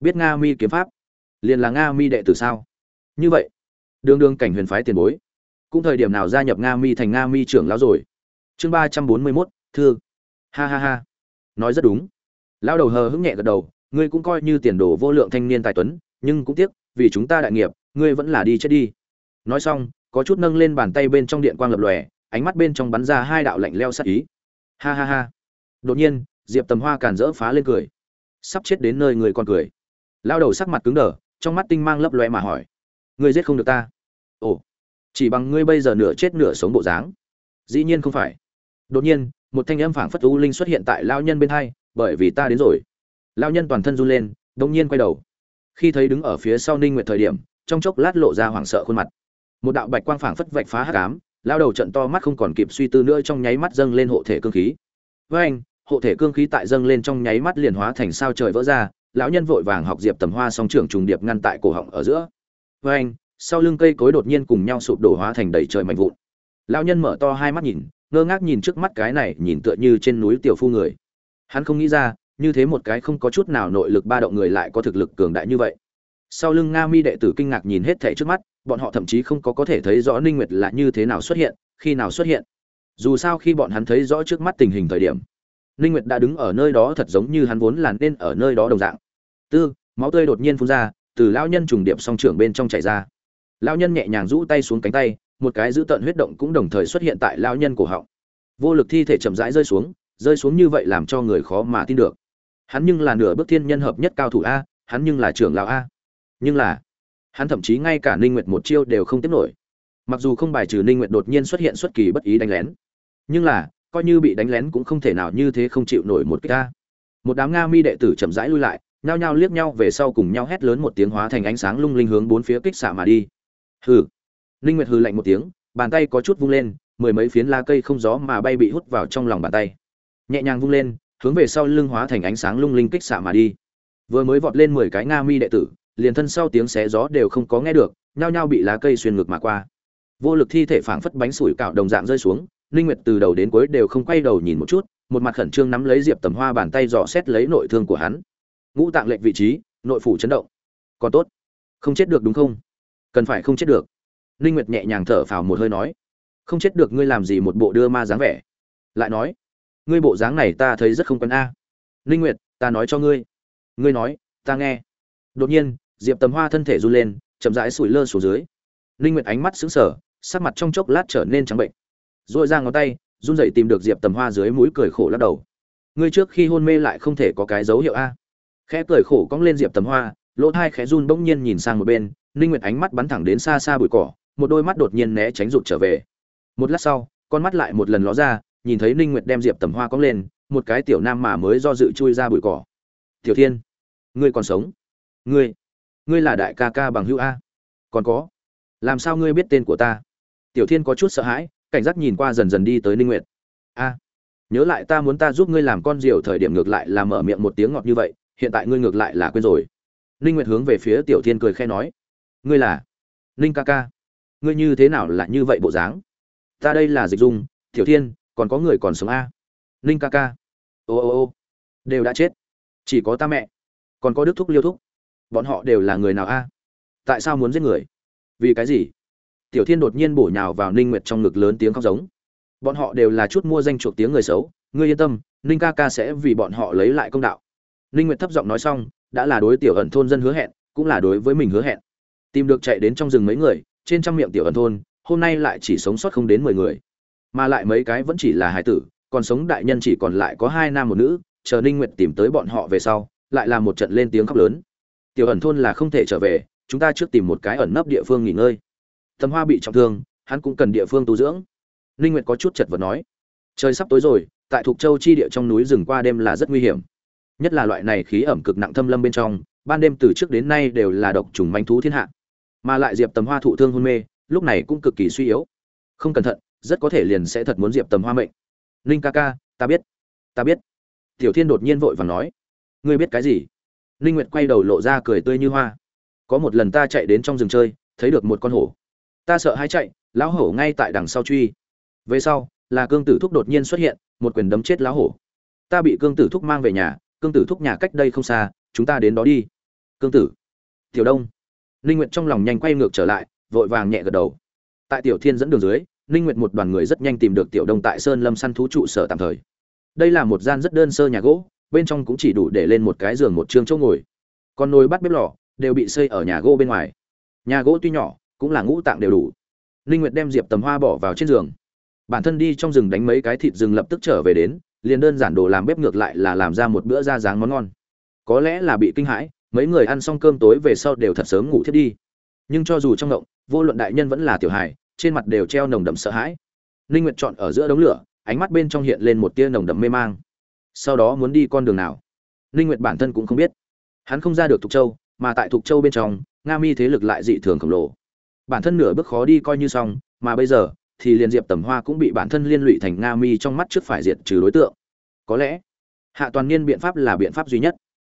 biết nga mi kiếm pháp, liền là nga mi đệ tử sao? Như vậy đương đương cảnh huyền phái tiền bối, cũng thời điểm nào gia nhập nga mi thành nga mi trưởng lão rồi? Chương ba trăm bốn mươi mốt, thư. Ha ha ha. Nói rất đúng. Lão đầu hờ hững nhẹ gật đầu, ngươi cũng coi như tiền đồ vô lượng thanh niên tài tuấn, nhưng cũng tiếc, vì chúng ta đại nghiệp, ngươi vẫn là đi chết đi. Nói xong, có chút nâng lên bàn tay bên trong điện quang lập lòe, ánh mắt bên trong bắn ra hai đạo lạnh leo sắc ý. Ha ha ha. Đột nhiên, diệp tầm hoa càn rỡ phá lên cười. Sắp chết đến nơi người còn cười lao đầu sắc mặt cứng đờ, trong mắt tinh mang lấp lóe mà hỏi. Ngươi giết không được ta. Ồ, chỉ bằng ngươi bây giờ nửa chết nửa sống bộ dáng. Dĩ nhiên không phải. Đột nhiên, một thanh âm phảng phất u linh xuất hiện tại lao nhân bên hai, bởi vì ta đến rồi. Lao nhân toàn thân run lên đông nhiên quay đầu. Khi thấy đứng ở phía sau ninh nguyệt thời điểm, trong chốc lát lộ ra hoảng sợ khuôn mặt. Một đạo bạch quang phảng phất vạch phá hắc ám lao đầu trận to mắt không còn kịp suy tư nữa trong nháy mắt dâng lên hộ thể cương khí. Với anh hộ thể cương khí tại dâng lên trong nháy mắt liền hóa thành sao trời vỡ ra lão nhân vội vàng học diệp tầm hoa song trưởng trùng điệp ngăn tại cổ họng ở giữa. Vê anh, sau lưng cây cối đột nhiên cùng nhau sụp đổ hóa thành đầy trời mạnh vụn. Lão nhân mở to hai mắt nhìn, ngơ ngác nhìn trước mắt cái này nhìn tựa như trên núi tiểu phu người. Hắn không nghĩ ra, như thế một cái không có chút nào nội lực ba động người lại có thực lực cường đại như vậy. Sau lưng nga mi đệ tử kinh ngạc nhìn hết thảy trước mắt, bọn họ thậm chí không có có thể thấy rõ ninh nguyệt là như thế nào xuất hiện, khi nào xuất hiện. Dù sao khi bọn hắn thấy rõ trước mắt tình hình thời điểm ninh nguyệt đã đứng ở nơi đó thật giống như hắn vốn là nên ở nơi đó đồng dạng. Tư, máu tươi đột nhiên phun ra, từ lão nhân trùng điệp song trưởng bên trong chảy ra. Lão nhân nhẹ nhàng rũ tay xuống cánh tay, một cái giữ tận huyết động cũng đồng thời xuất hiện tại lão nhân cổ họng. Vô lực thi thể chậm rãi rơi xuống rơi xuống như vậy làm cho người khó mà tin được. Hắn nhưng là nửa bước thiên nhân hợp nhất cao thủ a, hắn nhưng là trưởng lão a. Nhưng là, hắn thậm chí ngay cả ninh nguyệt một chiêu đều không tiếp nổi. Mặc dù không bài trừ ninh nguyệt đột nhiên xuất hiện xuất kỳ bất ý đánh lén, nhưng là coi như bị đánh lén cũng không thể nào như thế không chịu nổi một cái ta. Một đám nga mi đệ tử chậm rãi lui lại, nhao nhao liếc nhau về sau cùng nhau hét lớn một tiếng hóa thành ánh sáng lung linh hướng bốn phía kích xạ mà đi. Hừ. Linh nguyệt hừ lạnh một tiếng, bàn tay có chút vung lên, mười mấy phiến lá cây không gió mà bay bị hút vào trong lòng bàn tay. Nhẹ nhàng vung lên, hướng về sau lưng hóa thành ánh sáng lung linh kích xạ mà đi. Vừa mới vọt lên mười cái nga mi đệ tử, liền thân sau tiếng xé gió đều không có nghe được, nhao nhao bị lá cây xuyên ngược mà qua. Vô lực thi thể phảng phất bánh sủi cạo đồng dạng rơi xuống linh nguyệt từ đầu đến cuối đều không quay đầu nhìn một chút, một mặt khẩn trương nắm lấy diệp tầm hoa bàn tay dò xét lấy nội thương của hắn. Ngũ tạng lệnh vị trí, nội phủ chấn động. Còn tốt. Không chết được đúng không? Cần phải không chết được. Linh nguyệt nhẹ nhàng thở phào một hơi nói. Không chết được ngươi làm gì một bộ đưa ma dáng vẻ? Lại nói. Ngươi bộ dáng này ta thấy rất không quen a. À. linh nguyệt, ta nói cho ngươi. Ngươi nói, ta nghe. Đột nhiên, diệp tầm hoa thân thể run lên, chậm rãi sủi lơ xuống dưới. Linh nguyệt ánh mắt sững sờ, sắc mặt trong chốc lát trở nên trắng bệnh rồi ra ngón tay, run rẩy tìm được diệp tầm hoa dưới mũi cười khổ lắc đầu. Ngươi trước khi hôn mê lại không thể có cái dấu hiệu a? Khẽ cười khổ cong lên diệp tầm hoa, lỗ thai khẽ run bỗng nhiên nhìn sang một bên, Ninh nguyệt ánh mắt bắn thẳng đến xa xa bụi cỏ, một đôi mắt đột nhiên né tránh rụt trở về. Một lát sau, con mắt lại một lần ló ra, nhìn thấy ninh nguyệt đem diệp tầm hoa cong lên, một cái tiểu nam mà mới do dự chui ra bụi cỏ. Tiểu thiên, ngươi còn sống? Ngươi ngươi là đại ca ca bằng hữu a? Còn có, làm sao ngươi biết tên của ta? Tiểu thiên có chút sợ hãi cảnh giác nhìn qua dần dần đi tới ninh nguyệt. A, nhớ lại ta muốn ta giúp ngươi làm con diều thời điểm ngược lại là mở miệng một tiếng ngọt như vậy, hiện tại ngươi ngược lại là quên rồi. Ninh nguyệt hướng về phía tiểu thiên cười khẽ nói, ngươi là ninh ca ca, ngươi như thế nào là như vậy bộ dáng? Ta đây là dịch dung, tiểu thiên, còn có người còn sống a. Ninh ca ca. Ô ô ô, đều đã chết, chỉ có ta mẹ, còn có đức thúc liêu thúc, bọn họ đều là người nào a? Tại sao muốn giết người? Vì cái gì? Tiểu thiên đột nhiên bổ nhào vào ninh nguyệt trong ngực lớn tiếng khóc giống. Bọn họ đều là chút mua danh chuộc tiếng người xấu, ngươi yên tâm, ninh ca ca sẽ vì bọn họ lấy lại công đạo. Ninh nguyệt thấp giọng nói xong, đã là đối tiểu ẩn thôn dân hứa hẹn, cũng là đối với mình hứa hẹn. Tìm được chạy đến trong rừng mấy người, trên trăm miệng tiểu ẩn thôn, hôm nay lại chỉ sống sót không đến mười người. Mà lại mấy cái vẫn chỉ là hải tử, còn sống đại nhân chỉ còn lại có hai nam một nữ, chờ ninh nguyệt tìm tới bọn họ về sau, lại là một trận lên tiếng khóc lớn. Tiểu ẩn thôn là không thể trở về, chúng ta trước tìm một cái ẩn nấp địa phương nghỉ ngơi tầm hoa bị trọng thương, hắn cũng cần địa phương tu dưỡng. Ninh nguyệt có chút chật vật nói, trời sắp tối rồi, tại thuộc châu chi địa trong núi rừng qua đêm là rất nguy hiểm. Nhất là loại này khí ẩm cực nặng thâm lâm bên trong, ban đêm từ trước đến nay đều là độc trùng manh thú thiên hạ. Mà lại diệp tầm hoa thụ thương hôn mê, lúc này cũng cực kỳ suy yếu. Không cẩn thận, rất có thể liền sẽ thật muốn diệp tầm hoa mệnh. Ninh ca ca, ta biết ta biết. Tiểu thiên đột nhiên vội và nói, ngươi biết cái gì? Ninh nguyệt quay đầu lộ ra cười tươi như hoa. Có một lần ta chạy đến trong rừng chơi, thấy được một con hổ ta sợ hãi chạy, lão hổ ngay tại đằng sau truy. Về sau, là cương tử thúc đột nhiên xuất hiện, một quyền đấm chết lão hổ. Ta bị cương tử thúc mang về nhà, cương tử thúc nhà cách đây không xa, chúng ta đến đó đi. Cương tử. Tiểu đông. Ninh nguyện trong lòng nhanh quay ngược trở lại, vội vàng nhẹ gật đầu. Tại tiểu thiên dẫn đường dưới, ninh nguyện một đoàn người rất nhanh tìm được tiểu đông tại sơn lâm săn thú trụ sở tạm thời. Đây là một gian rất đơn sơ nhà gỗ, bên trong cũng chỉ đủ để lên một cái giường một trương chỗ ngồi. Còn nồi bắt bếp lò đều bị xây ở nhà gỗ bên ngoài. Nhà gỗ tuy nhỏ cũng là ngũ tạng đều đủ. Ninh nguyệt đem diệp tầm hoa bỏ vào trên giường. Bản thân đi trong rừng đánh mấy cái thịt rừng lập tức trở về đến, liền đơn giản đồ làm bếp ngược lại là làm ra một bữa ra dáng món ngon. Có lẽ là bị kinh hãi, mấy người ăn xong cơm tối về sau đều thật sớm ngủ thiết đi. Nhưng cho dù trong động vô luận đại nhân vẫn là tiểu hài, trên mặt đều treo nồng đậm sợ hãi. Ninh nguyệt chọn ở giữa đống lửa, ánh mắt bên trong hiện lên một tia nồng đậm mê mang. Sau đó muốn đi con đường nào? Ninh nguyệt bản thân cũng không biết. Hắn không ra được thục châu, mà tại thục châu bên trong, nga mi thế lực lại dị thường khổng lồ bản thân nửa bước khó đi coi như xong, mà bây giờ, thì liền diệp tầm hoa cũng bị bản thân liên lụy thành nga mi trong mắt trước phải diệt trừ đối tượng. Có lẽ, hạ toàn niên biện pháp là biện pháp duy nhất.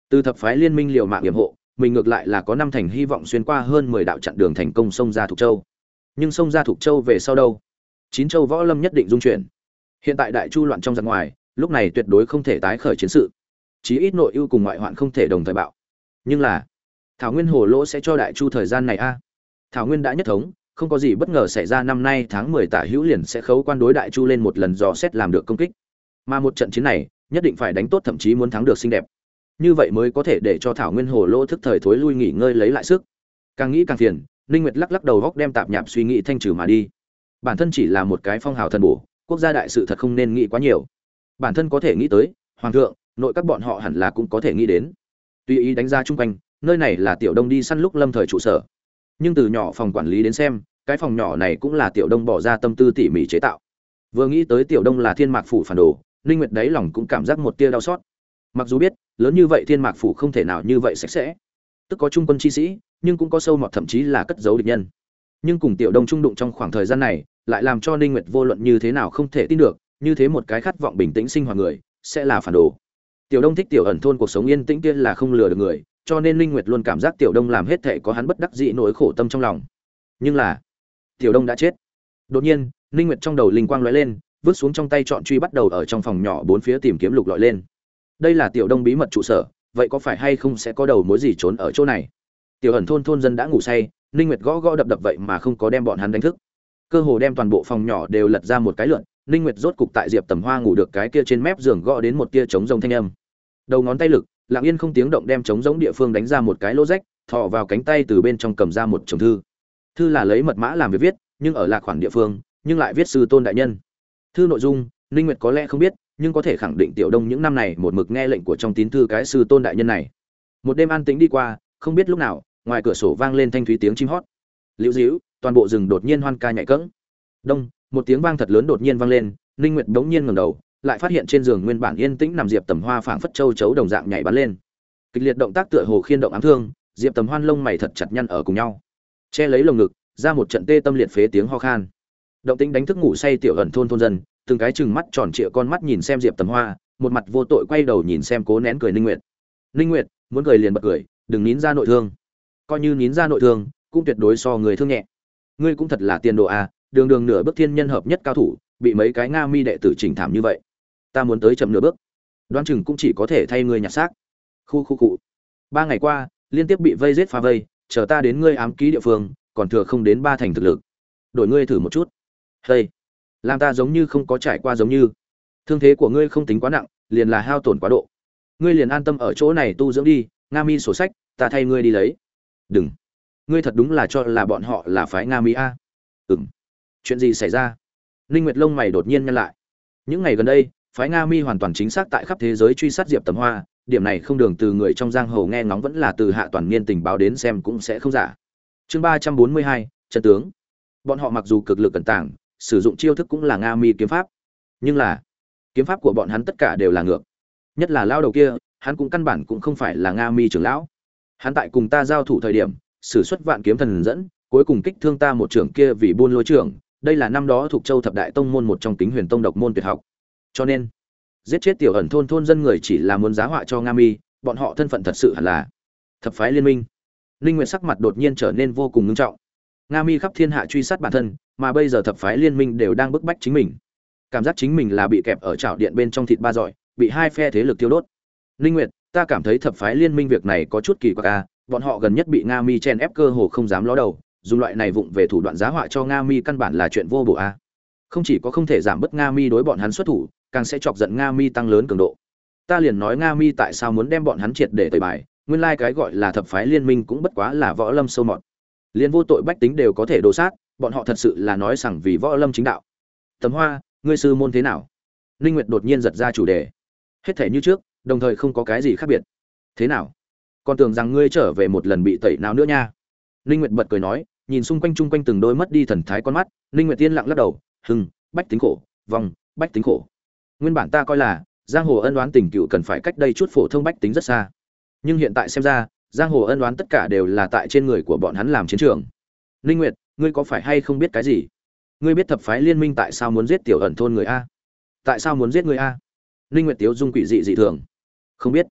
Từ thập phái liên minh liều mạng hiểm hộ, mình ngược lại là có năm thành hy vọng xuyên qua hơn mười đạo chặn đường thành công sông ra thục châu. Nhưng sông ra thục châu về sau đâu? Chín châu võ lâm nhất định dung chuyển. Hiện tại đại chu loạn trong giặc ngoài, lúc này tuyệt đối không thể tái khởi chiến sự. Chí ít nội ưu cùng ngoại hoạn không thể đồng thời bạo. Nhưng là, thảo nguyên hồ lỗ sẽ cho đại chu thời gian này a? Thảo nguyên đã nhất thống, không có gì bất ngờ xảy ra năm nay tháng mười tả hữu liền sẽ khấu quan đối đại chu lên một lần dò xét làm được công kích. Mà một trận chiến này, nhất định phải đánh tốt thậm chí muốn thắng được xinh đẹp. Như vậy mới có thể để cho thảo nguyên hồ Lô thức thời thối lui nghỉ ngơi lấy lại sức. Càng nghĩ càng phiền, ninh nguyệt lắc lắc đầu góc đem tạp nhạp suy nghĩ thanh trừ mà đi. Bản thân chỉ là một cái phong hào thần bổ, quốc gia đại sự thật không nên nghĩ quá nhiều. Bản thân có thể nghĩ tới, hoàng thượng, nội các bọn họ hẳn là cũng có thể nghĩ đến. Tùy ý đánh ra chung quanh, nơi này là tiểu đông đi săn lúc lâm thời trụ sở nhưng từ nhỏ phòng quản lý đến xem, cái phòng nhỏ này cũng là tiểu đông bỏ ra tâm tư tỉ mỉ chế tạo. Vừa nghĩ tới tiểu đông là thiên mạc phủ phản đồ, ninh nguyệt đáy lòng cũng cảm giác một tia đau xót. Mặc dù biết, lớn như vậy thiên mạc phủ không thể nào như vậy sạch sẽ. Tức có trung quân chi sĩ, nhưng cũng có sâu mọt thậm chí là cất giấu địch nhân. Nhưng cùng tiểu đông trung đụng trong khoảng thời gian này, lại làm cho ninh nguyệt vô luận như thế nào không thể tin được, như thế một cái khát vọng bình tĩnh sinh hoạt người, sẽ là phản đồ. Tiểu đông thích tiểu ẩn thôn cuộc sống yên tĩnh kia là không lừa được người cho nên Linh nguyệt luôn cảm giác tiểu đông làm hết thệ có hắn bất đắc dĩ nỗi khổ tâm trong lòng. Nhưng là, tiểu đông đã chết. Đột nhiên Linh nguyệt trong đầu linh quang lóe lên, vứt xuống trong tay chọn truy bắt đầu ở trong phòng nhỏ bốn phía tìm kiếm lục lọi lên. Đây là tiểu đông bí mật trụ sở, vậy có phải hay không sẽ có đầu mối gì trốn ở chỗ này? Tiểu ẩn thôn thôn dân đã ngủ say Linh nguyệt gõ gõ đập đập vậy mà không có đem bọn hắn đánh thức. Cơ hồ đem toàn bộ phòng nhỏ đều lật ra một cái lượn Linh nguyệt rốt cục tại diệp tầm hoa ngủ được cái kia trên mép giường gõ đến một tia trống rông thanh âm. Đầu ngón tay lực lặng yên không tiếng động đem trống giống địa phương đánh ra một cái lỗ rách thọ vào cánh tay từ bên trong cầm ra một chồng thư. Thư là lấy mật mã làm việc viết, nhưng ở lạc khoản địa phương, nhưng lại viết sư tôn đại nhân. Thư nội dung, ninh nguyệt có lẽ không biết, nhưng có thể khẳng định tiểu đông những năm này một mực nghe lệnh của trong tín thư cái sư tôn đại nhân này. Một đêm an tĩnh đi qua, không biết lúc nào, ngoài cửa sổ vang lên thanh thúy tiếng chim hót. Liễu dĩu toàn bộ rừng đột nhiên hoan ca nhảy cẫng. Đông, một tiếng vang thật lớn đột nhiên vang lên, ninh nguyệt đống nhiên ngẩng đầu lại phát hiện trên giường nguyên bản yên tĩnh nằm diệp tầm hoa phảng phất châu chấu đồng dạng nhảy bắn lên. Kịch liệt động tác tựa hồ khiên động ám thương, diệp tầm hoan lông mày thật chặt nhăn ở cùng nhau. Che lấy lồng ngực, ra một trận tê tâm liệt phế tiếng ho khan. Động tĩnh đánh thức ngủ say tiểu ẩn thôn thôn dân, từng cái chừng mắt tròn trịa con mắt nhìn xem diệp tầm hoa, một mặt vô tội quay đầu nhìn xem cố nén cười ninh nguyệt. Ninh nguyệt, muốn cười liền bật cười, đừng nín ra nội thương. Coi như nín ra nội thương, cũng tuyệt đối so người thương nhẹ. Ngươi cũng thật là tiền đồ à đường đường nửa bước thiên nhân hợp nhất cao thủ, bị mấy cái nga mi đệ tử chỉnh thảm như vậy ta muốn tới chậm nửa bước. Đoan chừng cũng chỉ có thể thay ngươi nhặt xác. Khu khu cụ ba ngày qua, liên tiếp bị vây giết phá vây, chờ ta đến ngươi ám ký địa phương, còn thừa không đến ba thành thực lực. Đổi ngươi thử một chút. Hey. Làm ta giống như không có trải qua giống như. Thương thế của ngươi không tính quá nặng, liền là hao tổn quá độ. Ngươi liền an tâm ở chỗ này tu dưỡng đi, nga mi sổ sách, ta thay ngươi đi lấy. Đừng. Ngươi thật đúng là cho là bọn họ là phái nga mi a. Ừng chuyện gì xảy ra? Ninh nguyệt lông mày đột nhiên nhăn lại. Những ngày gần đây phái nga mi hoàn toàn chính xác tại khắp thế giới truy sát diệp tầm hoa, điểm này không đường từ người trong giang hồ nghe ngóng vẫn là từ hạ toàn niên tình báo đến xem cũng sẽ không giả. Chương ba trăm bốn mươi hai chân tướng. Bọn họ mặc dù cực lực cẩn tàng, sử dụng chiêu thức cũng là nga mi kiếm pháp. Nhưng là, kiếm pháp của bọn hắn tất cả đều là ngược. Nhất là lao đầu kia, hắn cũng căn bản cũng không phải là nga mi trưởng lão. Hắn tại cùng ta giao thủ thời điểm, sử xuất vạn kiếm thần dẫn, cuối cùng kích thương ta một trưởng kia vì buôn lôi trưởng. Đây là năm đó thuộc châu thập đại tông môn một trong kính huyền tông độc môn tuyệt học cho nên, giết chết tiểu ẩn thôn thôn dân người chỉ là muốn giá họa cho nga mi, bọn họ thân phận thật sự hẳn là thập phái liên minh. Ninh nguyệt sắc mặt đột nhiên trở nên vô cùng ngưng trọng. Nga mi khắp thiên hạ truy sát bản thân, mà bây giờ thập phái liên minh đều đang bức bách chính mình. Cảm giác chính mình là bị kẹp ở chảo điện bên trong thịt ba giỏi, bị hai phe thế lực tiêu đốt. Ninh nguyệt, ta cảm thấy thập phái liên minh việc này có chút kỳ quặc a bọn họ gần nhất bị nga mi chen ép cơ hồ không dám ló đầu, dùng loại này vụng về thủ đoạn giá họa cho nga mi căn bản là chuyện vô bổ a không chỉ có không thể giảm bớt nga mi đối bọn hắn xuất thủ càng sẽ chọc giận nga mi tăng lớn cường độ. Ta liền nói nga mi tại sao muốn đem bọn hắn triệt để tẩy bài, nguyên lai cái gọi là thập phái liên minh cũng bất quá là võ lâm sâu mọt. Liên vô tội bách tính đều có thể đồ sát, bọn họ thật sự là nói rằng vì võ lâm chính đạo. Tấm hoa, ngươi sư môn thế nào? Ninh nguyệt đột nhiên giật ra chủ đề. Hết thể như trước, đồng thời không có cái gì khác biệt. Thế nào? Còn tưởng rằng ngươi trở về một lần bị tẩy nào nữa nha. Ninh nguyệt bật cười nói, nhìn xung quanh chung quanh từng đôi mất đi thần thái con mắt ninh nguyệt tiên lặng lắc đầu hưng bách tính khổ vòng bách tính khổ nguyên bản ta coi là, giang hồ ân đoán tình cựu cần phải cách đây chút phổ thông bách tính rất xa. Nhưng hiện tại xem ra, giang hồ ân đoán tất cả đều là tại trên người của bọn hắn làm chiến trường. Ninh nguyệt, ngươi có phải hay không biết cái gì? Ngươi biết thập phái liên minh tại sao muốn giết tiểu ẩn thôn người a? Tại sao muốn giết người a? Ninh nguyệt tiếu dung quỷ dị dị thường. Không biết.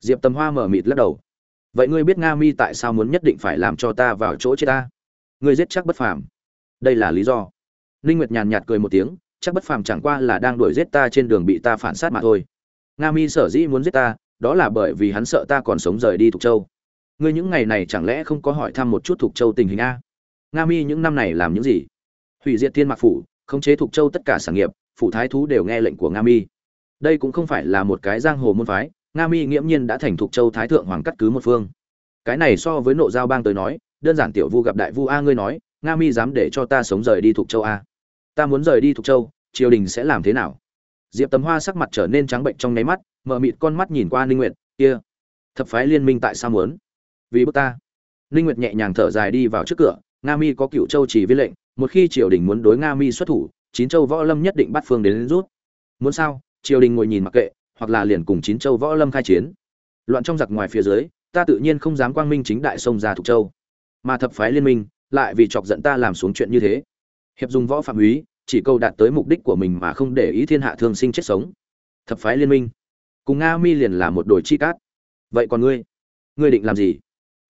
Diệp tầm hoa mở mịt lắc đầu. Vậy ngươi biết nga mi tại sao muốn nhất định phải làm cho ta vào chỗ chết ta ngươi giết chắc bất phàm. Đây là lý do. Ninh nguyệt nhàn nhạt cười một tiếng chắc bất phàm chẳng qua là đang đuổi giết ta trên đường bị ta phản sát mà thôi. Nga mi sở dĩ muốn giết ta, đó là bởi vì hắn sợ ta còn sống rời đi thục châu. Ngươi những ngày này chẳng lẽ không có hỏi thăm một chút thục châu tình hình a? Nga mi những năm này làm những gì? Hủy diệt thiên mạc phủ, khống chế thục châu tất cả sản nghiệp, phủ thái thú đều nghe lệnh của nga mi. Đây cũng không phải là một cái giang hồ môn phái, nga mi nghiễm nhiên đã thành thục châu thái thượng hoàng cắt cứ một phương. Cái này so với nộ giao bang tới nói, đơn giản tiểu vu gặp đại vu a ngươi nói, nga mi dám để cho ta sống rời đi thục châu a? Ta muốn rời đi thục châu triều đình sẽ làm thế nào? Diệp tấm hoa sắc mặt trở nên trắng bệnh trong nháy mắt mở mịt con mắt nhìn qua ninh nguyệt kia thập phái liên minh tại sao muốn? Vì bức ta. Ninh nguyệt nhẹ nhàng thở dài đi vào trước cửa nga mi có cựu châu chỉ viên lệnh một khi triều đình muốn đối nga mi xuất thủ chín châu võ lâm nhất định bắt phương đến, đến rút. Muốn sao? Triều đình ngồi nhìn mặc kệ hoặc là liền cùng chín châu võ lâm khai chiến. Loạn trong giặc ngoài phía dưới ta tự nhiên không dám quang minh chính đại xông ra thục châu. Mà thập phái liên minh lại vì chọc giận ta làm xuống chuyện như thế hiệp dùng võ phạm úy, chỉ câu đạt tới mục đích của mình mà không để ý thiên hạ thương sinh chết sống. Thập phái liên minh. Cùng nga mi liền là một đồi chi cát. Vậy còn ngươi? Ngươi định làm gì?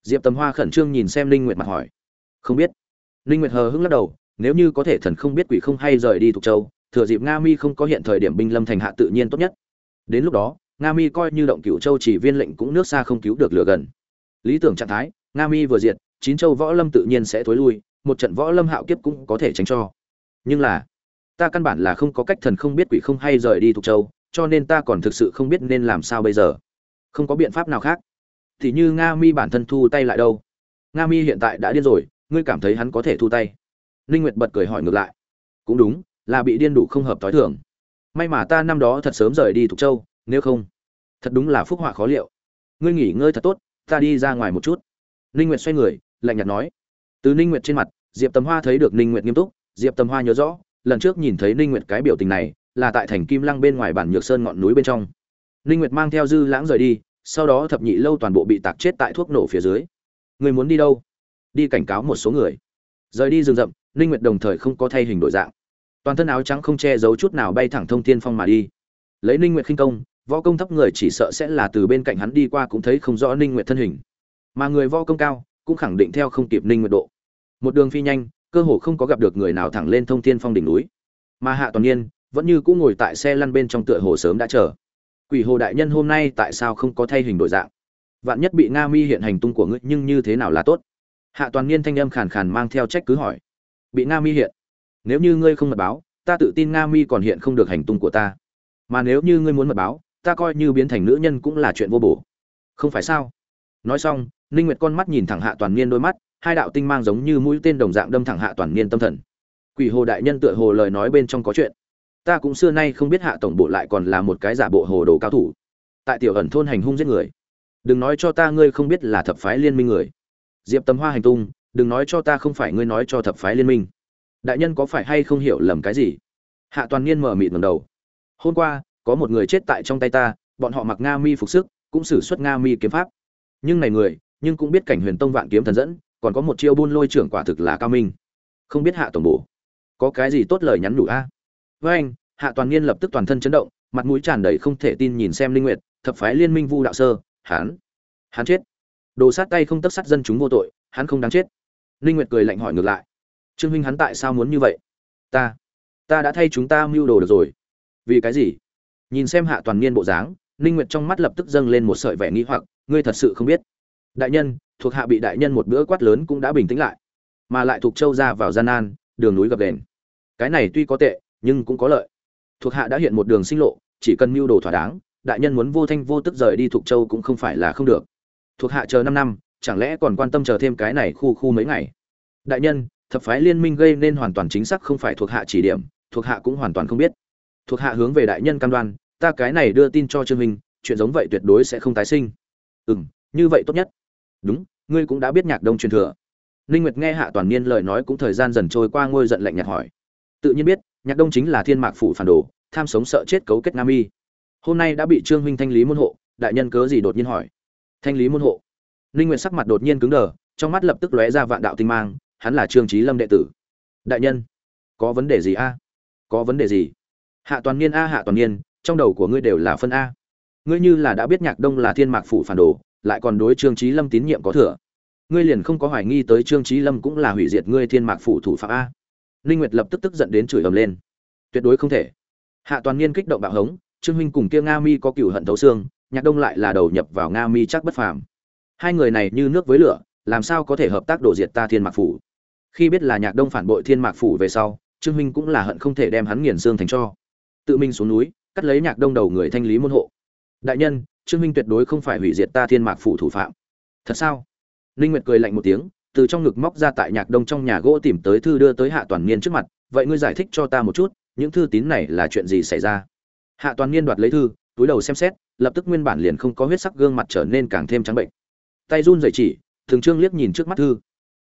Diệp tầm hoa khẩn trương nhìn xem linh nguyệt mặt hỏi. Không biết. Linh nguyệt hờ hững lắc đầu, nếu như có thể thần không biết quỷ không hay rời đi thuộc châu, thừa dịp nga mi không có hiện thời điểm binh lâm thành hạ tự nhiên tốt nhất. Đến lúc đó, nga mi coi như động cửu châu chỉ viên lệnh cũng nước xa không cứu được lửa gần. Lý tưởng trạng thái, nga mi vừa diệt, chín châu võ lâm tự nhiên sẽ thối lui một trận võ lâm hạo kiếp cũng có thể tránh cho. Nhưng là, ta căn bản là không có cách thần không biết quỷ không hay rời đi thuộc châu, cho nên ta còn thực sự không biết nên làm sao bây giờ. Không có biện pháp nào khác. Thì như nga mi bản thân thu tay lại đâu. Nga mi hiện tại đã điên rồi, ngươi cảm thấy hắn có thể thu tay. Ninh nguyệt bật cười hỏi ngược lại. Cũng đúng, là bị điên đủ không hợp thói thường. May mà ta năm đó thật sớm rời đi thuộc châu, nếu không, thật đúng là phúc họa khó liệu. Ngươi nghỉ ngơi thật tốt, ta đi ra ngoài một chút. Ninh nguyệt xoay người, lạnh nhạt nói từ ninh nguyệt trên mặt, diệp tầm hoa thấy được ninh nguyệt nghiêm túc, diệp tầm hoa nhớ rõ, lần trước nhìn thấy ninh nguyệt cái biểu tình này, là tại thành kim lăng bên ngoài bản nhược sơn ngọn núi bên trong. Ninh nguyệt mang theo dư lãng rời đi, sau đó thập nhị lâu toàn bộ bị tạc chết tại thuốc nổ phía dưới. Người muốn đi đâu? Đi cảnh cáo một số người. Rời đi rừng rậm, ninh nguyệt đồng thời không có thay hình đổi dạng. Toàn thân áo trắng không che giấu chút nào bay thẳng thông thiên phong mà đi. Lấy ninh nguyệt khinh công, võ công thấp người chỉ sợ sẽ là từ bên cạnh hắn đi qua cũng thấy không rõ ninh nguyệt thân hình. Mà người võ công cao cũng khẳng định theo không kịp ninh nguyệt độ. Một đường phi nhanh, cơ hồ không có gặp được người nào thẳng lên thông thiên phong đỉnh núi. Mà hạ toàn niên vẫn như cũ ngồi tại xe lăn bên trong tựa hồ sớm đã chờ. Quỷ hồ đại nhân hôm nay tại sao không có thay hình đổi dạng? Vạn nhất bị nga mi hiện hành tung của ngươi, nhưng như thế nào là tốt? Hạ toàn niên thanh âm khàn khàn mang theo trách cứ hỏi. Bị nga mi hiện. Nếu như ngươi không mật báo, ta tự tin nga mi còn hiện không được hành tung của ta. Mà nếu như ngươi muốn mật báo, ta coi như biến thành nữ nhân cũng là chuyện vô bổ. Không phải sao? Nói xong ninh nguyệt con mắt nhìn thẳng hạ toàn niên đôi mắt, hai đạo tinh mang giống như mũi tên đồng dạng đâm thẳng hạ toàn niên tâm thần. Quỷ hồ đại nhân tựa hồ lời nói bên trong có chuyện. Ta cũng xưa nay không biết hạ tổng bộ lại còn là một cái giả bộ hồ đồ cao thủ. Tại tiểu ẩn thôn hành hung giết người. Đừng nói cho ta ngươi không biết là thập phái liên minh người. Diệp tầm hoa hành tung, đừng nói cho ta không phải ngươi nói cho thập phái liên minh. Đại nhân có phải hay không hiểu lầm cái gì? Hạ toàn niên mở mịt ngẩng đầu. Hôm qua, có một người chết tại trong tay ta, bọn họ mặc nga mi phục sức, cũng sử xuất nga mi kiếm pháp. Nhưng này người nhưng cũng biết cảnh huyền tông vạn kiếm thần dẫn, còn có một chiêu buôn lôi trưởng quả thực là cao minh. Không biết hạ tổng bộ có cái gì tốt lời nhắn nhủ a? Với anh, hạ toàn niên lập tức toàn thân chấn động, mặt mũi tràn đầy không thể tin nhìn xem linh nguyệt, thập phái liên minh vu đạo sơ, hắn hắn chết. Đồ sát tay không tất sát dân chúng vô tội, hắn không đáng chết. Linh nguyệt cười lạnh hỏi ngược lại. Trương huynh hắn tại sao muốn như vậy? Ta ta đã thay chúng ta mưu đồ được rồi. Vì cái gì? Nhìn xem hạ toàn niên bộ dáng, linh nguyệt trong mắt lập tức dâng lên một sợi vẻ nghi hoặc, ngươi thật sự không biết đại nhân, thuộc hạ bị đại nhân một bữa quát lớn cũng đã bình tĩnh lại. Mà lại thuộc châu ra vào gian nan, đường núi gập đền. Cái này tuy có tệ, nhưng cũng có lợi. Thuộc hạ đã hiện một đường sinh lộ, chỉ cần mưu đồ thỏa đáng, đại nhân muốn vô thanh vô tức rời đi thuộc châu cũng không phải là không được. Thuộc hạ chờ năm năm, chẳng lẽ còn quan tâm chờ thêm cái này khu khu mấy ngày? Đại nhân, thập phái liên minh gây nên hoàn toàn chính xác không phải thuộc hạ chỉ điểm, thuộc hạ cũng hoàn toàn không biết. Thuộc hạ hướng về đại nhân cam đoan, ta cái này đưa tin cho trương minh, chuyện giống vậy tuyệt đối sẽ không tái sinh. Ừ như vậy tốt nhất đúng, ngươi cũng đã biết nhạc đông truyền thừa. Ninh nguyệt nghe hạ toàn niên lời nói cũng thời gian dần trôi qua ngôi giận lạnh nhạt hỏi. Tự nhiên biết, nhạc đông chính là thiên mạc phủ phản đồ, tham sống sợ chết cấu kết nam y. Hôm nay đã bị trương huynh thanh lý môn hộ, đại nhân cớ gì đột nhiên hỏi? Thanh lý môn hộ. Ninh nguyệt sắc mặt đột nhiên cứng đờ, trong mắt lập tức lóe ra vạn đạo tinh mang, hắn là trương trí lâm đệ tử. Đại nhân, có vấn đề gì a? Có vấn đề gì? Hạ toàn niên a, hạ toàn niên, trong đầu của ngươi đều là phân a. Ngươi như là đã biết nhạc đông là thiên mạc phủ phản đồ lại còn đối trương trí lâm tín nhiệm có thừa. Ngươi liền không có hoài nghi tới trương trí lâm cũng là hủy diệt ngươi thiên mạc phủ thủ phạm a. Ninh nguyệt lập tức tức giận đến chửi ầm lên. Tuyệt đối không thể. Hạ toàn niên kích động bạo hống, trương huynh cùng kia nga mi có cửu hận thấu xương, nhạc đông lại là đầu nhập vào nga mi chắc bất phàm. Hai người này như nước với lửa, làm sao có thể hợp tác đổ diệt ta thiên mạc phủ? Khi biết là nhạc đông phản bội thiên mạc phủ về sau, trương huynh cũng là hận không thể đem hắn nghiền xương thành cho. Tự mình xuống núi, cắt lấy nhạc đông đầu người thanh lý môn hộ. Đại nhân trương Minh tuyệt đối không phải hủy diệt ta thiên mạc phủ thủ phạm. Thật sao? Ninh nguyệt cười lạnh một tiếng, từ trong ngực móc ra tại nhạc đông trong nhà gỗ tìm tới thư đưa tới hạ toàn niên trước mặt, vậy ngươi giải thích cho ta một chút, những thư tín này là chuyện gì xảy ra? Hạ toàn niên đoạt lấy thư, túi đầu xem xét, lập tức nguyên bản liền không có huyết sắc gương mặt trở nên càng thêm trắng bệnh. Tay run rẩy chỉ, thường trương liếc nhìn trước mắt thư.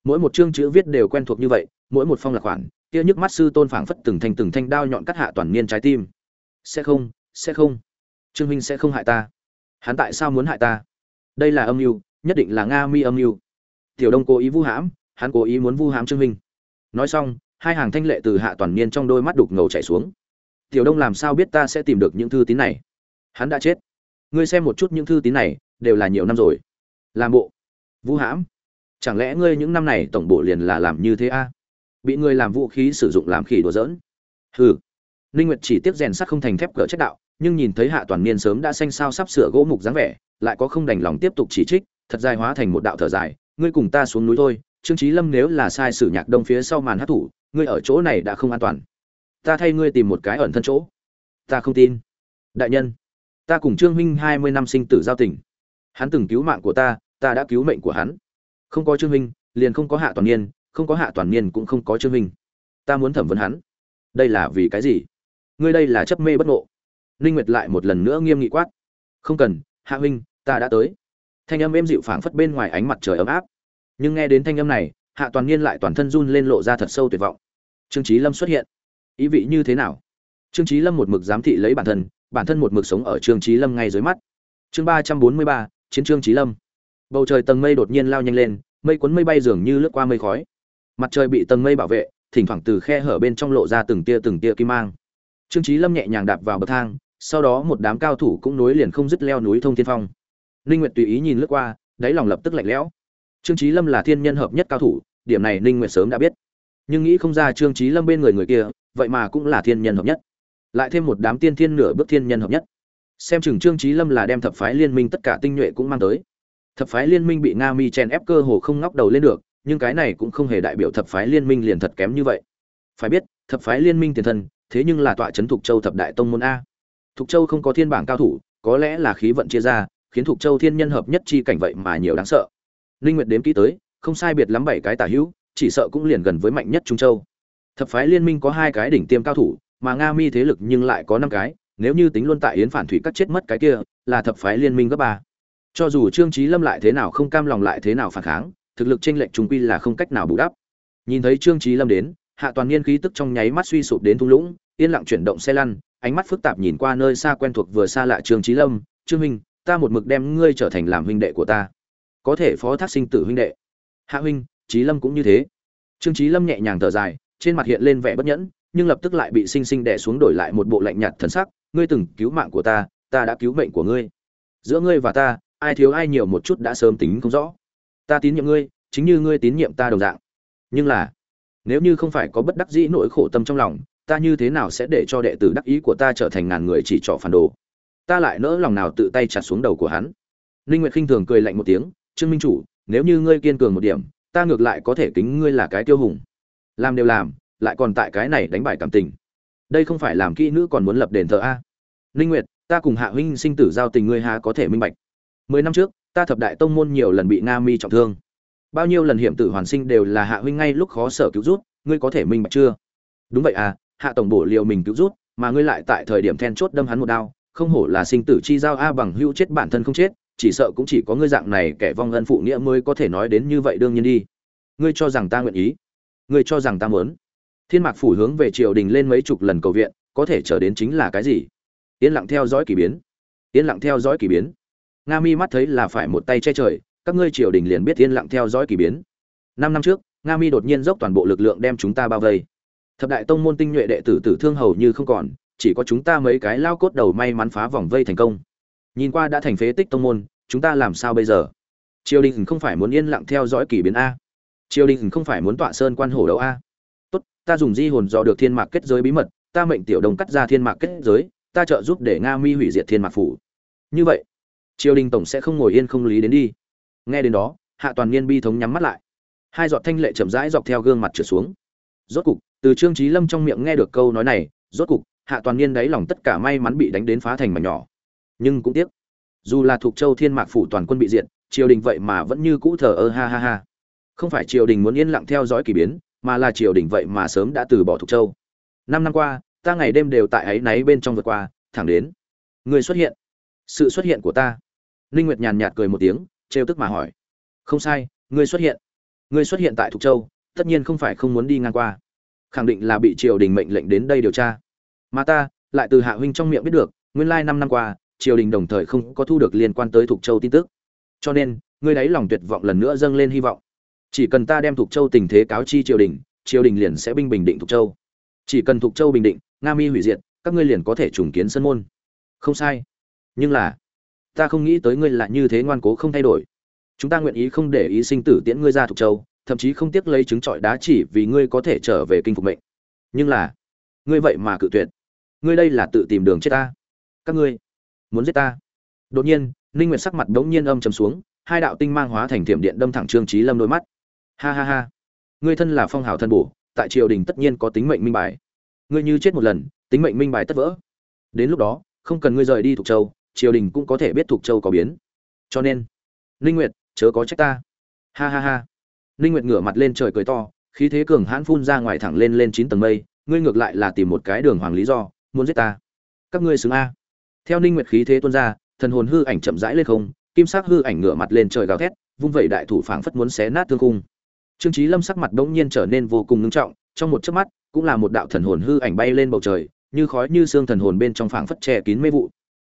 Mỗi một chương chữ viết đều quen thuộc như vậy, mỗi một phong là khoản, kia nhức mắt sư tôn phảng phất từng thanh từng thanh đao nhọn cắt hạ toàn niên trái tim. Sẽ không sẽ không. Trương huynh sẽ không hại ta hắn tại sao muốn hại ta? Đây là âm mưu, nhất định là nga mi âm mưu. Tiểu đông cố ý vu hãm, hắn cố ý muốn vu hãm trương huynh nói xong, hai hàng thanh lệ từ hạ toàn niên trong đôi mắt đục ngầu chảy xuống. Tiểu đông làm sao biết ta sẽ tìm được những thư tín này? Hắn đã chết. Ngươi xem một chút những thư tín này, đều là nhiều năm rồi. Làm bộ. Vũ hãm. Chẳng lẽ ngươi những năm này tổng bộ liền là làm như thế a? Bị ngươi làm vũ khí sử dụng làm khỉ đùa giỡn. Hừ. Ninh nguyệt chỉ tiếp rèn sắt không thành thép cỡ chất đạo nhưng nhìn thấy hạ toàn niên sớm đã xanh sao sắp sửa gỗ mục dáng vẻ, lại có không đành lòng tiếp tục chỉ trích, thật dài hóa thành một đạo thở dài, ngươi cùng ta xuống núi thôi, trương trí lâm nếu là sai sử nhạc đông phía sau màn hát thủ, ngươi ở chỗ này đã không an toàn. Ta thay ngươi tìm một cái ẩn thân chỗ. Ta không tin. Đại nhân, ta cùng trương huynh hai mươi năm sinh tử giao tình. Hắn từng cứu mạng của ta ta đã cứu mệnh của hắn. Không có trương huynh liền không có hạ toàn niên, không có hạ toàn niên cũng không có trương huynh ta muốn thẩm vấn hắn. Đây là vì cái gì? Ngươi đây là chấp mê bất ngộ ninh nguyệt lại một lần nữa nghiêm nghị quát. Không cần, hạ huynh, ta đã tới. Thanh âm êm dịu phảng phất bên ngoài ánh mặt trời ấm áp. Nhưng nghe đến thanh âm này, hạ toàn niên lại toàn thân run lên lộ ra thật sâu tuyệt vọng. Trương Chí lâm xuất hiện. Ý vị như thế nào? Trương Chí lâm một mực giám thị lấy bản thân bản thân một mực sống ở trương Chí lâm ngay dưới mắt. Chương ba trăm bốn mươi ba, chiến trương Chí lâm. Bầu trời tầng mây đột nhiên lao nhanh lên, mây cuốn mây bay dường như lướt qua mây khói. Mặt trời bị tầng mây bảo vệ, thỉnh thoảng từ khe hở bên trong lộ ra từng tia từng tia kim mang. Trương Chí lâm nhẹ nhàng đạp vào bậc thang sau đó một đám cao thủ cũng nối liền không dứt leo núi thông thiên phong. Ninh nguyệt tùy ý nhìn lướt qua, đáy lòng lập tức lạnh lẽo. Trương trí lâm là thiên nhân hợp nhất cao thủ, điểm này ninh nguyệt sớm đã biết. Nhưng nghĩ không ra trương trí lâm bên người người kia, vậy mà cũng là thiên nhân hợp nhất. Lại thêm một đám tiên thiên nửa bước thiên nhân hợp nhất. Xem chừng trương trí lâm là đem thập phái liên minh tất cả tinh nhuệ cũng mang tới. Thập phái liên minh bị nga mi chen ép cơ hồ không ngóc đầu lên được, nhưng cái này cũng không hề đại biểu thập phái liên minh liền thật kém như vậy. Phải biết, thập phái liên minh tiền thân, thế nhưng là tọa chấn thục châu thập đại tông môn a thục châu không có thiên bảng cao thủ, có lẽ là khí vận chia ra, khiến thục châu thiên nhân hợp nhất chi cảnh vậy mà nhiều đáng sợ. Linh nguyệt đếm kỹ tới, không sai biệt lắm bảy cái tả hữu, chỉ sợ cũng liền gần với mạnh nhất trung châu. Thập phái liên minh có hai cái đỉnh tiêm cao thủ, mà nga mi thế lực nhưng lại có năm cái, nếu như tính luôn tại yến phản thủy cắt chết mất cái kia, là thập phái liên minh gấp ba. Cho dù trương Chí lâm lại thế nào không cam lòng lại thế nào phản kháng, thực lực chênh lệch trung quy là không cách nào bù đắp. Nhìn thấy trương Chí lâm đến, hạ toàn niên khí tức trong nháy mắt suy sụp đến thung lũng, yên lặng chuyển động xe lăn ánh mắt phức tạp nhìn qua nơi xa quen thuộc vừa xa lạ trương trí lâm, trương huynh, ta một mực đem ngươi trở thành làm huynh đệ của ta. Có thể phó thác sinh tử huynh đệ. Hạ huynh trí lâm cũng như thế. Trương trí lâm nhẹ nhàng thở dài, trên mặt hiện lên vẻ bất nhẫn, nhưng lập tức lại bị sinh sinh đè xuống đổi lại một bộ lạnh nhạt thần sắc, ngươi từng cứu mạng của ta ta đã cứu mệnh của ngươi. Giữa ngươi và ta, ai thiếu ai nhiều một chút đã sớm tính không rõ. Ta tín nhiệm ngươi, chính như ngươi tín nhiệm ta đồng dạng. Nhưng là, nếu như không phải có bất đắc dĩ nỗi khổ tâm trong lòng ta như thế nào sẽ để cho đệ tử đắc ý của ta trở thành ngàn người chỉ trỏ phản đồ? Ta lại nỡ lòng nào tự tay chặt xuống đầu của hắn? Ninh nguyệt khinh thường cười lạnh một tiếng, trương minh chủ, nếu như ngươi kiên cường một điểm, ta ngược lại có thể kính ngươi là cái tiêu hùng. Làm đều làm, lại còn tại cái này đánh bại cảm tình. Đây không phải làm kỹ nữ còn muốn lập đền thờ a? Ninh nguyệt, ta cùng hạ huynh sinh tử giao tình ngươi há có thể minh bạch. Mười năm trước, ta thập đại tông môn nhiều lần bị nga mi trọng thương. Bao nhiêu lần hiểm tử hoàn sinh đều là hạ huynh ngay lúc khó sở cứu rút ngươi có thể minh bạch chưa? Đúng vậy à hạ tổng bổ liều mình cứu rút, mà ngươi lại tại thời điểm then chốt đâm hắn một đao, không hổ là sinh tử chi giao a bằng hữu chết bản thân không chết, chỉ sợ cũng chỉ có ngươi dạng này kẻ vong ân phụ nghĩa mới có thể nói đến như vậy đương nhiên đi. Ngươi cho rằng ta nguyện ý? Ngươi cho rằng ta muốn? Thiên mạc phủ hướng về triều đình lên mấy chục lần cầu viện, có thể trở đến chính là cái gì? Yên lặng theo dõi kỳ biến. Yên lặng theo dõi kỳ biến. Nga mi mắt thấy là phải một tay che trời, các ngươi triều đình liền biết yên lặng theo dõi kỳ biến. Năm năm trước, nga mi đột nhiên dốc toàn bộ lực lượng đem chúng ta bao vây thập đại tông môn tinh nhuệ đệ tử tử thương hầu như không còn, chỉ có chúng ta mấy cái lao cốt đầu may mắn phá vòng vây thành công. Nhìn qua đã thành phế tích tông môn, chúng ta làm sao bây giờ? Triều đình không phải muốn yên lặng theo dõi kỳ biến a. Triều đình không phải muốn tọa sơn quan hổ đấu a. Tốt, ta dùng di hồn dò được thiên mạc kết giới bí mật, ta mệnh tiểu đồng cắt ra thiên mạc kết giới, ta trợ giúp để nga mi hủy diệt thiên mạc phủ. Như vậy, triều đình tổng sẽ không ngồi yên không lý đến đi. Nghe đến đó, hạ toàn niên bi thống nhắm mắt lại. Hai giọt thanh lệ chậm rãi dọc theo gương mặt trở xuống. Rốt cục từ trương trí lâm trong miệng nghe được câu nói này, rốt cục, hạ toàn niên đáy lòng tất cả may mắn bị đánh đến phá thành mảnh nhỏ. Nhưng cũng tiếc, dù là thuộc châu thiên mạc phủ toàn quân bị diệt, triều đình vậy mà vẫn như cũ thờ ơ ha ha ha. Không phải triều đình muốn yên lặng theo dõi kỳ biến, mà là triều đình vậy mà sớm đã từ bỏ thuộc châu. Năm năm qua, ta ngày đêm đều tại ấy náy bên trong vượt qua, thẳng đến, người xuất hiện, sự xuất hiện của ta. Ninh nguyệt nhàn nhạt cười một tiếng, trêu tức mà hỏi, không sai ngươi xuất hiện ngươi xuất hiện tại thục châu, tất nhiên không phải không muốn đi ngang qua khẳng định là bị triều đình mệnh lệnh đến đây điều tra. Mà ta, lại từ hạ huynh trong miệng biết được, nguyên lai năm năm qua, triều đình đồng thời không có thu được liên quan tới thục châu tin tức. Cho nên, ngươi đáy lòng tuyệt vọng lần nữa dâng lên hy vọng. Chỉ cần ta đem thục châu tình thế cáo chi triều đình triều đình liền sẽ binh bình định thục châu. Chỉ cần thục châu bình định, nga mi hủy diệt, các ngươi liền có thể trùng kiến sân môn. Không sai. Nhưng là, ta không nghĩ tới ngươi là như thế ngoan cố không thay đổi. Chúng ta nguyện ý không để ý sinh tử tiễn ngươi ra thục châu thậm chí không tiếc lấy trứng trọi đá chỉ vì ngươi có thể trở về kinh phục mệnh. Nhưng là, ngươi vậy mà cự tuyệt. Ngươi đây là tự tìm đường chết ta. Các ngươi, muốn giết ta. Đột nhiên, ninh nguyệt sắc mặt đống nhiên âm trầm xuống, hai đạo tinh mang hóa thành thiểm điện đâm thẳng trương trí lâm đôi mắt. Ha ha ha. Ngươi thân là phong hào thân bổ, tại triều đình tất nhiên có tính mệnh minh bài. Ngươi như chết một lần, tính mệnh minh bài tất vỡ. Đến lúc đó, không cần ngươi rời đi thuộc châu, triều đình cũng có thể biết thuộc châu có biến. Cho nên, ninh nguyệt, chớ có trách ta. Ha ha ha ninh nguyệt ngửa mặt lên trời cười to, khí thế cường hãn phun ra ngoài thẳng lên lên chín tầng mây, ngươi ngược lại là tìm một cái đường hoàng lý do, muốn giết ta. Các ngươi xứng a. Theo ninh nguyệt khí thế tuôn ra, thần hồn hư ảnh chậm rãi lên không, kim sắc hư ảnh ngửa mặt lên trời gào thét, vung vẩy đại thủ phảng phất muốn xé nát thương cung trương chí lâm sắc mặt đống nhiên trở nên vô cùng ngưng trọng, trong một chớp mắt, cũng là một đạo thần hồn hư ảnh bay lên bầu trời, như khói như xương thần hồn bên trong phảng phất che kín mê vụ.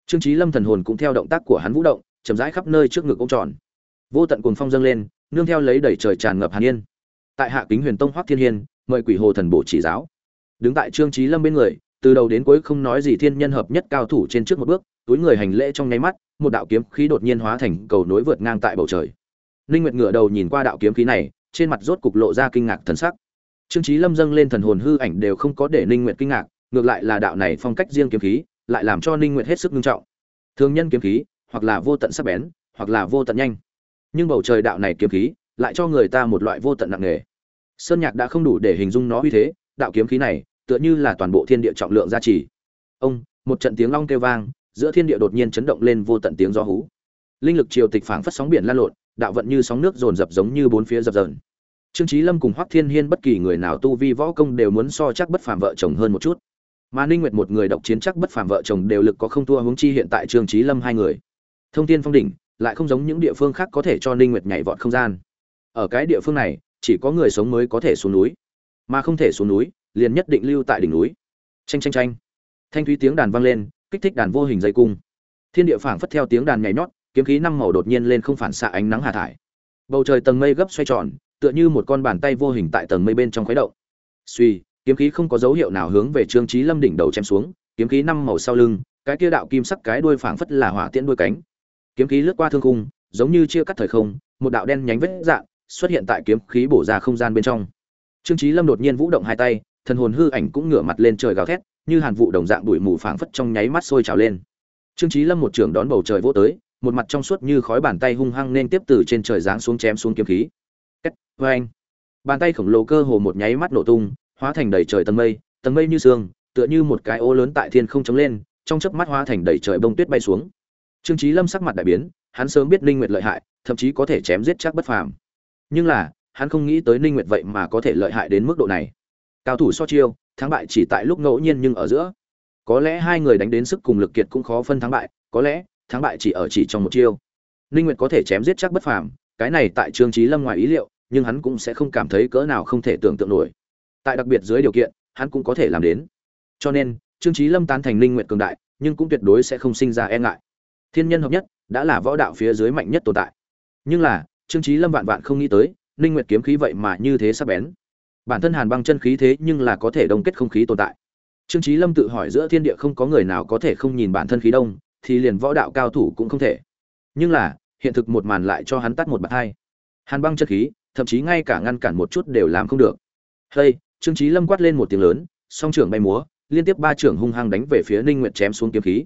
Trương chí lâm thần hồn cũng theo động tác của hắn vũ động, chậm rãi khắp nơi trước ngực ông tròn vô tận cuồng phong dâng lên nương theo lấy đầy trời tràn ngập hàn yên. Tại hạ kính huyền tông hoắc thiên hiên, mời quỷ hồ thần bổ chỉ giáo. Đứng tại trương chí lâm bên người, từ đầu đến cuối không nói gì thiên nhân hợp nhất cao thủ trên trước một bước, túi người hành lễ trong nháy mắt, một đạo kiếm khí đột nhiên hóa thành cầu nối vượt ngang tại bầu trời. Ninh nguyệt ngửa đầu nhìn qua đạo kiếm khí này, trên mặt rốt cục lộ ra kinh ngạc thần sắc. Trương chí lâm dâng lên thần hồn hư ảnh đều không có để ninh nguyệt kinh ngạc, ngược lại là đạo này phong cách riêng kiếm khí, lại làm cho ninh nguyệt hết sức nghiêm trọng. Thường nhân kiếm khí, hoặc là vô tận sắc bén, hoặc là vô tận nhanh nhưng bầu trời đạo này kiếm khí lại cho người ta một loại vô tận nặng nề. Sơn nhạc đã không đủ để hình dung nó uy thế, đạo kiếm khí này tựa như là toàn bộ thiên địa trọng lượng gia trì. Ông, một trận tiếng long kêu vang, giữa thiên địa đột nhiên chấn động lên vô tận tiếng gió hú. Linh lực triều tịch phảng phất sóng biển lan lộn, đạo vận như sóng nước dồn dập giống như bốn phía dập dờn. Trương trí lâm cùng hoắc thiên hiên bất kỳ người nào tu vi võ công đều muốn so chắc bất phàm vợ chồng hơn một chút. Mà ninh nguyệt một người độc chiến chắc bất phàm vợ chồng đều lực có không thua hướng chi hiện tại trương trí lâm hai người. Thông thiên phong đỉnh lại không giống những địa phương khác có thể cho ninh nguyệt nhảy vọt không gian. Ở cái địa phương này, chỉ có người sống mới có thể xuống núi. Mà không thể xuống núi, liền nhất định lưu tại đỉnh núi. Chanh chanh chanh. thanh thúy tiếng đàn vang lên, kích thích đàn vô hình dây cung. Thiên địa phảng phất theo tiếng đàn nhảy nhót, kiếm khí năm màu đột nhiên lên không phản xạ ánh nắng hà thải. Bầu trời tầng mây gấp xoay tròn, tựa như một con bàn tay vô hình tại tầng mây bên trong khuấy động. Suy kiếm khí không có dấu hiệu nào hướng về trương trí lâm đỉnh đầu chém xuống, kiếm khí năm màu sau lưng, cái kia đạo kim sắc cái đuôi phảng phất là hỏa tiễn đuôi cánh kiếm khí lướt qua thương khung, giống như chia cắt thời không, một đạo đen nhánh vết dạng xuất hiện tại kiếm khí bổ ra không gian bên trong. Trương trí lâm đột nhiên vũ động hai tay, thần hồn hư ảnh cũng ngửa mặt lên trời gào thét, như hàn vụ đồng dạng bụi mù phảng phất trong nháy mắt sôi trào lên. Trương trí lâm một trường đón bầu trời vỗ tới, một mặt trong suốt như khói bàn tay hung hăng nên tiếp từ trên trời giáng xuống chém xuống kiếm khí. Cách vê vâng anh. Bàn tay khổng lồ cơ hồ một nháy mắt nổ tung, hóa thành đầy trời tầng mây tầng mây như sương, tựa như một cái ô lớn tại thiên không chống lên, trong chớp mắt hóa thành đầy trời bông tuyết bay xuống trương Chí lâm sắc mặt đại biến, hắn sớm biết ninh nguyệt lợi hại, thậm chí có thể chém giết chắc bất phàm. Nhưng là, hắn không nghĩ tới ninh nguyệt vậy mà có thể lợi hại đến mức độ này. Cao thủ so chiêu, thắng bại chỉ tại lúc ngẫu nhiên nhưng ở giữa. Có lẽ hai người đánh đến sức cùng lực kiệt cũng khó phân thắng bại, có lẽ, thắng bại chỉ ở chỉ trong một chiêu. Ninh nguyệt có thể chém giết chắc bất phàm, cái này tại trương Chí lâm ngoài ý liệu, nhưng hắn cũng sẽ không cảm thấy cỡ nào không thể tưởng tượng nổi. Tại đặc biệt dưới điều kiện, hắn cũng có thể làm đến. Cho nên, trương Chí lâm tán thành ninh nguyệt cường đại, nhưng cũng tuyệt đối sẽ không sinh ra e ngại thiên nhân hợp nhất, đã là võ đạo phía dưới mạnh nhất tồn tại. Nhưng là, trương trí lâm vạn vạn không nghĩ tới, ninh nguyệt kiếm khí vậy mà như thế sắc bén. Bản thân hàn băng chân khí thế nhưng là có thể đông kết không khí tồn tại. Trương trí lâm tự hỏi giữa thiên địa không có người nào có thể không nhìn bản thân khí đông, thì liền võ đạo cao thủ cũng không thể. Nhưng là, hiện thực một màn lại cho hắn tắt một bạt hai. Hàn băng chân khí, thậm chí ngay cả ngăn cản một chút đều làm không được. Hey, trương trí lâm quát lên một tiếng lớn, song trưởng bay múa, liên tiếp ba trưởng hung hăng đánh về phía ninh nguyệt chém xuống kiếm khí.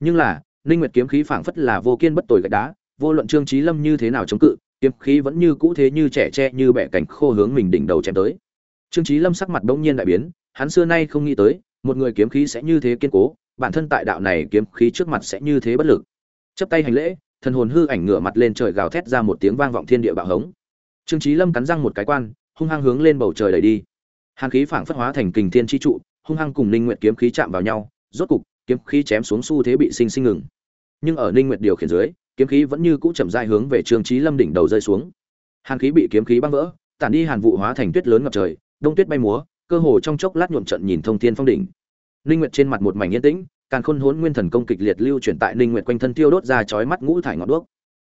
Nhưng là ninh nguyệt kiếm khí phảng phất là vô kiên bất tồi gạch đá, vô luận trương trí lâm như thế nào chống cự, kiếm khí vẫn như cũ thế như trẻ tre như bẻ cảnh khô hướng mình đỉnh đầu chém tới. Trương Chí lâm sắc mặt bỗng nhiên đại biến, hắn xưa nay không nghĩ tới, một người kiếm khí sẽ như thế kiên cố, bản thân tại đạo này kiếm khí trước mặt sẽ như thế bất lực. Chấp tay hành lễ, thần hồn hư ảnh ngửa mặt lên trời gào thét ra một tiếng vang vọng thiên địa bạo hống. Trương Chí lâm cắn răng một cái quan, hung hăng hướng lên bầu trời đẩy đi. Hàn khí phảng phất hóa thành kình thiên chi trụ, hung hăng cùng ninh nguyệt kiếm khí chạm vào nhau, rốt cục, kiếm khí chém xuống xu thế bị sinh sinh ngừng nhưng ở ninh nguyệt điều khiển dưới, kiếm khí vẫn như cũ chậm rãi hướng về trương Chí lâm đỉnh đầu rơi xuống. Hàn khí bị kiếm khí băng vỡ, tản đi hàn vụ hóa thành tuyết lớn ngập trời, đông tuyết bay múa, cơ hồ trong chốc lát nhuộm trận nhìn thông thiên phong đỉnh. Ninh nguyệt trên mặt một mảnh yên tĩnh càn khôn hỗn nguyên thần công kịch liệt lưu chuyển tại ninh nguyệt quanh thân tiêu đốt ra chói mắt ngũ thải ngọn đuốc.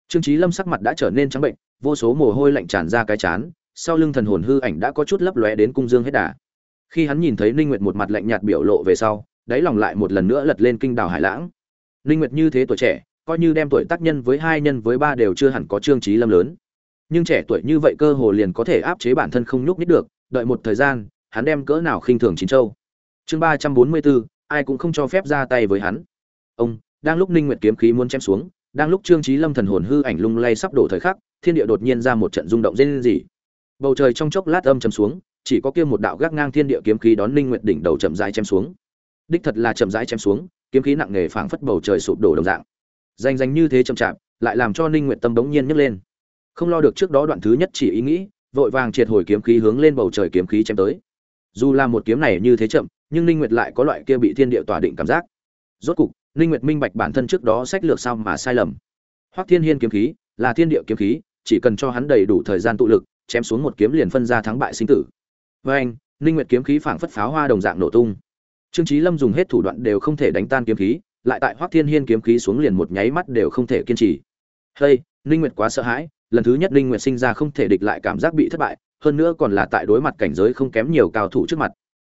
Trương Chí lâm sắc mặt đã trở nên trắng bệnh, vô số mồ hôi lạnh tràn ra cái chán, sau lưng thần hồn hư ảnh đã có chút lấp lóe đến cung dương hết đà. Khi hắn nhìn thấy ninh nguyệt một mặt lạnh nhạt biểu lộ về sau, đáy lòng lại một lần nữa lật lên kinh đào hải lãng ninh nguyệt như thế tuổi trẻ, coi như đem tuổi tác nhân với hai nhân với ba đều chưa hẳn có trương trí lâm lớn. Nhưng trẻ tuổi như vậy cơ hồ liền có thể áp chế bản thân không nhúc nhích được, đợi một thời gian, hắn đem cỡ nào khinh thường chín châu. Chương ba trăm bốn mươi bốn, ai cũng không cho phép ra tay với hắn. Ông, đang lúc ninh nguyệt kiếm khí muốn chém xuống, đang lúc trương trí lâm thần hồn hư ảnh lung lay sắp đổ thời khắc, thiên địa đột nhiên ra một trận rung động rên rỉ. Bầu trời trong chốc lát âm trầm xuống, chỉ có kia một đạo gác ngang thiên địa kiếm khí đón ninh nguyệt đỉnh đầu chậm rãi chém xuống. Đích thật là chậm rãi chém xuống kiếm khí nặng nề phảng phất bầu trời sụp đổ đồng dạng. Danh danh như thế chậm chạp, lại làm cho ninh nguyệt tâm đống nhiên nhấc lên. Không lo được trước đó đoạn thứ nhất chỉ ý nghĩ, vội vàng triệt hồi kiếm khí hướng lên bầu trời kiếm khí chém tới. Dù là một kiếm này như thế chậm, nhưng ninh nguyệt lại có loại kia bị thiên địa tỏa định cảm giác. Rốt cục, ninh nguyệt minh bạch bản thân trước đó sách lược sao mà sai lầm. Hoắc thiên hiên kiếm khí, là thiên địa kiếm khí, chỉ cần cho hắn đầy đủ thời gian tụ lực, chém xuống một kiếm liền phân ra thắng bại sinh tử. Với anh, ninh nguyệt kiếm khí phảng phất pháo hoa đồng dạng nổ tung trương chí lâm dùng hết thủ đoạn đều không thể đánh tan kiếm khí, lại tại hoắc thiên hiên kiếm khí xuống liền một nháy mắt đều không thể kiên trì. Hey, ninh nguyệt quá sợ hãi, lần thứ nhất ninh nguyệt sinh ra không thể địch lại cảm giác bị thất bại, hơn nữa còn là tại đối mặt cảnh giới không kém nhiều cao thủ trước mặt.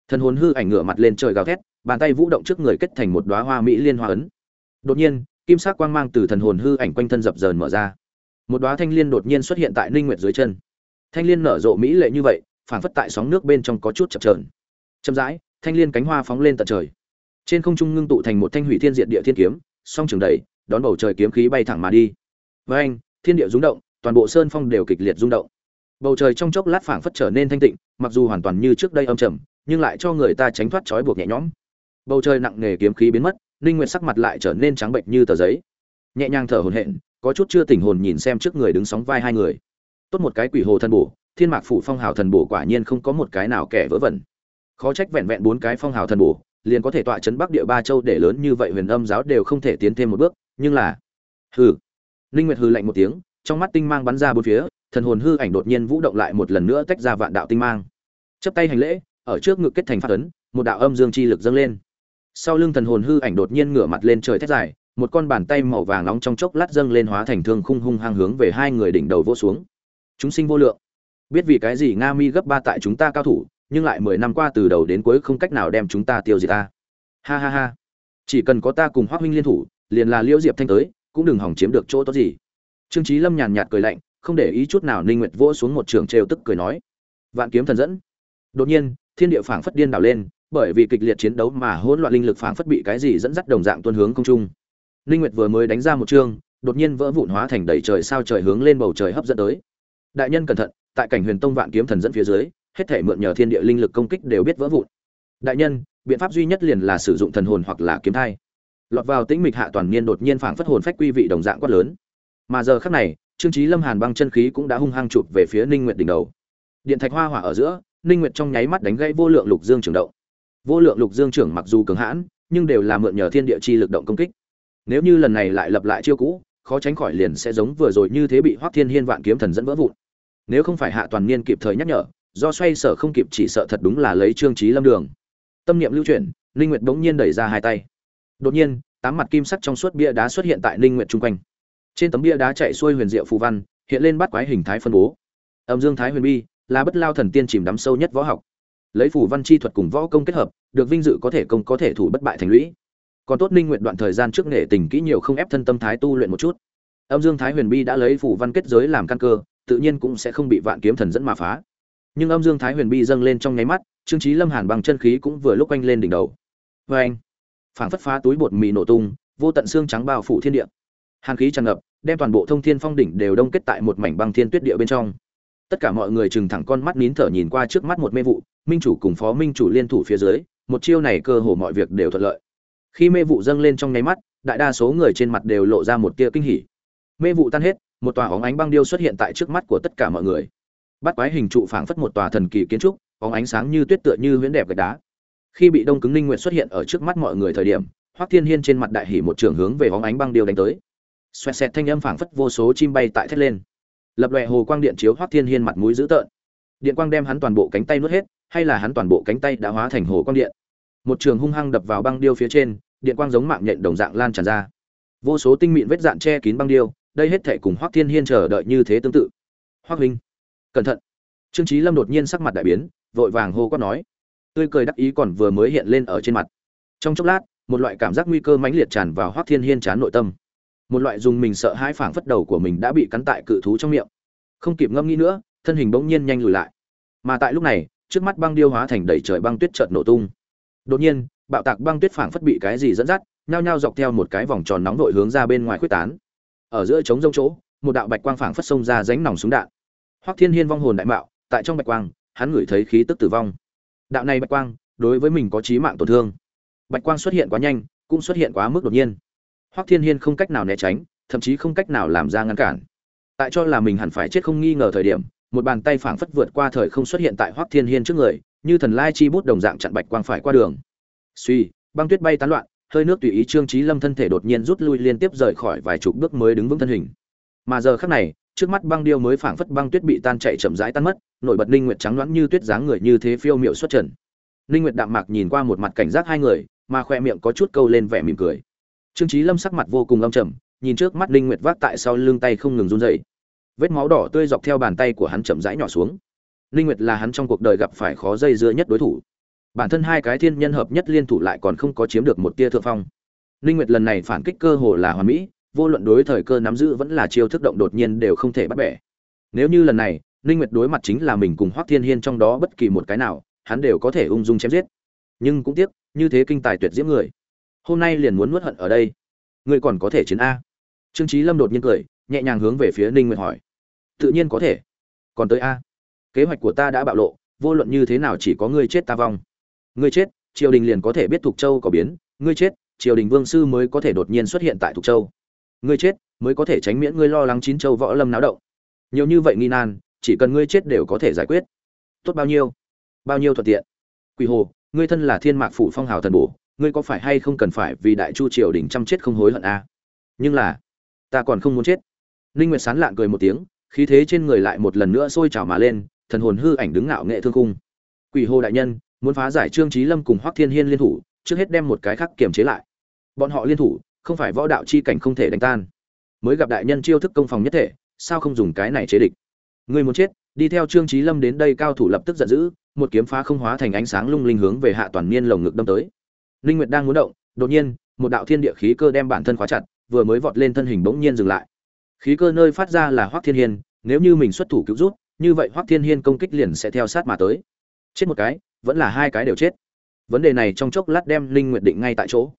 Thần hồn hư ảnh ngửa mặt lên trời gào thét, bàn tay vũ động trước người kết thành một đóa hoa mỹ liên hoa ấn. Đột nhiên, kim sắc quang mang từ thần hồn hư ảnh quanh thân dập dờn mở ra. Một đóa thanh liên đột nhiên xuất hiện tại ninh nguyệt dưới chân. Thanh liên nở rộ mỹ lệ như vậy, phảng phất tại sóng nước bên trong có chút chập chờn. Chậm rãi thanh liên cánh hoa phóng lên tận trời. Trên không trung ngưng tụ thành một thanh hủy thiên diệt địa thiên kiếm song trường đầy, đón bầu trời kiếm khí bay thẳng mà đi. Với anh thiên địa rung động toàn bộ sơn phong đều kịch liệt rung động. Bầu trời trong chốc lát phảng phất trở nên thanh tịnh mặc dù hoàn toàn như trước đây âm trầm nhưng lại cho người ta tránh thoát trói buộc nhẹ nhõm. Bầu trời nặng nề kiếm khí biến mất ninh nguyệt sắc mặt lại trở nên trắng bệnh như tờ giấy. Nhẹ nhàng thở hổn hển có chút chưa tỉnh hồn nhìn xem trước người đứng sóng vai hai người. Tốt một cái quỷ hồ thần bổ thiên mạc phủ phong hào thần bổ quả nhiên không có một cái nào kẻ vớ vẩn khó trách vẹn vẹn bốn cái phong hào thần bổ, liền có thể tọa chấn bắc địa ba châu để lớn như vậy huyền âm giáo đều không thể tiến thêm một bước, nhưng là, hừ. Linh nguyệt hừ lạnh một tiếng, trong mắt tinh mang bắn ra bốn phía, thần hồn hư ảnh đột nhiên vũ động lại một lần nữa tách ra vạn đạo tinh mang. Chắp tay hành lễ, ở trước ngực kết thành phát ấn, một đạo âm dương chi lực dâng lên. Sau lưng thần hồn hư ảnh đột nhiên ngửa mặt lên trời thét dài, một con bàn tay màu vàng nóng trong chốc lát dâng lên hóa thành thương khung hung hăng hướng về hai người đỉnh đầu vỗ xuống. Chúng sinh vô lượng. Biết vì cái gì nga mi gấp ba tại chúng ta cao thủ nhưng lại mười năm qua từ đầu đến cuối không cách nào đem chúng ta tiêu diệt ta. Ha ha ha. Chỉ cần có ta cùng hoác huynh liên thủ, liền là liễu diệp thanh tới, cũng đừng hỏng chiếm được chỗ tốt gì. Trương trí lâm nhàn nhạt cười lạnh, không để ý chút nào ninh nguyệt vỗ xuống một trường trêu tức cười nói. Vạn kiếm thần dẫn. Đột nhiên, thiên địa phảng phất điên đảo lên, bởi vì kịch liệt chiến đấu mà hỗn loạn linh lực phảng phất bị cái gì dẫn dắt đồng dạng tuân hướng không trung. Ninh nguyệt vừa mới đánh ra một trường, đột nhiên vỡ vụn hóa thành đầy trời sao trời hướng lên bầu trời hấp dẫn tới. Đại nhân cẩn thận, tại cảnh huyền tông vạn kiếm thần dẫn phía dưới hết thể mượn nhờ thiên địa linh lực công kích đều biết vỡ vụn. Đại nhân, biện pháp duy nhất liền là sử dụng thần hồn hoặc là kiếm thai. Lọt vào tĩnh mịch hạ toàn niên đột nhiên phảng phất hồn phách quy vị đồng dạng quát lớn. Mà giờ khắc này, trương trí lâm hàn băng chân khí cũng đã hung hăng chụp về phía ninh nguyệt đỉnh đầu. Điện thạch hoa hỏa ở giữa, ninh nguyệt trong nháy mắt đánh gãy vô lượng lục dương trưởng động. Vô lượng lục dương trưởng mặc dù cường hãn, nhưng đều là mượn nhờ thiên địa chi lực động công kích. Nếu như lần này lại lập lại chiêu cũ, khó tránh khỏi liền sẽ giống vừa rồi như thế bị hoắc thiên hiên vạn kiếm thần dẫn vỡ vụn. Nếu không phải hạ toàn niên kịp thời nhắc nhở do xoay sở không kịp chỉ sợ thật đúng là lấy trương trí lâm đường. Tâm niệm lưu chuyển, ninh nguyệt bỗng nhiên đẩy ra hai tay. Đột nhiên, tám mặt kim sắc trong suốt bia đá xuất hiện tại ninh nguyệt trung quanh. Trên tấm bia đá chạy xuôi huyền diệu phù văn, hiện lên bắt quái hình thái phân bố. Âm dương thái huyền bi, là bất lao thần tiên chìm đắm sâu nhất võ học. Lấy phù văn chi thuật cùng võ công kết hợp, được vinh dự có thể công có thể thủ bất bại thành lũy. Còn tốt ninh nguyện đoạn thời gian trước nghệ tình kỹ nhiều không ép thân tâm thái tu luyện một chút. Âm dương thái huyền bi đã lấy phù văn kết giới làm căn cơ, tự nhiên cũng sẽ không bị vạn kiếm thần dẫn mà phá nhưng âm dương thái huyền bi dâng lên trong nháy mắt, trương trí lâm hàn bằng chân khí cũng vừa lúc anh lên đỉnh đầu. Vê anh, phảng phất phá túi bột mì nổ tung, vô tận xương trắng bao phủ thiên địa. Hàn khí tràn ngập, đem toàn bộ thông thiên phong đỉnh đều đông kết tại một mảnh băng thiên tuyết địa bên trong. Tất cả mọi người chừng thẳng con mắt nín thở nhìn qua trước mắt một mê vụ, minh chủ cùng phó minh chủ liên thủ phía dưới, một chiêu này cơ hồ mọi việc đều thuận lợi. Khi mê vụ dâng lên trong nháy mắt, đại đa số người trên mặt đều lộ ra một tia kinh hỉ. Mê vụ tan hết, một tòa óng ánh băng điêu xuất hiện tại trước mắt của tất cả mọi người bắt quái hình trụ phảng phất một tòa thần kỳ kiến trúc óng ánh sáng như tuyết tựa như huyễn đẹp gạch đá. Khi bị đông cứng ninh nguyện xuất hiện ở trước mắt mọi người thời điểm, hoắc thiên hiên trên mặt đại hỉ một trường hướng về óng ánh băng điêu đánh tới. Xoẹt xẹt thanh âm phảng phất vô số chim bay tại thét lên. Lập lòe hồ quang điện chiếu hoắc thiên hiên mặt mũi dữ tợn. Điện quang đem hắn toàn bộ cánh tay nuốt hết, hay là hắn toàn bộ cánh tay đã hóa thành hồ quang điện. Một trường hung hăng đập vào băng điêu phía trên, điện quang giống mạng nhện đồng dạng lan tràn ra. Vô số tinh mịn vết dạn che kín băng điêu, đây hết thể cùng hoắc thiên hiên chờ đợi như thế tương tự. Hoắc huynh cẩn thận. Trương trí lâm đột nhiên sắc mặt đại biến, vội vàng hô quát nói. Tươi cười đắc ý còn vừa mới hiện lên ở trên mặt. Trong chốc lát, một loại cảm giác nguy cơ mãnh liệt tràn vào hoắc thiên hiên chán nội tâm. Một loại dùng mình sợ hãi phảng phất đầu của mình đã bị cắn tại cự thú trong miệng. Không kịp ngâm nghĩ nữa, thân hình bỗng nhiên nhanh lùi lại. Mà tại lúc này, trước mắt băng điêu hóa thành đầy trời băng tuyết chợt nổ tung. Đột nhiên, bạo tạc băng tuyết phảng phất bị cái gì dẫn dắt, nhao nhao dọc theo một cái vòng tròn nóng vội hướng ra bên ngoài quyết tán. Ở giữa trống rông chỗ, một đạo bạch quang phảng phất xông ra ránh nòng súng đạn hoắc thiên hiên vong hồn đại mạo, tại trong bạch quang, hắn ngửi thấy khí tức tử vong. Đạo này bạch quang, đối với mình có chí mạng tổn thương. Bạch quang xuất hiện quá nhanh, cũng xuất hiện quá mức đột nhiên. Hoắc thiên hiên không cách nào né tránh, thậm chí không cách nào làm ra ngăn cản. Tại cho là mình hẳn phải chết không nghi ngờ thời điểm, một bàn tay phảng phất vượt qua thời không xuất hiện tại hoắc thiên hiên trước người, như thần lai chi bút đồng dạng chặn bạch quang phải qua đường. Suy, băng tuyết bay tán loạn, hơi nước tùy ý trương trí lâm thân thể đột nhiên rút lui liên tiếp rời khỏi vài chục bước mới đứng vững thân hình. Mà giờ khắc này trước mắt băng điêu mới phảng phất băng tuyết bị tan chạy chậm rãi tan mất, nổi bật ninh nguyệt trắng loãng như tuyết dáng người như thế phiêu miệu xuất trần. Ninh nguyệt đạm mạc nhìn qua một mặt cảnh giác hai người, mà khoe miệng có chút câu lên vẻ mỉm cười. Trương trí lâm sắc mặt vô cùng âm trầm, nhìn trước mắt ninh nguyệt vác tại sau lưng tay không ngừng run rẩy. Vết máu đỏ tươi dọc theo bàn tay của hắn chậm rãi nhỏ xuống. Ninh nguyệt là hắn trong cuộc đời gặp phải khó dây dưa nhất đối thủ. Bản thân hai cái thiên nhân hợp nhất liên thủ lại còn không có chiếm được một tia thượng phong. Ninh nguyệt lần này phản kích cơ hồ là hoàn mỹ vô luận đối thời cơ nắm giữ vẫn là chiêu thức động đột nhiên đều không thể bắt bẻ. Nếu như lần này, ninh nguyệt đối mặt chính là mình cùng hoắc thiên hiên trong đó bất kỳ một cái nào, hắn đều có thể ung dung chém giết. Nhưng cũng tiếc, như thế kinh tài tuyệt diễm người, hôm nay liền muốn nuốt hận ở đây. Ngươi còn có thể chiến a. Trương Chí lâm đột nhiên cười, nhẹ nhàng hướng về phía ninh nguyệt hỏi. Tự nhiên có thể. Còn tới a. Kế hoạch của ta đã bạo lộ, vô luận như thế nào chỉ có ngươi chết ta vong. Ngươi chết, triều đình liền có thể biết thục châu có biến. Ngươi chết, triều đình vương sư mới có thể đột nhiên xuất hiện tại thục châu ngươi chết, mới có thể tránh miễn ngươi lo lắng chín châu võ lâm náo động. Nhiều như vậy nghi nan, chỉ cần ngươi chết đều có thể giải quyết. Tốt bao nhiêu? Bao nhiêu thuận tiện? Quỷ hồ, ngươi thân là thiên mạc phủ phong hào thần bổ, ngươi có phải hay không cần phải vì đại chu triều đình chăm chết không hối hận a à? nhưng là, ta còn không muốn chết. Ninh nguyệt sán lạng cười một tiếng, khí thế trên người lại một lần nữa sôi trào mà lên, thần hồn hư ảnh đứng ngạo nghệ thương cung quỷ hồ đại nhân, muốn phá giải trương trí lâm cùng hoắc thiên hiên liên thủ, trước hết đem một cái khác kiềm chế lại. Bọn họ liên thủ không phải võ đạo chi cảnh không thể đánh tan. Mới gặp đại nhân chiêu thức công phòng nhất thể, sao không dùng cái này chế địch? Ngươi muốn chết, đi theo trương trí lâm đến đây cao thủ lập tức giận dữ, một kiếm phá không hóa thành ánh sáng lung linh hướng về hạ toàn niên lồng ngực đâm tới. Linh nguyệt đang muốn động, đột nhiên, một đạo thiên địa khí cơ đem bản thân khóa chặt, vừa mới vọt lên thân hình bỗng nhiên dừng lại. Khí cơ nơi phát ra là hoắc thiên hiên, nếu như mình xuất thủ cứu rút, như vậy hoắc thiên hiên công kích liền sẽ theo sát mà tới. Chết một cái, vẫn là hai cái đều chết. Vấn đề này trong chốc lát đem linh nguyệt định ngay tại chỗ.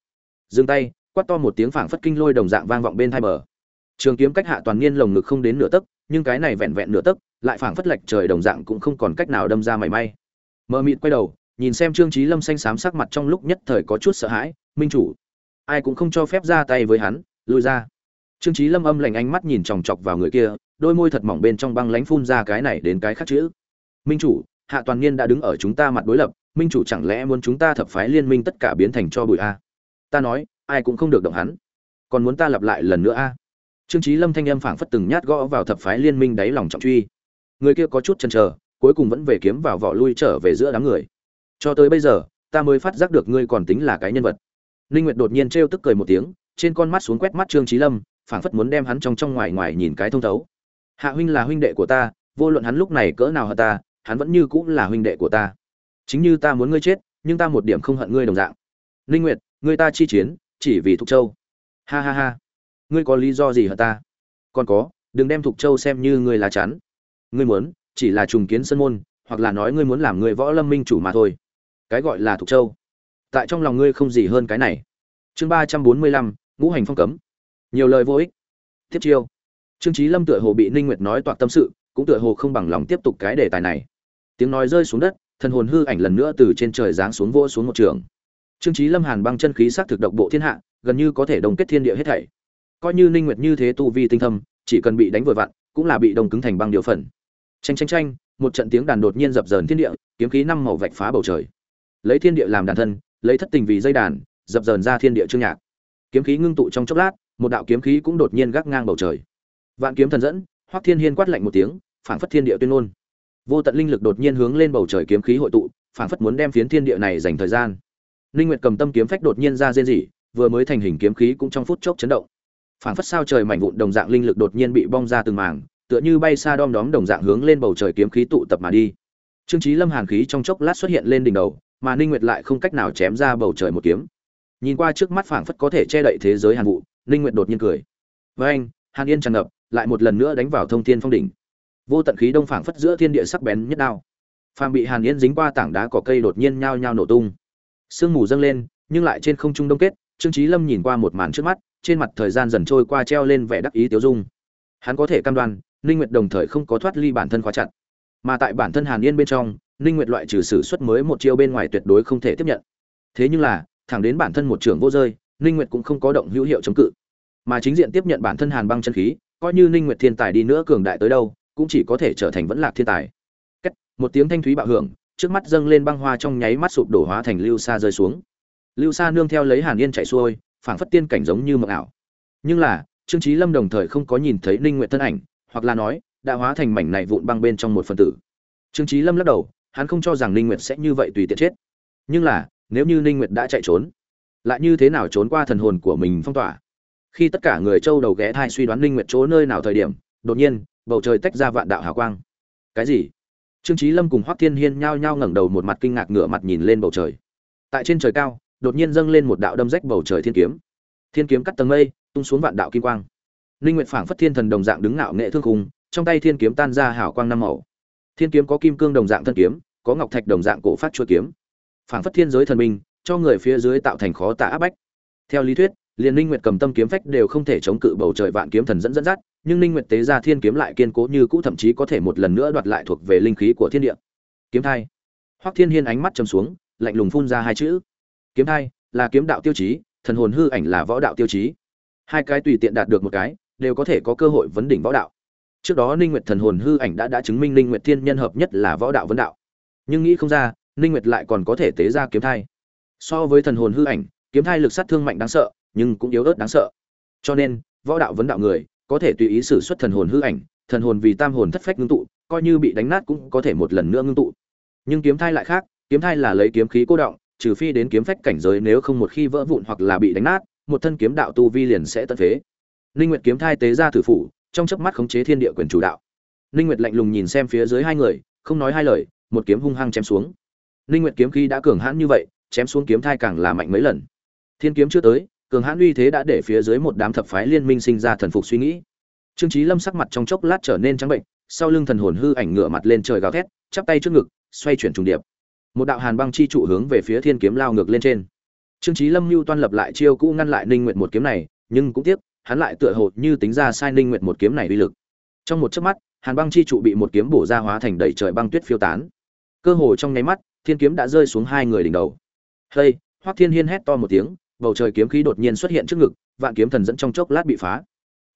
Dừng tay quát to một tiếng phảng phất kinh lôi đồng dạng vang vọng bên thai bờ. Trường kiếm cách hạ toàn niên lồng ngực không đến nửa tấc, nhưng cái này vẹn vẹn nửa tấc, lại phảng phất lệch trời đồng dạng cũng không còn cách nào đâm ra mảy may. Mờ mịt quay đầu, nhìn xem trương trí lâm xanh xám sắc mặt trong lúc nhất thời có chút sợ hãi, minh chủ, ai cũng không cho phép ra tay với hắn, lui ra. Trương trí lâm âm lạnh ánh mắt nhìn chòng chọc vào người kia, đôi môi thật mỏng bên trong băng lánh phun ra cái này đến cái khác chữ. Minh chủ, hạ toàn niên đã đứng ở chúng ta mặt đối lập, minh chủ chẳng lẽ muốn chúng ta thập phái liên minh tất cả biến thành cho bụi a? Ta nói ai cũng không được động hắn. Còn muốn ta lặp lại lần nữa a? Trương trí lâm thanh âm phảng phất từng nhát gõ vào thập phái liên minh đáy lòng trọng truy. Người kia có chút chần chờ, cuối cùng vẫn về kiếm vào vỏ lui trở về giữa đám người. Cho tới bây giờ, ta mới phát giác được ngươi còn tính là cái nhân vật. Linh nguyệt đột nhiên trêu tức cười một tiếng, trên con mắt xuống quét mắt trương trí lâm, phảng phất muốn đem hắn trong trong ngoài ngoài nhìn cái thông thấu. Hạ huynh là huynh đệ của ta, vô luận hắn lúc này cỡ nào hận ta, hắn vẫn như cũng là huynh đệ của ta. Chính như ta muốn ngươi chết, nhưng ta một điểm không hận ngươi đồng dạng. Linh nguyệt, ngươi ta chi chiến chỉ vì thục châu. Ha ha ha. Ngươi có lý do gì hả ta? Còn có, đừng đem thục châu xem như ngươi là chắn. Ngươi muốn, chỉ là trùng kiến sân môn, hoặc là nói ngươi muốn làm người võ lâm minh chủ mà thôi. Cái gọi là thục châu. Tại trong lòng ngươi không gì hơn cái này. Chương ba trăm bốn mươi lăm, ngũ hành phong cấm. Nhiều lời vô ích. Tiếp chiêu. Trương trí lâm tựa hồ bị ninh nguyệt nói toạc tâm sự, cũng tựa hồ không bằng lòng tiếp tục cái đề tài này. Tiếng nói rơi xuống đất, thần hồn hư ảnh lần nữa từ trên trời giáng xuống vô xuống một trường trương Chí lâm hàn băng chân khí sắc thực độc bộ thiên hạ gần như có thể đồng kết thiên địa hết thảy. Coi như ninh nguyệt như thế tu vi tinh thâm chỉ cần bị đánh vừa vặn cũng là bị đông cứng thành băng điều phần. Chanh chanh chanh, một trận tiếng đàn đột nhiên dập dờn thiên địa kiếm khí năm màu vạch phá bầu trời. Lấy thiên địa làm đàn thân lấy thất tình vì dây đàn dập dờn ra thiên địa chương nhạc. Kiếm khí ngưng tụ trong chốc lát một đạo kiếm khí cũng đột nhiên gác ngang bầu trời. Vạn kiếm thần dẫn hoắc thiên hiên quát lạnh một tiếng phảng phất thiên địa tuyên ngôn. Vô tận linh lực đột nhiên hướng lên bầu trời kiếm khí hội tụ phảng phất muốn đem phiến thiên địa này dành thời gian linh nguyệt cầm tâm kiếm phách đột nhiên ra rên rỉ, vừa mới thành hình kiếm khí cũng trong phút chốc chấn động. Phảng phất sao trời mảnh vụn đồng dạng linh lực đột nhiên bị bong ra từng mảng, tựa như bay xa đom đóm đồng dạng hướng lên bầu trời kiếm khí tụ tập mà đi. Trương chí lâm hàn khí trong chốc lát xuất hiện lên đỉnh đầu, mà ninh nguyệt lại không cách nào chém ra bầu trời một kiếm. Nhìn qua trước mắt phảng phất có thể che đậy thế giới hàn vụ, ninh nguyệt đột nhiên cười. Với anh, hàn yên tràn ngập, lại một lần nữa đánh vào thông thiên phong đỉnh. Vô tận khí đông phảng phất giữa thiên địa sắc bén nhất đao. Phàm bị hàn yên dính qua tảng đá cỏ cây đột nhiên nhao nhao nổ tung sương mù dâng lên nhưng lại trên không trung đông kết trương chí lâm nhìn qua một màn trước mắt trên mặt thời gian dần trôi qua treo lên vẻ đắc ý tiêu dung. Hắn có thể cam đoan ninh nguyệt đồng thời không có thoát ly bản thân khóa chặt. Mà tại bản thân hàn yên bên trong ninh nguyệt loại trừ sử xuất mới một chiêu bên ngoài tuyệt đối không thể tiếp nhận. Thế nhưng là thẳng đến bản thân một trưởng vô rơi ninh nguyệt cũng không có động hữu hiệu chống cự. Mà chính diện tiếp nhận bản thân hàn băng chân khí coi như ninh nguyệt thiên tài đi nữa cường đại tới đâu cũng chỉ có thể trở thành vẫn lạc thiên tài. Cách, một tiếng thanh thúy bạo hưởng trước mắt dâng lên băng hoa trong nháy mắt sụp đổ hóa thành lưu sa rơi xuống. Lưu sa nương theo lấy hàn yên chạy xuôi, phảng phất tiên cảnh giống như mộng ảo. Nhưng là, trương trí lâm đồng thời không có nhìn thấy ninh nguyệt thân ảnh, hoặc là nói, đã hóa thành mảnh này vụn băng bên trong một phần tử. Trương trí lâm lắc đầu, hắn không cho rằng ninh nguyệt sẽ như vậy tùy tiện chết. Nhưng là, nếu như ninh nguyệt đã chạy trốn, lại như thế nào trốn qua thần hồn của mình phong tỏa? Khi tất cả người châu đầu ghé thai suy đoán ninh nguyệt chỗ nơi nào thời điểm, đột nhiên, bầu trời tách ra vạn đạo hào quang. Cái gì? Trương trí lâm cùng hoắc thiên hiên nhao nhao ngẩng đầu một mặt kinh ngạc ngửa mặt nhìn lên bầu trời. Tại trên trời cao, đột nhiên dâng lên một đạo đâm rách bầu trời thiên kiếm. Thiên kiếm cắt tầng mây, tung xuống vạn đạo kim quang. Linh nguyệt phảng phất thiên thần đồng dạng đứng ngạo nghệ thương khung, trong tay thiên kiếm tan ra hào quang năm màu. Thiên kiếm có kim cương đồng dạng thân kiếm, có ngọc thạch đồng dạng cổ phát chuôi kiếm. Phảng phất thiên giới thần minh, cho người phía dưới tạo thành khó tả áp bách. Theo lý thuyết liền ninh nguyệt cầm tâm kiếm phách đều không thể chống cự bầu trời vạn kiếm thần dẫn dẫn dắt, nhưng linh nguyệt tế ra thiên kiếm lại kiên cố như cũ, thậm chí có thể một lần nữa đoạt lại thuộc về linh khí của thiên địa. Kiếm thai. Hoắc thiên hiên ánh mắt trầm xuống, lạnh lùng phun ra hai chữ. Kiếm thai là kiếm đạo tiêu chí, thần hồn hư ảnh là võ đạo tiêu chí. Hai cái tùy tiện đạt được một cái, đều có thể có cơ hội vấn đỉnh võ đạo. Trước đó ninh nguyệt thần hồn hư ảnh đã đã chứng minh ninh nguyệt thiên nhân hợp nhất là võ đạo vấn đạo. Nhưng nghĩ không ra, ninh nguyệt lại còn có thể tế ra kiếm thai. So với thần hồn hư ảnh, kiếm thai lực sát thương mạnh đáng sợ nhưng cũng yếu ớt đáng sợ cho nên võ đạo vấn đạo người có thể tùy ý sử xuất thần hồn hư ảnh thần hồn vì tam hồn thất phách ngưng tụ coi như bị đánh nát cũng có thể một lần nữa ngưng tụ nhưng kiếm thai lại khác kiếm thai là lấy kiếm khí cố động trừ phi đến kiếm phách cảnh giới nếu không một khi vỡ vụn hoặc là bị đánh nát một thân kiếm đạo tu vi liền sẽ tận phế Ninh Nguyệt kiếm thai tế ra thử phủ, trong chớp mắt khống chế thiên địa quyền chủ đạo. Ninh Nguyệt lạnh lùng nhìn xem phía dưới hai người, không nói hai lời, một kiếm hung hăng chém xuống. Ninh Nguyệt kiếm khí đã cường hãn như vậy, chém xuống kiếm thai càng là mạnh mấy lần. Thiên kiếm chưa tới, cường hãn uy thế đã để phía dưới một đám thập phái liên minh sinh ra thần phục suy nghĩ. Trương Chí Lâm sắc mặt trong chốc lát trở nên trắng bệnh, sau lưng thần hồn hư ảnh ngửa mặt lên trời gào thét, chắp tay trước ngực, xoay chuyển trùng điệp. Một đạo hàn băng chi trụ hướng về phía thiên kiếm lao ngược lên trên. Trương Chí Lâm lưu toan lập lại chiêu cũ ngăn lại Ninh Nguyệt một kiếm này, nhưng cũng tiếc, hắn lại tựa hồ như tính ra sai ninh nguyệt một kiếm này uy lực trong một chớp mắt hàn băng chi trụ bị một kiếm bổ ra hóa thành đầy trời băng tuyết phiêu tán cơ hồ trong nháy mắt thiên kiếm đã rơi xuống hai người đỉnh đầu hây hoắc thiên hiên hét to một tiếng bầu trời kiếm khí đột nhiên xuất hiện trước ngực, vạn kiếm thần dẫn trong chốc lát bị phá.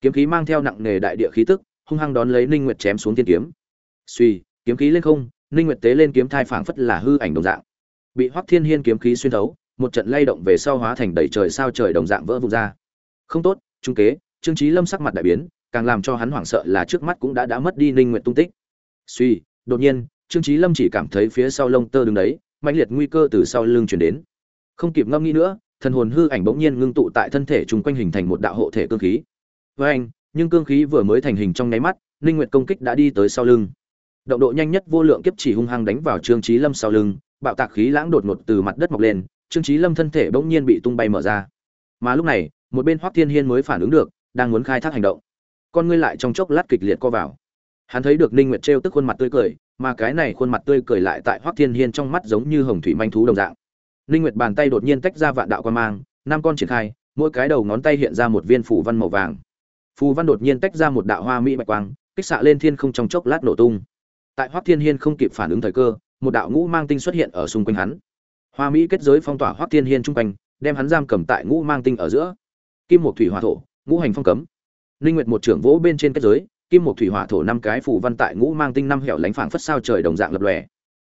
Kiếm khí mang theo nặng nề đại địa khí tức, hung hăng đón lấy ninh nguyệt chém xuống thiên kiếm. Suy kiếm khí lên không, ninh nguyệt tế lên kiếm thai phảng phất là hư ảnh đồng dạng. Bị hoắc thiên hiên kiếm khí xuyên thấu, một trận lay động về sau hóa thành đầy trời sao trời đồng dạng vỡ vụn ra. Không tốt, trung kế, trương Chí lâm sắc mặt đại biến, càng làm cho hắn hoảng sợ là trước mắt cũng đã đã mất đi ninh nguyệt tung tích. Suy đột nhiên, trương Chí lâm chỉ cảm thấy phía sau lông tơ đứng đấy, mãnh liệt nguy cơ từ sau lưng truyền đến. Không kịp ngâm nghĩ nữa thần hồn hư ảnh bỗng nhiên ngưng tụ tại thân thể chung quanh hình thành một đạo hộ thể cương khí. Với anh, nhưng cương khí vừa mới thành hình trong nháy mắt, ninh nguyệt công kích đã đi tới sau lưng. Động độ nhanh nhất vô lượng kiếp chỉ hung hăng đánh vào trương trí lâm sau lưng, bạo tạc khí lãng đột ngột từ mặt đất mọc lên, trương trí lâm thân thể bỗng nhiên bị tung bay mở ra. Mà lúc này, một bên hoắc thiên hiên mới phản ứng được, đang muốn khai thác hành động. Con ngươi lại trong chốc lát kịch liệt co vào. Hắn thấy được ninh nguyệt trêu tức khuôn mặt tươi cười, mà cái này khuôn mặt tươi cười lại tại hoắc thiên hiên trong mắt giống như hồng thủy manh thú đồng dạng. Linh nguyệt bàn tay đột nhiên tách ra vạn đạo quan mang, năm con triển khai, mỗi cái đầu ngón tay hiện ra một viên phù văn màu vàng. Phù văn đột nhiên tách ra một đạo hoa mỹ bạch quang, kích xạ lên thiên không trong chốc lát nổ tung. Tại hoắc thiên hiên không kịp phản ứng thời cơ, một đạo ngũ mang tinh xuất hiện ở xung quanh hắn. Hoa mỹ kết giới phong tỏa hoắc thiên hiên trung quanh, đem hắn giam cầm tại ngũ mang tinh ở giữa. Kim một thủy hỏa thổ, ngũ hành phong cấm. Linh nguyệt một trưởng vỗ bên trên kết giới, kim một thủy hỏa thổ năm cái phù văn tại ngũ mang tinh năm hẻo lánh phảng phất sao trời đồng dạng lập lòe.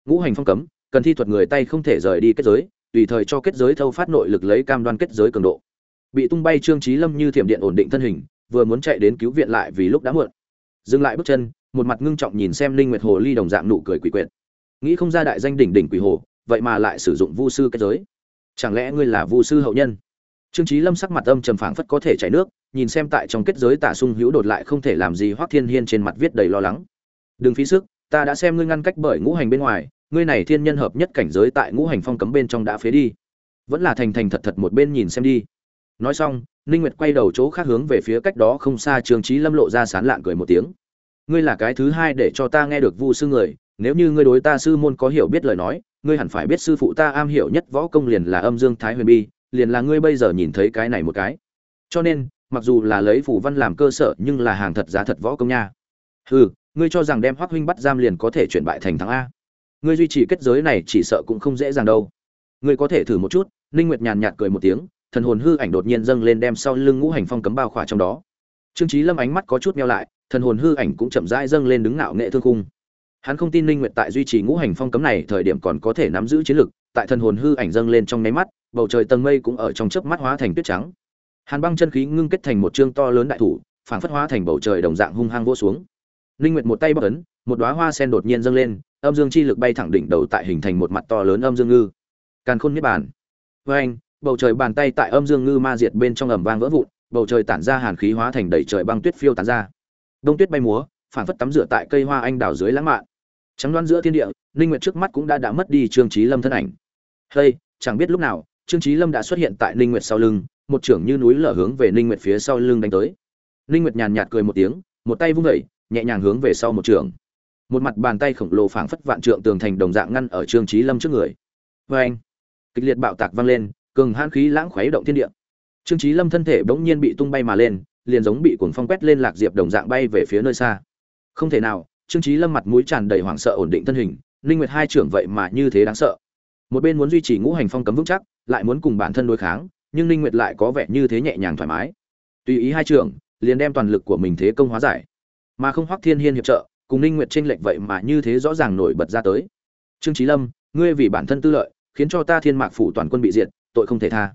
Ngũ hành phong cấm, cần thi thuật người tay không thể rời đi kết giới tùy thời cho kết giới thâu phát nội lực lấy cam đoan kết giới cường độ. Bị tung bay trương trí lâm như thiểm điện ổn định thân hình, vừa muốn chạy đến cứu viện lại vì lúc đã muộn. Dừng lại bước chân, một mặt ngưng trọng nhìn xem linh nguyệt hồ ly đồng dạng nụ cười quỷ quyệt. Nghĩ không ra đại danh đỉnh đỉnh quỷ hồ, vậy mà lại sử dụng vu sư kết giới. Chẳng lẽ ngươi là vu sư hậu nhân? Trương trí lâm sắc mặt âm trầm phảng phất có thể chảy nước, nhìn xem tại trong kết giới tả sung hữu đột lại không thể làm gì hoắc thiên hiên trên mặt viết đầy lo lắng. Đừng phí sức, ta đã xem ngươi ngăn cách bởi ngũ hành bên ngoài ngươi này thiên nhân hợp nhất cảnh giới tại ngũ hành phong cấm bên trong đã phế đi. Vẫn là thành thành thật thật một bên nhìn xem đi. Nói xong, ninh nguyệt quay đầu chỗ khác hướng về phía cách đó không xa trương trí lâm lộ ra sán lạn cười một tiếng. Ngươi là cái thứ hai để cho ta nghe được vu sư người, nếu như ngươi đối ta sư môn có hiểu biết lời nói, ngươi hẳn phải biết sư phụ ta am hiểu nhất võ công liền là âm dương thái huyền bi, liền là ngươi bây giờ nhìn thấy cái này một cái. Cho nên, mặc dù là lấy phủ văn làm cơ sở nhưng là hàng thật giá thật võ công nha. Hừ, ngươi cho rằng đem hoắc huynh bắt giam liền có thể chuyển bại thành thắng a ngươi duy trì kết giới này chỉ sợ cũng không dễ dàng đâu. Ngươi có thể thử một chút, ninh nguyệt nhàn nhạt cười một tiếng, thần hồn hư ảnh đột nhiên dâng lên đem sau lưng ngũ hành phong cấm bao khỏa trong đó. Trương trí lâm ánh mắt có chút meo lại, thần hồn hư ảnh cũng chậm rãi dâng lên đứng ngạo nghệ thương khung. Hắn không tin ninh nguyệt tại duy trì ngũ hành phong cấm này thời điểm còn có thể nắm giữ chiến lực, tại thần hồn hư ảnh dâng lên trong nháy mắt, bầu trời tầng mây cũng ở trong chớp mắt hóa thành tuyết trắng. Hàn băng chân khí ngưng kết thành một trương to lớn đại thủ, phảng phất hóa thành bầu trời đồng dạng hung hăng vỗ xuống. Ninh nguyệt một tay bóc ấn, một đóa hoa sen đột nhiên dâng lên âm dương chi lực bay thẳng đỉnh đầu tại hình thành một mặt to lớn âm dương ngư. Càn khôn niết bàn. Với anh bầu trời bàn tay tại âm dương ngư ma diệt bên trong ầm vang vỡ vụn bầu trời tản ra hàn khí hóa thành đầy trời băng tuyết phiêu tán ra. Đông tuyết bay múa phảng phất tắm rửa tại cây hoa anh đào dưới lãng mạn. Trắng đoán giữa thiên địa ninh nguyệt trước mắt cũng đã đã mất đi trương trí lâm thân ảnh. Hey chẳng biết lúc nào trương trí lâm đã xuất hiện tại ninh nguyệt sau lưng một trưởng như núi lở hướng về ninh nguyệt phía sau lưng đánh tới. Ninh nguyệt nhàn nhạt cười một tiếng một tay vung đẩy, nhẹ nhàng hướng về sau một trưởng một mặt bàn tay khổng lồ phảng phất vạn trượng tường thành đồng dạng ngăn ở trương trí lâm trước người. Vê anh, kịch liệt bạo tạc vang lên, cường hãn khí lãng khuấy động thiên địa. Trương trí lâm thân thể bỗng nhiên bị tung bay mà lên, liền giống bị cuồng phong quét lên lạc diệp đồng dạng bay về phía nơi xa. Không thể nào, trương trí lâm mặt mũi tràn đầy hoảng sợ ổn định thân hình linh nguyệt hai trưởng vậy mà như thế đáng sợ. Một bên muốn duy trì ngũ hành phong cấm vững chắc, lại muốn cùng bản thân đối kháng, nhưng linh nguyệt lại có vẻ như thế nhẹ nhàng thoải mái. Tùy ý hai trưởng, liền đem toàn lực của mình thế công hóa giải. Mà không hoắc thiên hiên hiệp trợ cùng ninh nguyệt tranh lệch vậy mà như thế rõ ràng nổi bật ra tới. Trương trí lâm, ngươi vì bản thân tư lợi, khiến cho ta thiên mạc phủ toàn quân bị diệt, tội không thể tha.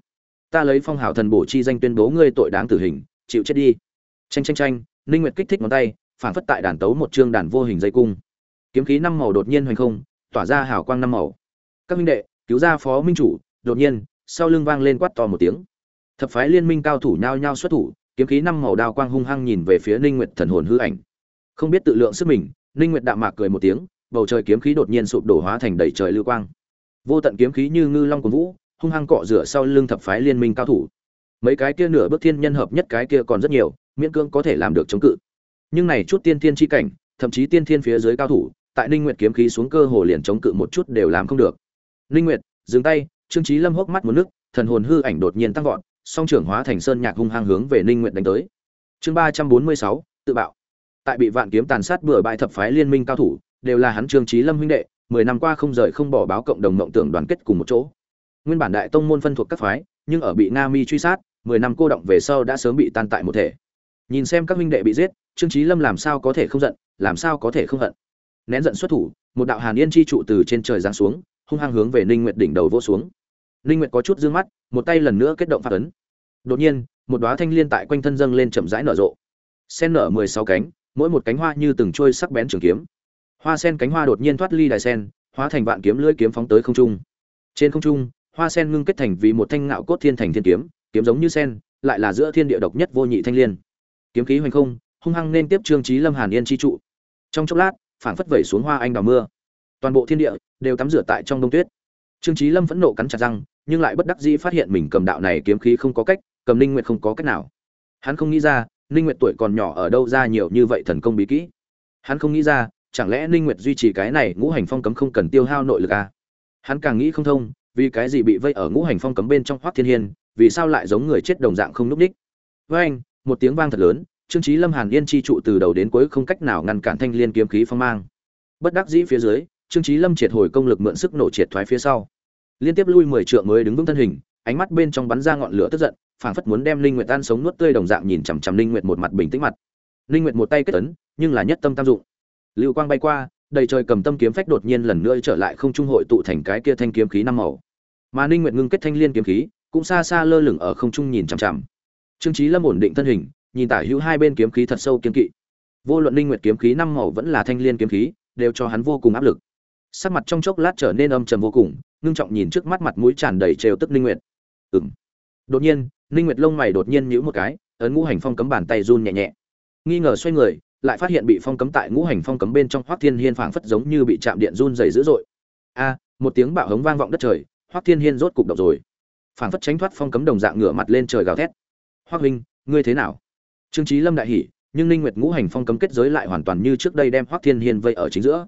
Ta lấy phong hào thần bổ chi danh tuyên bố ngươi tội đáng tử hình, chịu chết đi. Tranh tranh tranh ninh nguyệt kích thích ngón tay, phản phất tại đàn tấu một chương đàn vô hình dây cung. Kiếm khí năm màu đột nhiên hoành không, tỏa ra hào quang năm màu. Các minh đệ, cứu ra phó minh chủ, đột nhiên, sau lưng vang lên quát to một tiếng. Thập phái liên minh cao thủ nhao nhao xuất thủ, kiếm khí năm màu đao quang hung hăng nhìn về phía ninh nguyệt thần hồn hư ảnh không biết tự lượng sức mình, ninh nguyệt đạm mạc cười một tiếng, bầu trời kiếm khí đột nhiên sụp đổ hóa thành đầy trời lưu quang. Vô tận kiếm khí như ngư long của vũ, hung hăng cọ rửa sau lưng thập phái liên minh cao thủ. Mấy cái kia nửa bước thiên nhân hợp nhất cái kia còn rất nhiều, miễn cưỡng có thể làm được chống cự. Nhưng này chút tiên thiên chi cảnh, thậm chí tiên thiên phía dưới cao thủ, tại ninh nguyệt kiếm khí xuống cơ hồ liền chống cự một chút đều làm không được. Ninh nguyệt, dừng tay, trương chí lâm hốc mắt một nước, thần hồn hư ảnh đột nhiên tăng vọt, song trưởng hóa thành sơn nhạc hung hăng hướng về ninh nguyệt đánh tới. Chương ba trăm bốn mươi sáu, tự bạo tại bị vạn kiếm tàn sát bừa bãi thập phái liên minh cao thủ, đều là hắn trương trí lâm huynh đệ, mười năm qua không rời không bỏ báo cộng đồng mộng tưởng đoàn kết cùng một chỗ. Nguyên bản đại tông môn phân thuộc các phái, nhưng ở bị nga mi truy sát, mười năm cô động về sau đã sớm bị tan tại một thể. Nhìn xem các huynh đệ bị giết, trương trí lâm làm sao có thể không giận, làm sao có thể không hận. Nén giận xuất thủ, một đạo hàn yên chi trụ từ trên trời giáng xuống, hung hăng hướng về ninh nguyệt đỉnh đầu vỗ xuống. Ninh nguyệt có chút dương mắt, một tay lần nữa kết động phát ấn. Đột nhiên, một đóa thanh liên tại quanh thân dâng lên chậm rãi nở rộ. Sen nở mười sáu cánh mỗi một cánh hoa như từng trôi sắc bén trường kiếm. Hoa sen cánh hoa đột nhiên thoát ly đài sen, hóa thành vạn kiếm lưỡi kiếm phóng tới không trung. Trên không trung, hoa sen ngưng kết thành vì một thanh ngạo cốt thiên thành thiên kiếm kiếm giống như sen, lại là giữa thiên địa độc nhất vô nhị thanh liên. Kiếm khí hoành không, hung hăng nên tiếp trương trí lâm hàn yên chi trụ. Trong chốc lát, phảng phất vẩy xuống hoa anh đào mưa. Toàn bộ thiên địa đều tắm rửa tại trong đông tuyết. Trương trí lâm vẫn nộ cắn chặt răng, nhưng lại bất đắc dĩ phát hiện mình cầm đạo này kiếm khí không có cách, cầm linh nguyệt không có cách nào. Hắn không nghĩ ra ninh nguyệt tuổi còn nhỏ ở đâu ra nhiều như vậy thần công bí kỹ? Hắn không nghĩ ra, chẳng lẽ ninh nguyệt duy trì cái này ngũ hành phong cấm không cần tiêu hao nội lực à? hắn càng nghĩ không thông, vì cái gì bị vây ở ngũ hành phong cấm bên trong hoắc thiên hiên, vì sao lại giống người chết đồng dạng không núp đích với anh, một tiếng vang thật lớn, trương trí lâm hàn yên chi trụ từ đầu đến cuối không cách nào ngăn cản thanh liên kiếm khí phong mang. Bất đắc dĩ phía dưới, trương trí lâm triệt hồi công lực mượn sức nổ triệt thoái phía sau. Liên tiếp lui mười trượng mới đứng vững thân hình, ánh mắt bên trong bắn ra ngọn lửa tức giận phảng phất muốn đem linh nguyệt tan sống nuốt tươi đồng dạng nhìn chằm chằm linh nguyệt một mặt bình tĩnh mặt. Linh nguyệt một tay kết ấn, nhưng là nhất tâm tam dụng. Lưu quang bay qua, đầy trời cầm tâm kiếm phách đột nhiên lần nữa trở lại không trung hội tụ thành cái kia thanh kiếm khí năm màu. Mà linh nguyệt ngưng kết thanh liên kiếm khí, cũng xa xa lơ lửng ở không trung nhìn chằm chằm. Trương trí lâm ổn định thân hình, nhìn tả hữu hai bên kiếm khí thật sâu kiên kỵ. Vô luận linh nguyệt kiếm khí năm màu vẫn là thanh liên kiếm khí, đều cho hắn vô cùng áp lực. Sắc mặt trong chốc lát trở nên âm trầm vô cùng, ngưng trọng nhìn trước mắt mặt mũi tràn đầy trêu tức linh nguyệt. Ừm. Đột nhiên Ninh nguyệt lông mày đột nhiên nhíu một cái, ấn ngũ hành phong cấm bàn tay run nhẹ nhẹ. Nghi ngờ xoay người, lại phát hiện bị phong cấm tại ngũ hành phong cấm bên trong hoắc thiên hiên phảng phất giống như bị chạm điện run rẩy dữ dội. A, một tiếng bạo hống vang vọng đất trời, hoắc thiên hiên rốt cục động rồi. Phảng phất tránh thoát phong cấm đồng dạng ngửa mặt lên trời gào thét. Hoắc huynh, ngươi thế nào? Trương Chí lâm đại hỉ, nhưng ninh nguyệt ngũ hành phong cấm kết giới lại hoàn toàn như trước đây đem hoắc thiên hiên vây ở chính giữa.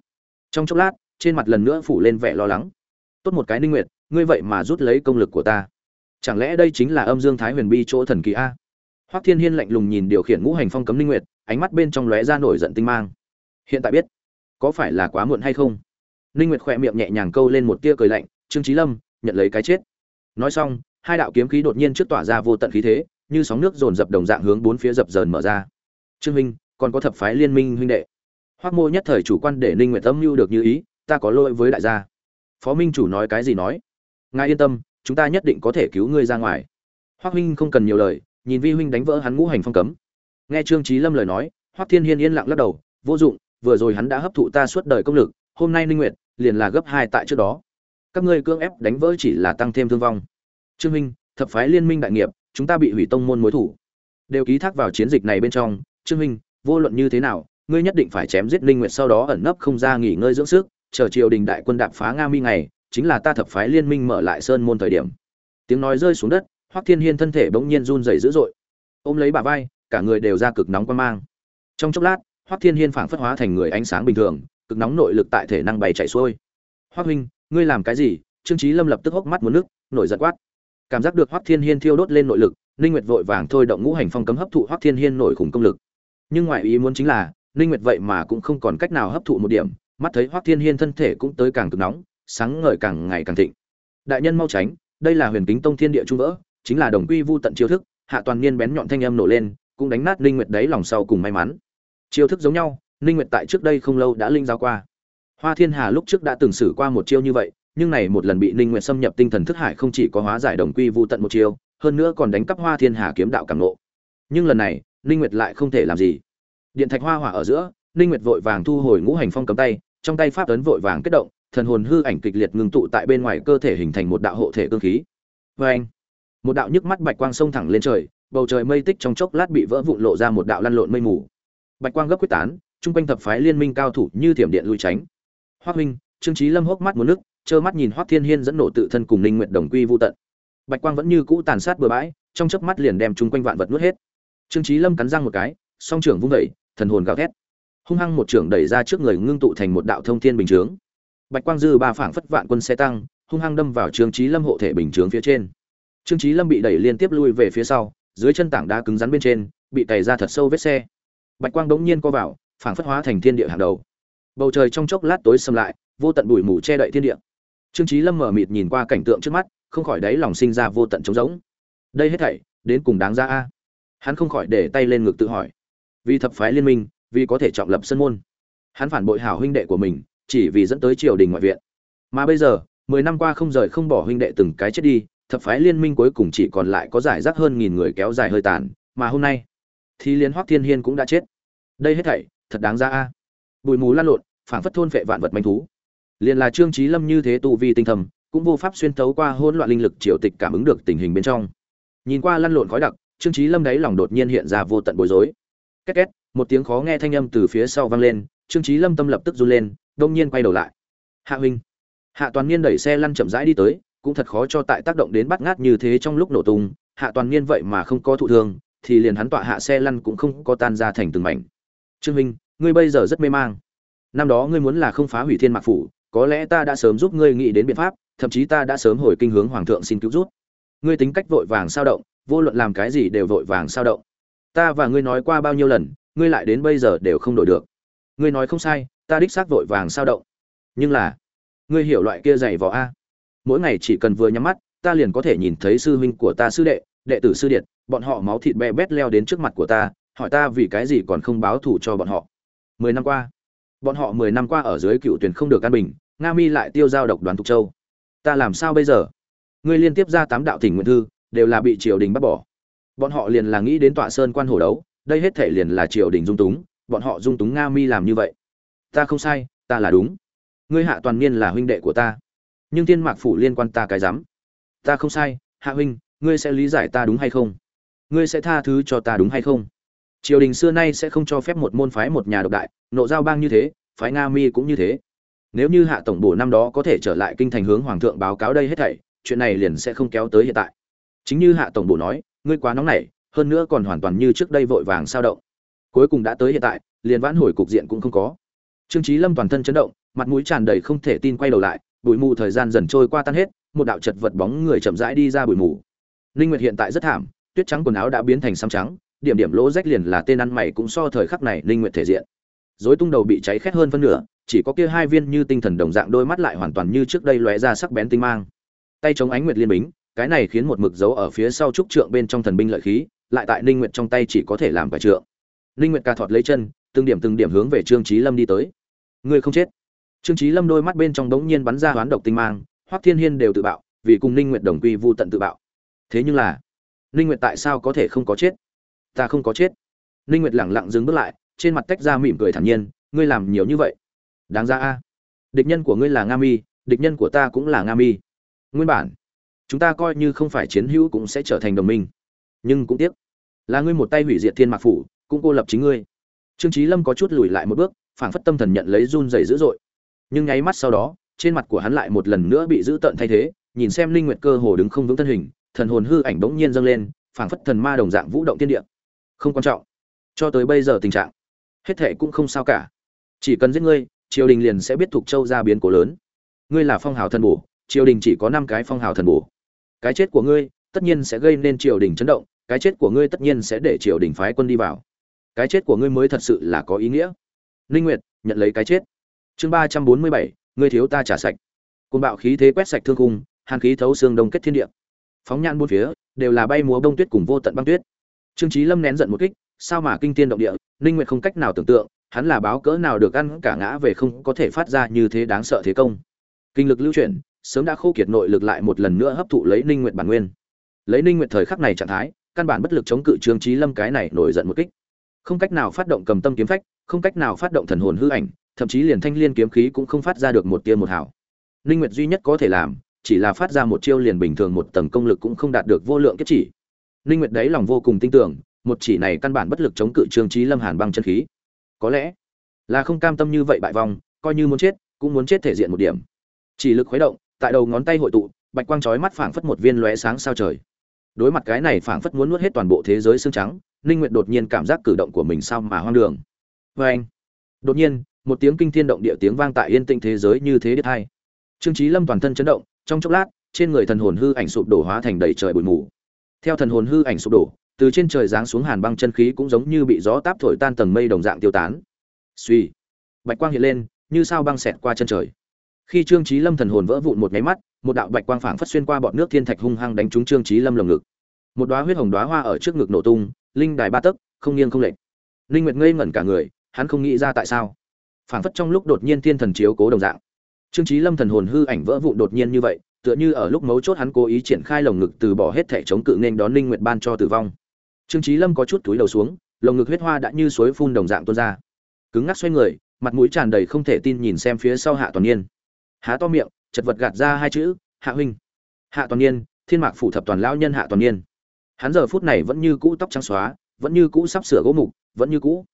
Trong chốc lát, trên mặt lần nữa phủ lên vẻ lo lắng. Tốt một cái ninh nguyệt, ngươi vậy mà rút lấy công lực của ta chẳng lẽ đây chính là âm dương thái huyền bi chỗ thần kỳ a? Hoắc thiên hiên lạnh lùng nhìn điều khiển ngũ hành phong cấm ninh nguyệt, ánh mắt bên trong lóe ra nổi giận tinh mang. Hiện tại biết, có phải là quá muộn hay không? Ninh nguyệt khỏe miệng nhẹ nhàng câu lên một tia cười lạnh, trương trí lâm, nhận lấy cái chết. Nói xong, hai đạo kiếm khí đột nhiên trước tỏa ra vô tận khí thế, như sóng nước dồn dập đồng dạng hướng bốn phía dập dờn mở ra. Trương minh còn có thập phái liên minh huynh đệ. Hoắc mô nhất thời chủ quan để ninh nguyệt tâm lưu được như ý, ta có lỗi với đại gia. Phó minh chủ nói cái gì nói? Ngài yên tâm chúng ta nhất định có thể cứu ngươi ra ngoài. Hoắc huynh không cần nhiều lời, nhìn vi huynh đánh vỡ hắn ngũ hành phong cấm. Nghe trương trí lâm lời nói, hoắc thiên hiên yên lặng lắc đầu, vô dụng, vừa rồi hắn đã hấp thụ ta suốt đời công lực, hôm nay ninh nguyệt liền là gấp hai tại trước đó. Các ngươi cưỡng ép đánh vỡ chỉ là tăng thêm thương vong. Trương huynh, thập phái liên minh đại nghiệp, chúng ta bị hủy tông môn mối thủ. Đều ký thác vào chiến dịch này bên trong, trương huynh, vô luận như thế nào, ngươi nhất định phải chém giết Ninh nguyệt sau đó ẩn nấp không ra nghỉ ngơi dưỡng sức, chờ triều đình đại quân đạp phá nga mi ngày chính là ta thập phái liên minh mở lại sơn môn thời điểm. Tiếng nói rơi xuống đất, hoắc thiên hiên thân thể bỗng nhiên run rẩy dữ dội. Ôm lấy bà vai, cả người đều ra cực nóng quan mang. Trong chốc lát, hoắc thiên hiên phảng phất hóa thành người ánh sáng bình thường, cực nóng nội lực tại thể năng bày chạy xuôi. Hoắc huynh, ngươi làm cái gì? Trương trí lâm lập tức hốc mắt muốn nước, nổi giận quát. Cảm giác được hoắc thiên hiên thiêu đốt lên nội lực, ninh nguyệt vội vàng thôi động ngũ hành phong cấm hấp thụ hoắc thiên hiên nổi khủng công lực. Nhưng ngoại ý muốn chính là, ninh nguyệt vậy mà cũng không còn cách nào hấp thụ một điểm, mắt thấy hoắc thiên hiên thân thể cũng tới càng cực nóng sáng ngời càng ngày càng thịnh. Đại nhân mau tránh, đây là huyền kính tông thiên địa trung vỡ, chính là đồng quy vu tận chiêu thức, hạ toàn niên bén nhọn thanh âm nổ lên, cũng đánh nát ninh nguyệt đấy lòng sau cùng may mắn. Chiêu thức giống nhau, ninh nguyệt tại trước đây không lâu đã linh giáo qua. Hoa thiên hà lúc trước đã từng xử qua một chiêu như vậy, nhưng này một lần bị ninh nguyệt xâm nhập tinh thần thức hải không chỉ có hóa giải đồng quy vu tận một chiêu, hơn nữa còn đánh cắp hoa thiên hà kiếm đạo cảm nộ nhưng lần này, ninh nguyệt lại không thể làm gì. Điện thạch hoa hỏa ở giữa, ninh nguyệt vội vàng thu hồi ngũ hành phong cấm tay, trong tay pháp ấn vội vàng kết động thần hồn hư ảnh kịch liệt ngưng tụ tại bên ngoài cơ thể hình thành một đạo hộ thể cương khí. Với anh, một đạo nhức mắt bạch quang sông thẳng lên trời, bầu trời mây tích trong chốc lát bị vỡ vụn lộ ra một đạo lăn lộn mây mù. Bạch quang gấp quyết tán trung quanh thập phái liên minh cao thủ như thiểm điện lui tránh. Hoắc huynh trương chí lâm hốc mắt muốn nước, trơ mắt nhìn hoắc thiên hiên dẫn nổ tự thân cùng ninh nguyệt đồng quy vu tận. Bạch quang vẫn như cũ tàn sát bừa bãi, trong chớp mắt liền đem chúng quanh vạn vật nuốt hết. Trương chí lâm cắn răng một cái, song trưởng vung dậy, thần hồn gào thét. Hung hăng một trưởng đẩy ra trước người ngưng tụ thành một đạo thông thiên bình chướng bạch quang dư ba phảng phất vạn quân xe tăng, hung hăng đâm vào trương trí lâm hộ thể bình chướng phía trên. Trương trí lâm bị đẩy liên tiếp lui về phía sau, dưới chân tảng đá cứng rắn bên trên, bị tẩy ra thật sâu vết xe. Bạch quang bỗng nhiên co vào, phảng phất hóa thành thiên địa hàng đầu. Bầu trời trong chốc lát tối xâm lại, vô tận bụi mù che đậy thiên địa. Trương trí lâm mở mịt nhìn qua cảnh tượng trước mắt, không khỏi đáy lòng sinh ra vô tận trống rỗng. Đây hết thảy, đến cùng đáng ra a? Hắn không khỏi để tay lên ngực tự hỏi. Vì thập phái liên minh, vì có thể trọng lập sân môn. Hắn phản bội hảo huynh đệ của mình chỉ vì dẫn tới triều đình ngoại viện. Mà bây giờ, mười năm qua không rời không bỏ huynh đệ từng cái chết đi, thập phái liên minh cuối cùng chỉ còn lại có giải rác hơn nghìn người kéo dài hơi tàn, mà hôm nay, thì liên hoắc thiên hiên cũng đã chết. Đây hết thảy, thật đáng ra a. Bụi mù lan lộn, phảng phất thôn phệ vạn vật manh thú. Liền là trương trí lâm như thế tu vi tinh thầm cũng vô pháp xuyên thấu qua hỗn loạn linh lực triều tịch cảm ứng được tình hình bên trong. Nhìn qua lăn lộn khói đặc, trương trí lâm đáy lòng đột nhiên hiện ra vô tận bối rối. Két két, một tiếng khó nghe thanh âm từ phía sau vang lên, trương trí lâm tâm lập tức run lên đông nhiên quay đầu lại. Hạ huynh. Hạ toàn niên đẩy xe lăn chậm rãi đi tới, cũng thật khó cho tại tác động đến bắt ngát như thế trong lúc nổ tung. Hạ toàn niên vậy mà không có thụ thương, thì liền hắn tọa hạ xe lăn cũng không có tan ra thành từng mảnh. Trương huynh, ngươi bây giờ rất mê mang. Năm đó ngươi muốn là không phá hủy thiên mạc phủ, có lẽ ta đã sớm giúp ngươi nghĩ đến biện pháp, thậm chí ta đã sớm hồi kinh hướng hoàng thượng xin cứu rút ngươi tính cách vội vàng sao động, vô luận làm cái gì đều vội vàng sao động. Ta và ngươi nói qua bao nhiêu lần, ngươi lại đến bây giờ đều không đổi được. Ngươi nói không sai ta đích xác vội vàng sao động. Nhưng là, ngươi hiểu loại kia dày vỏ a? Mỗi ngày chỉ cần vừa nhắm mắt, ta liền có thể nhìn thấy sư huynh của ta sư đệ đệ tử sư điện bọn họ máu thịt be bét leo đến trước mặt của ta, hỏi ta vì cái gì còn không báo thù cho bọn họ. Mười năm qua, bọn họ mười năm qua ở dưới cựu tuyển không được an bình, nga mi lại tiêu giao độc đoàn thục châu. Ta làm sao bây giờ? Ngươi liên tiếp ra tám đạo thỉnh nguyện thư, đều là bị triều đình bắt bỏ. Bọn họ liền là nghĩ đến tọa sơn quan hổ đấu, đây hết thể liền là triều đình dung túng, bọn họ dung túng nga mi làm như vậy ta không sai, ta là đúng. Ngươi hạ toàn niên là huynh đệ của ta. Nhưng thiên mạc phủ liên quan ta cái dám ta không sai, hạ huynh, ngươi sẽ lý giải ta đúng hay không? Ngươi sẽ tha thứ cho ta đúng hay không? Triều đình xưa nay sẽ không cho phép một môn phái một nhà độc đại, nộ giao bang như thế, phái nga mi cũng như thế. Nếu như hạ tổng bổ năm đó có thể trở lại kinh thành hướng hoàng thượng báo cáo đây hết thảy, chuyện này liền sẽ không kéo tới hiện tại. Chính như hạ tổng bổ nói, ngươi quá nóng nảy, hơn nữa còn hoàn toàn như trước đây vội vàng sao động. Cuối cùng đã tới hiện tại, liền vãn hồi cục diện cũng không có trương trí lâm toàn thân chấn động, mặt mũi tràn đầy không thể tin quay đầu lại, bụi mù thời gian dần trôi qua tan hết, một đạo chật vật bóng người chậm rãi đi ra bụi mù. Linh nguyệt hiện tại rất thảm, tuyết trắng quần áo đã biến thành xám trắng, điểm điểm lỗ rách liền là tên ăn mày cũng so thời khắc này Linh nguyệt thể diện. Dối tung đầu bị cháy khét hơn phân nửa, chỉ có kia hai viên như tinh thần đồng dạng đôi mắt lại hoàn toàn như trước đây lóe ra sắc bén tinh mang. Tay chống ánh nguyệt liên bính, cái này khiến một mực dấu ở phía sau trúc trượng bên trong thần binh lợi khí, lại tại ninh nguyệt trong tay chỉ có thể làm cả trượng. Ninh nguyệt ca thọt lấy chân, từng điểm từng điểm hướng về trương chí lâm đi tới ngươi không chết. Trương chí lâm đôi mắt bên trong đống nhiên bắn ra hoán độc tinh mang, hoắc thiên hiên đều tự bạo, vì cùng ninh nguyệt đồng quy vu tận tự bạo. Thế nhưng là, ninh nguyệt tại sao có thể không có chết? Ta không có chết. Ninh nguyệt lẳng lặng dừng bước lại, trên mặt tách ra mỉm cười thản nhiên, ngươi làm nhiều như vậy. Đáng ra a. Địch nhân của ngươi là nga mi, địch nhân của ta cũng là nga mi. Nguyên bản, chúng ta coi như không phải chiến hữu cũng sẽ trở thành đồng minh. Nhưng cũng tiếc, là ngươi một tay hủy diệt thiên mạc phủ, cũng cô lập chính ngươi. Trương trí lâm có chút lùi lại một bước phảng phất tâm thần nhận lấy run rẩy dữ dội. Nhưng nháy mắt sau đó, trên mặt của hắn lại một lần nữa bị giữ tận thay thế, nhìn xem linh nguyệt cơ hồ đứng không vững thân hình, thần hồn hư ảnh bỗng nhiên dâng lên, phảng phất thần ma đồng dạng vũ động thiên địa. Không quan trọng. Cho tới bây giờ tình trạng, hết thệ cũng không sao cả. Chỉ cần giết ngươi, triều đình liền sẽ biết thuộc châu ra biến cố lớn. Ngươi là phong hào thần bổ, triều đình chỉ có năm cái phong hào thần bổ. Cái chết của ngươi, tất nhiên sẽ gây nên triều đình chấn động, cái chết của ngươi tất nhiên sẽ để triều đình phái quân đi vào. Cái chết của ngươi mới thật sự là có ý nghĩa ninh nguyệt nhận lấy cái chết. Chương ba trăm bốn mươi bảy ngươi thiếu ta trả sạch. Côn bạo khí thế quét sạch thương khung, hàn khí thấu xương đông kết thiên địa. Phóng nhãn bốn phía đều là bay múa bông tuyết cùng vô tận băng tuyết. Trương Chí lâm nén giận một kích sao mà kinh thiên động địa ninh nguyệt không cách nào tưởng tượng hắn là báo cỡ nào được ăn cả ngã về không có thể phát ra như thế đáng sợ thế công. Kinh lực lưu chuyển sớm đã khô kiệt nội lực lại một lần nữa hấp thụ lấy ninh nguyệt bản nguyên. Lấy ninh nguyệt thời khắc này trạng thái căn bản bất lực chống cự trương Chí lâm cái này nổi giận một kích. Không cách nào phát động cầm tâm kiếm phách không cách nào phát động thần hồn hư ảnh, thậm chí liền thanh liên kiếm khí cũng không phát ra được một tia một hảo Linh nguyệt duy nhất có thể làm, chỉ là phát ra một chiêu liền bình thường một tầng công lực cũng không đạt được vô lượng kiếp chỉ. Linh nguyệt đấy lòng vô cùng tin tưởng, một chỉ này căn bản bất lực chống cự trương trí lâm hàn băng chân khí. Có lẽ là không cam tâm như vậy bại vong, coi như muốn chết, cũng muốn chết thể diện một điểm. Chỉ lực khuấy động, tại đầu ngón tay hội tụ, bạch quang chói mắt phảng phất một viên lóe sáng sao trời. Đối mặt cái này phảng phất muốn nuốt hết toàn bộ thế giới xương trắng ninh nguyệt đột nhiên cảm giác cử động của mình sao mà hoang đường. Và anh. Đột nhiên, một tiếng kinh thiên động địa tiếng vang tại yên tĩnh thế giới như thế đứt hai trương chí lâm toàn thân chấn động, trong chốc lát, trên người thần hồn hư ảnh sụp đổ hóa thành đầy trời bụi mù. Theo thần hồn hư ảnh sụp đổ, từ trên trời giáng xuống hàn băng chân khí cũng giống như bị gió táp thổi tan tầng mây đồng dạng tiêu tán. Suy bạch quang hiện lên, như sao băng xẹt qua chân trời. Khi trương chí lâm thần hồn vỡ vụn một cái mắt, một đạo bạch quang phảng phất xuyên qua bọn nước thiên thạch hung hăng đánh trúng trương chí lâm lồng ngực. Một đóa huyết hồng đóa hoa ở trước ngực nổ tung, linh đài ba tấc, không nghiêng không lệch. Linh nguyệt ngây ngẩn cả người hắn không nghĩ ra tại sao. Phảng phất trong lúc đột nhiên thiên thần chiếu cố đồng dạng. Trương trí lâm thần hồn hư ảnh vỡ vụn đột nhiên như vậy, tựa như ở lúc mấu chốt hắn cố ý triển khai lồng ngực từ bỏ hết thể chống cự nên đón linh nguyệt ban cho tử vong. Trương trí lâm có chút túi đầu xuống, lồng ngực huyết hoa đã như suối phun đồng dạng tuôn ra. Cứng ngắc xoay người, mặt mũi tràn đầy không thể tin nhìn xem phía sau hạ toàn niên. Há to miệng, chật vật gạt ra hai chữ, hạ huynh. Hạ toàn niên, thiên mạc phủ thập toàn lão nhân hạ toàn niên. Hắn giờ phút này vẫn như cũ tóc trắng xóa, vẫn như cũ sắp sửa gỗ mục, vẫn như cũ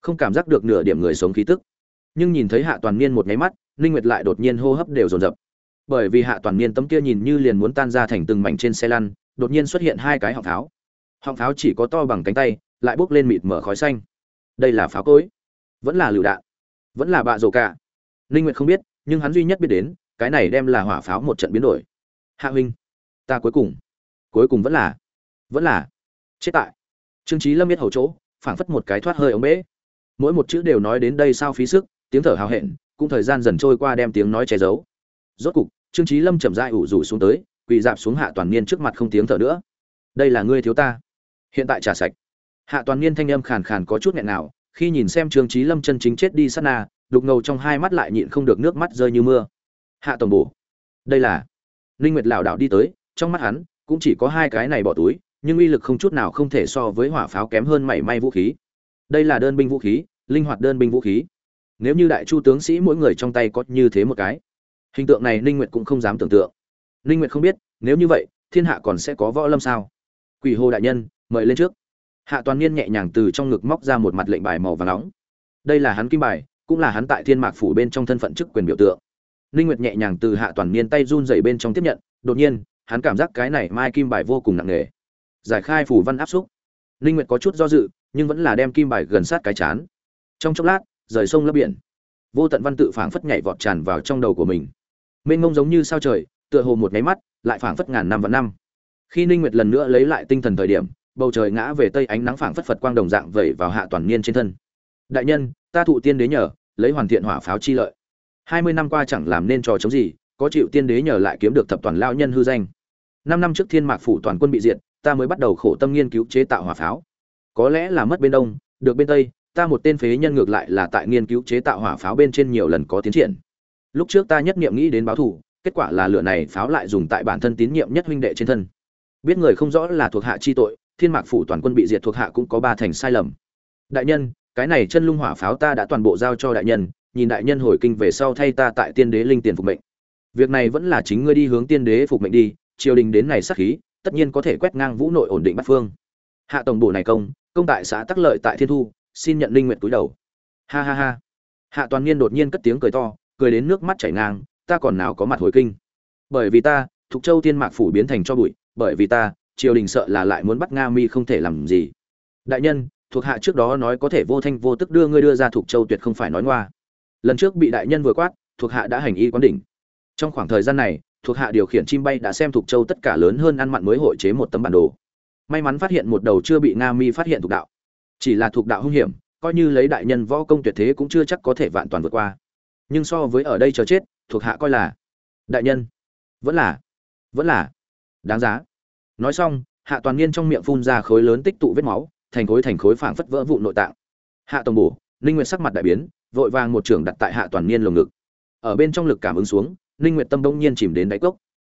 không cảm giác được nửa điểm người sống khí tức. Nhưng nhìn thấy hạ toàn niên một nháy mắt, ninh nguyệt lại đột nhiên hô hấp đều dồn dập. Bởi vì hạ toàn niên tấm kia nhìn như liền muốn tan ra thành từng mảnh trên xe lăn, đột nhiên xuất hiện hai cái họng pháo. Họng pháo chỉ có to bằng cánh tay, lại bốc lên mịt mở khói xanh. Đây là pháo cối. Vẫn là lựu đạn. Vẫn là bạ rổ cả. Ninh nguyệt không biết, nhưng hắn duy nhất biết đến, cái này đem là hỏa pháo một trận biến đổi. Hạ huynh, ta cuối cùng cuối cùng vẫn là vẫn là chết tại. Trương trí lâm biết hầu chỗ, phảng phất một cái thoát hơi ống bể mỗi một chữ đều nói đến đây sao phí sức, tiếng thở hào hẹn, cũng thời gian dần trôi qua đem tiếng nói che giấu. Rốt cục, trương trí lâm chậm rãi ủ rủ xuống tới, quỳ dạp xuống hạ toàn niên trước mặt không tiếng thở nữa. Đây là ngươi thiếu ta. Hiện tại trả sạch. Hạ toàn niên thanh âm khàn khàn có chút nghẹn nào, khi nhìn xem trương trí lâm chân chính chết đi sát na, đục ngầu trong hai mắt lại nhịn không được nước mắt rơi như mưa. Hạ tổng bổ. Đây là linh nguyệt lảo đảo đi tới, trong mắt hắn cũng chỉ có hai cái này bỏ túi, nhưng uy lực không chút nào không thể so với hỏa pháo kém hơn mảy may vũ khí. Đây là đơn binh vũ khí linh hoạt đơn binh vũ khí. Nếu như đại chu tướng sĩ mỗi người trong tay có như thế một cái, hình tượng này ninh nguyệt cũng không dám tưởng tượng. Ninh nguyệt không biết, nếu như vậy, thiên hạ còn sẽ có võ lâm sao? Quỷ hồ đại nhân, mời lên trước. Hạ toàn niên nhẹ nhàng từ trong ngực móc ra một mặt lệnh bài màu vàng nóng. Đây là hắn kim bài, cũng là hắn tại thiên mạc phủ bên trong thân phận chức quyền biểu tượng. Ninh nguyệt nhẹ nhàng từ hạ toàn niên tay run rẩy bên trong tiếp nhận, đột nhiên, hắn cảm giác cái này mai kim bài vô cùng nặng nề. Giải khai phủ văn áp xúc. Ninh nguyệt có chút do dự, nhưng vẫn là đem kim bài gần sát cái chán trong chốc lát, rời sông lấp biển. Vô tận văn tự phảng phất nhảy vọt tràn vào trong đầu của mình. Mênh mông giống như sao trời, tựa hồ một nháy mắt, lại phảng phất ngàn năm và năm. Khi ninh nguyệt lần nữa lấy lại tinh thần thời điểm, bầu trời ngã về tây ánh nắng phảng phất phật quang đồng dạng vẩy vào hạ toàn niên trên thân. Đại nhân, ta thụ tiên đế nhờ, lấy hoàn thiện hỏa pháo chi lợi. Hai mươi năm qua chẳng làm nên trò chống gì, có chịu tiên đế nhờ lại kiếm được thập toàn lao nhân hư danh. Năm năm trước thiên mạc phủ toàn quân bị diệt, ta mới bắt đầu khổ tâm nghiên cứu chế tạo hỏa pháo. Có lẽ là mất bên đông, được bên tây ta một tên phế nhân ngược lại là tại nghiên cứu chế tạo hỏa pháo bên trên nhiều lần có tiến triển. Lúc trước ta nhất niệm nghĩ đến báo thù, kết quả là lửa này pháo lại dùng tại bản thân tín nhiệm nhất huynh đệ trên thân. Biết người không rõ là thuộc hạ chi tội, thiên mạc phủ toàn quân bị diệt thuộc hạ cũng có ba thành sai lầm. Đại nhân, cái này chân lung hỏa pháo ta đã toàn bộ giao cho đại nhân, nhìn đại nhân hồi kinh về sau thay ta tại tiên đế linh tiền phục mệnh. Việc này vẫn là chính ngươi đi hướng tiên đế phục mệnh đi, triều đình đến này sát khí, tất nhiên có thể quét ngang vũ nội ổn định bắt phương. Hạ tổng bộ này công công tại xã tắc lợi tại thiên thu xin nhận linh nguyện túi đầu. Ha ha ha. Hạ toàn niên đột nhiên cất tiếng cười to, cười đến nước mắt chảy ngang, ta còn nào có mặt hồi kinh. Bởi vì ta, thục châu tiên mạc phủ biến thành cho bụi, bởi vì ta, triều đình sợ là lại muốn bắt nga mi không thể làm gì. Đại nhân, thuộc hạ trước đó nói có thể vô thanh vô tức đưa ngươi đưa ra thuộc châu tuyệt không phải nói ngoa. Lần trước bị đại nhân vừa quát, thuộc hạ đã hành y quán đỉnh. Trong khoảng thời gian này, thuộc hạ điều khiển chim bay đã xem thuộc châu tất cả lớn hơn ăn mặn mới hội chế một tấm bản đồ. May mắn phát hiện một đầu chưa bị nga mi phát hiện thuộc đạo chỉ là thuộc đạo hung hiểm, coi như lấy đại nhân võ công tuyệt thế cũng chưa chắc có thể vạn toàn vượt qua. Nhưng so với ở đây chờ chết, thuộc hạ coi là đại nhân. Vẫn là vẫn là đáng giá. Nói xong, hạ toàn niên trong miệng phun ra khối lớn tích tụ vết máu, thành khối thành khối phảng phất vỡ vụ nội tạng. Hạ tổng bổ, ninh nguyệt sắc mặt đại biến, vội vàng một trường đặt tại hạ toàn niên lồng ngực. Ở bên trong lực cảm ứng xuống, ninh nguyệt tâm đông nhiên chìm đến đáy cốc.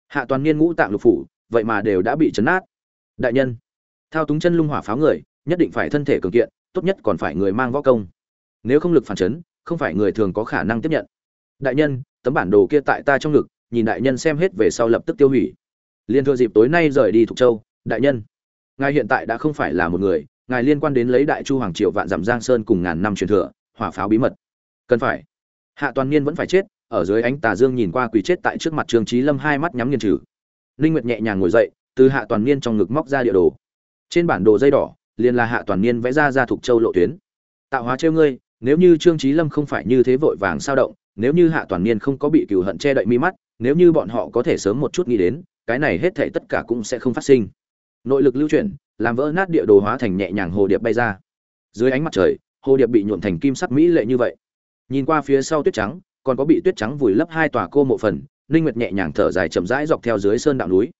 Hạ toàn niên ngũ tạng lục phủ, vậy mà đều đã bị chấn nát. Đại nhân, thao túng chân lung hỏa pháo người nhất định phải thân thể cường kiện, tốt nhất còn phải người mang võ công. Nếu không lực phản chấn, không phải người thường có khả năng tiếp nhận. Đại nhân, tấm bản đồ kia tại ta trong ngực, nhìn đại nhân xem hết về sau lập tức tiêu hủy. Liên thừa dịp tối nay rời đi thục châu, đại nhân, ngài hiện tại đã không phải là một người, ngài liên quan đến lấy đại chu hoàng triều vạn dặm giang sơn cùng ngàn năm truyền thừa, hỏa pháo bí mật. Cần phải. Hạ toàn niên vẫn phải chết, ở dưới ánh tà dương nhìn qua quỳ chết tại trước mặt trương trí lâm hai mắt nhắm nghiền trừ. Linh nguyệt nhẹ nhàng ngồi dậy, từ hạ toàn niên trong ngực móc ra địa đồ. Trên bản đồ dây đỏ liền là hạ toàn niên vẽ ra ra thuộc châu lộ tuyến. Tạo hóa trêu ngươi, nếu như trương trí lâm không phải như thế vội vàng sao động, nếu như hạ toàn niên không có bị cừu hận che đậy mi mắt, nếu như bọn họ có thể sớm một chút nghĩ đến, cái này hết thể tất cả cũng sẽ không phát sinh. Nội lực lưu chuyển, làm vỡ nát địa đồ hóa thành nhẹ nhàng hồ điệp bay ra. Dưới ánh mặt trời, hồ điệp bị nhuộm thành kim sắc mỹ lệ như vậy. Nhìn qua phía sau tuyết trắng, còn có bị tuyết trắng vùi lấp hai tòa cô mộ phần, ninh nguyệt nhẹ nhàng thở dài chậm rãi dọc theo dưới sơn đạo núi.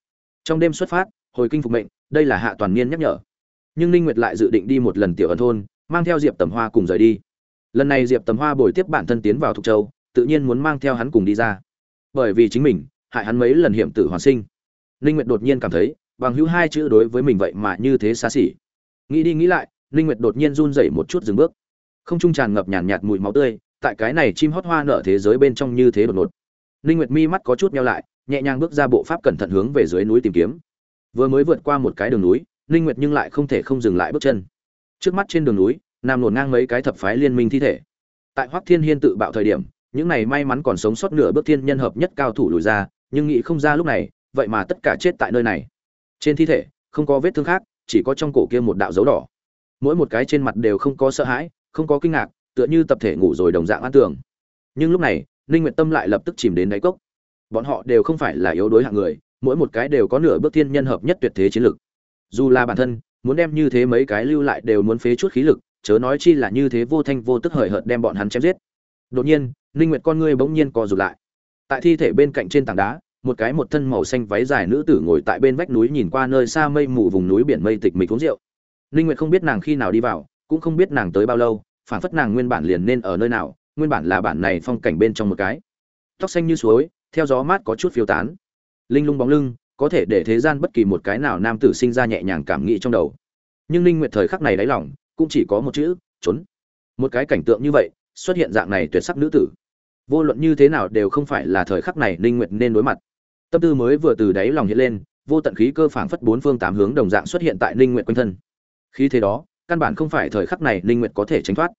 Trong đêm xuất phát, hồi kinh phục mệnh, đây là hạ toàn niên nhắc nhở nhưng ninh nguyệt lại dự định đi một lần tiểu ẩn thôn mang theo diệp tầm hoa cùng rời đi. Lần này diệp tầm hoa bồi tiếp bản thân tiến vào thục châu tự nhiên muốn mang theo hắn cùng đi ra. Bởi vì chính mình hại hắn mấy lần hiểm tử hoàn sinh. Ninh nguyệt đột nhiên cảm thấy bằng hữu hai chữ đối với mình vậy mà như thế xa xỉ. Nghĩ đi nghĩ lại ninh nguyệt đột nhiên run rẩy một chút dừng bước. Không trung tràn ngập nhàn nhạt, nhạt mùi máu tươi tại cái này chim hót hoa nở thế giới bên trong như thế đột ngột. Ninh nguyệt mi mắt có chút meo lại nhẹ nhàng bước ra bộ pháp cẩn thận hướng về dưới núi tìm kiếm. Vừa mới vượt qua một cái đường núi ninh nguyệt nhưng lại không thể không dừng lại bước chân. Trước mắt trên đường núi nằm nổn ngang mấy cái thập phái liên minh thi thể. Tại hoắc thiên hiên tự bạo thời điểm, những này may mắn còn sống sót nửa bước thiên nhân hợp nhất cao thủ lùi ra, nhưng nghĩ không ra lúc này, vậy mà tất cả chết tại nơi này. Trên thi thể, không có vết thương khác, chỉ có trong cổ kia một đạo dấu đỏ. Mỗi một cái trên mặt đều không có sợ hãi, không có kinh ngạc, tựa như tập thể ngủ rồi đồng dạng an tường. Nhưng lúc này ninh nguyệt tâm lại lập tức chìm đến đáy cốc. Bọn họ đều không phải là yếu đối hạng người, mỗi một cái đều có nửa bước thiên nhân hợp nhất tuyệt thế chiến lực dù là bản thân, muốn đem như thế mấy cái lưu lại đều muốn phế chút khí lực, chớ nói chi là như thế vô thanh vô tức hời hợt đem bọn hắn chém giết. Đột nhiên, ninh nguyệt con ngươi bỗng nhiên co rụt lại. Tại thi thể bên cạnh trên tảng đá, một cái một thân màu xanh váy dài nữ tử ngồi tại bên vách núi nhìn qua nơi xa mây mù vùng núi biển mây tịch mịch uống rượu. Ninh nguyệt không biết nàng khi nào đi vào, cũng không biết nàng tới bao lâu phản phất nàng nguyên bản liền nên ở nơi nào, nguyên bản là bản này phong cảnh bên trong một cái. Tóc xanh như suối, theo gió mát có chút phiêu tán. Linh lung bóng lưng có thể để thế gian bất kỳ một cái nào nam tử sinh ra nhẹ nhàng cảm nghĩ trong đầu. Nhưng ninh nguyệt thời khắc này đáy lòng cũng chỉ có một chữ, trốn. Một cái cảnh tượng như vậy, xuất hiện dạng này tuyệt sắc nữ tử. Vô luận như thế nào đều không phải là thời khắc này ninh nguyệt nên đối mặt. Tâm tư mới vừa từ đáy lòng hiện lên, vô tận khí cơ phảng phất bốn phương tám hướng đồng dạng xuất hiện tại ninh nguyệt quanh thân. Khí thế đó, căn bản không phải thời khắc này ninh nguyệt có thể tránh thoát.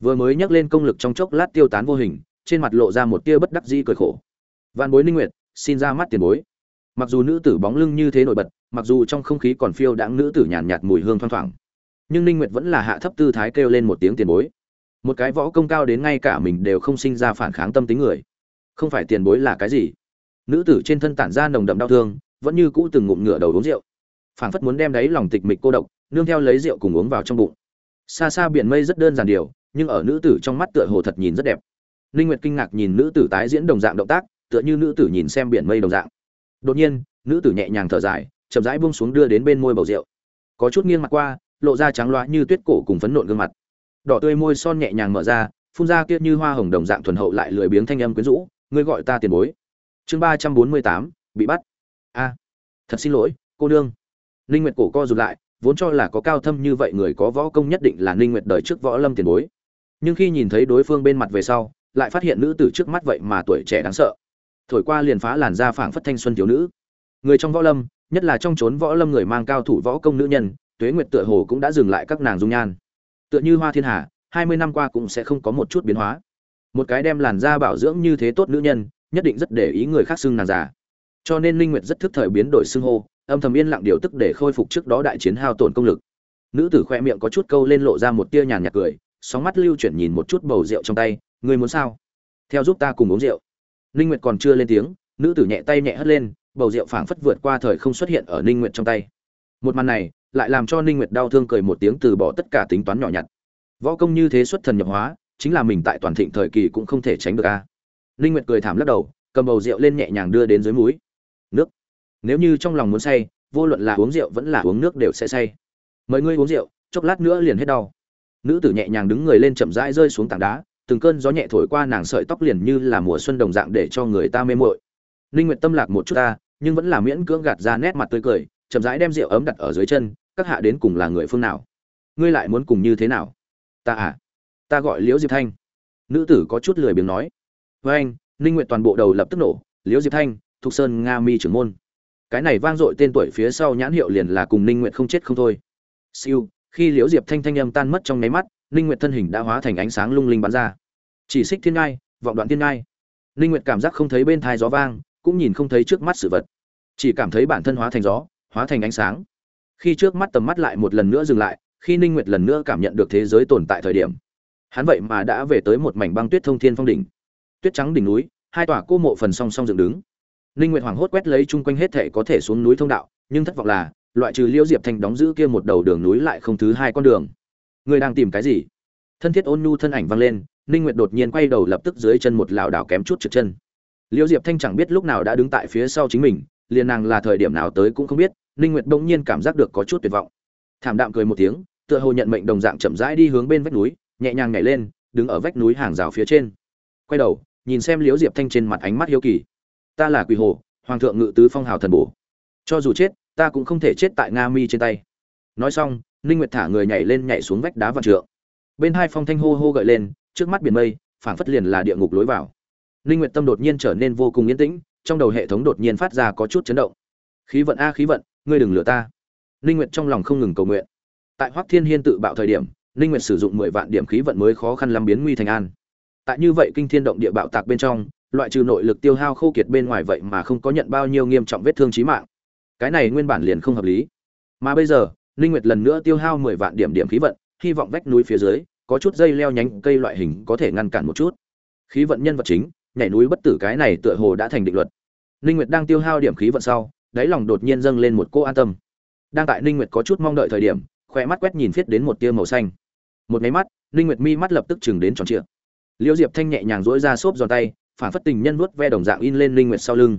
Vừa mới nhắc lên công lực trong chốc lát tiêu tán vô hình, trên mặt lộ ra một tia bất đắc dĩ cười khổ. Vạn bối ninh nguyệt, xin ra mắt tiền bối mặc dù nữ tử bóng lưng như thế nổi bật mặc dù trong không khí còn phiêu đãng nữ tử nhàn nhạt, nhạt mùi hương thoang thoảng nhưng ninh nguyệt vẫn là hạ thấp tư thái kêu lên một tiếng tiền bối. Một cái võ công cao đến ngay cả mình đều không sinh ra phản kháng tâm tính người. Không phải tiền bối là cái gì? Nữ tử trên thân tản ra nồng đậm đau thương vẫn như cũ từng ngụm ngửa đầu uống rượu. Phảng phất muốn đem đấy lòng tịch mịch cô độc nương theo lấy rượu cùng uống vào trong bụng. Xa xa biển mây rất đơn giản điều nhưng ở nữ tử trong mắt tựa hồ thật nhìn rất đẹp. Ninh nguyệt kinh ngạc nhìn nữ tử tái diễn đồng dạng động tác tựa như nữ tử nhìn xem biển mây đồng dạng đột nhiên, nữ tử nhẹ nhàng thở dài, chậm rãi buông xuống đưa đến bên môi bầu rượu. Có chút nghiêng mặt qua, lộ ra trắng loá như tuyết cổ cùng phấn nộn gương mặt. Đỏ tươi môi son nhẹ nhàng mở ra, phun ra kia như hoa hồng đồng dạng thuần hậu lại lười biếng thanh âm quyến rũ, ngươi gọi ta tiền bối. Chương ba trăm bốn mươi tám, bị bắt. A, thật xin lỗi, cô nương. Ninh nguyệt cổ co rụt lại, vốn cho là có cao thâm như vậy người có võ công nhất định là ninh nguyệt đời trước võ lâm tiền bối. Nhưng khi nhìn thấy đối phương bên mặt về sau, lại phát hiện nữ tử trước mắt vậy mà tuổi trẻ đáng sợ thổi qua liền phá làn da phảng phất thanh xuân thiếu nữ. Người trong võ lâm, nhất là trong chốn võ lâm người mang cao thủ võ công nữ nhân, tuế nguyệt tựa hồ cũng đã dừng lại các nàng dung nhan. Tựa như hoa thiên hà, hai mươi năm qua cũng sẽ không có một chút biến hóa. Một cái đem làn da bảo dưỡng như thế tốt nữ nhân, nhất định rất để ý người khác xưng nàng già. Cho nên linh nguyệt rất thức thời biến đổi xưng hô, âm thầm yên lặng điều tức để khôi phục trước đó đại chiến hao tổn công lực. Nữ tử khoe miệng có chút câu lên lộ ra một tia nhàn nhạt cười, sóng mắt lưu chuyển nhìn một chút bầu rượu trong tay, ngươi muốn sao? Theo giúp ta cùng uống rượu ninh nguyệt còn chưa lên tiếng, nữ tử nhẹ tay nhẹ hất lên, bầu rượu phảng phất vượt qua thời không xuất hiện ở ninh nguyệt trong tay. Một màn này, lại làm cho ninh nguyệt đau thương cười một tiếng từ bỏ tất cả tính toán nhỏ nhặt. Võ công như thế xuất thần nhập hóa, chính là mình tại toàn thịnh thời kỳ cũng không thể tránh được a. Ninh nguyệt cười thảm lắc đầu, cầm bầu rượu lên nhẹ nhàng đưa đến dưới mũi. Nước. Nếu như trong lòng muốn say, vô luận là uống rượu vẫn là uống nước đều sẽ say. Mời ngươi uống rượu, chốc lát nữa liền hết đau. Nữ tử nhẹ nhàng đứng người lên chậm rãi rơi xuống tảng đá từng cơn gió nhẹ thổi qua nàng sợi tóc liền như là mùa xuân đồng dạng để cho người ta mê mội ninh nguyệt tâm lạc một chút ta, nhưng vẫn là miễn cưỡng gạt ra nét mặt tươi cười, chậm rãi đem rượu ấm đặt ở dưới chân, các hạ đến cùng là người phương nào? Ngươi lại muốn cùng như thế nào? Ta à ta gọi liễu diệp thanh. Nữ tử có chút lười biếng nói. Với anh, ninh nguyệt toàn bộ đầu lập tức nổ, liễu diệp thanh, thục sơn nga mi trưởng môn. Cái này vang dội tên tuổi phía sau nhãn hiệu liền là cùng ninh nguyệt không chết không thôi. Siêu, khi liễu diệp thanh thanh âm tan mất trong nháy mắt ninh nguyệt thân hình đã hóa thành ánh sáng lung linh bắn ra. Chỉ xích thiên ngai, vọng đoạn thiên ngai. Ninh nguyệt cảm giác không thấy bên thai gió vang, cũng nhìn không thấy trước mắt sự vật. Chỉ cảm thấy bản thân hóa thành gió, hóa thành ánh sáng. Khi trước mắt tầm mắt lại một lần nữa dừng lại, khi ninh nguyệt lần nữa cảm nhận được thế giới tồn tại thời điểm, hắn vậy mà đã về tới một mảnh băng tuyết thông thiên phong đỉnh. Tuyết trắng đỉnh núi, hai tòa cô mộ phần song song dựng đứng. Ninh nguyệt hoàng hốt quét lấy chung quanh hết thể có thể xuống núi thông đạo, nhưng thất vọng là, loại trừ liêu diệp thành đóng giữ kia một đầu đường núi lại không thứ hai con đường người đang tìm cái gì? Thân thiết ôn nhu thân ảnh vang lên, ninh nguyệt đột nhiên quay đầu lập tức dưới chân một lảo đảo kém chút trượt chân. Liễu diệp thanh chẳng biết lúc nào đã đứng tại phía sau chính mình, liền nàng là thời điểm nào tới cũng không biết, ninh nguyệt bỗng nhiên cảm giác được có chút tuyệt vọng. Thảm đạm cười một tiếng, tựa hồ nhận mệnh đồng dạng chậm rãi đi hướng bên vách núi, nhẹ nhàng nhảy lên, đứng ở vách núi hàng rào phía trên. Quay đầu, nhìn xem liễu diệp thanh trên mặt ánh mắt hiếu kỳ. Ta là quỳ hồ, hoàng thượng ngự tứ phong hào thần bổ. Cho dù chết, ta cũng không thể chết tại nga mi trên tay. Nói xong ninh nguyệt thả người nhảy lên nhảy xuống vách đá vạn trượng. Bên hai phong thanh hô hô gợi lên, trước mắt biển mây, phảng phất liền là địa ngục lối vào. Ninh nguyệt tâm đột nhiên trở nên vô cùng yên tĩnh, trong đầu hệ thống đột nhiên phát ra có chút chấn động. Khí vận a, khí vận, ngươi đừng lừa ta. Ninh nguyệt trong lòng không ngừng cầu nguyện. Tại hoắc thiên hiên tự bạo thời điểm, ninh nguyệt sử dụng 10 vạn điểm khí vận mới khó khăn lắm biến nguy thành an. Tại như vậy kinh thiên động địa bạo tạc bên trong, loại trừ nội lực tiêu hao khô kiệt bên ngoài vậy mà không có nhận bao nhiêu nghiêm trọng vết thương chí mạng. Cái này nguyên bản liền không hợp lý. Mà bây giờ ninh nguyệt lần nữa tiêu hao 10 vạn điểm điểm khí vận, hy vọng vách núi phía dưới, có chút dây leo nhánh cây loại hình có thể ngăn cản một chút. Khí vận nhân vật chính, nhảy núi bất tử cái này tựa hồ đã thành định luật. Ninh nguyệt đang tiêu hao điểm khí vận sau, đáy lòng đột nhiên dâng lên một cô an tâm. Đang tại ninh nguyệt có chút mong đợi thời điểm khoe mắt quét nhìn phiết đến một tia màu xanh. Một máy mắt ninh nguyệt mi mắt lập tức chừng đến tròn trịa. Liễu diệp thanh nhẹ nhàng duỗi ra xốp giòn tay phản phất tình nhân vuốt ve đồng dạng in lên ninh nguyệt sau lưng.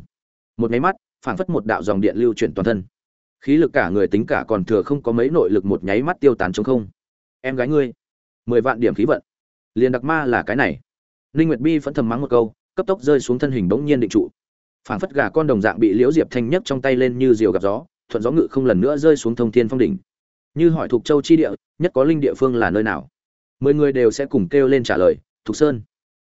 Một máy mắt phản phất một đạo dòng điện lưu chuyển toàn thân khí lực cả người tính cả còn thừa không có mấy nội lực một nháy mắt tiêu tán trống không. Em gái ngươi, mười vạn điểm khí vận. Liền đặc ma là cái này. Ninh nguyệt bi vẫn thầm mắng một câu, cấp tốc rơi xuống thân hình bỗng nhiên định trụ. Phảng phất gà con đồng dạng bị liễu diệp thanh nhấc trong tay lên như diều gặp gió, thuận gió ngự không lần nữa rơi xuống thông thiên phong đỉnh. Như hỏi thuộc châu chi địa, nhất có linh địa phương là nơi nào? Mười người đều sẽ cùng kêu lên trả lời, thục sơn.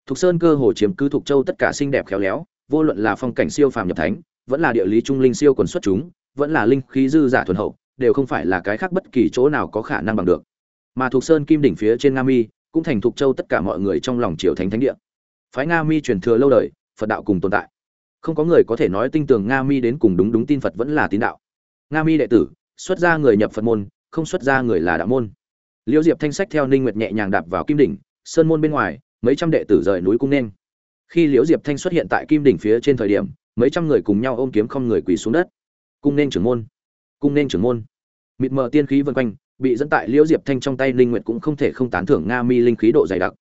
Thục sơn cơ hồ chiếm cứ thục châu tất cả xinh đẹp khéo léo, vô luận là phong cảnh siêu phàm nhập thánh, vẫn là địa lý trung linh siêu quần xuất chúng vẫn là linh khí dư giả thuần hậu, đều không phải là cái khác bất kỳ chỗ nào có khả năng bằng được. Mà thuộc sơn kim đỉnh phía trên nga mi, cũng thành thục châu tất cả mọi người trong lòng triều thánh thánh địa. Phái nga mi truyền thừa lâu đời, phật đạo cùng tồn tại. Không có người có thể nói tinh tường nga mi đến cùng đúng đúng tin phật vẫn là tín đạo. Nga mi đệ tử, xuất ra người nhập phật môn, không xuất ra người là đạo môn. Liễu diệp thanh sách theo ninh nguyệt nhẹ nhàng đạp vào kim đỉnh, sơn môn bên ngoài, mấy trăm đệ tử rời núi cung nên. Khi liễu diệp thanh xuất hiện tại kim đỉnh phía trên thời điểm, mấy trăm người cùng nhau ôm kiếm không người quỳ xuống đất cung nên trưởng môn. Cung nên trưởng môn. Mịt mờ tiên khí vân quanh, bị dẫn tại liễu diệp thanh trong tay linh nguyệt cũng không thể không tán thưởng nga mi linh khí độ dày đặc.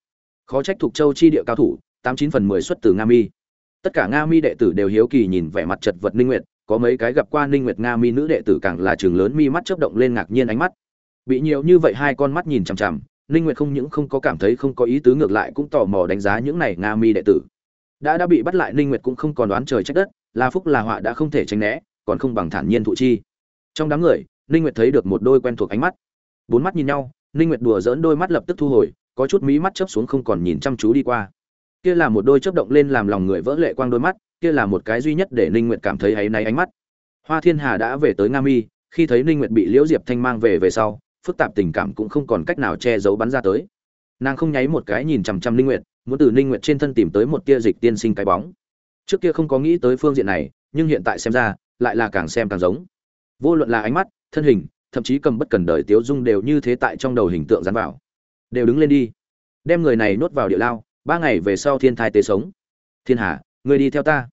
Khó trách thuộc châu chi địa cao thủ, tám chín phần mười xuất từ nga mi. Tất cả nga mi đệ tử đều hiếu kỳ nhìn vẻ mặt chật vật linh nguyệt, có mấy cái gặp qua linh nguyệt nga mi nữ đệ tử càng là trường lớn mi mắt chớp động lên ngạc nhiên ánh mắt. Bị nhiều như vậy hai con mắt nhìn chằm chằm linh nguyệt không những không có cảm thấy không có ý tứ ngược lại cũng tò mò đánh giá những này nga mi đệ tử. Đã đã bị bắt lại linh nguyệt cũng không còn đoán trời trách đất, là phúc là họa đã không thể tránh né còn không bằng thản nhiên thụ chi. Trong đám người, ninh nguyệt thấy được một đôi quen thuộc ánh mắt. Bốn mắt nhìn nhau, ninh nguyệt đùa dỡn đôi mắt lập tức thu hồi, có chút mí mắt chớp xuống không còn nhìn chăm chú đi qua. Kia là một đôi chớp động lên làm lòng người vỡ lệ quang đôi mắt, kia là một cái duy nhất để ninh nguyệt cảm thấy áy náy ánh mắt. Hoa thiên hà đã về tới nga mi, khi thấy ninh nguyệt bị liễu diệp thanh mang về về sau, phức tạp tình cảm cũng không còn cách nào che giấu bắn ra tới. Nàng không nháy một cái nhìn chằm chằm ninh nguyệt, muốn từ ninh nguyệt trên thân tìm tới một tia dịch tiên sinh cái bóng. Trước kia không có nghĩ tới phương diện này, nhưng hiện tại xem ra lại là càng xem càng giống. Vô luận là ánh mắt, thân hình, thậm chí cầm bất cần đời tiếu dung đều như thế tại trong đầu hình tượng dán vào. Đều đứng lên đi. Đem người này nuốt vào địa lao, ba ngày về sau thiên thai tế sống. Thiên hà, người đi theo ta.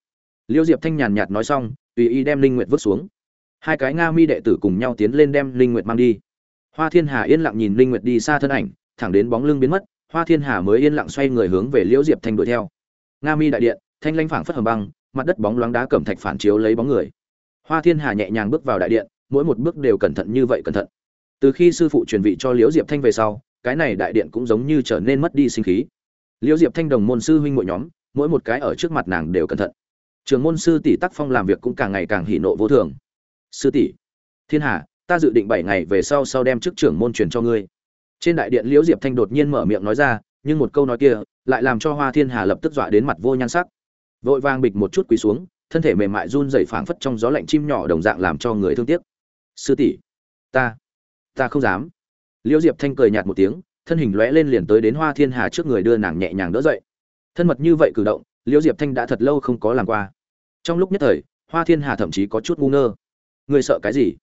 Liêu diệp thanh nhàn nhạt nói xong, tùy ý đem linh nguyệt vứt xuống. Hai cái nga mi đệ tử cùng nhau tiến lên đem linh nguyệt mang đi. Hoa thiên hà yên lặng nhìn linh nguyệt đi xa thân ảnh, thẳng đến bóng lưng biến mất, hoa thiên hà mới yên lặng xoay người hướng về liễu diệp thanh đuổi theo. Nga mi đại điện, thanh lanh phảng phất hầm băng, mặt đất bóng loáng đá cẩm thạch phản chiếu lấy bóng người hoa thiên hà nhẹ nhàng bước vào đại điện, mỗi một bước đều cẩn thận như vậy cẩn thận. Từ khi sư phụ truyền vị cho liễu diệp thanh về sau, cái này đại điện cũng giống như trở nên mất đi sinh khí. Liễu diệp thanh đồng môn sư huynh mỗi nhóm, mỗi một cái ở trước mặt nàng đều cẩn thận. Trường môn sư tỷ tắc phong làm việc cũng càng ngày càng hỉ nộ vô thường. Sư tỷ, thiên hà, ta dự định bảy ngày về sau sau đem chức trưởng môn truyền cho ngươi. Trên đại điện liễu diệp thanh đột nhiên mở miệng nói ra, nhưng một câu nói kia lại làm cho hoa thiên hà lập tức dọa đến mặt vô nhan sắc. Vội vàng bịch một chút quỳ xuống thân thể mềm mại run rẩy phảng phất trong gió lạnh chim nhỏ đồng dạng làm cho người thương tiếc. Sư tỷ, ta ta không dám. Liễu diệp thanh cười nhạt một tiếng, thân hình lóe lên liền tới đến hoa thiên hà trước người đưa nàng nhẹ nhàng đỡ dậy. Thân mật như vậy cử động, liễu diệp thanh đã thật lâu không có làm qua. Trong lúc nhất thời, hoa thiên hà thậm chí có chút ngu ngơ. Ngươi sợ cái gì?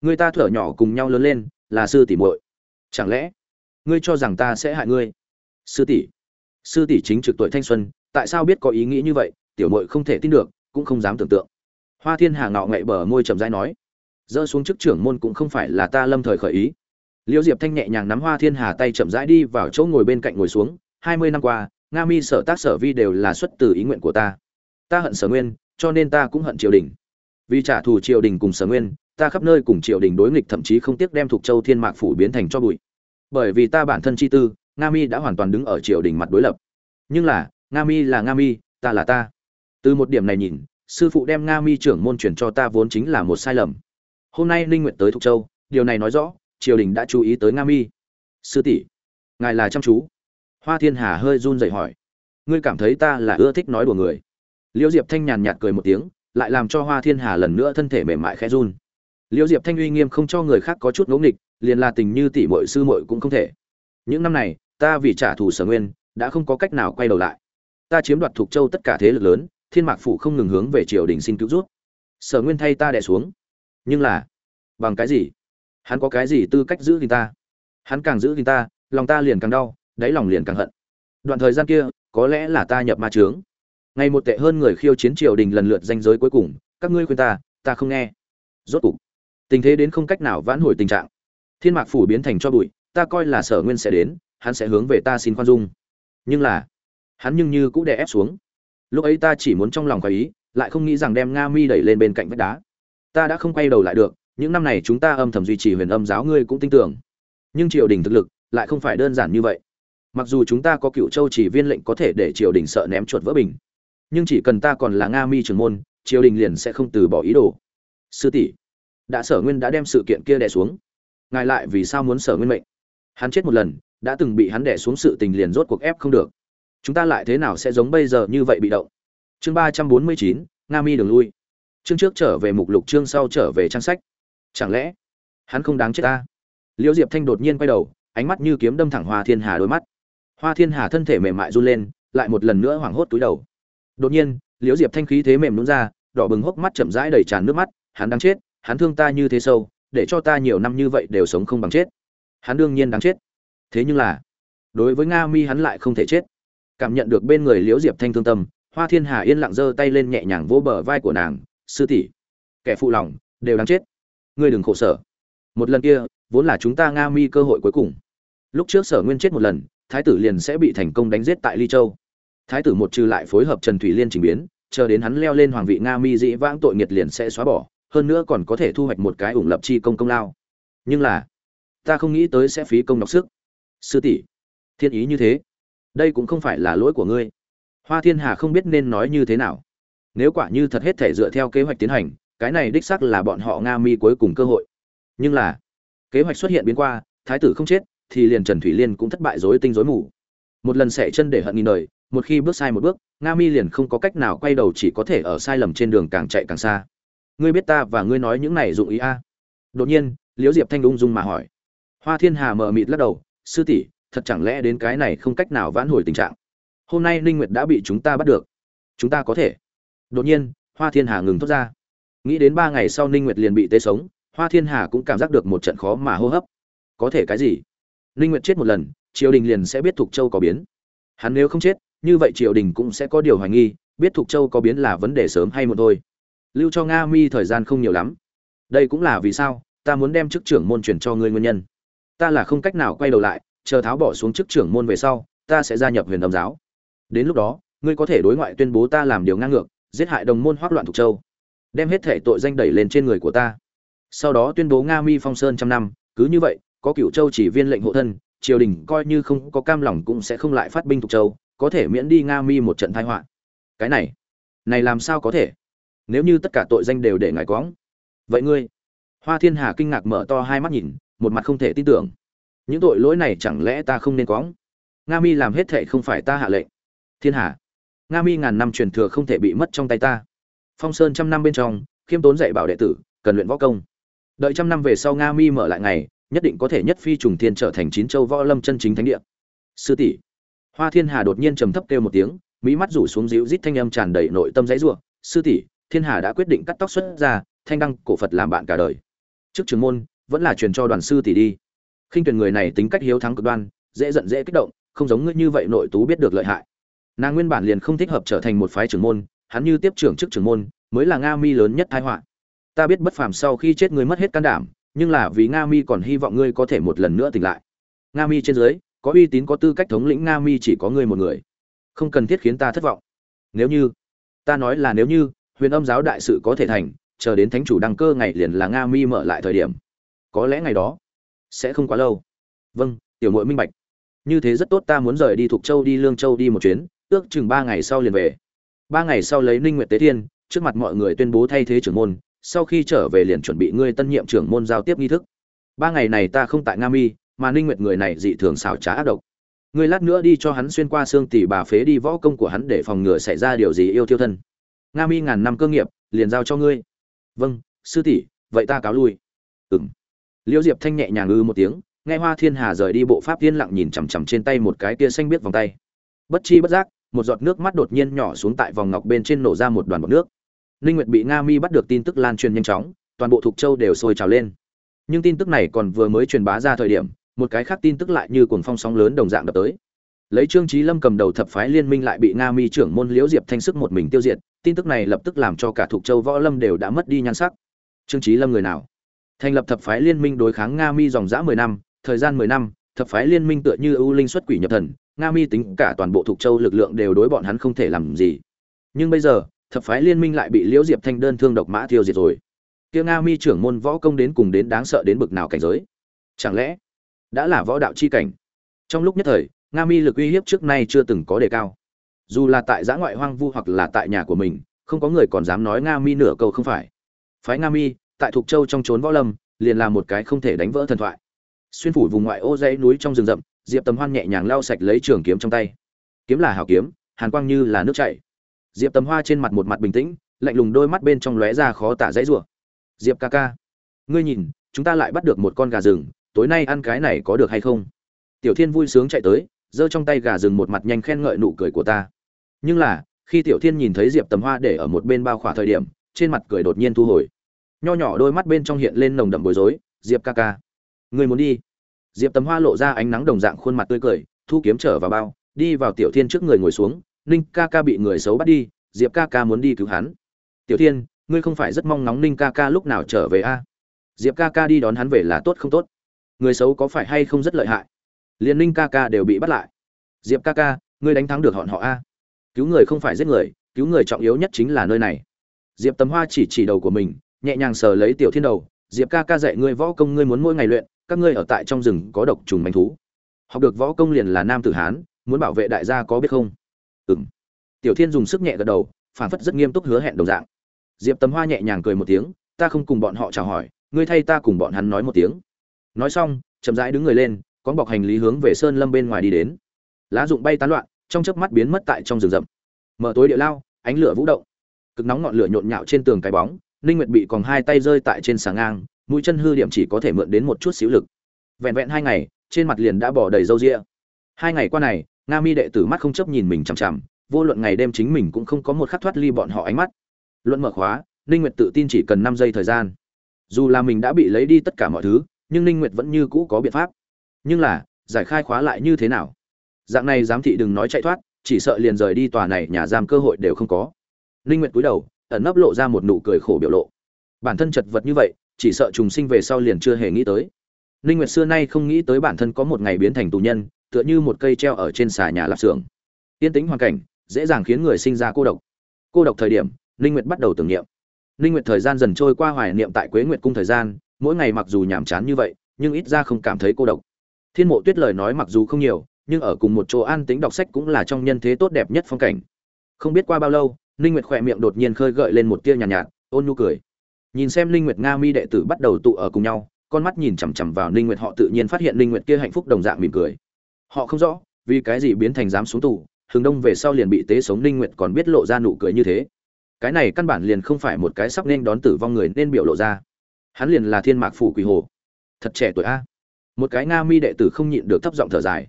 Người ta thở nhỏ cùng nhau lớn lên, là sư tỷ muội. Chẳng lẽ, ngươi cho rằng ta sẽ hại ngươi? Sư tỷ sư tỷ chính trực tuổi thanh xuân, tại sao biết có ý nghĩ như vậy? Tiểu muội không thể tin được cũng không dám tưởng tượng. Hoa thiên hà ngạo ngậy bờ môi chậm rãi nói, dỡ xuống chức trưởng môn cũng không phải là ta lâm thời khởi ý. Liêu diệp thanh nhẹ nhàng nắm hoa thiên hà tay chậm rãi đi vào chỗ ngồi bên cạnh ngồi xuống, hai mươi năm qua, nga mi sở tác sở vi đều là xuất từ ý nguyện của ta. Ta hận sở nguyên, cho nên ta cũng hận triều đình. Vì trả thù triều đình cùng sở nguyên, ta khắp nơi cùng triều đình đối nghịch thậm chí không tiếc đem thuộc châu thiên mạc phủ biến thành cho bụi. Bởi vì ta bản thân chi tư, nga mi đã hoàn toàn đứng ở triều đình mặt đối lập. Nhưng là, nga mi là nga mi, ta là ta từ một điểm này nhìn, sư phụ đem nga mi trưởng môn truyền cho ta vốn chính là một sai lầm. Hôm nay ninh nguyện tới thục châu, điều này nói rõ, triều đình đã chú ý tới nga mi. Sư tỷ, ngài là chăm chú. Hoa thiên hà hơi run rẩy hỏi. Ngươi cảm thấy ta là ưa thích nói đùa người? Liễu diệp thanh nhàn nhạt cười một tiếng, lại làm cho hoa thiên hà lần nữa thân thể mềm mại khẽ run. Liễu diệp thanh uy nghiêm không cho người khác có chút ngẫu nghịch, liền là tình như tỷ muội, sư muội cũng không thể. Những năm này, ta vì trả thù sở nguyên, đã không có cách nào quay đầu lại. Ta chiếm đoạt thuộc châu tất cả thế lực lớn thiên mạc phủ không ngừng hướng về triều đình xin cứu rút sở nguyên thay ta đẻ xuống. Nhưng là, bằng cái gì? Hắn có cái gì tư cách giữ gìn ta? Hắn càng giữ gìn ta, lòng ta liền càng đau, đáy lòng liền càng hận. Đoạn thời gian kia, có lẽ là ta nhập ma trướng ngày một tệ hơn người khiêu chiến triều đình lần lượt danh giới cuối cùng, các ngươi khuyên ta ta không nghe. Rốt cục, tình thế đến không cách nào vãn hồi tình trạng. Thiên mạc phủ biến thành cho bụi, ta coi là sở nguyên sẽ đến, hắn sẽ hướng về ta xin khoan dung. Nhưng là, hắn nhưng như cũng đè ép xuống lúc ấy ta chỉ muốn trong lòng khoái ý, lại không nghĩ rằng đem nga mi đẩy lên bên cạnh vách đá. Ta đã không quay đầu lại được, những năm này chúng ta âm thầm duy trì huyền âm giáo ngươi cũng tin tưởng. Nhưng triều đình thực lực lại không phải đơn giản như vậy. Mặc dù chúng ta có cựu châu chỉ viên lệnh có thể để triều đình sợ ném chuột vỡ bình, nhưng chỉ cần ta còn là nga mi trưởng môn, triều đình liền sẽ không từ bỏ ý đồ. Sư tỷ, đã sở nguyên đã đem sự kiện kia đè xuống. Ngài lại vì sao muốn sở nguyên mệnh? Hắn chết một lần, đã từng bị hắn đè xuống sự tình liền rốt cuộc ép không được chúng ta lại thế nào sẽ giống bây giờ như vậy bị động? Chương ba trăm bốn mươi chín, nga mi đường lui. Chương trước trở về mục lục, chương sau trở về trang sách. Chẳng lẽ hắn không đáng chết ta? Liễu diệp thanh đột nhiên quay đầu, ánh mắt như kiếm đâm thẳng hoa thiên hà đôi mắt. Hoa thiên hà thân thể mềm mại run lên, lại một lần nữa hoảng hốt túi đầu. Đột nhiên, liễu diệp thanh khí thế mềm nhún ra, đỏ bừng hốc mắt chậm rãi đầy tràn nước mắt, hắn đáng chết, hắn thương ta như thế sâu, để cho ta nhiều năm như vậy đều sống không bằng chết. Hắn đương nhiên đáng chết. Thế nhưng là, đối với nga mi hắn lại không thể chết cảm nhận được bên người liễu diệp thanh thương tâm, hoa thiên hà yên lặng giơ tay lên nhẹ nhàng vỗ bờ vai của nàng, sư tỷ, kẻ phụ lòng, đều đáng chết. Ngươi đừng khổ sở. Một lần kia, vốn là chúng ta nga mi cơ hội cuối cùng. Lúc trước sở nguyên chết một lần, thái tử liền sẽ bị thành công đánh giết tại ly châu. Thái tử một trừ lại phối hợp trần thủy liên trình biến, chờ đến hắn leo lên hoàng vị nga mi dĩ vãng tội nghiệt liền sẽ xóa bỏ, hơn nữa còn có thể thu hoạch một cái ủng lập chi công công lao. Nhưng là, ta không nghĩ tới sẽ phí công đọc sức. Sư tỷ, thiên ý như thế đây cũng không phải là lỗi của ngươi. Hoa thiên hà không biết nên nói như thế nào. Nếu quả như thật hết thể dựa theo kế hoạch tiến hành, cái này đích xác là bọn họ nga mi cuối cùng cơ hội. Nhưng là, kế hoạch xuất hiện biến qua, thái tử không chết, thì liền trần thủy liên cũng thất bại rối tinh rối mù. Một lần xẻ chân để hận nghìn đời, một khi bước sai một bước, nga mi liền không có cách nào quay đầu chỉ có thể ở sai lầm trên đường càng chạy càng xa. Ngươi biết ta và ngươi nói những này dụng ý a? Đột nhiên, liễu diệp thanh ung dung mà hỏi. Hoa thiên hà mờ mịt lắc đầu, sư tỷ thật chẳng lẽ đến cái này không cách nào vãn hồi tình trạng? Hôm nay ninh nguyệt đã bị chúng ta bắt được. Chúng ta có thể. Đột nhiên, hoa thiên hà ngừng thốt ra. Nghĩ đến ba ngày sau ninh nguyệt liền bị tê sống, hoa thiên hà cũng cảm giác được một trận khó mà hô hấp. Có thể cái gì? Ninh nguyệt chết một lần, triều đình liền sẽ biết thục châu có biến. Hắn nếu không chết, như vậy triều đình cũng sẽ có điều hoài nghi, biết thục châu có biến là vấn đề sớm hay muộn thôi. Lưu cho nga mi thời gian không nhiều lắm. Đây cũng là vì sao ta muốn đem chức trưởng môn truyền cho ngươi nguyên nhân. Ta là không cách nào quay đầu lại chờ tháo bỏ xuống chức trưởng môn về sau, ta sẽ gia nhập huyền âm giáo. Đến lúc đó, ngươi có thể đối ngoại tuyên bố ta làm điều ngang ngược, giết hại đồng môn hoác loạn thục châu, đem hết thể tội danh đẩy lên trên người của ta. Sau đó tuyên bố nga mi phong sơn trăm năm, cứ như vậy, có cựu châu chỉ viên lệnh hộ thân, triều đình coi như không có cam lòng cũng sẽ không lại phát binh thục châu, có thể miễn đi nga mi một trận tai họa. Cái này này làm sao có thể? Nếu như tất cả tội danh đều để ngài quõng, vậy ngươi? Hoa thiên hà kinh ngạc mở to hai mắt nhìn, một mặt không thể tin tưởng những tội lỗi này chẳng lẽ ta không nên quõng? Nga mi làm hết thệ không phải ta hạ lệnh. Thiên hà. Nga mi ngàn năm truyền thừa không thể bị mất trong tay ta. Phong sơn trăm năm bên trong, khiêm tốn dạy bảo đệ tử, cần luyện võ công. Đợi trăm năm về sau nga mi mở lại ngày, nhất định có thể nhất phi trùng thiên trở thành chín châu võ lâm chân chính thánh địa. Sư tỷ. Hoa thiên hà đột nhiên trầm thấp kêu một tiếng mỹ mắt rủ xuống dịu rít thanh âm tràn đầy nội tâm dãy ruộng sư tỷ, thiên hà đã quyết định cắt tóc xuất ra, thanh đăng cổ phật làm bạn cả đời. Trước trường môn, vẫn là truyền cho đoàn sư tỷ đi khinh tuyển người này tính cách hiếu thắng cực đoan, dễ giận dễ kích động, không giống ngươi như vậy nội tú biết được lợi hại. Nàng nguyên bản liền không thích hợp trở thành một phái trưởng môn, hắn như tiếp trưởng chức trưởng môn, mới là nga mi lớn nhất tai họa. Ta biết bất phàm sau khi chết ngươi mất hết can đảm, nhưng là vì nga mi còn hy vọng ngươi có thể một lần nữa tỉnh lại. Nga mi trên dưới, có uy tín có tư cách thống lĩnh nga mi chỉ có ngươi một người. Không cần thiết khiến ta thất vọng. Nếu như, ta nói là nếu như, huyền âm giáo đại sự có thể thành, chờ đến thánh chủ đăng cơ ngày liền là nga mi mở lại thời điểm. Có lẽ ngày đó sẽ không quá lâu. Vâng tiểu mội minh bạch. Như thế rất tốt, ta muốn rời đi thuộc châu, đi lương châu đi một chuyến, ước chừng ba ngày sau liền về. Ba ngày sau lấy ninh nguyệt tế thiên, trước mặt mọi người tuyên bố thay thế trưởng môn, sau khi trở về liền chuẩn bị ngươi tân nhiệm trưởng môn giao tiếp nghi thức. Ba ngày này ta không tại nga mi, mà ninh nguyệt người này dị thường xảo trá ác độc. Ngươi lát nữa đi cho hắn xuyên qua xương tỷ bà phế đi võ công của hắn để phòng ngừa xảy ra điều gì yêu thiêu thân. Nga mi ngàn năm cơ nghiệp, liền giao cho ngươi. Vâng sư tỷ, vậy ta cáo lui. Ừng liễu diệp thanh nhẹ nhàng ư một tiếng, nghe hoa thiên hà rời đi bộ pháp yên lặng nhìn chằm chằm trên tay một cái tia xanh biết vòng tay. Bất chi bất giác, một giọt nước mắt đột nhiên nhỏ xuống tại vòng ngọc bên trên nổ ra một đoàn bọt nước. Ninh nguyệt bị nga mi bắt được tin tức lan truyền nhanh chóng, toàn bộ thuộc châu đều sôi trào lên. Nhưng tin tức này còn vừa mới truyền bá ra thời điểm, một cái khác tin tức lại như cuồng phong sóng lớn đồng dạng đập tới. Lấy trương trí lâm cầm đầu thập phái liên minh lại bị nga mi trưởng môn liễu diệp thanh sức một mình tiêu diệt, tin tức này lập tức làm cho cả thuộc châu võ lâm đều đã mất đi nhan sắc. Trương trí lâm người nào? Thành lập thập phái liên minh đối kháng nga mi dòng dã mười năm, thời gian mười năm, thập phái liên minh tựa như ưu linh xuất quỷ nhập thần, nga mi tính cả toàn bộ thuộc châu lực lượng đều đối bọn hắn không thể làm gì. Nhưng bây giờ, thập phái liên minh lại bị liễu diệp thanh đơn thương độc mã tiêu diệt rồi. Kia nga mi trưởng môn võ công đến cùng đến đáng sợ đến bực nào cảnh giới? Chẳng lẽ đã là võ đạo chi cảnh? Trong lúc nhất thời, nga mi lực uy hiếp trước nay chưa từng có đề cao. Dù là tại giã ngoại hoang vu hoặc là tại nhà của mình, không có người còn dám nói nga mi nửa câu không phải. Phái nga mi tại thuộc châu trong trốn võ lâm, liền là một cái không thể đánh vỡ thần thoại. Xuyên phủ vùng ngoại ô dãy núi trong rừng rậm, diệp tầm hoan nhẹ nhàng lau sạch lấy trường kiếm trong tay. Kiếm là hảo kiếm, hàn quang như là nước chảy. Diệp tầm hoa trên mặt một mặt bình tĩnh, lạnh lùng đôi mắt bên trong lóe ra khó tả dãy rủa. Diệp ca ca, ngươi nhìn, chúng ta lại bắt được một con gà rừng, tối nay ăn cái này có được hay không? Tiểu thiên vui sướng chạy tới, giơ trong tay gà rừng một mặt nhanh khen ngợi nụ cười của ta. Nhưng là, khi tiểu thiên nhìn thấy diệp tầm hoa để ở một bên bao khỏa thời điểm, trên mặt cười đột nhiên thu hồi nho nhỏ đôi mắt bên trong hiện lên nồng đậm bối rối, diệp ca ca, người muốn đi. Diệp Tấm hoa lộ ra ánh nắng đồng dạng khuôn mặt tươi cười, thu kiếm trở vào bao, đi vào tiểu thiên trước người ngồi xuống, ninh ca ca bị người xấu bắt đi, diệp ca ca muốn đi cứu hắn. Tiểu thiên, ngươi không phải rất mong ngóng ninh ca ca lúc nào trở về a? À? diệp ca ca đi đón hắn về là tốt không tốt? Người xấu có phải hay không rất lợi hại? Liền ninh ca ca đều bị bắt lại. Diệp ca ca, ngươi đánh thắng được họn họ a? Cứu người không phải giết người, cứu người trọng yếu nhất chính là nơi này. Diệp tấm hoa chỉ chỉ đầu của mình nhẹ nhàng sờ lấy tiểu thiên đầu, diệp ca ca dạy ngươi võ công ngươi muốn mỗi ngày luyện, các ngươi ở tại trong rừng có độc trùng manh thú. Học được võ công liền là nam tử hán, muốn bảo vệ đại gia có biết không? Ừ m tiểu thiên dùng sức nhẹ gật đầu, phản phất rất nghiêm túc hứa hẹn đồng dạng. Diệp tấm hoa nhẹ nhàng cười một tiếng, ta không cùng bọn họ chào hỏi, ngươi thay ta cùng bọn hắn nói một tiếng. Nói xong, chậm rãi đứng người lên, con bọc hành lý hướng về sơn lâm bên ngoài đi đến. Lá rụng bay tán loạn, trong chớp mắt biến mất tại trong rừng rậm. Mở tối địa lao, ánh lửa vũ động. Cực nóng ngọn lửa nhộn nhạo trên tường cái bóng ninh nguyệt bị còn hai tay rơi tại trên sàng ngang, mũi chân hư điểm chỉ có thể mượn đến một chút xíu lực. Vẹn vẹn hai ngày, trên mặt liền đã bỏ đầy râu ria. Hai ngày qua này, nga mi đệ tử mắt không chấp nhìn mình chằm chằm, vô luận ngày đêm chính mình cũng không có một khắc thoát ly bọn họ ánh mắt. Luận mở khóa, ninh nguyệt tự tin chỉ cần 5 giây thời gian. Dù là mình đã bị lấy đi tất cả mọi thứ, nhưng ninh nguyệt vẫn như cũ có biện pháp. Nhưng là, giải khai khóa lại như thế nào? Dạng này giám thị đừng nói chạy thoát, chỉ sợ liền rời đi tòa này nhà giam cơ hội đều không có. Ninh nguyệt cúi đầu ẩn nấp lộ ra một nụ cười khổ biểu lộ. Bản thân chật vật như vậy, chỉ sợ trùng sinh về sau liền chưa hề nghĩ tới. Ninh nguyệt xưa nay không nghĩ tới bản thân có một ngày biến thành tù nhân, tựa như một cây treo ở trên xà nhà lạp xưởng. Yên tĩnh hoàn cảnh, dễ dàng khiến người sinh ra cô độc. Cô độc thời điểm, ninh nguyệt bắt đầu tưởng niệm. Ninh nguyệt thời gian dần trôi qua hoài niệm tại quế nguyệt cung thời gian, mỗi ngày mặc dù nhàm chán như vậy, nhưng ít ra không cảm thấy cô độc. Thiên mộ tuyết lời nói mặc dù không nhiều, nhưng ở cùng một chỗ an tĩnh đọc sách cũng là trong nhân thế tốt đẹp nhất phong cảnh. Không biết qua bao lâu ninh nguyệt khỏe miệng đột nhiên khơi gợi lên một tia nhàn nhạt, nhạt ôn nhu cười. Nhìn xem ninh nguyệt nga mi đệ tử bắt đầu tụ ở cùng nhau con mắt nhìn chằm chằm vào ninh nguyệt họ tự nhiên phát hiện ninh nguyệt kia hạnh phúc đồng dạng mỉm cười. Họ không rõ vì cái gì biến thành dám xuống tù hướng đông về sau liền bị tế sống ninh nguyệt còn biết lộ ra nụ cười như thế. Cái này căn bản liền không phải một cái sắp nên đón tử vong người nên biểu lộ ra. Hắn liền là thiên mạc phủ quỷ hồ. Thật trẻ tuổi a. Một cái nga mi đệ tử không nhịn được thấp giọng thở dài.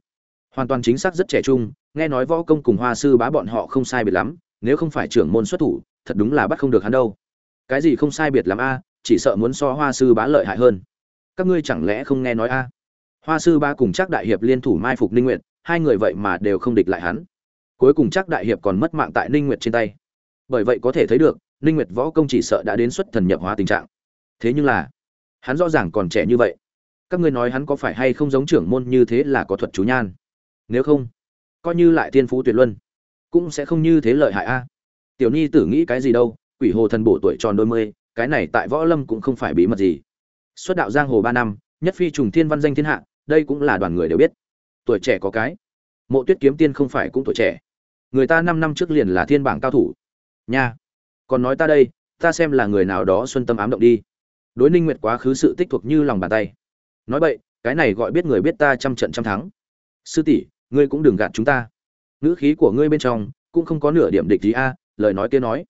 Hoàn toàn chính xác rất trẻ trung nghe nói võ công cùng hoa sư bá bọn họ không sai biệt lắm nếu không phải trưởng môn xuất thủ, thật đúng là bắt không được hắn đâu. Cái gì không sai biệt lắm a, chỉ sợ muốn so hoa sư bá lợi hại hơn. Các ngươi chẳng lẽ không nghe nói a? Hoa sư bá cùng Trác đại hiệp liên thủ mai phục ninh nguyệt, hai người vậy mà đều không địch lại hắn. Cuối cùng Trác đại hiệp còn mất mạng tại ninh nguyệt trên tay. Bởi vậy có thể thấy được, ninh nguyệt võ công chỉ sợ đã đến xuất thần nhập hóa tình trạng. Thế nhưng là, hắn rõ ràng còn trẻ như vậy. Các ngươi nói hắn có phải hay không giống trưởng môn như thế là có thuật chú nhan? Nếu không, coi như lại thiên phú tuyệt luân cũng sẽ không như thế lợi hại a. Tiểu nhi tử nghĩ cái gì đâu, quỷ hồ thần bổ tuổi tròn đôi mươi, cái này tại võ lâm cũng không phải bí mật gì. Xuất đạo giang hồ ba năm, nhất phi trùng thiên văn danh thiên hạ, đây cũng là đoàn người đều biết. Tuổi trẻ có cái, mộ tuyết kiếm tiên không phải cũng tuổi trẻ. Người ta năm năm trước liền là thiên bảng cao thủ. Nha, còn nói ta đây, ta xem là người nào đó xuân tâm ám động đi. Đối ninh nguyệt quá khứ sự tích thuộc như lòng bàn tay. Nói vậy cái này gọi biết người biết ta trăm trận trăm thắng. Sư tỷ, ngươi cũng đừng gạt chúng ta ngữ khí của ngươi bên trong cũng không có nửa điểm địch gì a, lời nói kia nói,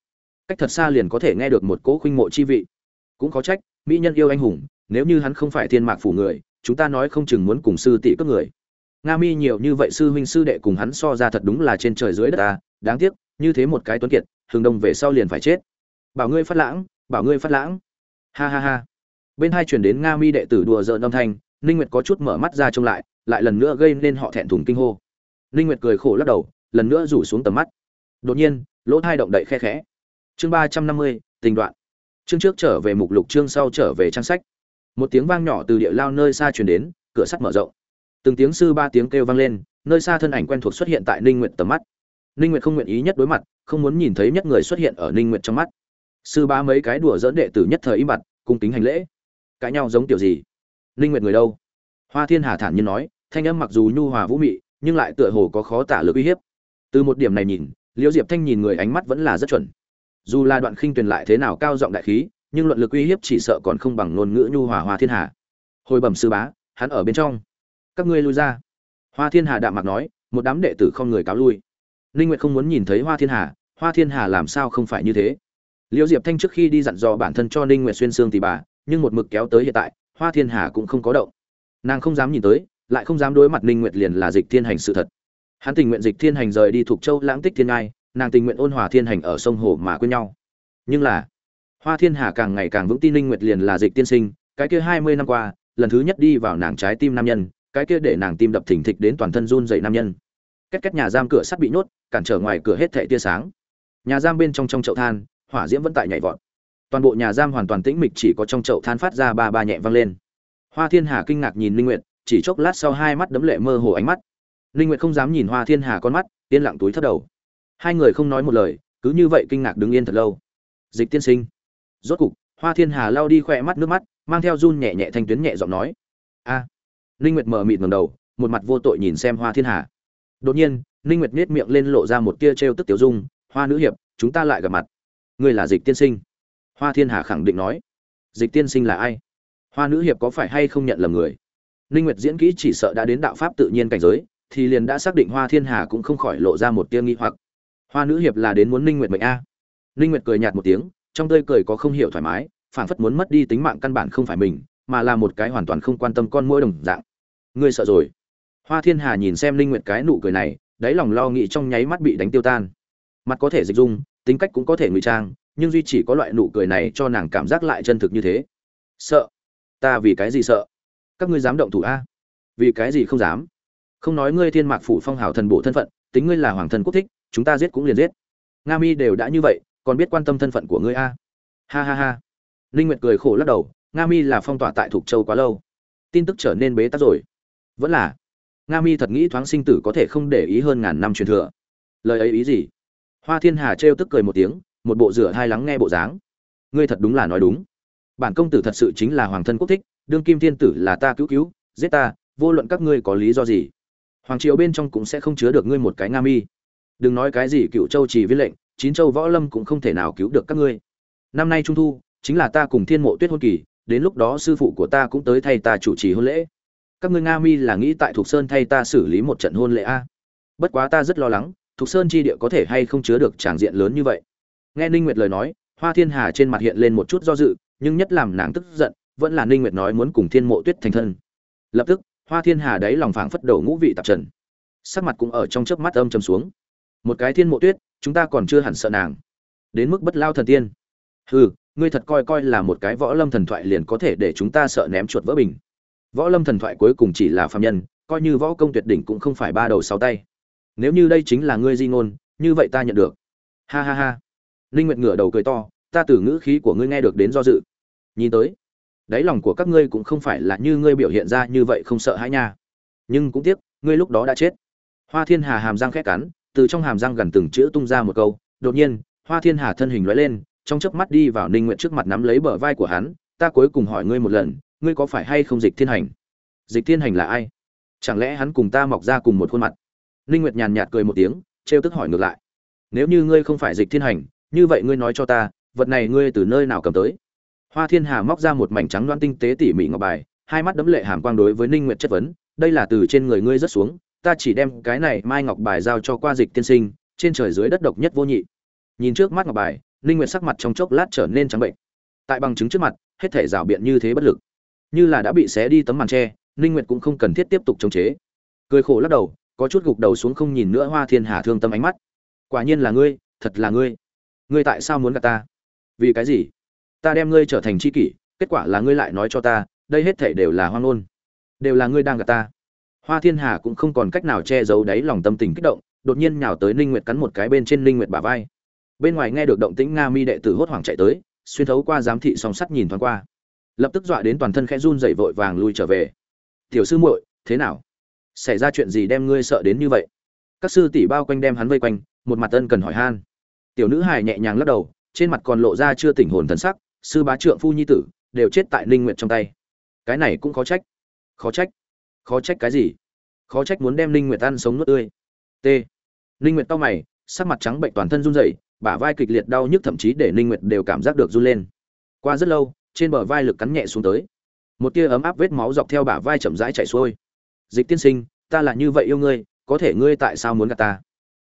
cách thật xa liền có thể nghe được một cỗ khuynh mộ chi vị. Cũng có trách, mỹ nhân yêu anh hùng, nếu như hắn không phải thiên mạc phủ người, chúng ta nói không chừng muốn cùng sư tỷ cướp người. Nga mi nhiều như vậy sư huynh sư đệ cùng hắn so ra thật đúng là trên trời dưới đất ta đáng tiếc, như thế một cái tuấn kiệt hừng đông về sau liền phải chết. Bảo ngươi phát lãng, bảo ngươi phát lãng. Ha ha ha. Bên hai chuyển đến nga mi đệ tử đùa giỡn âm thanh, ninh nguyệt có chút mở mắt ra trông lại lại lần nữa gây nên họ thẹn thùng kinh hô ninh nguyệt cười khổ lắc đầu, lần nữa rủ xuống tầm mắt. Đột nhiên, lỗ thai động đậy khe khẽ. Chương ba trăm năm mươi, tình đoạn. Chương trước trở về mục lục, chương sau trở về trang sách. Một tiếng vang nhỏ từ địa lao nơi xa truyền đến, cửa sắt mở rộng. Từng tiếng sư ba tiếng kêu vang lên, nơi xa thân ảnh quen thuộc xuất hiện tại ninh nguyệt tầm mắt. Ninh nguyệt không nguyện ý nhất đối mặt, không muốn nhìn thấy nhất người xuất hiện ở ninh nguyệt trong mắt. Sư ba mấy cái đùa giỡn đệ tử nhất thời im bặt, cung kính hành lễ. Cãi nhau giống tiểu gì? Ninh nguyệt người đâu? Hoa thiên hà thản nhiên nói, thanh âm mặc dù nhu hòa vũ mị nhưng lại tựa hồ có khó tả lực uy hiếp. Từ một điểm này nhìn, liễu diệp thanh nhìn người ánh mắt vẫn là rất chuẩn. Dù là đoạn khinh truyền lại thế nào cao giọng đại khí, nhưng luận lực uy hiếp chỉ sợ còn không bằng ngôn ngữ nhu hòa hoa thiên hà. Hồi bẩm sư bá, hắn ở bên trong. Các ngươi lui ra. Hoa thiên hà đạm mặt nói, một đám đệ tử không người cáo lui. Ninh nguyệt không muốn nhìn thấy hoa thiên hà, hoa thiên hà làm sao không phải như thế? Liễu diệp thanh trước khi đi dặn dò bản thân cho ninh nguyệt xuyên xương thì bà, nhưng một mực kéo tới hiện tại, hoa thiên hà cũng không có động. Nàng không dám nhìn tới lại không dám đối mặt ninh nguyệt liền là dịch thiên hành sự thật. Hắn tình nguyện dịch thiên hành rời đi thuộc châu lãng tích thiên ngai, nàng tình nguyện ôn hòa thiên hành ở sông hồ mà quên nhau. Nhưng là, hoa thiên hà càng ngày càng vững tin ninh nguyệt liền là dịch tiên sinh, cái kia 20 năm qua, lần thứ nhất đi vào nàng trái tim nam nhân, cái kia để nàng tim đập thình thịch đến toàn thân run rẩy nam nhân. Két két nhà giam cửa sắt bị nhốt, cản trở ngoài cửa hết thảy tia sáng. Nhà giam bên trong trong chậu than, hỏa diễm vẫn tại nhảy vọt. Toàn bộ nhà giam hoàn toàn tĩnh mịch, chỉ có trong chậu than phát ra ba ba nhẹ vang lên. Hoa thiên hà kinh ngạc nhìn linh nguyệt chỉ chốc lát sau hai mắt đấm lệ mơ hồ ánh mắt. Linh nguyệt không dám nhìn hoa thiên hà con mắt, yên lặng túi thấp đầu. Hai người không nói một lời, cứ như vậy kinh ngạc đứng yên thật lâu. Dịch tiên sinh. Rốt cục, hoa thiên hà lao đi khỏe mắt nước mắt, mang theo run nhẹ nhẹ thanh tuyến nhẹ giọng nói. A. Linh nguyệt mở mịt ngẩng đầu, một mặt vô tội nhìn xem hoa thiên hà. Đột nhiên, linh nguyệt nét miệng lên lộ ra một tia trêu tức tiểu dung, hoa nữ hiệp, chúng ta lại gặp mặt. Ngươi là dịch tiên sinh? Hoa thiên hà khẳng định nói. Dịch tiên sinh là ai? Hoa nữ hiệp có phải hay không nhận lầm người? Ninh nguyệt diễn kỹ chỉ sợ đã đến đạo pháp tự nhiên cảnh giới, thì liền đã xác định hoa thiên hà cũng không khỏi lộ ra một tia nghi hoặc. Hoa nữ hiệp là đến muốn ninh nguyệt mệnh a. Ninh nguyệt cười nhạt một tiếng, trong tươi cười có không hiểu thoải mái, phảng phất muốn mất đi tính mạng căn bản không phải mình, mà là một cái hoàn toàn không quan tâm con muỗi đồng dạng. Ngươi sợ rồi. Hoa thiên hà nhìn xem ninh nguyệt cái nụ cười này, đáy lòng lo nghĩ trong nháy mắt bị đánh tiêu tan. Mặt có thể dịch dung, tính cách cũng có thể ngụy trang, nhưng duy chỉ có loại nụ cười này cho nàng cảm giác lại chân thực như thế. Sợ? Ta vì cái gì sợ? Các ngươi dám động thủ a? Vì cái gì không dám? Không nói ngươi thiên mạc phủ phong hào thần bộ thân phận, tính ngươi là hoàng thần quốc thích, chúng ta giết cũng liền giết. Nga mi đều đã như vậy, còn biết quan tâm thân phận của ngươi a? Ha ha ha. Linh nguyệt cười khổ lắc đầu, nga mi là phong tỏa tại thục châu quá lâu. Tin tức trở nên bế tắc rồi. Vẫn là, nga mi thật nghĩ thoáng sinh tử có thể không để ý hơn ngàn năm truyền thừa. Lời ấy ý gì? Hoa thiên hà trêu tức cười một tiếng, một bộ rửa hai lắng nghe bộ dáng. Ngươi thật đúng là nói đúng. Bản công tử thật sự chính là hoàng thân quốc thích đương kim thiên tử là ta cứu cứu, giết ta, vô luận các ngươi có lý do gì, hoàng triều bên trong cũng sẽ không chứa được ngươi một cái nga mi. Đừng nói cái gì cựu châu chỉ viết lệnh, chín châu võ lâm cũng không thể nào cứu được các ngươi. Năm nay trung thu, chính là ta cùng thiên mộ tuyết hôn kỳ, đến lúc đó sư phụ của ta cũng tới thay ta chủ trì hôn lễ. Các ngươi nga mi là nghĩ tại thục sơn thay ta xử lý một trận hôn lễ a. Bất quá ta rất lo lắng, thục sơn chi địa có thể hay không chứa được tràng diện lớn như vậy. Nghe ninh nguyệt lời nói, hoa thiên hà trên mặt hiện lên một chút do dự, nhưng nhất làm nàng tức giận vẫn là ninh nguyệt nói muốn cùng thiên mộ tuyết thành thân. Lập tức, hoa thiên hà đáy lòng phảng phất đầu ngũ vị tạp trần. Sắc mặt cũng ở trong chớp mắt âm trầm xuống. Một cái thiên mộ tuyết, chúng ta còn chưa hẳn sợ nàng. Đến mức bất lao thần tiên. Hừ, ngươi thật coi coi là một cái võ lâm thần thoại liền có thể để chúng ta sợ ném chuột vỡ bình. Võ lâm thần thoại cuối cùng chỉ là phàm nhân, coi như võ công tuyệt đỉnh cũng không phải ba đầu sáu tay. Nếu như đây chính là ngươi di ngôn, như vậy ta nhận được. Ha ha ha. Linh nguyệt ngửa đầu cười to, ta từ ngữ khí của ngươi nghe được đến do dự. Nhìn tới đáy lòng của các ngươi cũng không phải là như ngươi biểu hiện ra như vậy không sợ hãi nha. Nhưng cũng tiếc, ngươi lúc đó đã chết. Hoa thiên hà hàm răng khét cắn, từ trong hàm răng gần từng chữ tung ra một câu, đột nhiên, hoa thiên hà thân hình lóe lên, trong chớp mắt đi vào ninh nguyện trước mặt nắm lấy bờ vai của hắn, ta cuối cùng hỏi ngươi một lần, ngươi có phải hay không dịch thiên hành? Dịch thiên hành là ai? Chẳng lẽ hắn cùng ta mọc ra cùng một khuôn mặt? Ninh nguyệt nhàn nhạt cười một tiếng, trêu tức hỏi ngược lại, nếu như ngươi không phải dịch thiên hành, như vậy ngươi nói cho ta, vật này ngươi từ nơi nào cầm tới? Hoa thiên hà móc ra một mảnh trắng loan tinh tế tỉ mỉ ngọc bài, hai mắt đấm lệ hàm quang đối với ninh nguyệt chất vấn, đây là từ trên người ngươi rất xuống, ta chỉ đem cái này mai ngọc bài giao cho qua dịch tiên sinh, trên trời dưới đất độc nhất vô nhị. Nhìn trước mắt ngọc bài, ninh nguyệt sắc mặt trong chốc lát trở nên trắng bệnh. Tại bằng chứng trước mặt, hết thể rào biện như thế bất lực. Như là đã bị xé đi tấm màn tre ninh nguyệt cũng không cần thiết tiếp tục chống chế. Cười khổ lắc đầu, có chút gục đầu xuống không nhìn nữa hoa thiên hà thương tâm ánh mắt. Quả nhiên là ngươi, thật là ngươi. Ngươi tại sao muốn gặp ta? Vì cái gì? Ta đem ngươi trở thành tri kỷ, kết quả là ngươi lại nói cho ta, đây hết thể đều là hoang ngôn, đều là ngươi đang gặp ta. Hoa thiên hà cũng không còn cách nào che giấu đáy lòng tâm tình kích động, đột nhiên nhào tới ninh nguyệt cắn một cái bên trên ninh nguyệt bả vai. Bên ngoài nghe được động tĩnh nga mi đệ tử hốt hoảng chạy tới, xuyên thấu qua giám thị song sắt nhìn thoáng qua. Lập tức dọa đến toàn thân khẽ run dậy vội vàng lui trở về. Tiểu sư muội, thế nào? Xảy ra chuyện gì đem ngươi sợ đến như vậy? Các sư tỷ bao quanh đem hắn vây quanh, một mặt ân cần hỏi han. Tiểu nữ hài nhẹ nhàng lắc đầu, trên mặt còn lộ ra chưa tỉnh hồn thần sắc sư bá trượng phu nhi tử, đều chết tại ninh Nguyệt trong tay. Cái này cũng khó trách. Khó trách. Khó trách cái gì? Khó trách muốn đem ninh nguyệt ăn sống nuốt tươi. T. Ninh nguyệt to mày, sắc mặt trắng bệnh toàn thân run rẩy, bả vai kịch liệt đau nhức thậm chí để ninh nguyệt đều cảm giác được run lên. Qua rất lâu, trên bờ vai lực cắn nhẹ xuống tới. Một tia ấm áp vết máu dọc theo bả vai chậm rãi chảy xuôi. Dịch tiên sinh, ta là như vậy yêu ngươi, có thể ngươi tại sao muốn gặp ta?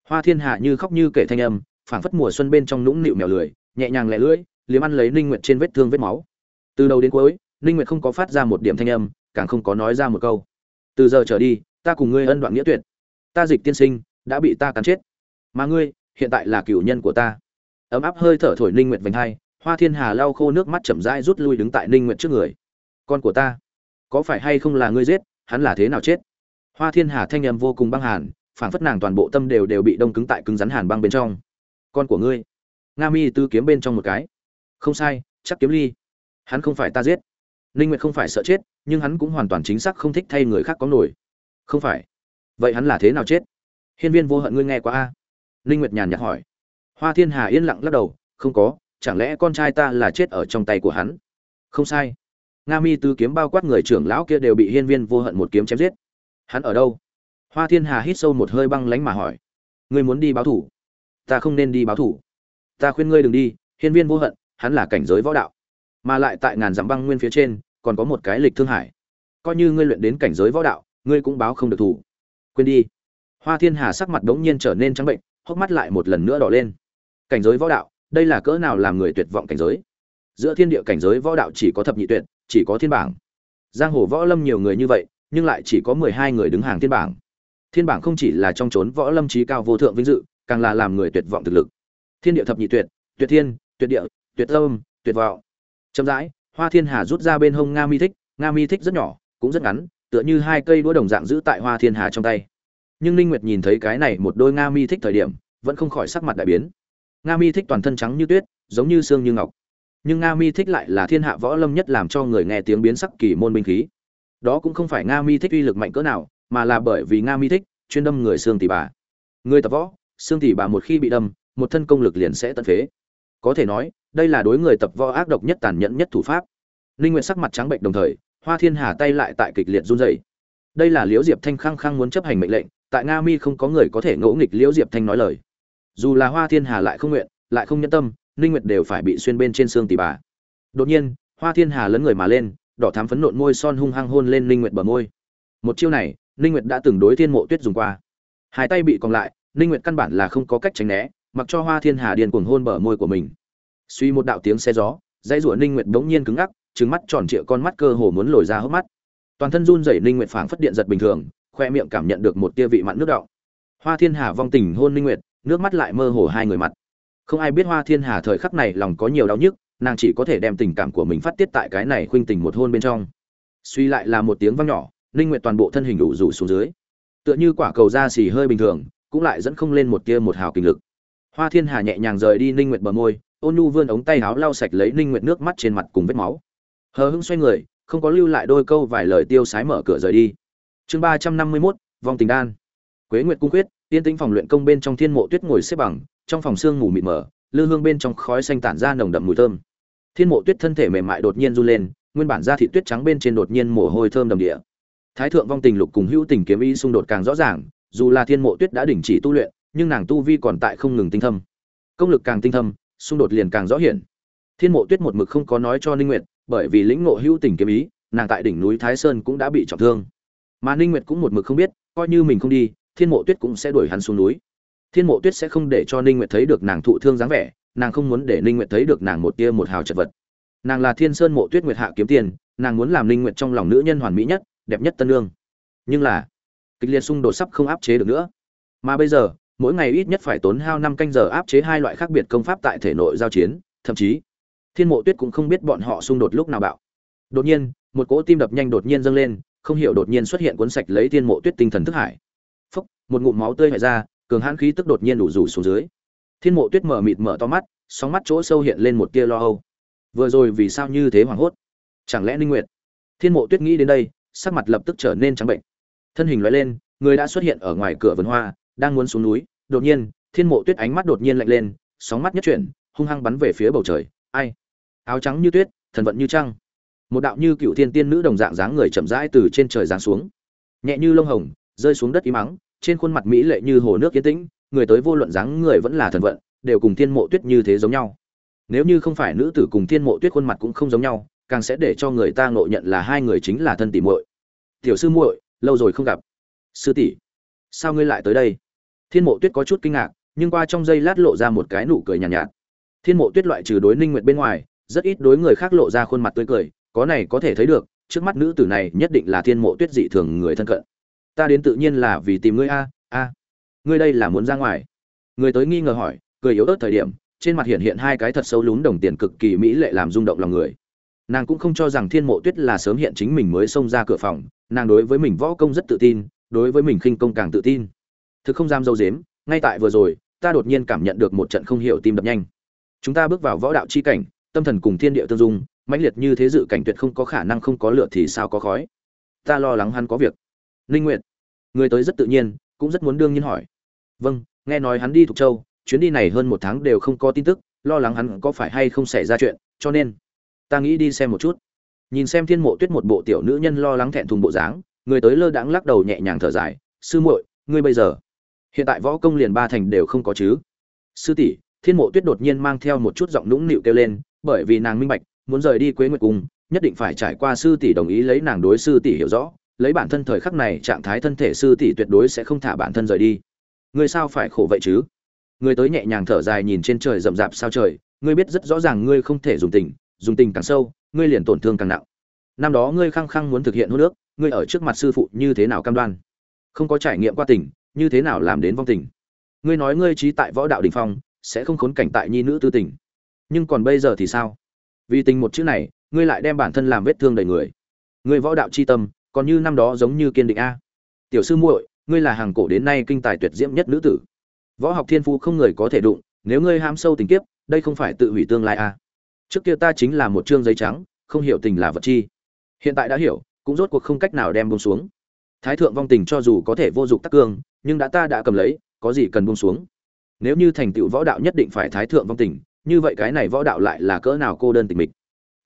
Hoa thiên hạ như khóc như kể thanh âm, phảng phất mùa xuân bên trong nũng nịu mèo lười, nhẹ nhàng lẻ lưỡi liếm ăn lấy ninh nguyệt trên vết thương vết máu. Từ đầu đến cuối, ninh nguyệt không có phát ra một điểm thanh âm, càng không có nói ra một câu. Từ giờ trở đi, ta cùng ngươi ân đoạn nghĩa tuyệt. Ta dịch tiên sinh, đã bị ta cắn chết. Mà ngươi, hiện tại là cựu nhân của ta. Ấm áp hơi thở thổi ninh nguyệt vành hai, hoa thiên hà lau khô nước mắt chậm rãi rút lui đứng tại ninh nguyệt trước người. Con của ta, có phải hay không là ngươi giết, hắn là thế nào chết? Hoa thiên hà thanh âm vô cùng băng hàn, phảng phất nàng toàn bộ tâm đều đều bị đông cứng tại cứng rắn hàn băng bên trong. Con của ngươi, nga mi tư kiếm bên trong một cái không sai, chắc kiếm ly. Hắn không phải ta giết. Ninh nguyệt không phải sợ chết, nhưng hắn cũng hoàn toàn chính xác không thích thay người khác có nổi. Không phải. Vậy hắn là thế nào chết? Hiên viên vô hận ngươi nghe quá a? Ninh nguyệt nhàn nhạt hỏi. Hoa thiên hà yên lặng lắc đầu, không có, chẳng lẽ con trai ta là chết ở trong tay của hắn? Không sai. Nga mi tư kiếm bao quát người trưởng lão kia đều bị hiên viên vô hận một kiếm chém giết. Hắn ở đâu? Hoa thiên hà hít sâu một hơi băng lánh mà hỏi. Ngươi muốn đi báo thủ? Ta không nên đi báo thủ. Ta khuyên ngươi đừng đi, hiên viên vô hận hắn là cảnh giới võ đạo, mà lại tại ngàn dặm băng nguyên phía trên, còn có một cái lịch thương hải. Coi như ngươi luyện đến cảnh giới võ đạo, ngươi cũng báo không được thủ. Quên đi. Hoa thiên hà sắc mặt đ ố n g nhiên trở nên trắng bệnh, hốc mắt lại một lần nữa đỏ lên. Cảnh giới võ đạo, đây là cỡ nào làm người tuyệt vọng cảnh giới? Giữa thiên địa cảnh giới võ đạo chỉ có thập nhị tuyệt, chỉ có thiên bảng. Giang hồ võ lâm nhiều người như vậy, nhưng lại chỉ có mười hai người đứng hàng thiên bảng. Thiên bảng không chỉ là trong trốn võ lâm trí cao vô thượng vinh dự, càng là làm người tuyệt vọng thực lực. Thiên địa thập nhị tuyệt tuyệt thiên, tuyệt địa tuyệt tâm tuyệt vọng. Chậm rãi, hoa thiên hà rút ra bên hông nga mi thích, nga mi thích rất nhỏ, cũng rất ngắn, tựa như hai cây đũa đồng dạng giữ tại hoa thiên hà trong tay. Nhưng ninh nguyệt nhìn thấy cái này một đôi nga mi thích thời điểm, vẫn không khỏi sắc mặt đại biến. Nga mi thích toàn thân trắng như tuyết, giống như xương như ngọc. Nhưng nga mi thích lại là thiên hạ võ lâm nhất làm cho người nghe tiếng biến sắc kỳ môn binh khí. Đó cũng không phải nga mi thích uy lực mạnh cỡ nào, mà là bởi vì nga mi thích chuyên đâm người xương tỷ bà. Người tập võ, xương tỷ bà một khi bị đâm, một thân công lực liền sẽ tận phế. Có thể nói đây là đối người tập võ ác độc nhất tàn nhẫn nhất thủ pháp. Ninh nguyệt sắc mặt trắng bệnh đồng thời, hoa thiên hà tay lại tại kịch liệt run rẩy. Đây là liễu diệp thanh khăng khăng muốn chấp hành mệnh lệnh, tại nga mi không có người có thể ngỗ nghịch liễu diệp thanh nói lời. Dù là hoa thiên hà lại không nguyện, lại không nhân tâm ninh nguyệt đều phải bị xuyên bên trên xương tỷ bà. Đột nhiên, hoa thiên hà lấn người mà lên, đỏ thắm phấn nộn môi son hung hăng hôn lên ninh nguyệt bờ môi. Một chiêu này ninh nguyệt đã từng đối thiên mộ tuyết dùng qua. Hai tay bị còn lại ninh nguyệt căn bản là không có cách tránh né, mặc cho hoa thiên hà điền cuồng hôn bờ môi của mình suy một đạo tiếng xe gió, dãy rủa ninh nguyệt đống nhiên cứng ngắc, trừng mắt tròn trịa con mắt cơ hồ muốn lồi ra hốc mắt. Toàn thân run rẩy ninh nguyệt phảng phất điện giật bình thường, khoe miệng cảm nhận được một tia vị mặn nước đọng. Hoa thiên hà vong tình hôn ninh nguyệt, nước mắt lại mơ hồ hai người mặt. Không ai biết hoa thiên hà thời khắc này lòng có nhiều đau nhức, nàng chỉ có thể đem tình cảm của mình phát tiết tại cái này khuynh tình một hôn bên trong. Suy lại là một tiếng vang nhỏ, ninh nguyệt toàn bộ thân hình đủ rủ xuống dưới. Tựa như quả cầu da xì hơi bình thường, cũng lại dẫn không lên một tia một hào kinh lực. Hoa thiên hà nhẹ nhàng rời đi ninh nguyệt bờ môi ôn nhu vươn ống tay áo lau sạch lấy ninh nguyệt nước mắt trên mặt cùng vết máu. Hờ hững xoay người không có lưu lại đôi câu vài lời tiêu sái mở cửa rời đi. Chương ba trăm năm mươi 351, vong tình đan. Quế nguyệt cung quyết tiên tĩnh phòng luyện công bên trong thiên mộ tuyết ngồi xếp bằng trong phòng xương ngủ mịt mờ lư hương bên trong khói xanh tản ra nồng đậm mùi thơm. Thiên mộ tuyết thân thể mềm mại đột nhiên run lên nguyên bản da thịt tuyết trắng bên trên đột nhiên mồ hôi thơm đầm địa. Thái thượng vong tình lục cùng hữu tình kiếm ý xung đột càng rõ ràng dù là thiên mộ tuyết đã đình chỉ tu luyện nhưng nàng tu vi còn tại không ngừng tinh thâm. Công lực càng tinh thâm xung đột liền càng rõ hiển. Thiên mộ tuyết một mực không có nói cho ninh nguyệt, bởi vì lĩnh ngộ hữu tình kiếm ý, nàng tại đỉnh núi thái sơn cũng đã bị trọng thương. Mà ninh nguyệt cũng một mực không biết, coi như mình không đi, thiên mộ tuyết cũng sẽ đuổi hắn xuống núi. Thiên mộ tuyết sẽ không để cho ninh nguyệt thấy được nàng thụ thương dáng vẻ, nàng không muốn để ninh nguyệt thấy được nàng một tia một hào chật vật. Nàng là thiên sơn mộ tuyết nguyệt hạ kiếm tiền, nàng muốn làm ninh nguyệt trong lòng nữ nhân hoàn mỹ nhất, đẹp nhất tân lương. Nhưng là, kịch liệt xung đột sắp không áp chế được nữa. Mà bây giờ mỗi ngày ít nhất phải tốn hao năm canh giờ áp chế hai loại khác biệt công pháp tại thể nội giao chiến thậm chí thiên mộ tuyết cũng không biết bọn họ xung đột lúc nào bạo. Đột nhiên một cỗ tim đập nhanh đột nhiên dâng lên không hiểu đột nhiên xuất hiện cuốn sạch lấy thiên mộ tuyết tinh thần thức hải. Phốc, một ngụm máu tươi chảy ra cường hãn khí tức đột nhiên đủ rủ xuống dưới. Thiên mộ tuyết mở mịt mở to mắt sóng mắt chỗ sâu hiện lên một tia lo âu. Vừa rồi vì sao như thế hoảng hốt? Chẳng lẽ ninh nguyệt? Thiên mộ tuyết nghĩ đến đây sắc mặt lập tức trở nên trắng bệnh. Thân hình lóe lên người đã xuất hiện ở ngoài cửa vườn hoa đang muốn xuống núi, đột nhiên, thiên mộ tuyết ánh mắt đột nhiên lạnh lên, sóng mắt nhất chuyển, hung hăng bắn về phía bầu trời. Ai? Áo trắng như tuyết, thần vận như trăng. Một đạo như cựu thiên tiên nữ đồng dạng dáng người chậm rãi từ trên trời giáng xuống. Nhẹ như lông hồng, rơi xuống đất im mắng trên khuôn mặt mỹ lệ như hồ nước yên tĩnh, người tới vô luận dáng người vẫn là thần vận, đều cùng thiên mộ tuyết như thế giống nhau. Nếu như không phải nữ tử cùng thiên mộ tuyết khuôn mặt cũng không giống nhau, càng sẽ để cho người ta ngộ nhận là hai người chính là thân tỷ muội. Tiểu sư muội, lâu rồi không gặp. Sư tỷ, sao ngươi lại tới đây? Thiên mộ tuyết có chút kinh ngạc nhưng qua trong giây lát lộ ra một cái nụ cười nhàn nhạt, nhạt. Thiên mộ tuyết loại trừ đối ninh nguyệt bên ngoài rất ít đối người khác lộ ra khuôn mặt tươi cười có này có thể thấy được trước mắt nữ tử này nhất định là thiên mộ tuyết dị thường người thân cận. Ta đến tự nhiên là vì tìm ngươi a a. Ngươi đây là muốn ra ngoài. Người tới nghi ngờ hỏi cười yếu ớt thời điểm trên mặt hiện hiện hai cái thật sâu lún đồng tiền cực kỳ mỹ lệ làm rung động lòng người. Nàng cũng không cho rằng thiên mộ tuyết là sớm hiện chính mình mới xông ra cửa phòng nàng đối với mình võ công rất tự tin đối với mình khinh công càng tự tin thực không dám dâu dếm, ngay tại vừa rồi, ta đột nhiên cảm nhận được một trận không hiểu tim đập nhanh. Chúng ta bước vào võ đạo chi cảnh, tâm thần cùng thiên địa tương dung, mãnh liệt như thế dự cảnh tuyệt không có khả năng không có lửa thì sao có khói. Ta lo lắng hắn có việc. Ninh nguyệt, người tới rất tự nhiên, cũng rất muốn đương nhiên hỏi. Vâng nghe nói hắn đi thuộc châu, chuyến đi này hơn một tháng đều không có tin tức, lo lắng hắn có phải hay không xảy ra chuyện, cho nên, ta nghĩ đi xem một chút. Nhìn xem thiên mộ tuyết một bộ tiểu nữ nhân lo lắng thẹn thùng bộ dáng, người tới lơ đãng lắc đầu nhẹ nhàng thở dài. Sư muội, ngươi bây giờ hiện tại võ công liền ba thành đều không có chứ. Sư tỷ, thiên mộ tuyết đột nhiên mang theo một chút giọng nũng nịu kêu lên, bởi vì nàng minh bạch, muốn rời đi quế nguyệt cung, nhất định phải trải qua sư tỷ đồng ý lấy nàng đối sư tỷ hiểu rõ, lấy bản thân thời khắc này trạng thái thân thể sư tỷ tuyệt đối sẽ không thả bản thân rời đi. Người sao phải khổ vậy chứ? Người tới nhẹ nhàng thở dài nhìn trên trời rậm rạp sao trời, ngươi biết rất rõ ràng ngươi không thể dùng tình dùng tình càng sâu, ngươi liền tổn thương càng nặng. Năm đó ngươi khăng khăng muốn thực hiện hô nước ngươi ở trước mặt sư phụ như thế nào cam đoan? Không có trải nghiệm qua tình như thế nào làm đến vong tình? Ngươi nói ngươi trí tại võ đạo đình phong, sẽ không khốn cảnh tại nhi nữ tư tình. Nhưng còn bây giờ thì sao? Vì tình một chữ này, ngươi lại đem bản thân làm vết thương đầy người. Ngươi võ đạo c h i tâm, còn như năm đó giống như kiên định a. Tiểu sư muội, ngươi là hàng cổ đến nay kinh tài tuyệt diễm nhất nữ tử. Võ học thiên phu không người có thể đụng, nếu ngươi ham sâu tình kiếp, đây không phải tự hủy tương lai a. Trước kia ta chính là một chương giấy trắng, không hiểu tình là vật chi. Hiện tại đã hiểu, cũng rốt cuộc không cách nào đem bông xuống. Thái thượng vong tình cho dù có thể vô dụng tắc cương nhưng đã ta đã cầm lấy, có gì cần buông xuống? Nếu như thành tựu võ đạo nhất định phải thái thượng vong tình, như vậy cái này võ đạo lại là cỡ nào cô đơn tình mịch?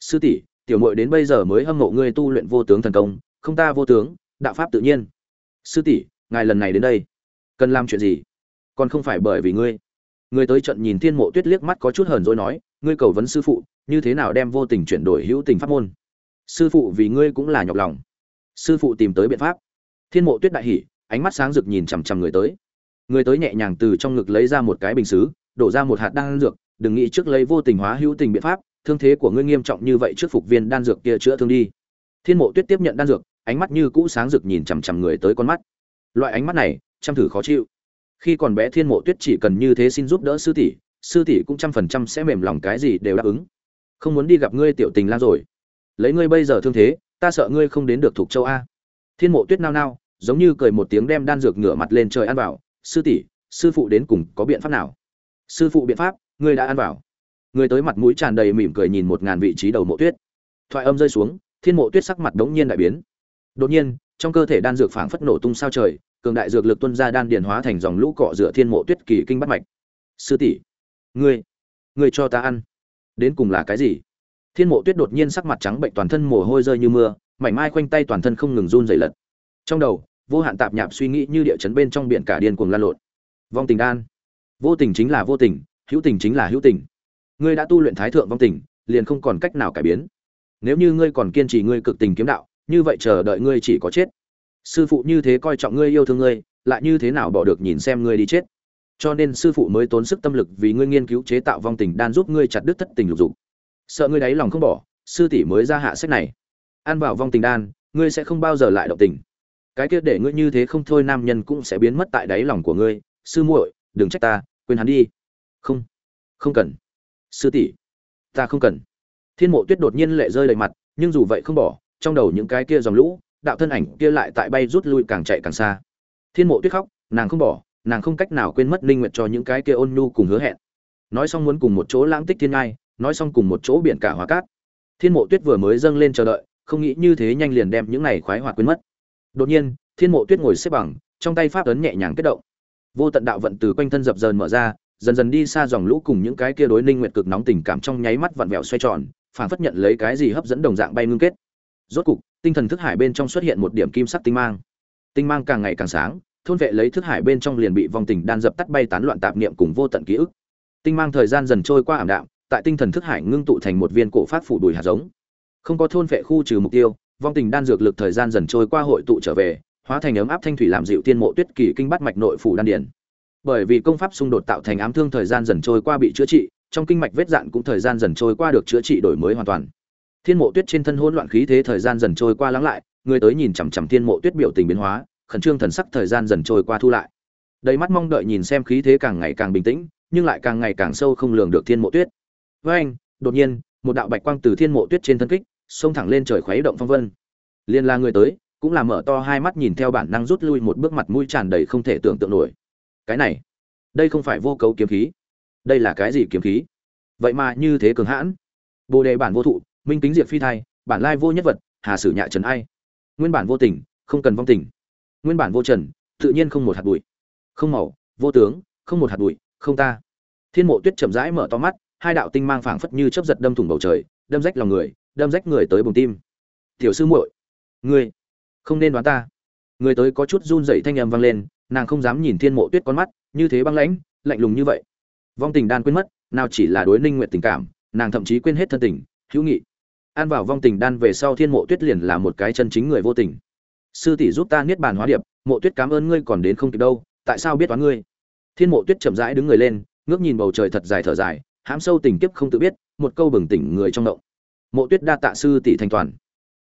Sư tỷ, tiểu muội đến bây giờ mới hâm mộ ngươi tu luyện vô tướng thần công, không ta vô tướng, đạo pháp tự nhiên. Sư tỷ, ngài lần này đến đây, cần làm chuyện gì? Còn không phải bởi vì ngươi. Ngươi tới trận nhìn thiên mộ tuyết liếc mắt có chút hờn dỗi nói, ngươi cầu vấn sư phụ, như thế nào đem vô tình chuyển đổi hữu tình pháp môn? Sư phụ vì ngươi cũng là nhọc lòng. Sư phụ tìm tới biện pháp. Thiên mộ tuyết đại hỉ ánh mắt sáng rực nhìn chằm chằm người tới. Người tới nhẹ nhàng từ trong ngực lấy ra một cái bình xứ, đổ ra một hạt đan dược, đừng nghĩ trước lấy vô tình hóa hữu tình biện pháp, thương thế của ngươi nghiêm trọng như vậy trước phục viên đan dược kia chữa thương đi. Thiên mộ tuyết tiếp nhận đan dược, ánh mắt như cũ sáng rực nhìn chằm chằm người tới con mắt. Loại ánh mắt này chăm thử khó chịu. Khi còn bé thiên mộ tuyết chỉ cần như thế xin giúp đỡ sư tỷ sư tỷ cũng trăm phần trăm sẽ mềm lòng cái gì đều đáp ứng. Không muốn đi gặp ngươi tiểu tình lang rồi. Lấy ngươi bây giờ thương thế, ta sợ ngươi không đến được thuộc châu a. Thiên mộ tuyết nao nao giống như cười một tiếng đem đan dược ngửa mặt lên trời ăn vào. Sư tỷ, sư phụ đến cùng có biện pháp nào? Sư phụ biện pháp, ngươi đã ăn vào. Người tới mặt mũi tràn đầy mỉm cười nhìn một ngàn vị trí đầu mộ tuyết. Thoại âm rơi xuống, thiên mộ tuyết sắc mặt đống nhiên đại biến. Đột nhiên, trong cơ thể đan dược phảng phất nổ tung sao trời, cường đại dược lực tuôn ra đan điền hóa thành dòng lũ cọ dựa thiên mộ tuyết kỳ kinh bắt mạch. Sư tỷ, ngươi ngươi cho ta ăn. Đến cùng là cái gì? Thiên mộ tuyết đột nhiên sắc mặt trắng bệnh toàn thân mồ hôi rơi như mưa mảnh mai khoanh tay toàn thân không ngừng run rẩy lật. Trong đầu vô hạn tạp nhạp suy nghĩ như địa chấn bên trong biển cả điên cuồng lan lộn. Vong tình đan. Vô tình chính là vô tình, hữu tình chính là hữu tình. Ngươi đã tu luyện thái thượng vong tình, liền không còn cách nào cải biến. Nếu như ngươi còn kiên trì ngươi cực tình kiếm đạo, như vậy chờ đợi ngươi chỉ có chết. Sư phụ như thế coi trọng ngươi yêu thương ngươi, lại như thế nào bỏ được nhìn xem ngươi đi chết? Cho nên sư phụ mới tốn sức tâm lực vì ngươi nghiên cứu chế tạo vong tình đan giúp ngươi chặt đứt thất tình lục dục. Sợ ngươi đáy lòng không bỏ, sư tỷ mới ra hạ sách này. Ăn vào vong tình đan, ngươi sẽ không bao giờ lại động tình cái kia để ngươi như thế không thôi nam nhân cũng sẽ biến mất tại đáy lòng của ngươi. Sư muội, đừng trách ta, quên hắn đi. Không không cần. Sư tỷ, ta không cần. Thiên mộ tuyết đột nhiên lệ rơi đầy mặt, nhưng dù vậy không bỏ, trong đầu những cái kia dòng lũ, đạo thân ảnh kia lại tại bay rút lui càng chạy càng xa. Thiên mộ tuyết khóc, nàng không bỏ, nàng không cách nào quên mất linh nguyện cho những cái kia ôn nhu cùng hứa hẹn. Nói xong muốn cùng một chỗ lãng tích thiên ngai, nói xong cùng một chỗ biển cả hóa cát. Thiên mộ tuyết vừa mới dâng lên chờ đợi, không nghĩ như thế nhanh liền đem những này khoái hoạt quên mất đột nhiên, thiên mộ tuyết ngồi xếp bằng, trong tay pháp ấn nhẹ nhàng kết động. Vô tận đạo vận từ quanh thân dập dờn mở ra, dần dần đi xa dòng lũ cùng những cái kia đối ninh nguyệt cực nóng tình cảm trong nháy mắt vặn vẹo xoay tròn phản phất nhận lấy cái gì hấp dẫn đồng dạng bay ngưng kết. Rốt cục, tinh thần thức hải bên trong xuất hiện một điểm kim sắc tinh mang. Tinh mang càng ngày càng sáng, thôn vệ lấy thức hải bên trong liền bị vong tình đan dập tắt bay tán loạn tạp niệm cùng vô tận ký ức. Tinh mang thời gian dần trôi qua ảm đạm, tại tinh thần thức hải ngưng tụ thành một viên cổ phát phủ đùi hạt giống. Không có thôn vệ khu trừ mục tiêu vong tình đan dược lực thời gian dần trôi qua hội tụ trở về, hóa thành ấm áp thanh thủy làm dịu tiên mộ tuyết kỳ kinh bắt mạch nội phủ đan điển bởi vì công pháp xung đột tạo thành ám thương thời gian dần trôi qua bị chữa trị, trong kinh mạch vết dạn cũng thời gian dần trôi qua được chữa trị đổi mới hoàn toàn. Thiên mộ tuyết trên thân hỗn loạn khí thế thời gian dần trôi qua lắng lại, người tới nhìn chằm chằm thiên mộ tuyết biểu tình biến hóa, khẩn trương thần sắc thời gian dần trôi qua thu lại. Đầy mắt mong đợi nhìn xem khí thế càng ngày càng bình tĩnh, nhưng lại càng ngày càng sâu không lường được thiên mộ tuyết. Với anh, đột nhiên, một đạo bạch quang từ thiên mộ tuyết trên thân kích xông thẳng lên trời khuấy động phong vân. Liên la người tới, cũng là mở to hai mắt nhìn theo bản năng rút lui một bước mặt mũi tràn đầy không thể tưởng tượng nổi. Cái này, đây không phải vô cấu kiếm khí. Đây là cái gì kiếm khí? Vậy mà như thế cường hãn. Bồ đề bản vô thụ, minh kính diệt phi thai, bản lai vô nhất vật, hà sử nhạ trần ai. Nguyên bản vô tình, không cần vong tình. Nguyên bản vô trần, tự nhiên không một hạt bụi. Không màu, vô tướng, không một hạt bụi, không ta. Thiên mộ tuyết chậm rãi mở to mắt, hai đạo tinh mang phảng phất như chớp giật đâm thủng bầu trời, đâm rách lòng người đâm rách người tới bùng tim. Tiểu sư muội, ngươi không nên đoán ta. Người tới có chút run rẩy thanh âm vang lên, nàng không dám nhìn thiên mộ tuyết con mắt, như thế băng lãnh, lạnh lùng như vậy. Vong tình đan quên mất, nào chỉ là đối ninh nguyện tình cảm, nàng thậm chí quên hết thân tình, hữu nghị. An vào vong tình đan về sau thiên mộ tuyết liền là một cái chân chính người vô tình. Sư tỷ giúp ta niết bàn hóa điệp, mộ tuyết cảm ơn ngươi còn đến không kịp đâu, tại sao biết toán ngươi? Thiên mộ tuyết chậm rãi đứng người lên, ngước nhìn bầu trời thật dài thở dài, hãm sâu tình kiếp không tự biết, một câu bừng tỉnh người trong động mộ tuyết đa tạ sư tỷ thành toàn.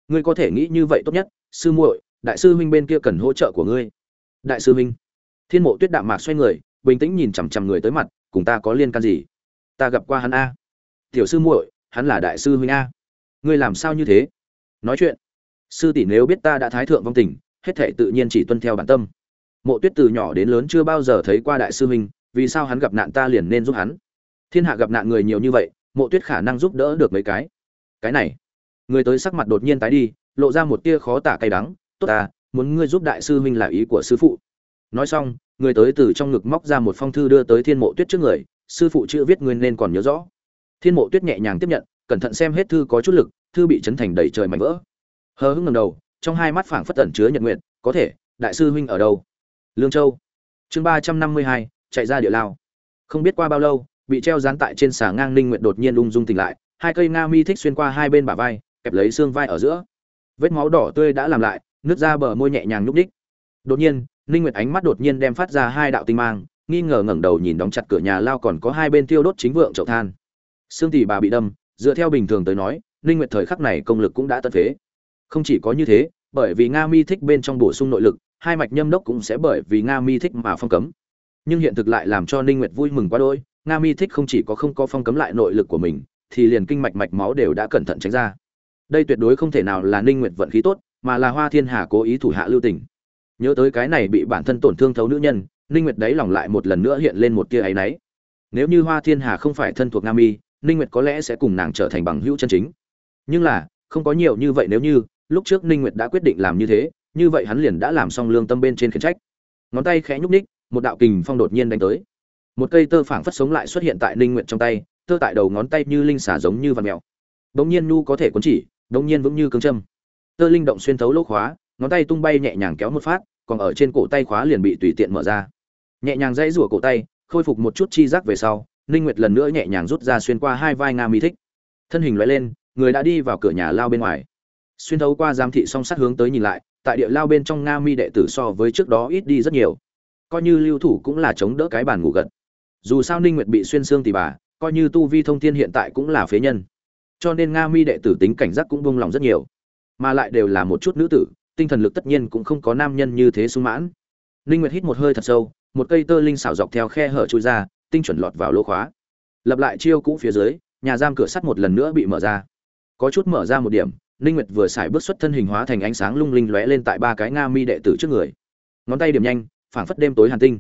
Ngươi có thể nghĩ như vậy tốt nhất, sư muội, đại sư huynh bên kia cần hỗ trợ của ngươi. Đại sư huynh. Thiên mộ tuyết đạm mạc xoay người, bình tĩnh nhìn chằm chằm người tới mặt, cùng ta có liên can gì? Ta gặp qua hắn a. Tiểu sư muội, hắn là đại sư huynh a. Ngươi làm sao như thế? Nói chuyện. Sư tỷ nếu biết ta đã thái thượng vong tình, hết thể tự nhiên chỉ tuân theo bản tâm. Mộ tuyết từ nhỏ đến lớn chưa bao giờ thấy qua đại sư huynh, vì sao hắn gặp nạn ta liền nên giúp hắn? Thiên hạ gặp nạn người nhiều như vậy, mộ tuyết khả năng giúp đỡ được mấy cái cái này. Người tới sắc mặt đột nhiên tái đi, lộ ra một tia khó tả cay đắng. Tốt ta muốn ngươi giúp đại sư huynh là ý của sư phụ. Nói xong, người tới từ trong ngực móc ra một phong thư đưa tới thiên mộ tuyết trước người. Sư phụ chưa viết ngươi nên còn nhớ rõ. Thiên mộ tuyết nhẹ nhàng tiếp nhận, cẩn thận xem hết thư có chút lực, thư bị chấn thành đầy trời mảnh vỡ. Hờ hững ngầm đầu, trong hai mắt phảng phất ẩn chứa nhật nguyện có thể, đại sư huynh ở đâu? Lương châu. Chương ba trăm năm mươi hai, chạy ra địa lao. Không biết qua bao lâu, bị treo dán tại trên xà ngang ninh nguyện đột nhiên ung dung tỉnh lại hai cây nga mi thích xuyên qua hai bên bả vai, kẹp lấy xương vai ở giữa. Vết máu đỏ tươi đã làm lại nước ra bờ môi nhẹ nhàng nhúc đích đột nhiên, ninh nguyệt ánh mắt đột nhiên đem phát ra hai đạo tinh mang, nghi ngờ ngẩng đầu nhìn đóng chặt cửa nhà lao còn có hai bên tiêu đốt chính vượng chậu than. Xương tỷ bà bị đâm, dựa theo bình thường tới nói, ninh nguyệt thời khắc này công lực cũng đã tận phế. Không chỉ có như thế, bởi vì nga mi thích bên trong bổ sung nội lực, hai mạch nhâm đốc cũng sẽ bởi vì nga mi thích mà phong cấm. Nhưng hiện thực lại làm cho ninh nguyệt vui mừng quá đôi nga mi thích không chỉ có không có phong cấm lại nội lực của mình thì liền kinh mạch mạch máu đều đã cẩn thận tránh ra. Đây tuyệt đối không thể nào là ninh nguyệt vận khí tốt, mà là hoa thiên hà cố ý thủ hạ lưu tình. Nhớ tới cái này bị bản thân tổn thương thấu nữ nhân, ninh nguyệt đấy lòng lại một lần nữa hiện lên một tia ấy náy. Nếu như hoa thiên hà không phải thân thuộc nam y, ninh nguyệt có lẽ sẽ cùng nàng trở thành bằng hữu chân chính. Nhưng là, không có nhiều như vậy nếu như, lúc trước ninh nguyệt đã quyết định làm như thế, như vậy hắn liền đã làm xong lương tâm bên trên khiển trách. Ngón tay khẽ nhúc ních một đạo kình phong đột nhiên đánh tới. Một cây tơ phảng phất sống lại xuất hiện tại ninh nguyệt trong tay tơ tại đầu ngón tay như linh xả giống như vằn mèo. Đống nhiên nu có thể cuốn chỉ đống nhiên vững như cương châm. Tơ linh động xuyên thấu lỗ khóa, ngón tay tung bay nhẹ nhàng kéo một phát, còn ở trên cổ tay khóa liền bị tùy tiện mở ra. Nhẹ nhàng dãy rủa cổ tay, khôi phục một chút chi giác về sau, ninh nguyệt lần nữa nhẹ nhàng rút ra xuyên qua hai vai nga mi thích. Thân hình lóe lên, người đã đi vào cửa nhà lao bên ngoài. Xuyên thấu qua giám thị song sát hướng tới nhìn lại, tại địa lao bên trong nga mi đệ tử so với trước đó ít đi rất nhiều. Coi như lưu thủ cũng là chống đỡ cái bàn ngủ gật. Dù sao ninh nguyệt bị xuyên xương thì bà coi như tu vi thông thiên hiện tại cũng là phế nhân. Cho nên nga mi đệ tử tính cảnh giác cũng buông lòng rất nhiều. Mà lại đều là một chút nữ tử, tinh thần lực tất nhiên cũng không có nam nhân như thế sung mãn. Ninh nguyệt hít một hơi thật sâu, một cây tơ linh xảo dọc theo khe hở chui ra, tinh chuẩn lọt vào lỗ khóa. Lập lại chiêu cũ phía dưới, nhà giam cửa sắt một lần nữa bị mở ra. Có chút mở ra một điểm ninh nguyệt vừa xài bước xuất thân hình hóa thành ánh sáng lung linh lóe lên tại ba cái nga mi đệ tử trước người. Ngón tay điểm nhanh, phảng phất đêm tối hàn tinh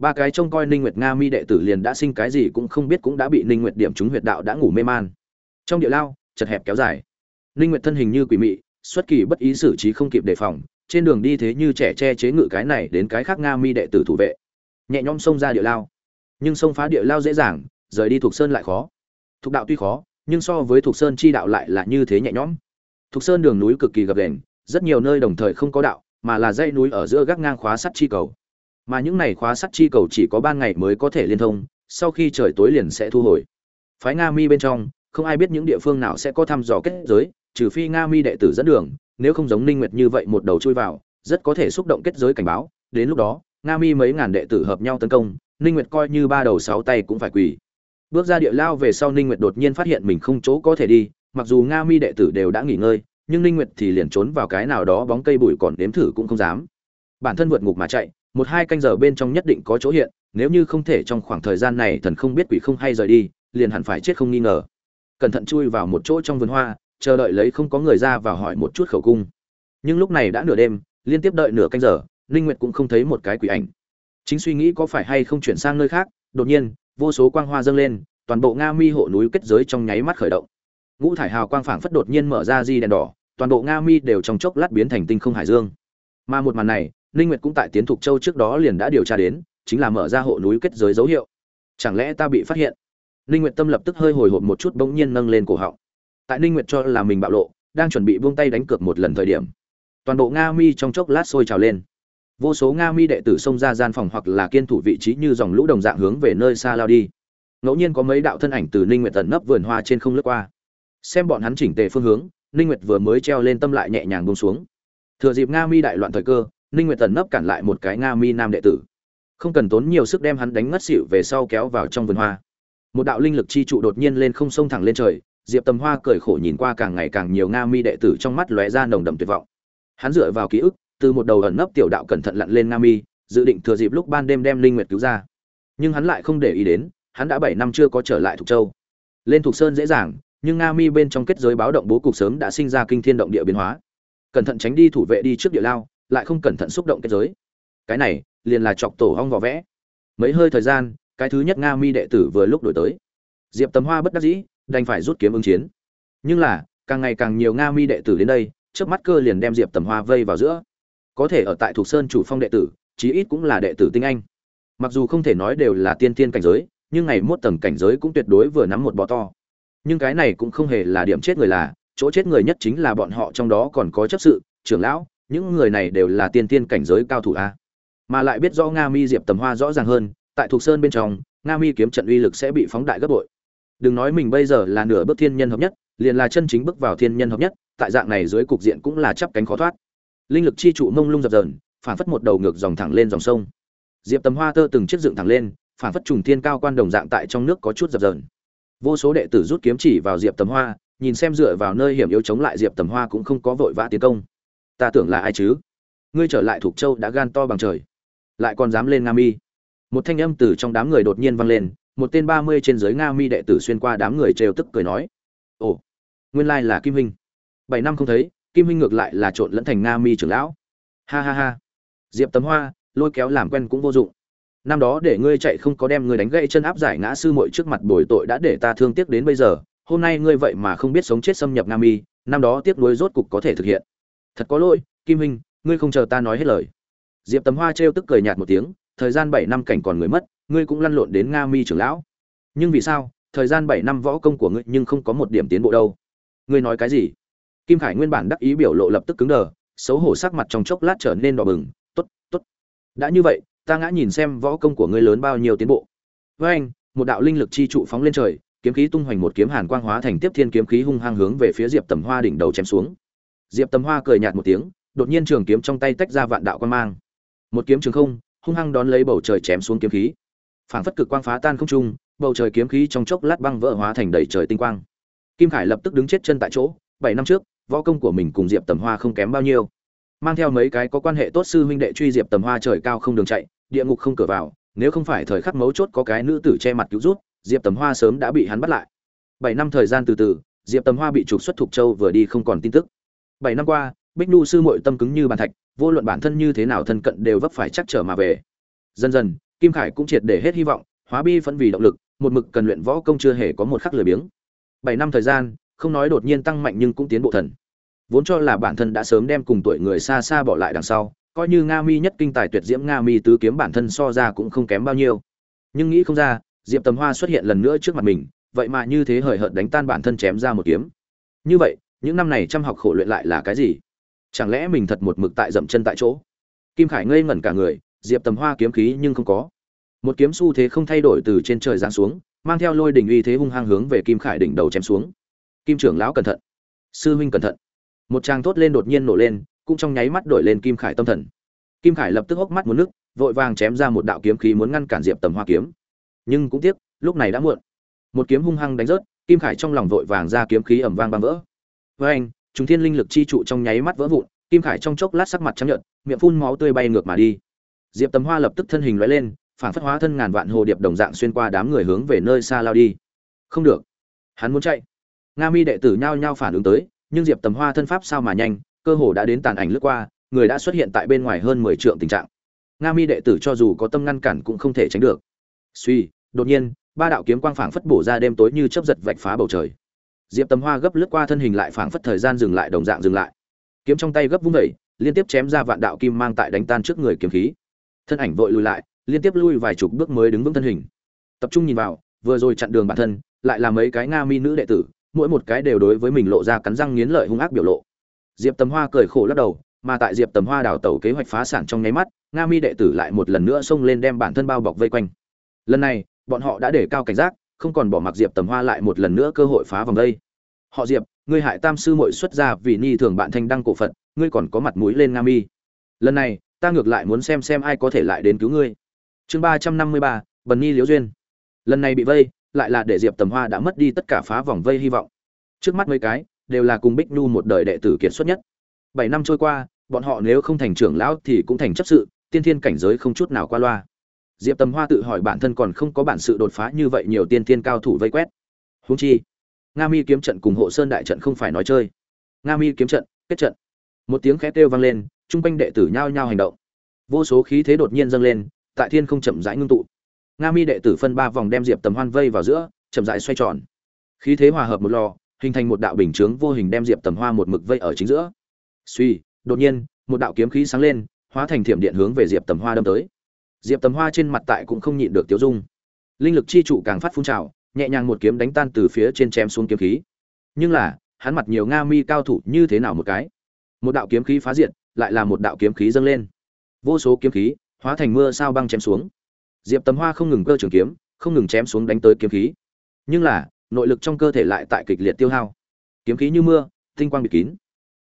ba cái trông coi ninh nguyệt nga mi đệ tử liền đã sinh cái gì cũng không biết cũng đã bị ninh nguyệt điểm trúng huyệt đạo đã ngủ mê man. Trong địa lao, chật hẹp kéo dài. Ninh nguyệt thân hình như quỷ mị, xuất kỳ bất ý xử trí không kịp đề phòng, trên đường đi thế như trẻ che chế ngự cái này đến cái khác nga mi đệ tử thủ vệ. Nhẹ nhõm xông ra địa lao. Nhưng xông phá địa lao dễ dàng, rời đi thuộc sơn lại khó. Thuộc đạo tuy khó, nhưng so với thuộc sơn chi đạo lại là như thế nhẹ nhõm. Thuộc sơn đường núi cực kỳ gập ghềnh, rất nhiều nơi đồng thời không có đạo, mà là dãy núi ở giữa gác ngang khóa sắt chi cầu mà những này khóa sắt chi cầu chỉ có ban ngày mới có thể liên thông, sau khi trời tối liền sẽ thu hồi. Phái nga mi bên trong, không ai biết những địa phương nào sẽ có thăm dò kết giới, trừ phi nga mi đệ tử dẫn đường, nếu không giống ninh nguyệt như vậy một đầu chui vào, rất có thể xúc động kết giới cảnh báo. Đến lúc đó, nga mi mấy ngàn đệ tử hợp nhau tấn công, ninh nguyệt coi như ba đầu sáu tay cũng phải quỳ. Bước ra địa lao về sau ninh nguyệt đột nhiên phát hiện mình không chỗ có thể đi, mặc dù nga mi đệ tử đều đã nghỉ ngơi, nhưng ninh nguyệt thì liền trốn vào cái nào đó bóng cây bụi còn đếm thử cũng không dám. Bản thân vượt ngục mà chạy một hai canh giờ bên trong nhất định có chỗ hiện, nếu như không thể trong khoảng thời gian này thần không biết quỷ không hay rời đi, liền hẳn phải chết không nghi ngờ. Cẩn thận chui vào một chỗ trong vườn hoa, chờ đợi lấy không có người ra và hỏi một chút khẩu cung. Nhưng lúc này đã nửa đêm, liên tiếp đợi nửa canh giờ, ninh nguyệt cũng không thấy một cái quỷ ảnh. Chính suy nghĩ có phải hay không chuyển sang nơi khác, đột nhiên, vô số quang hoa dâng lên, toàn bộ nga mi hộ núi kết giới trong nháy mắt khởi động. Ngũ thải hào quang phảng phất đột nhiên mở ra di đèn đỏ, toàn bộ nga mi đều trong chốc lát biến thành tinh không hải dương. Mà một màn này ninh nguyệt cũng tại tiến thục châu trước đó liền đã điều tra đến, chính là mở ra hộ núi kết giới dấu hiệu. Chẳng lẽ ta bị phát hiện? Ninh nguyệt tâm lập tức hơi hồi hộp một chút bỗng nhiên nâng lên cổ họng. Tại ninh nguyệt cho là mình bạo lộ, đang chuẩn bị buông tay đánh cược một lần thời điểm, toàn bộ nga mi trong chốc lát sôi trào lên. Vô số nga mi đệ tử xông ra gian phòng hoặc là kiên thủ vị trí như dòng lũ đồng dạng hướng về nơi xa lao đi. Ngẫu nhiên có mấy đạo thân ảnh từ ninh nguyệt tận nấp vườn hoa trên không lướt qua. Xem bọn hắn chỉnh tề phương hướng, ninh nguyệt vừa mới treo lên tâm lại nhẹ nhàng buông xuống. Thừa dịp nga mi đại loạn thời cơ ninh nguyệt tần nấp cản lại một cái nga mi nam đệ tử. Không cần tốn nhiều sức đem hắn đánh ngất xỉu về sau kéo vào trong vườn hoa. Một đạo linh lực chi trụ đột nhiên lên không sông thẳng lên trời, diệp tầm hoa cười khổ nhìn qua càng ngày càng nhiều nga mi đệ tử trong mắt lóe ra nồng đậm tuyệt vọng. Hắn dựa vào ký ức, từ một đầu ẩn nấp tiểu đạo cẩn thận lặn lên nga mi, dự định thừa dịp lúc ban đêm đem linh nguyệt cứu ra. Nhưng hắn lại không để ý đến, hắn đã bảy năm chưa có trở lại thục châu. Lên thục sơn dễ dàng, nhưng nga mi bên trong kết giới báo động bố cục sớm đã sinh ra kinh thiên động địa biến hóa. Cẩn thận tránh đi thủ vệ đi trước địa lao lại không cẩn thận xúc động kết giới. Cái này, liền là chọc tổ hong vỏ vẽ. Mấy hơi thời gian, cái thứ nhất nga mi đệ tử vừa lúc đổi tới. Diệp tầm hoa bất đắc dĩ, đành phải rút kiếm ứng chiến. Nhưng là, càng ngày càng nhiều nga mi đệ tử đến đây trước mắt cơ liền đem diệp tầm hoa vây vào giữa. Có thể ở tại thuộc sơn chủ phong đệ tử, chí ít cũng là đệ tử tinh anh. Mặc dù không thể nói đều là tiên tiên cảnh giới, nhưng ngày mốt tầng cảnh giới cũng tuyệt đối vừa nắm một bọ to. Nhưng cái này cũng không hề là điểm chết người là, chỗ chết người nhất chính là bọn họ trong đó còn có chấp sự, trưởng lão những người này đều là tiên tiên cảnh giới cao thủ a. Mà lại biết rõ nga mi diệp tầm hoa rõ ràng hơn, tại thuộc sơn bên trong, nga mi kiếm trận uy lực sẽ bị phóng đại gấp bội. Đừng nói mình bây giờ là nửa bước thiên nhân hợp nhất, liền là chân chính bước vào thiên nhân hợp nhất, tại dạng này dưới cục diện cũng là chắp cánh khó thoát. Linh lực chi trụ mông lung dập dờn, phản phất một đầu ngược dòng thẳng lên dòng sông. Diệp tầm hoa tơ từng chiếc dựng thẳng lên, phản phất trùng thiên cao quan đồng dạng tại trong nước có chút dập dờn. Vô số đệ tử rút kiếm chỉ vào diệp tầm hoa, nhìn xem dựa vào nơi hiểm yếu chống lại diệp tầm hoa cũng không có vội vã tiến công ta tưởng là ai chứ? Ngươi trở lại thuộc châu đã gan to bằng trời. Lại còn dám lên nga mi. Một thanh âm từ trong đám người đột nhiên vang lên, một tên ba mươi trên dưới nga mi đệ tử xuyên qua đám người trêu tức cười nói, ồ, nguyên lai là kim huynh. Bảy năm không thấy, kim huynh ngược lại là trộn lẫn thành nga mi trưởng lão. Ha ha ha. Diệp tấm hoa, lôi kéo làm quen cũng vô dụng. Năm đó để ngươi chạy không có đem ngươi đánh gãy chân áp giải ngã sư muội trước mặt bồi tội đã để ta thương tiếc đến bây giờ. Hôm nay ngươi vậy mà không biết sống chết xâm nhập nam y năm đó tiếc nuối rốt cục có thể thực hiện thật có lỗi, kim huynh, ngươi không chờ ta nói hết lời. Diệp tầm hoa trêu tức cười nhạt một tiếng, thời gian bảy năm cảnh còn người mất, ngươi cũng lăn lộn đến nga mi trưởng lão. Nhưng vì sao, thời gian bảy năm võ công của ngươi nhưng không có một điểm tiến bộ đâu? Ngươi nói cái gì? Kim khải nguyên bản đắc ý biểu lộ lập tức cứng đờ, xấu hổ sắc mặt trong chốc lát trở nên đỏ bừng, tốt tốt. Đã như vậy, ta ngã nhìn xem võ công của ngươi lớn bao nhiêu tiến bộ. Với anh, một đạo linh lực chi trụ phóng lên trời, kiếm khí tung hoành một kiếm hàn quang hóa thành tiếp thiên kiếm khí hung hăng hướng về phía diệp tầm hoa đỉnh đầu chém xuống diệp tầm hoa cười nhạt một tiếng, đột nhiên trường kiếm trong tay tách ra vạn đạo quan mang. Một kiếm trường không, hung hăng đón lấy bầu trời chém xuống kiếm khí. Phảng phất cực quang phá tan không trung, bầu trời kiếm khí trong chốc lát băng vỡ hóa thành đầy trời tinh quang. Kim khải lập tức đứng chết chân tại chỗ, bảy năm trước, võ công của mình cùng diệp tầm hoa không kém bao nhiêu. Mang theo mấy cái có quan hệ tốt sư huynh đệ truy diệp tầm hoa trời cao không đường chạy, địa ngục không cửa vào, nếu không phải thời khắc mấu chốt có cái nữ tử che mặt cứu rút diệp tầm hoa sớm đã bị hắn bắt lại. Bảy năm thời gian từ từ, diệp tầm hoa bị trục xuất thục châu vừa đi không còn tin tức bảy năm qua, bích nu sư mội tâm cứng như bàn thạch, vô luận bản thân như thế nào thân cận đều vấp phải chắc trở mà về. Dần dần, kim khải cũng triệt để hết hy vọng, hóa bi phấn vì động lực, một mực cần luyện võ công chưa hề có một khắc lười biếng. Bảy năm thời gian, không nói đột nhiên tăng mạnh nhưng cũng tiến bộ thần. Vốn cho là bản thân đã sớm đem cùng tuổi người xa xa bỏ lại đằng sau, coi như nga mi nhất kinh tài tuyệt diễm nga mi tứ kiếm bản thân so ra cũng không kém bao nhiêu. Nhưng nghĩ không ra, diệp tầm hoa xuất hiện lần nữa trước mặt mình, vậy mà như thế hời hợt đánh tan bản thân chém ra một kiếm. Như vậy những năm này chăm học khổ luyện lại là cái gì? Chẳng lẽ mình thật một mực tại dậm chân tại chỗ? Kim khải ngây ngẩn cả người, diệp tầm hoa kiếm khí nhưng không có. Một kiếm xu thế không thay đổi từ trên trời giáng xuống, mang theo lôi đình uy thế hung hăng hướng về kim khải đỉnh đầu chém xuống. Kim trưởng lão cẩn thận. Sư huynh cẩn thận. Một tràng thốt lên đột nhiên nổ lên, cũng trong nháy mắt đổi lên kim khải tâm thần. Kim khải lập tức hốc mắt một nước, vội vàng chém ra một đạo kiếm khí muốn ngăn cản diệp tầm hoa kiếm. Nhưng cũng tiếc, lúc này đã muộn. Một kiếm hung hăng đánh rớt, kim khải trong lòng vội vàng ra kiếm khí ẩm vang băng vỡ với anh chúng thiên linh lực chi trụ trong nháy mắt vỡ vụn, kim khải trong chốc lát sắc mặt trắng nhợt, miệng phun máu tươi bay ngược mà đi. Diệp tầm hoa lập tức thân hình lóe lên, phản phất hóa thân ngàn vạn hồ điệp đồng dạng xuyên qua đám người hướng về nơi xa lao đi. Không được. Hắn muốn chạy. Nga mi đệ tử nhao nhao phản ứng tới, nhưng diệp tầm hoa thân pháp sao mà nhanh, cơ hồ đã đến tàn ảnh lướt qua, người đã xuất hiện tại bên ngoài hơn mười trượng tình trạng. Nga mi đệ tử cho dù có tâm ngăn cản cũng không thể tránh được. Suy, đột nhiên, ba đạo kiếm quang phảng phất bổ ra đêm tối như chớp giật vạch phá bầu trời diệp tầm hoa gấp lướt qua thân hình lại phảng phất thời gian dừng lại đồng dạng dừng lại. Kiếm trong tay gấp vung vẩy liên tiếp chém ra vạn đạo kim mang tại đánh tan trước người kiếm khí. Thân ảnh vội lùi lại, liên tiếp lui vài chục bước mới đứng vững thân hình. Tập trung nhìn vào, vừa rồi chặn đường bản thân, lại là mấy cái nga mi nữ đệ tử, mỗi một cái đều đối với mình lộ ra cắn răng nghiến lợi hung ác biểu lộ. Diệp tầm hoa cười khổ lắc đầu, mà tại diệp tầm hoa đào tẩu kế hoạch phá sản trong nháy mắt, nga mi đệ tử lại một lần nữa xông lên đem bản thân bao bọc vây quanh. Lần này, bọn họ đã để cao cảnh giác không còn bỏ mặc diệp tầm hoa lại một lần nữa cơ hội phá vòng đây. Họ diệp, ngươi hại tam sư muội xuất ra vì ni thường bạn thanh đăng cổ phật, ngươi còn có mặt mũi lên nga mi. Lần này, ta ngược lại muốn xem xem ai có thể lại đến cứu ngươi. Chương ba trăm năm mươi ba, bần ni liễu duyên. Lần này bị vây, lại là để diệp tầm hoa đã mất đi tất cả phá vòng vây hy vọng. Trước mắt mấy cái, đều là cùng bích nhu một đời đệ tử kiệt xuất nhất. Bảy năm trôi qua, bọn họ nếu không thành trưởng lão thì cũng thành chấp sự, tiên thiên cảnh giới không chút nào qua loa diệp tầm hoa tự hỏi bản thân còn không có bản sự đột phá như vậy nhiều tiên thiên cao thủ vây quét. Húng chi, nga mi kiếm trận cùng hộ sơn đại trận không phải nói chơi. Nga mi kiếm trận, kết trận. Một tiếng khét kêu vang lên chung quanh đệ tử nhao nhao hành động. Vô số khí thế đột nhiên dâng lên, tại thiên không chậm rãi ngưng tụ. Nga mi đệ tử phân ba vòng đem diệp tầm hoan vây vào giữa, chậm rãi xoay tròn. Khí thế hòa hợp một lò, hình thành một đạo bình chướng vô hình đem diệp tầm hoa một mực vây ở chính giữa. Suy, đột nhiên, một đạo kiếm khí sáng lên, hóa thành thiểm điện hướng về diệp tầm hoa đâm tới diệp tầm hoa trên mặt tại cũng không nhịn được tiêu dung. Linh lực chi trụ càng phát phun trào, nhẹ nhàng một kiếm đánh tan từ phía trên chém xuống kiếm khí. Nhưng là, hắn mặt nhiều nga mi cao thủ như thế nào một cái? Một đạo kiếm khí phá diện lại là một đạo kiếm khí dâng lên. Vô số kiếm khí, hóa thành mưa sao băng chém xuống. Diệp tầm hoa không ngừng cơ trường kiếm, không ngừng chém xuống đánh tới kiếm khí. Nhưng là, nội lực trong cơ thể lại tại kịch liệt tiêu hao. Kiếm khí như mưa, tinh quang bịt kín.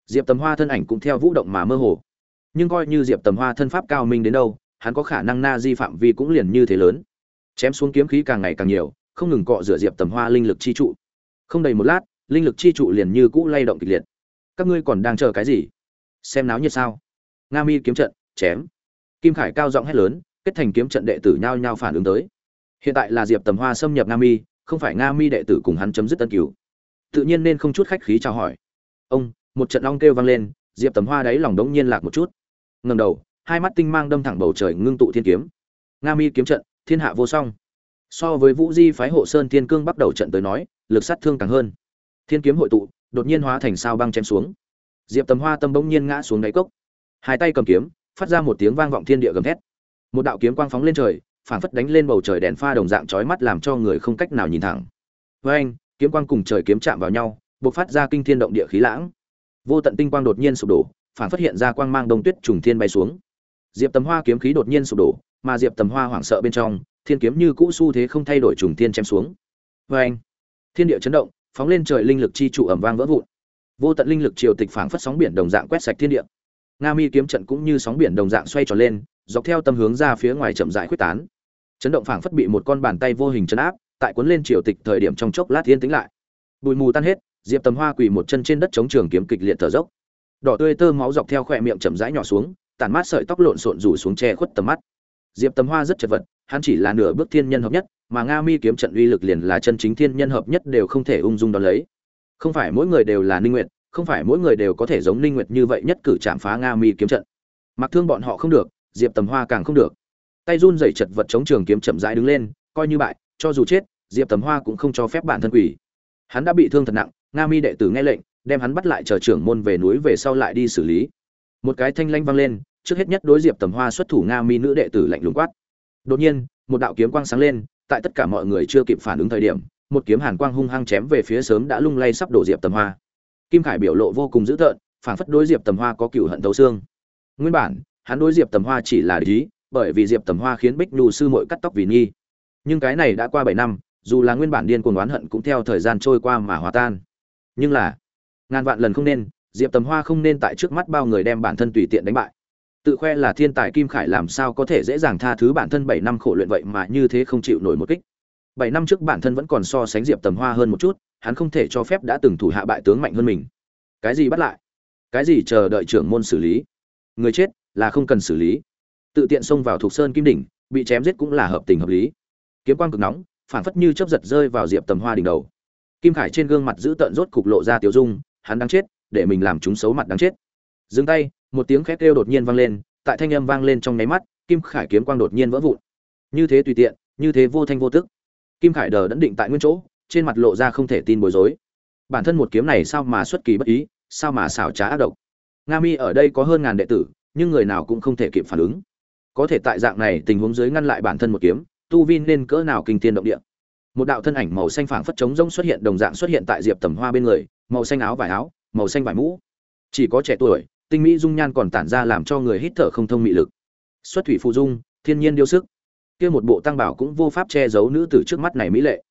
Diệp tầm hoa thân ảnh cũng theo vũ động mà mơ hồ. Nhưng coi như diệp tầm hoa thân pháp cao minh đến đâu hắn có khả năng na di phạm vi cũng liền như thế lớn. Chém xuống kiếm khí càng ngày càng nhiều, không ngừng cọ rửa diệp tầm hoa linh lực chi trụ. Không đầy một lát, linh lực chi trụ liền như cũ lay động kịch liệt. Các ngươi còn đang chờ cái gì? Xem náo nhiệt sao? Nga mi kiếm trận, chém. Kim khải cao giọng hét lớn, kết thành kiếm trận đệ tử nhao nhao phản ứng tới. Hiện tại là diệp tầm hoa xâm nhập nga mi, không phải nga mi đệ tử cùng hắn chấm dứt tân cứu. Tự nhiên nên không chút khách khí chào hỏi. Ông, một trận ong kêu vang lên, diệp tầm hoa đáy lòng đống nhiên lạc một chút. Ngầm đầu hai mắt tinh mang đâm thẳng bầu trời ngưng tụ thiên kiếm. Nga mi kiếm trận, thiên hạ vô song. So với vũ di phái hộ sơn thiên cương bắt đầu trận tới nói, lực sát thương càng hơn. Thiên kiếm hội tụ, đột nhiên hóa thành sao băng chém xuống. Diệp tầm hoa tâm bỗng nhiên ngã xuống đáy cốc. Hai tay cầm kiếm, phát ra một tiếng vang vọng thiên địa gầm thét. Một đạo kiếm quang phóng lên trời, phảng phất đánh lên bầu trời đèn pha đồng dạng chói mắt làm cho người không cách nào nhìn thẳng. Với anh, kiếm quang cùng trời kiếm chạm vào nhau, bộc phát ra kinh thiên động địa khí lãng. Vô tận tinh quang đột nhiên sụp đổ, phảng phát hiện ra quang mang đông tuyết trùng thiên bay xuống diệp tầm hoa kiếm khí đột nhiên sụp đổ, mà diệp tầm hoa hoảng sợ bên trong, thiên kiếm như cũ xu thế không thay đổi trùng tiên chém xuống. Vê anh thiên địa chấn động, phóng lên trời linh lực chi trụ ẩm vang vỡ vụn. Vô tận linh lực triều tịch phảng phất sóng biển đồng dạng quét sạch thiên địa. Nga mi kiếm trận cũng như sóng biển đồng dạng xoay tròn lên, dọc theo tâm hướng ra phía ngoài chậm rãi quyết tán. Chấn động phảng phất bị một con bàn tay vô hình chấn áp, tại cuốn lên triều tịch thời điểm trong chốc lát yên tĩnh lại. Bụi mù tan hết, diệp tầm hoa quỳ một chân trên đất chống trường kiếm kịch liệt thở dốc. Đỏ tươi tơ máu dọc theo khỏe miệng chậm rãi nhỏ xuống tản mát sợi tóc lộn xộn rủ xuống che khuất tầm mắt. Diệp tầm hoa rất chật vật, hắn chỉ là nửa bước thiên nhân hợp nhất, mà nga mi kiếm trận uy lực liền là chân chính thiên nhân hợp nhất đều không thể ung dung đón lấy. Không phải mỗi người đều là ninh nguyệt, không phải mỗi người đều có thể giống ninh nguyệt như vậy nhất cử chạm phá nga mi kiếm trận. Mặc thương bọn họ không được, diệp tầm hoa càng không được. Tay run rẩy chật vật chống trường kiếm chậm rãi đứng lên, coi như bại, cho dù chết, diệp tầm hoa cũng không cho phép bản thân quỷ hắn đã bị thương thật nặng, nga mi đệ tử nghe lệnh, đem hắn bắt lại chờ trưởng môn về núi về sau lại đi xử lý một cái thanh lanh vang lên, trước hết nhất đối diệp tầm hoa xuất thủ nga mi nữ đệ tử lạnh lùng quát. Đột nhiên, một đạo kiếm quang sáng lên, tại tất cả mọi người chưa kịp phản ứng thời điểm, một kiếm hàn quang hung hăng chém về phía sớm đã lung lay sắp đổ diệp tầm hoa. Kim khải biểu lộ vô cùng dữ tợn phản phất đối diệp tầm hoa có cựu hận thấu xương. Nguyên bản, hắn đối diệp tầm hoa chỉ là lý bởi vì diệp tầm hoa khiến bích nhu sư mội cắt tóc vì nghi. Nhưng cái này đã qua bảy năm, dù là nguyên bản điên cuồng oán hận cũng theo thời gian trôi qua mà hòa tan. Nhưng là, ngàn vạn lần không nên diệp tầm hoa không nên tại trước mắt bao người đem bản thân tùy tiện đánh bại. Tự khoe là thiên tài kim khải làm sao có thể dễ dàng tha thứ bản thân bảy năm khổ luyện vậy mà như thế không chịu nổi một kích. Bảy năm trước bản thân vẫn còn so sánh diệp tầm hoa hơn một chút, hắn không thể cho phép đã từng thủ hạ bại tướng mạnh hơn mình. Cái gì bắt lại? Cái gì chờ đợi trưởng môn xử lý? Người chết là không cần xử lý. Tự tiện xông vào thuộc sơn kim đỉnh, bị chém giết cũng là hợp tình hợp lý. Kiếm quang cực nóng phản phất như chớp giật rơi vào diệp tầm hoa đỉnh đầu. Kim khải trên gương mặt giữ tợn rốt cục lộ ra tiểu dung, hắn đang chết để mình làm chúng xấu mặt đáng chết. Dừng tay, một tiếng khét kêu đột nhiên vang lên, tại thanh âm vang lên trong nháy mắt, kim khải kiếm quang đột nhiên vỡ vụn. Như thế tùy tiện, như thế vô thanh vô tức. Kim khải đờ đẫn định tại nguyên chỗ, trên mặt lộ ra không thể tin bối rối. Bản thân một kiếm này sao mà xuất kỳ bất ý, sao mà xảo trá ác độc? Nga mi ở đây có hơn ngàn đệ tử, nhưng người nào cũng không thể kịp phản ứng. Có thể tại dạng này tình huống dưới ngăn lại bản thân một kiếm, tu vi nên cỡ nào kinh tiên động địa? Một đạo thân ảnh màu xanh phảng phất trống rỗng xuất hiện, đồng dạng xuất hiện tại diệp tầm hoa bên người, màu xanh áo vải áo màu xanh vải mũ. Chỉ có trẻ tuổi, tinh mỹ dung nhan còn tản ra làm cho người hít thở không thông mị lực. Xuất thủy phụ dung, thiên nhiên điêu sức. Kia một bộ tăng bảo cũng vô pháp che giấu nữ tử trước mắt này mỹ lệ.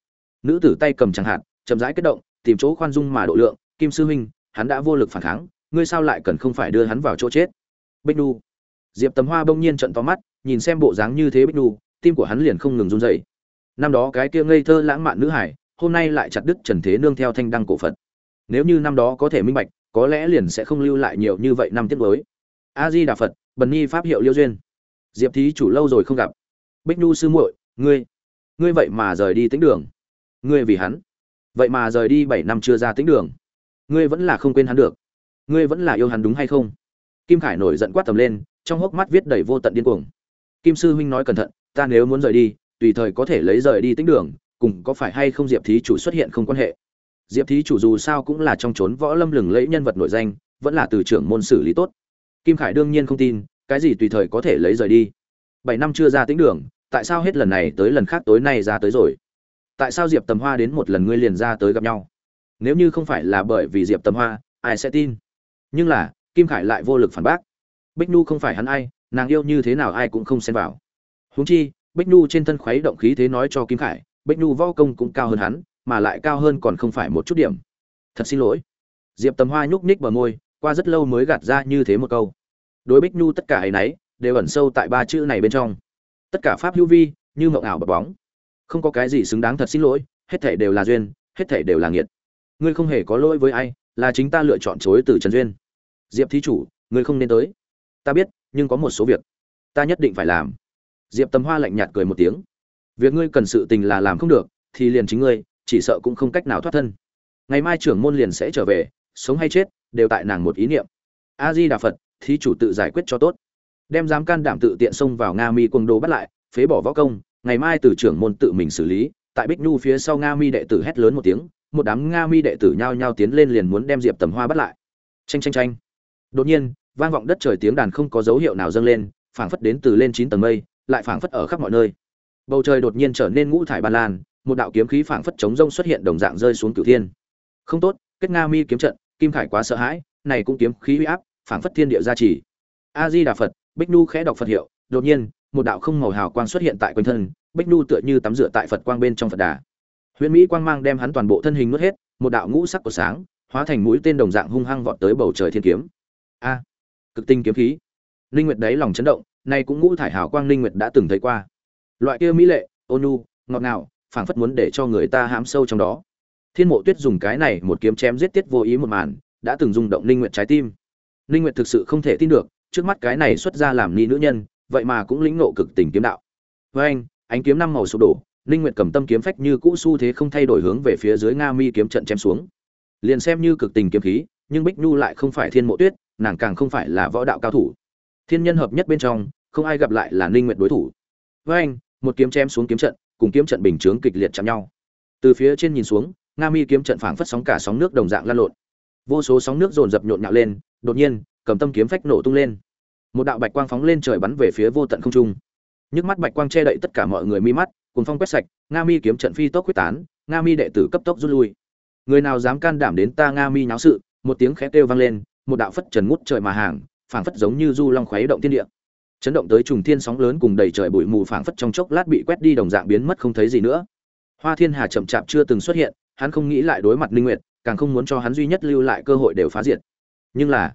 Nữ tử tay cầm chẳng hạn, chậm rãi kết động, tìm chỗ khoan dung mà độ lượng. Kim sư huynh, hắn đã vô lực phản kháng, ngươi sao lại cần không phải đưa hắn vào chỗ chết? Bích nu diệp tầm hoa bỗng nhiên trận to mắt, nhìn xem bộ dáng như thế bích nu tim của hắn liền không ngừng run dậy năm đó cái kia ngây thơ lãng mạn nữ hải, hôm nay lại chặt đứt trần thế nương theo thanh đăng cổ phật nếu như năm đó có thể minh bạch, có lẽ liền sẽ không lưu lại nhiều như vậy năm tiếp với a di đà phật, bần nhi pháp hiệu liêu duyên. Diệp thí chủ lâu rồi không gặp. Bích nhu sư muội, ngươi ngươi vậy mà rời đi tính đường. Ngươi vì hắn. Vậy mà rời đi bảy năm chưa ra tính đường. Ngươi vẫn là không quên hắn được. Ngươi vẫn là yêu hắn đúng hay không? Kim khải nổi giận quát tầm lên, trong hốc mắt viết đầy vô tận điên cuồng. Kim sư huynh nói cẩn thận, ta nếu muốn rời đi, tùy thời có thể lấy rời đi tính đường, cùng có phải hay không diệp thí chủ xuất hiện không quan hệ? Diệp thí chủ dù sao cũng là trong trốn võ lâm lừng lẫy nhân vật nổi danh, vẫn là từ trưởng môn xử lý tốt. Kim khải đương nhiên không tin, cái gì tùy thời có thể lấy rời đi. Bảy năm chưa ra tính đường, tại sao hết lần này tới lần khác tối nay ra tới rồi? Tại sao diệp tầm hoa đến một lần ngươi liền ra tới gặp nhau? Nếu như không phải là bởi vì diệp tầm hoa, ai sẽ tin? Nhưng là, kim khải lại vô lực phản bác. Bích nu không phải hắn ai, nàng yêu như thế nào ai cũng không xen vào. Huống chi, bích nu trên thân khuấy động khí thế nói cho kim khải, bích nu võ công cũng cao hơn hắn mà lại cao hơn còn không phải một chút điểm. Thật xin lỗi. Diệp tầm hoa nhúc nhích bờ môi, qua rất lâu mới gạt ra như thế một câu. Đối bích nu tất cả ấy nấy, đều ẩn sâu tại ba chữ này bên trong. Tất cả pháp hữu vi, như mộng ảo bập bóng. Không có cái gì xứng đáng thật xin lỗi, hết thảy đều là duyên, hết thảy đều là nghiệt. Ngươi không hề có lỗi với ai, là chính ta lựa chọn chối từ trần duyên. Diệp thí chủ, ngươi không nên tới. Ta biết, nhưng có một số việc, ta nhất định phải làm. Diệp tầm hoa lạnh nhạt cười một tiếng. Việc ngươi cần sự tình là làm không được, thì liền chính ngươi chỉ sợ cũng không cách nào thoát thân. Ngày mai trưởng môn liền sẽ trở về, sống hay chết, đều tại nàng một ý niệm. A di đà phật, thí chủ tự giải quyết cho tốt. Đem dám can đảm tự tiện xông vào nga mi quân đồ bắt lại, phế bỏ võ công, ngày mai từ trưởng môn tự mình xử lý, tại bích nhu phía sau nga mi đệ tử hét lớn một tiếng, một đám nga mi đệ tử nhao nhao tiến lên liền muốn đem diệp tầm hoa bắt lại. Tranh tranh tranh đột nhiên, vang vọng đất trời tiếng đàn không có dấu hiệu nào dâng lên, phảng phất đến từ lên chín tầng mây, lại phảng phất ở khắp mọi nơi. Bầu trời đột nhiên trở nên ngũ thải ban lan một đạo kiếm khí phảng phất chống rông xuất hiện đồng dạng rơi xuống cửu thiên. Không tốt, kết nga mi kiếm trận, kim khải quá sợ hãi, này cũng kiếm khí uy áp, phảng phất thiên địa gia trì. A di đà phật, bích nu khẽ đọc phật hiệu, đột nhiên, một đạo không màu hào quang xuất hiện tại quanh thân, bích nu tựa như tắm rửa tại phật quang bên trong phật đà. Huyền mỹ quang mang đem hắn toàn bộ thân hình nuốt hết, một đạo ngũ sắc của sáng, hóa thành mũi tên đồng dạng hung hăng vọt tới bầu trời thiên kiếm. A, cực tinh kiếm khí. Linh nguyệt đấy lòng chấn động, nay cũng ngũ thải hào quang linh nguyệt đã từng thấy qua. Loại kia mỹ lệ, ôn nhu, ngọt ngào phảng phất muốn để cho người ta hám sâu trong đó. Thiên mộ tuyết dùng cái này một kiếm chém giết tiết vô ý một màn, đã từng rung động linh nguyệt trái tim. Linh nguyệt thực sự không thể tin được, trước mắt cái này xuất ra làm ni nữ nhân, vậy mà cũng lĩnh ngộ cực tình kiếm đạo. Với anh, ánh kiếm năm màu sụp đổ linh nguyệt cầm tâm kiếm phách như cũ xu thế không thay đổi hướng về phía dưới nga mi kiếm trận chém xuống. Liền xem như cực tình kiếm khí, nhưng bích nhu lại không phải thiên mộ tuyết, nàng càng không phải là võ đạo cao thủ. Thiên nhân hợp nhất bên trong, không ai gặp lại là ninh nguyệt đối thủ. Với anh, một kiếm chém xuống kiếm trận cùng kiếm trận bình chướng kịch liệt chạm nhau. Từ phía trên nhìn xuống, nga mi kiếm trận phảng phất sóng cả sóng nước đồng dạng lan lộn. Vô số sóng nước dồn dập nhộn nhạo lên, đột nhiên, cầm tâm kiếm phách nổ tung lên. Một đạo bạch quang phóng lên trời bắn về phía vô tận không trung. Nhức mắt bạch quang che đậy tất cả mọi người mi mắt cùng phong quét sạch, nga mi kiếm trận phi tốc quyết tán, nga mi đệ tử cấp tốc rút lui. Người nào dám can đảm đến ta nga mi nháo sự, một tiếng khẽ kêu vang lên, một đạo phất trần ngút trời mà hàng, phảng phất giống như du long khoé động thiên địa chấn động tới trùng thiên sóng lớn cùng đầy trời bụi mù phảng phất trong chốc lát bị quét đi đồng dạng biến mất không thấy gì nữa. Hoa thiên hà chậm chạp chưa từng xuất hiện, hắn không nghĩ lại đối mặt linh nguyệt, càng không muốn cho hắn duy nhất lưu lại cơ hội đều phá diệt. Nhưng là,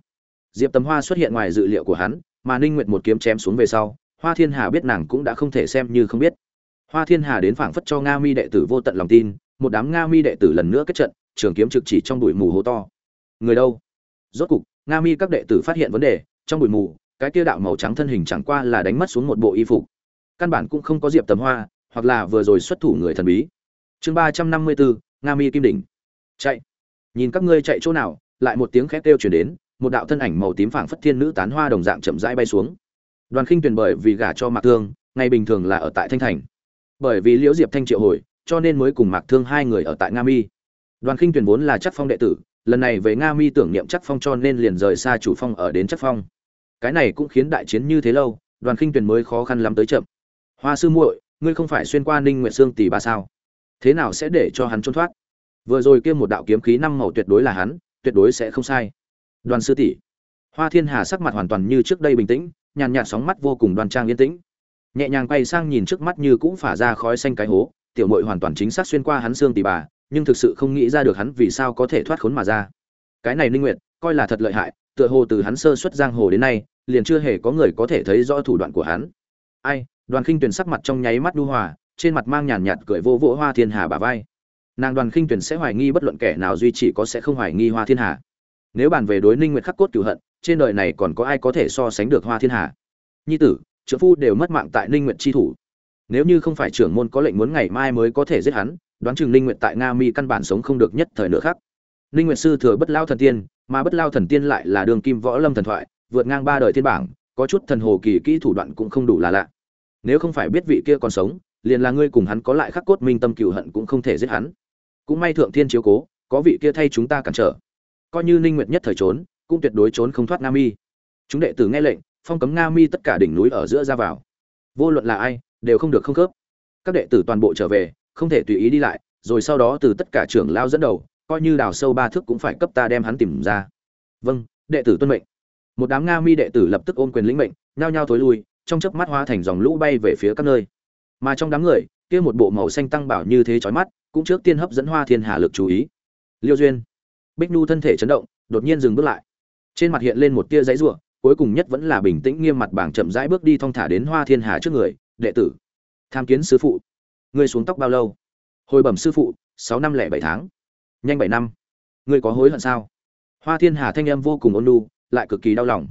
diệp tầm hoa xuất hiện ngoài dự liệu của hắn, mà ninh nguyệt một kiếm chém xuống về sau, hoa thiên hà biết nàng cũng đã không thể xem như không biết. Hoa thiên hà đến phảng phất cho nga mi đệ tử vô tận lòng tin, một đám nga mi đệ tử lần nữa kết trận, trường kiếm trực chỉ trong bụi mù hố to. Người đâu? Rốt cục, nga mi các đệ tử phát hiện vấn đề, trong bụi mù cái kia đạo màu trắng thân hình chẳng qua là đánh mất xuống một bộ y phục. Căn bản cũng không có diệp tầm hoa, hoặc là vừa rồi xuất thủ người thần bí. Chương ba trăm năm mươi bốn, nga mi kim đỉnh. Chạy. Nhìn các ngươi chạy chỗ nào, lại một tiếng khét kêu chuyển đến, một đạo thân ảnh màu tím phảng phất thiên nữ tán hoa đồng dạng chậm rãi bay xuống. Đoàn khinh tuyển bởi vì gả cho mạc thương, ngày bình thường là ở tại thanh thành. Bởi vì liễu diệp thanh triệu hồi, cho nên mới cùng mạc thương hai người ở tại nga mi. Đoàn khinh tuyển vốn là chắc phong đệ tử, lần này về nga mi tưởng niệm chắc phong cho nên liền rời xa chủ phong ở đến chắc phong cái này cũng khiến đại chiến như thế lâu, đoàn khinh tuyển mới khó khăn lắm tới chậm. Hoa sư muội, ngươi không phải xuyên qua ninh nguyện sương tỷ ba sao? Thế nào sẽ để cho hắn trốn thoát? Vừa rồi kia một đạo kiếm khí năm màu tuyệt đối là hắn, tuyệt đối sẽ không sai. Đoàn sư tỷ. Hoa thiên hà sắc mặt hoàn toàn như trước đây bình tĩnh, nhàn nhạt sóng mắt vô cùng đoan trang yên tĩnh. Nhẹ nhàng quay sang nhìn trước mắt như cũng phả ra khói xanh cái hố, tiểu mội hoàn toàn chính xác xuyên qua hắn xương tỷ bà, nhưng thực sự không nghĩ ra được hắn vì sao có thể thoát khốn mà ra. Cái này ninh nguyệt, coi là thật lợi hại tựa hồ từ hắn sơ xuất giang hồ đến nay, liền chưa hề có người có thể thấy rõ thủ đoạn của hắn. Ai, đoàn khinh tuyền sắc mặt trong nháy mắt đu hòa, trên mặt mang nhàn nhạt cười vô vỗ hoa thiên hà bà vai. Nàng đoàn khinh tuyền sẽ hoài nghi bất luận kẻ nào duy chỉ có sẽ không hoài nghi hoa thiên hà. Nếu bàn về đối ninh nguyệt khắc cốt cửu hận, trên đời này còn có ai có thể so sánh được hoa thiên hà? Nhi tử, trưởng phu đều mất mạng tại ninh nguyệt chi thủ. Nếu như không phải trưởng môn có lệnh muốn ngày mai mới có thể giết hắn, đoán chừng ninh nguyệt tại nga mi căn bản sống không được nhất thời nữa khác. Ninh nguyệt sư thừa bất lao thần tiên mà bất lao thần tiên lại là đường kim võ lâm thần thoại, vượt ngang ba đời thiên bảng, có chút thần hồ kỳ kỹ thủ đoạn cũng không đủ là lạ. Nếu không phải biết vị kia còn sống, liền là ngươi cùng hắn có lại khắc cốt minh tâm cựu hận cũng không thể giết hắn. Cũng may thượng thiên chiếu cố, có vị kia thay chúng ta cản trở. Coi như ninh nguyệt nhất thời trốn, cũng tuyệt đối trốn không thoát nga mi. Chúng đệ tử nghe lệnh, phong cấm nga mi tất cả đỉnh núi ở giữa ra vào. Vô luận là ai, đều không được không khớp. Các đệ tử toàn bộ trở về, không thể tùy ý đi lại, rồi sau đó từ tất cả trưởng lao dẫn đầu coi như đào sâu ba thước cũng phải cấp ta đem hắn tìm ra. Vâng đệ tử tuân mệnh. Một đám nga mi đệ tử lập tức ôm quyền lĩnh mệnh, nhao nhao thối lui, trong chớp mắt hóa thành dòng lũ bay về phía các nơi. Mà trong đám người, kia một bộ màu xanh tăng bảo như thế chói mắt, cũng trước tiên hấp dẫn hoa thiên hà lực chú ý. Liêu duyên, bích nu thân thể chấn động, đột nhiên dừng bước lại. Trên mặt hiện lên một tia giấy rủa, cuối cùng nhất vẫn là bình tĩnh nghiêm mặt bảng chậm rãi bước đi thong thả đến hoa thiên hà trước người, đệ tử, tham kiến sư phụ. Ngươi xuống tóc bao lâu? Hồi bẩm sư phụ, sáu năm lẻ bảy tháng nhanh bảy năm. Ngươi có hối hận sao? Hoa thiên hà thanh em vô cùng ôn lu lại cực kỳ đau lòng.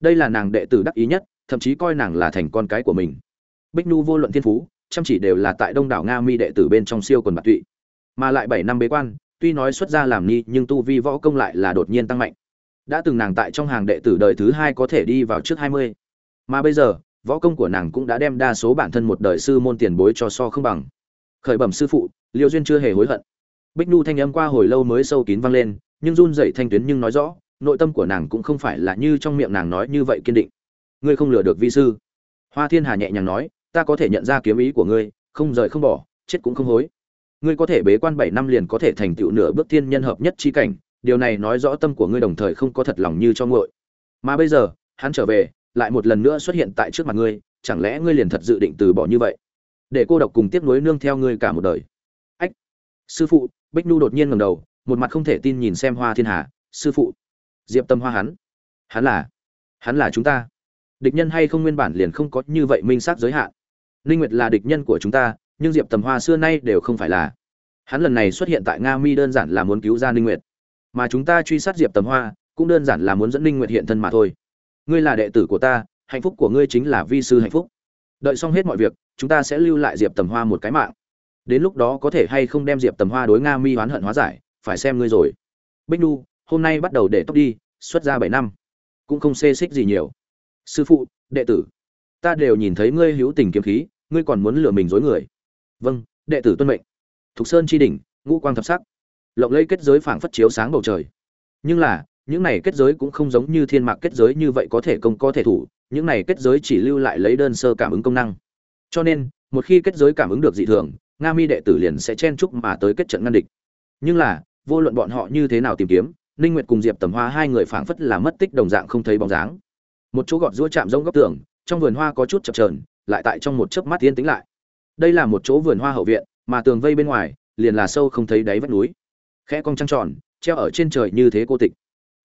Đây là nàng đệ tử đắc ý nhất, thậm chí coi nàng là thành con cái của mình. Bích nu vô luận thiên phú, chăm chỉ đều là tại đông đảo nga mi đệ tử bên trong siêu quần bạc tụy. Mà lại bảy năm bế quan, tuy nói xuất ra làm ni, nhưng tu vi võ công lại là đột nhiên tăng mạnh. Đã từng nàng tại trong hàng đệ tử đời thứ hai có thể đi vào trước hai mươi. Mà bây giờ, võ công của nàng cũng đã đem đa số bản thân một đời sư môn tiền bối cho so không bằng. Khởi bẩm sư phụ, liêu duyên chưa hề hối hận bích nu thanh âm qua hồi lâu mới sâu kín vang lên, nhưng run dậy thanh tuyến nhưng nói rõ, nội tâm của nàng cũng không phải là như trong miệng nàng nói như vậy kiên định. Ngươi không lừa được vi sư. Hoa thiên hà nhẹ nhàng nói, ta có thể nhận ra kiếm ý của ngươi, không rời không bỏ, chết cũng không hối. Ngươi có thể bế quan bảy năm liền có thể thành tựu nửa bước thiên nhân hợp nhất chi cảnh, điều này nói rõ tâm của ngươi đồng thời không có thật lòng như cho ngội mà bây giờ, hắn trở về, lại một lần nữa xuất hiện tại trước mặt ngươi, chẳng lẽ ngươi liền thật dự định từ bỏ như vậy? Để cô độc cùng tiếp nối nương theo ngươi cả một đời. Ách, sư phụ bích nu đột nhiên ngầm đầu, một mặt không thể tin nhìn xem hoa thiên hà, sư phụ. Diệp tâm hoa hắn hắn là hắn là chúng ta. Địch nhân hay không nguyên bản liền không có như vậy minh xác giới hạn. Ninh nguyệt là địch nhân của chúng ta, nhưng diệp tầm hoa xưa nay đều không phải là. Hắn lần này xuất hiện tại nga mi đơn giản là muốn cứu ra ninh nguyệt. Mà chúng ta truy sát diệp tầm hoa, cũng đơn giản là muốn dẫn ninh nguyệt hiện thân mà thôi. Ngươi là đệ tử của ta, hạnh phúc của ngươi chính là vi sư hạnh phúc. Đợi xong hết mọi việc, chúng ta sẽ lưu lại diệp tầm hoa một cái mạng đến lúc đó có thể hay không đem diệp tầm hoa đối nga mi oán hận hóa giải, phải xem ngươi rồi. Bích nu hôm nay bắt đầu để tóc đi, xuất ra bảy năm. Cũng không xê xích gì nhiều. Sư phụ, đệ tử, ta đều nhìn thấy ngươi hữu tình kiếm khí, ngươi còn muốn lừa mình dối người. Vâng đệ tử tuân mệnh. Thục sơn chi đỉnh, ngũ quang thập sắc. Lộng lấy kết giới phảng phất chiếu sáng bầu trời. Nhưng là, những này kết giới cũng không giống như thiên mạc kết giới như vậy có thể công có thể thủ, những này kết giới chỉ lưu lại lấy đơn sơ cảm ứng công năng. Cho nên, một khi kết giới cảm ứng được dị thường nga mi đệ tử liền sẽ chen chúc mà tới kết trận ngăn địch. Nhưng là, vô luận bọn họ như thế nào tìm kiếm, ninh nguyệt cùng diệp tầm hoa hai người phảng phất là mất tích đồng dạng không thấy bóng dáng. Một chỗ gọt rũa chạm rông góc tường, trong vườn hoa có chút chập chờn, lại tại trong một chớp mắt yên tĩnh lại. Đây là một chỗ vườn hoa hậu viện, mà tường vây bên ngoài, liền là sâu không thấy đáy vách núi. Khẽ cong trăng tròn, treo ở trên trời như thế cô tịch.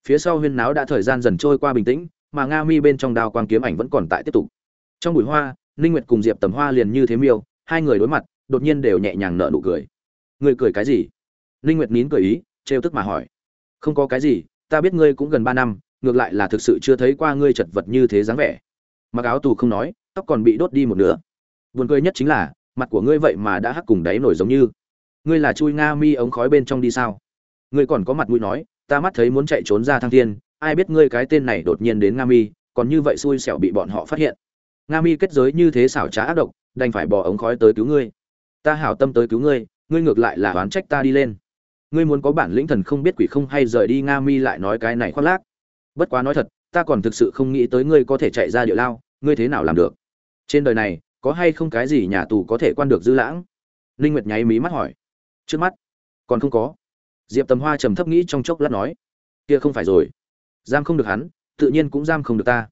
Phía sau huyên náo đã thời gian dần trôi qua bình tĩnh, mà nga mi bên trong đao quang kiếm ảnh vẫn còn tại tiếp tục. Trong bụi hoa, ninh nguyệt cùng diệp tầm hoa liền như thế miêu, hai người đối mặt đột nhiên đều nhẹ nhàng nở nụ cười. Người cười cái gì? Ninh nguyệt nín cười ý, trêu tức mà hỏi. Không có cái gì, ta biết ngươi cũng gần ba năm, ngược lại là thực sự chưa thấy qua ngươi chật vật như thế dáng vẻ. Mặc áo tù không nói, tóc còn bị đốt đi một nửa. Buồn cười nhất chính là, mặt của ngươi vậy mà đã hắc cùng đáy nổi giống như. Ngươi là chui nga mi ống khói bên trong đi sao? Ngươi còn có mặt mũi nói, ta mắt thấy muốn chạy trốn ra thăng thiên, ai biết ngươi cái tên này đột nhiên đến nga mi, còn như vậy xui xẻo bị bọn họ phát hiện. Nga mi kết giới như thế xảo trá ác độc, đành phải bỏ ống khói tới cứu ngươi ta hảo tâm tới cứu ngươi ngươi ngược lại là oán trách ta đi lên. Ngươi muốn có bản lĩnh thần không biết quỷ không hay rời đi nga mi lại nói cái này khoác lác. Bất quá nói thật, ta còn thực sự không nghĩ tới ngươi có thể chạy ra địa lao, ngươi thế nào làm được? Trên đời này, có hay không cái gì nhà tù có thể quan được dư lãng? Ninh nguyệt nháy mí mắt hỏi. Trước mắt, còn không có. Diệp tầm hoa trầm thấp nghĩ trong chốc lát nói. Kia không phải rồi. Giam không được hắn, tự nhiên cũng giam không được ta.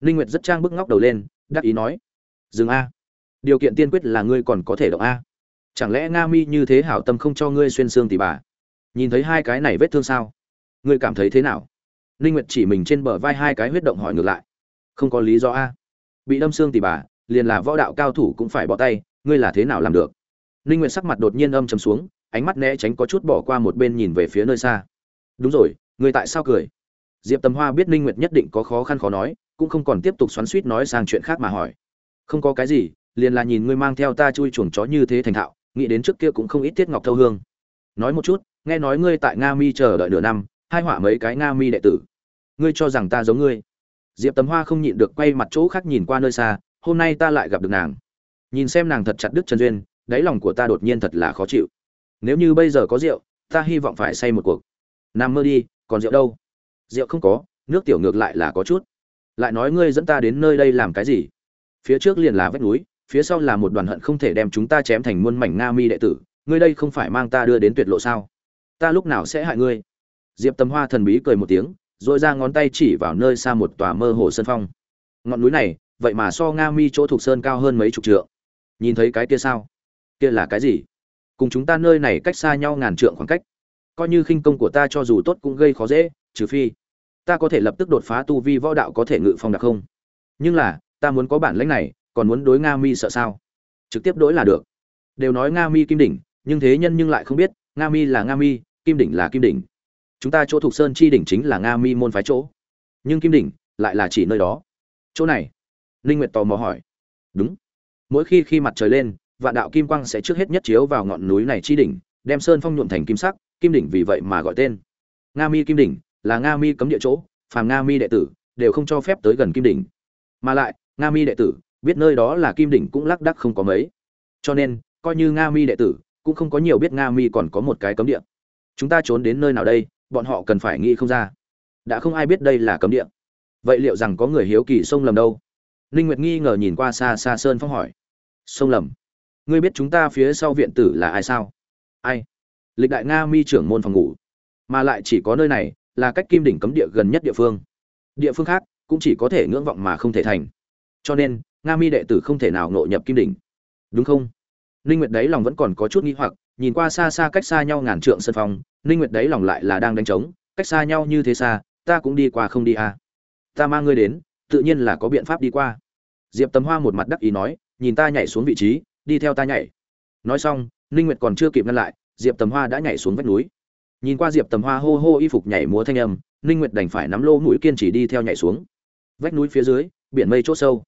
Ninh nguyệt rất trang bức ngóc đầu lên, đắc ý nói. Dừng a. Điều kiện tiên quyết là ngươi còn có thể động a chẳng lẽ nga mi như thế hảo tâm không cho ngươi xuyên xương tỉ bà? Nhìn thấy hai cái này vết thương sao? Ngươi cảm thấy thế nào? Ninh nguyệt chỉ mình trên bờ vai hai cái huyết động hỏi ngược lại. Không có lý do a. Bị đâm xương tỉ bà, liền là võ đạo cao thủ cũng phải bỏ tay, ngươi là thế nào làm được? Ninh nguyệt sắc mặt đột nhiên âm trầm xuống, ánh mắt né tránh có chút bỏ qua một bên nhìn về phía nơi xa. Đúng rồi, ngươi tại sao cười? Diệp tầm hoa biết ninh nguyệt nhất định có khó khăn khó nói, cũng không còn tiếp tục xoắn xuýt nói sang chuyện khác mà hỏi. Không có cái gì, liền là nhìn ngươi mang theo ta chui chuồng chó như thế thành thạo nghĩ đến trước kia cũng không ít tiết ngọc thâu hương. Nói một chút, nghe nói ngươi tại nga mi chờ đợi nửa năm, hai họa mấy cái nga mi đệ tử. Ngươi cho rằng ta giống ngươi? Diệp tấm hoa không nhịn được quay mặt chỗ khác nhìn qua nơi xa, hôm nay ta lại gặp được nàng. Nhìn xem nàng thật chặt đứt chân duyên, đáy lòng của ta đột nhiên thật là khó chịu. Nếu như bây giờ có rượu, ta hy vọng phải say một cuộc. Nằm mơ đi, còn rượu đâu? Rượu không có, nước tiểu ngược lại là có chút. Lại nói ngươi dẫn ta đến nơi đây làm cái gì? Phía trước liền là vách núi phía sau là một đoàn hận không thể đem chúng ta chém thành muôn mảnh nga mi đệ tử, ngươi đây không phải mang ta đưa đến tuyệt lộ sao? Ta lúc nào sẽ hại ngươi? Diệp tầm hoa thần bí cười một tiếng, rồi ra ngón tay chỉ vào nơi xa một tòa mơ hồ sơn phong. Ngọn núi này, vậy mà so nga mi chỗ thuộc sơn cao hơn mấy chục trượng. Nhìn thấy cái kia sao? Kia là cái gì? Cùng chúng ta nơi này cách xa nhau ngàn trượng khoảng cách. Coi như khinh công của ta cho dù tốt cũng gây khó dễ, trừ phi ta có thể lập tức đột phá tu vi võ đạo có thể ngự phong đặc không. Nhưng là, ta muốn có bản lãnh này còn muốn đối nga mi sợ sao? Trực tiếp đối là được. Đều nói nga mi kim đỉnh, nhưng thế nhân nhưng lại không biết, nga mi là nga mi, kim đỉnh là kim đỉnh. Chúng ta chỗ thuộc sơn chi đỉnh chính là nga mi môn phái chỗ. Nhưng kim đỉnh lại là chỉ nơi đó. Chỗ này Linh nguyệt tò mò hỏi. Đúng. Mỗi khi khi mặt trời lên, vạn đạo kim quang sẽ trước hết nhất chiếu vào ngọn núi này chi đỉnh, đem sơn phong nhuộm thành kim sắc, kim đỉnh vì vậy mà gọi tên. Nga mi kim đỉnh là nga mi cấm địa chỗ, phàm nga mi đệ tử đều không cho phép tới gần kim đỉnh. Mà lại, nga mi đệ tử biết nơi đó là kim đỉnh cũng lác đắc không có mấy. Cho nên, coi như nga mi đệ tử, cũng không có nhiều biết nga mi còn có một cái cấm địa. Chúng ta trốn đến nơi nào đây, bọn họ cần phải nghĩ không ra. Đã không ai biết đây là cấm địa. Vậy liệu rằng có người hiếu kỳ sông lầm đâu? Ninh nguyệt nghi ngờ nhìn qua xa xa sơn phong hỏi. Sông lầm? Ngươi biết chúng ta phía sau viện tử là ai sao? Ai? Lịch đại nga mi trưởng môn phòng ngủ. Mà lại chỉ có nơi này, là cách kim đỉnh cấm địa gần nhất địa phương. Địa phương khác, cũng chỉ có thể ngưỡng vọng mà không thể thành. Cho nên nga mi đệ tử không thể nào ngộ nhập kim đỉnh. Đúng không? Ninh nguyệt đấy lòng vẫn còn có chút nghi hoặc, nhìn qua xa xa cách xa nhau ngàn trượng sân phòng, ninh nguyệt đấy lòng lại là đang đánh trống, cách xa nhau như thế xa, ta cũng đi qua không đi à. Ta mang ngươi đến, tự nhiên là có biện pháp đi qua. Diệp tầm hoa một mặt đắc ý nói, nhìn ta nhảy xuống vị trí, đi theo ta nhảy. Nói xong, ninh nguyệt còn chưa kịp ngăn lại, diệp tầm hoa đã nhảy xuống vách núi. Nhìn qua diệp tầm hoa hô hô y phục nhảy múa thanh âm, ninh nguyệt đành phải nắm lô mũi kiên trì đi theo nhảy xuống. Vách núi phía dưới, biển mây chỗ sâu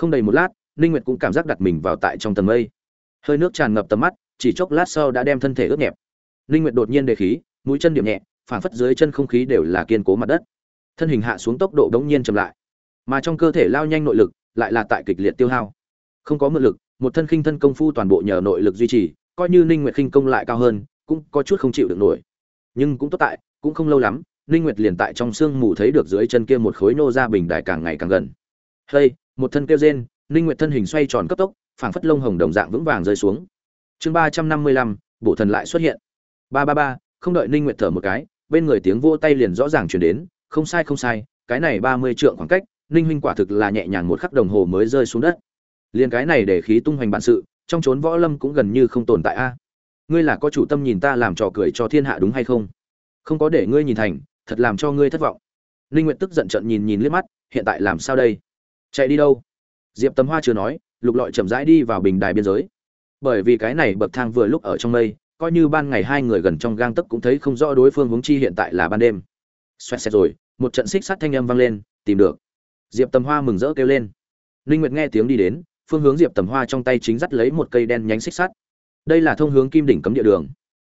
không đầy một lát, ninh nguyệt cũng cảm giác đặt mình vào tại trong tầng mây. Hơi nước tràn ngập tầm mắt, chỉ chốc lát sau đã đem thân thể ướt nhẹp. Ninh nguyệt đột nhiên đề khí, mũi chân điểm nhẹ phản phất dưới chân không khí đều là kiên cố mặt đất. Thân hình hạ xuống tốc độ đống nhiên chậm lại. Mà trong cơ thể lao nhanh nội lực, lại là tại kịch liệt tiêu hao. Không có mượn lực, một thân khinh thân công phu toàn bộ nhờ nội lực duy trì, coi như ninh nguyệt khinh công lại cao hơn, cũng có chút không chịu được nổi. Nhưng cũng tốt tại, cũng không lâu lắm, ninh nguyệt liền tại trong sương mù thấy được dưới chân kia một khối nô ra bình đài càng ngày càng gần. Hey một thân kêu rên ninh nguyệt thân hình xoay tròn cấp tốc phảng phất lông hồng đồng dạng vững vàng rơi xuống. Chương ba trăm năm mươi lăm, bộ thần lại xuất hiện. Ba ba ba không đợi ninh nguyệt thở một cái bên người tiếng vỗ tay liền rõ ràng truyền đến không sai không sai cái này ba mươi trượng khoảng cách ninh huynh quả thực là nhẹ nhàng một khắc đồng hồ mới rơi xuống đất. Liền cái này để khí tung hoành bản sự trong chốn võ lâm cũng gần như không tồn tại a. Ngươi là có chủ tâm nhìn ta làm trò cười cho thiên hạ đúng hay không? Không có để ngươi nhìn thành thật làm cho ngươi thất vọng. Ninh nguyện tức giận trận nhìn nhìn liếc mắt hiện tại làm sao đây? Chạy đi đâu? Diệp tấm hoa chưa nói lục lọi chậm rãi đi vào bình đài biên giới. Bởi vì cái này bậc thang vừa lúc ở trong mây coi như ban ngày hai người gần trong gang tấc cũng thấy không rõ đối phương hướng chi hiện tại là ban đêm. Xoẹt xẹt rồi một trận xích sắt thanh âm vang lên tìm được. Diệp tầm hoa mừng rỡ kêu lên. Ninh nguyệt nghe tiếng đi đến phương hướng diệp tầm hoa trong tay chính dắt lấy một cây đen nhánh xích sắt. Đây là thông hướng kim đỉnh cấm địa đường.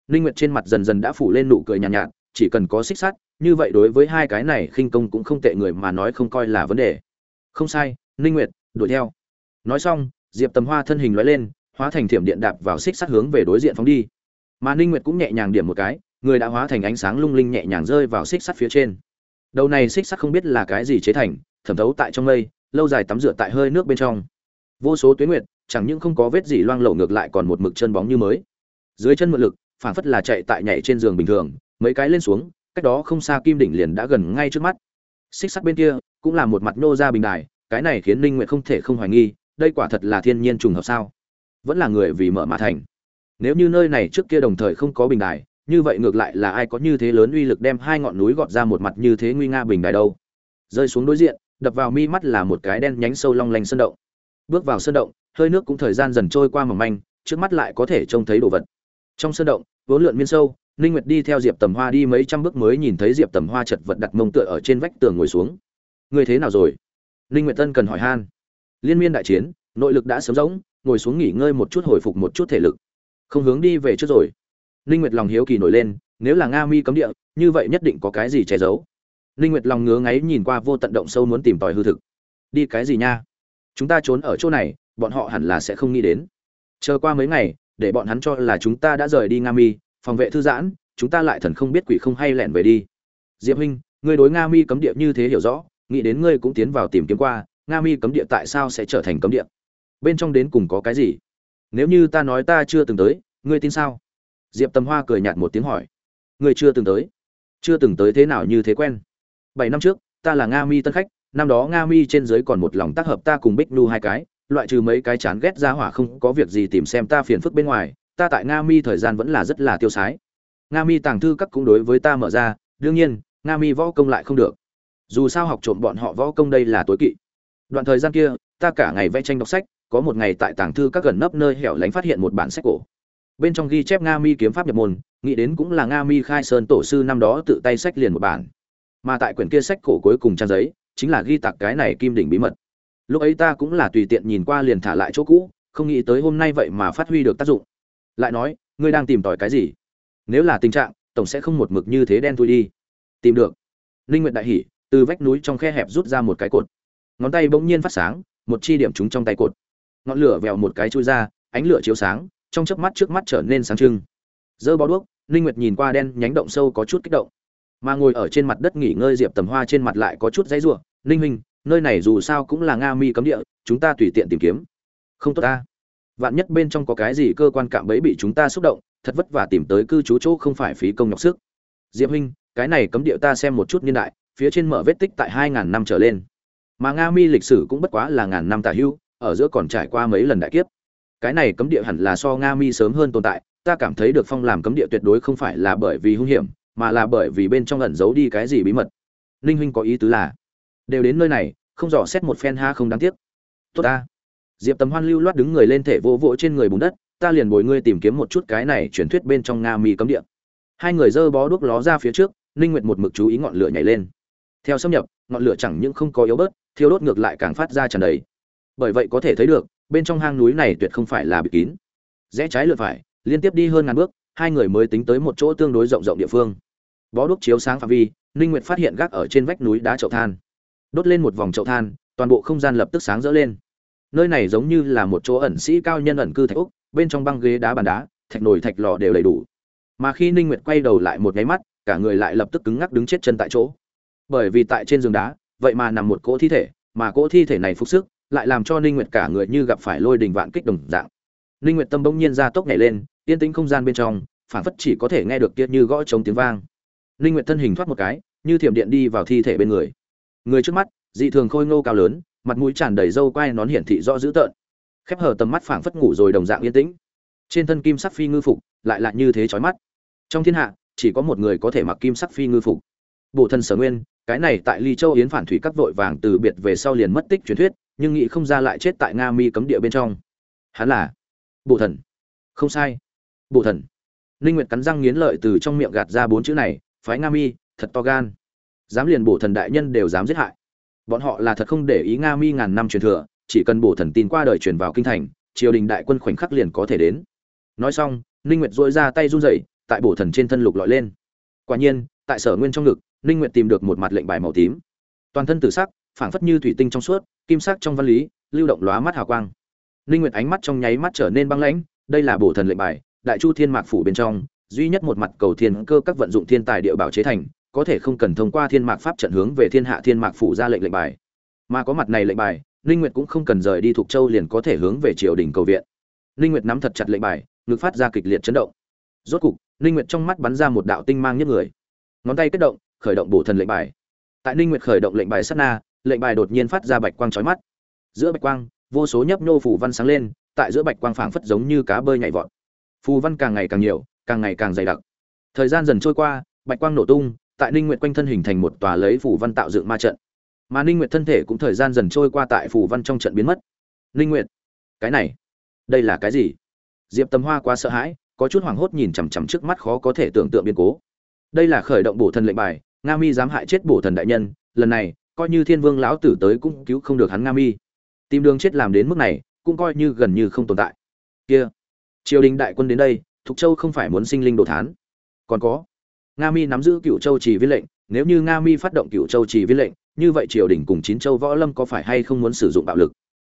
Ninh nguyệt trên mặt dần dần đã phủ lên nụ cười nhàn nhạt, nhạt chỉ cần có xích sắt như vậy đối với hai cái này khinh công cũng không tệ người mà nói không coi là vấn đề không sai, ninh nguyệt, đuổi theo. Nói xong, diệp tầm hoa thân hình lóe lên, hóa thành thiểm điện đạp vào xích sắt hướng về đối diện phóng đi. Mà ninh nguyệt cũng nhẹ nhàng điểm một cái, người đã hóa thành ánh sáng lung linh nhẹ nhàng rơi vào xích sắt phía trên. Đầu này xích sắt không biết là cái gì chế thành, thẩm thấu tại trong mây, lâu dài tắm rửa tại hơi nước bên trong. Vô số tuyến nguyệt, chẳng những không có vết gì loang lổ ngược lại còn một mực chân bóng như mới. Dưới chân mượn lực phản phất là chạy tại nhảy trên giường bình thường, mấy cái lên xuống, cách đó không xa kim đỉnh liền đã gần ngay trước mắt xích sắt bên kia cũng là một mặt nô ra bình đài, cái này khiến ninh nguyệt không thể không hoài nghi, đây quả thật là thiên nhiên trùng hợp sao? Vẫn là người vì mở mà thành. Nếu như nơi này trước kia đồng thời không có bình đài, như vậy ngược lại là ai có như thế lớn uy lực đem hai ngọn núi gọt ra một mặt như thế nguy nga bình đài đâu? Rơi xuống đối diện, đập vào mi mắt là một cái đen nhánh sâu long lanh sơn động. Bước vào sơn động, hơi nước cũng thời gian dần trôi qua mỏng manh, trước mắt lại có thể trông thấy đồ vật. Trong sơn động, vốn lượn miên sâu ninh nguyệt đi theo diệp tầm hoa đi mấy trăm bước mới nhìn thấy diệp tầm hoa chật vật đặt mông tựa ở trên vách tường ngồi xuống. Người thế nào rồi? Ninh nguyệt tân cần hỏi han. Liên miên đại chiến, nội lực đã sớm rỗng, ngồi xuống nghỉ ngơi một chút hồi phục một chút thể lực. Không hướng đi về trước rồi. Ninh nguyệt lòng hiếu kỳ nổi lên, nếu là nga mi cấm địa, như vậy nhất định có cái gì che giấu. Ninh nguyệt lòng ngứa ngáy nhìn qua vô tận động sâu muốn tìm tòi hư thực. Đi cái gì nha? Chúng ta trốn ở chỗ này, bọn họ hẳn là sẽ không nghĩ đến. Chờ qua mấy ngày, để bọn hắn cho là chúng ta đã rời đi nga mi phòng vệ thư giãn, chúng ta lại thần không biết quỷ không hay lẻn về đi. Diệp huynh, ngươi đối nga mi cấm địa như thế hiểu rõ, nghĩ đến ngươi cũng tiến vào tìm kiếm qua, nga mi cấm địa tại sao sẽ trở thành cấm địa? Bên trong đến cùng có cái gì? Nếu như ta nói ta chưa từng tới, ngươi tin sao? Diệp tầm hoa cười nhạt một tiếng hỏi. Ngươi chưa từng tới. Chưa từng tới thế nào như thế quen. Bảy năm trước, ta là nga mi tân khách, năm đó nga mi trên dưới còn một lòng tác hợp ta cùng bích nu hai cái, loại trừ mấy cái chán ghét ra hỏa không có việc gì tìm xem ta phiền phức bên ngoài ta tại nga mi thời gian vẫn là rất là tiêu sái. Nga mi tàng thư các cũng đối với ta mở ra, đương nhiên, nga mi võ công lại không được. Dù sao học trộm bọn họ võ công đây là tối kỵ. Đoạn thời gian kia, ta cả ngày vẽ tranh đọc sách, có một ngày tại tàng thư các gần nấp nơi hẻo lánh phát hiện một bản sách cổ. Bên trong ghi chép nga mi kiếm pháp nhập môn, nghĩ đến cũng là nga mi khai sơn tổ sư năm đó tự tay sách liền một bản. Mà tại quyển kia sách cổ cuối cùng trang giấy, chính là ghi tặc cái này kim đỉnh bí mật. Lúc ấy ta cũng là tùy tiện nhìn qua liền thả lại chỗ cũ, không nghĩ tới hôm nay vậy mà phát huy được tác dụng lại nói, ngươi đang tìm tòi cái gì? Nếu là tình trạng, tổng sẽ không một mực như thế đen thui đi. Tìm được. Linh nguyện đại hỉ, từ vách núi trong khe hẹp rút ra một cái cột. Ngón tay bỗng nhiên phát sáng, một chi điểm trúng trong tay cột. Ngọn lửa vèo một cái chui ra, ánh lửa chiếu sáng, trong chớp mắt trước mắt trở nên sáng trưng. Dơ bó đuốc ninh nguyệt nhìn qua đen nhánh động sâu có chút kích động. Mà ngồi ở trên mặt đất nghỉ ngơi diệp tầm hoa trên mặt lại có chút dãy rủa ninh huynh, nơi này dù sao cũng là nga mi cấm địa, chúng ta tùy tiện tìm kiếm. Không tốt ta vạn nhất bên trong có cái gì cơ quan cạm bẫy bị chúng ta xúc động, thật vất vả tìm tới cư trú chỗ không phải phí công nhọc sức. Diệp huynh, cái này cấm địa ta xem một chút niên đại, phía trên mở vết tích tại hai ngàn năm trở lên. Mà nga mi lịch sử cũng bất quá là ngàn năm tả hưu, ở giữa còn trải qua mấy lần đại kiếp. Cái này cấm địa hẳn là so nga mi sớm hơn tồn tại, ta cảm thấy được phong làm cấm địa tuyệt đối không phải là bởi vì hung hiểm, mà là bởi vì bên trong ẩn giấu đi cái gì bí mật. Ninh huynh có ý tứ là, đều đến nơi này, không dò xét một phen ha không đáng tiếc. Tốt ta diệp tầm hoan lưu loát đứng người lên thể vỗ vỗ trên người bùn đất, ta liền bồi ngươi tìm kiếm một chút cái này truyền thuyết bên trong nga mi cấm địa. Hai người dơ bó đuốc ló ra phía trước, ninh nguyệt một mực chú ý ngọn lửa nhảy lên. Theo xâm nhập, ngọn lửa chẳng những không có yếu bớt, thiêu đốt ngược lại càng phát ra tràn đầy. Bởi vậy có thể thấy được, bên trong hang núi này tuyệt không phải là bị kín. Rẽ trái lượt phải, liên tiếp đi hơn ngàn bước, hai người mới tính tới một chỗ tương đối rộng rộng địa phương. Bó đuốc chiếu sáng phạm vi, ninh nguyệt phát hiện gác ở trên vách núi đá chậu than. Đốt lên một vòng chậu than, toàn bộ không gian lập tức sáng rỡ lên nơi này giống như là một chỗ ẩn sĩ cao nhân ẩn cư thạch úc, bên trong băng ghế đá bàn đá, thạch nồi thạch lò đều đầy đủ. Mà khi ninh nguyệt quay đầu lại một cái mắt, cả người lại lập tức cứng ngắc đứng chết chân tại chỗ. Bởi vì tại trên giường đá, vậy mà nằm một cỗ thi thể, mà cỗ thi thể này phục sức, lại làm cho ninh nguyệt cả người như gặp phải lôi đình vạn kích đồng dạng. Ninh nguyệt tâm bỗng nhiên ra tốc nhảy lên, yên tĩnh không gian bên trong phản phất chỉ có thể nghe được kia như gõ trống tiếng vang. Ninh nguyệt thân hình thoát một cái, như thiểm điện đi vào thi thể bên người. Người trước mắt, dị thường khôi ngô cao lớn mặt mũi tràn đầy râu quai nón hiển thị rõ dữ tợn. Khép hờ tầm mắt phảng phất ngủ rồi đồng dạng yên tĩnh. Trên thân kim sắc phi ngư phục lại lại như thế chói mắt. Trong thiên hạ, chỉ có một người có thể mặc kim sắc phi ngư phục. Bộ thân sở nguyên, cái này tại ly châu yến phản thủy các vội vàng từ biệt về sau liền mất tích truyền thuyết, nhưng nghĩ không ra lại chết tại nga mi cấm địa bên trong. Hắn là bộ thần. Không sai. Bộ thần. Ninh nguyệt cắn răng nghiến lợi từ trong miệng gạt ra bốn chữ này, phái nga mi, thật to gan. Dám liền bổ thần đại nhân đều dám giết hại bọn họ là thật không để ý nga mi ngàn năm truyền thừa, chỉ cần bổ thần tin qua đời truyền vào kinh thành, triều đình đại quân khoảnh khắc liền có thể đến. Nói xong, ninh nguyệt dội ra tay run rẩy, tại bổ thần trên thân lục lọi lên. Quả nhiên, tại sở nguyên trong ngực, ninh nguyệt tìm được một mặt lệnh bài màu tím. Toàn thân tử sắc, phảng phất như thủy tinh trong suốt, kim sắc trong văn lý, lưu động lóa mắt hào quang. Ninh nguyệt ánh mắt trong nháy mắt trở nên băng lãnh, đây là bổ thần lệnh bài, đại chu thiên mạc phủ bên trong, duy nhất một mặt cầu thiên cơ các vận dụng thiên tài địa bảo chế thành có thể không cần thông qua thiên mạc pháp trận hướng về thiên hạ thiên mạc phủ ra lệnh lệnh bài. Mà có mặt này lệnh bài, ninh nguyệt cũng không cần rời đi thuộc châu liền có thể hướng về triều đình cầu viện. Ninh nguyệt nắm thật chặt lệnh bài, ngực phát ra kịch liệt chấn động. Rốt cục, ninh nguyệt trong mắt bắn ra một đạo tinh mang nhất người. Ngón tay kết động, khởi động bổ thần lệnh bài. Tại ninh nguyệt khởi động lệnh bài sát na, lệnh bài đột nhiên phát ra bạch quang chói mắt. Giữa bạch quang, vô số nhấp nhô phủ văn sáng lên, tại giữa bạch quang phảng phất giống như cá bơi nhảy vọt. Phù văn càng ngày càng nhiều, càng ngày càng dày đặc. Thời gian dần trôi qua, bạch quang nổ tung tại ninh nguyệt quanh thân hình thành một tòa lấy phủ văn tạo dựng ma trận. Mà ninh nguyệt thân thể cũng thời gian dần trôi qua tại phủ văn trong trận biến mất. Ninh nguyệt, cái này, đây là cái gì? Diệp tâm hoa quá sợ hãi, có chút hoảng hốt nhìn chằm chằm trước mắt khó có thể tưởng tượng biến cố. Đây là khởi động bổ thần lệnh bài, nga mi dám hại chết bổ thần đại nhân, lần này, coi như thiên vương lão tử tới cũng cứu không được hắn nga mi. Tìm đường chết làm đến mức này, cũng coi như gần như không tồn tại. Kia, triều đình đại quân đến đây, thục châu không phải muốn sinh linh đồ thán. Còn có nga mi nắm giữ cựu châu chỉ viên lệnh, nếu như nga mi phát động cựu châu chỉ viên lệnh, như vậy triều đình cùng chín châu võ lâm có phải hay không muốn sử dụng bạo lực?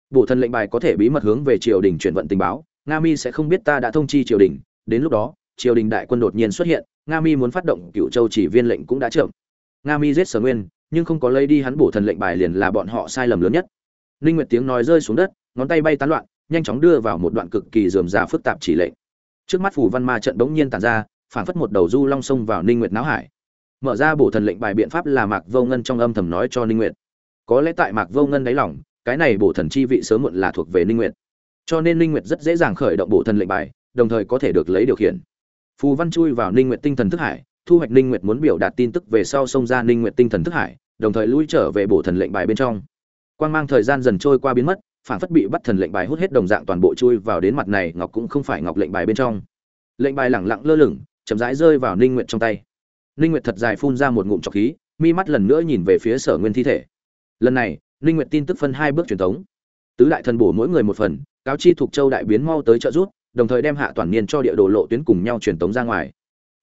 Bộ thần lệnh bài có thể bí mật hướng về triều đình chuyển vận tình báo, nga mi sẽ không biết ta đã thông chi triều đình. Đến lúc đó, triều đình đại quân đột nhiên xuất hiện, nga mi muốn phát động cựu châu chỉ viên lệnh cũng đã chậm. Nga mi giết sở nguyên, nhưng không có lấy đi hắn bổ thần lệnh bài liền là bọn họ sai lầm lớn nhất. Ninh nguyệt tiếng nói rơi xuống đất, ngón tay bay tán loạn, nhanh chóng đưa vào một đoạn cực kỳ rườm rà phức tạp chỉ lệnh. Trước mắt phủ văn ma trận bỗng nhiên tàn ra phản phất một đầu du long sông vào ninh nguyệt não hải. Mở ra bổ thần lệnh bài biện pháp là mạc vô ngân trong âm thầm nói cho ninh nguyệt. Có lẽ tại mạc vô ngân đáy lòng, cái này bổ thần chi vị sớm muộn là thuộc về ninh nguyệt. Cho nên ninh nguyệt rất dễ dàng khởi động bổ thần lệnh bài, đồng thời có thể được lấy điều khiển. Phù văn chui vào ninh nguyệt tinh thần thức hải, thu hoạch ninh nguyệt muốn biểu đạt tin tức về sau xông ra ninh nguyệt tinh thần thức hải, đồng thời lui trở về bổ thần lệnh bài bên trong. Quang mang thời gian dần trôi qua biến mất, phản phất bị bắt thần lệnh bài hút hết đồng dạng toàn bộ chui vào đến mặt này, ngọc cũng không phải ngọc lệnh bài bên trong. Lệnh bài lẳng lặng lơ lửng chậm rãi rơi vào ninh nguyệt trong tay. Ninh nguyệt thật dài phun ra một ngụm trọc khí, mi mắt lần nữa nhìn về phía sở nguyên thi thể. Lần này, ninh nguyệt tin tức phân hai bước truyền thống tứ đại thần bổ mỗi người một phần, cáo chi thuộc châu đại biến mau tới trợ rút đồng thời đem hạ toàn niên cho địa đồ lộ tuyến cùng nhau truyền tống ra ngoài.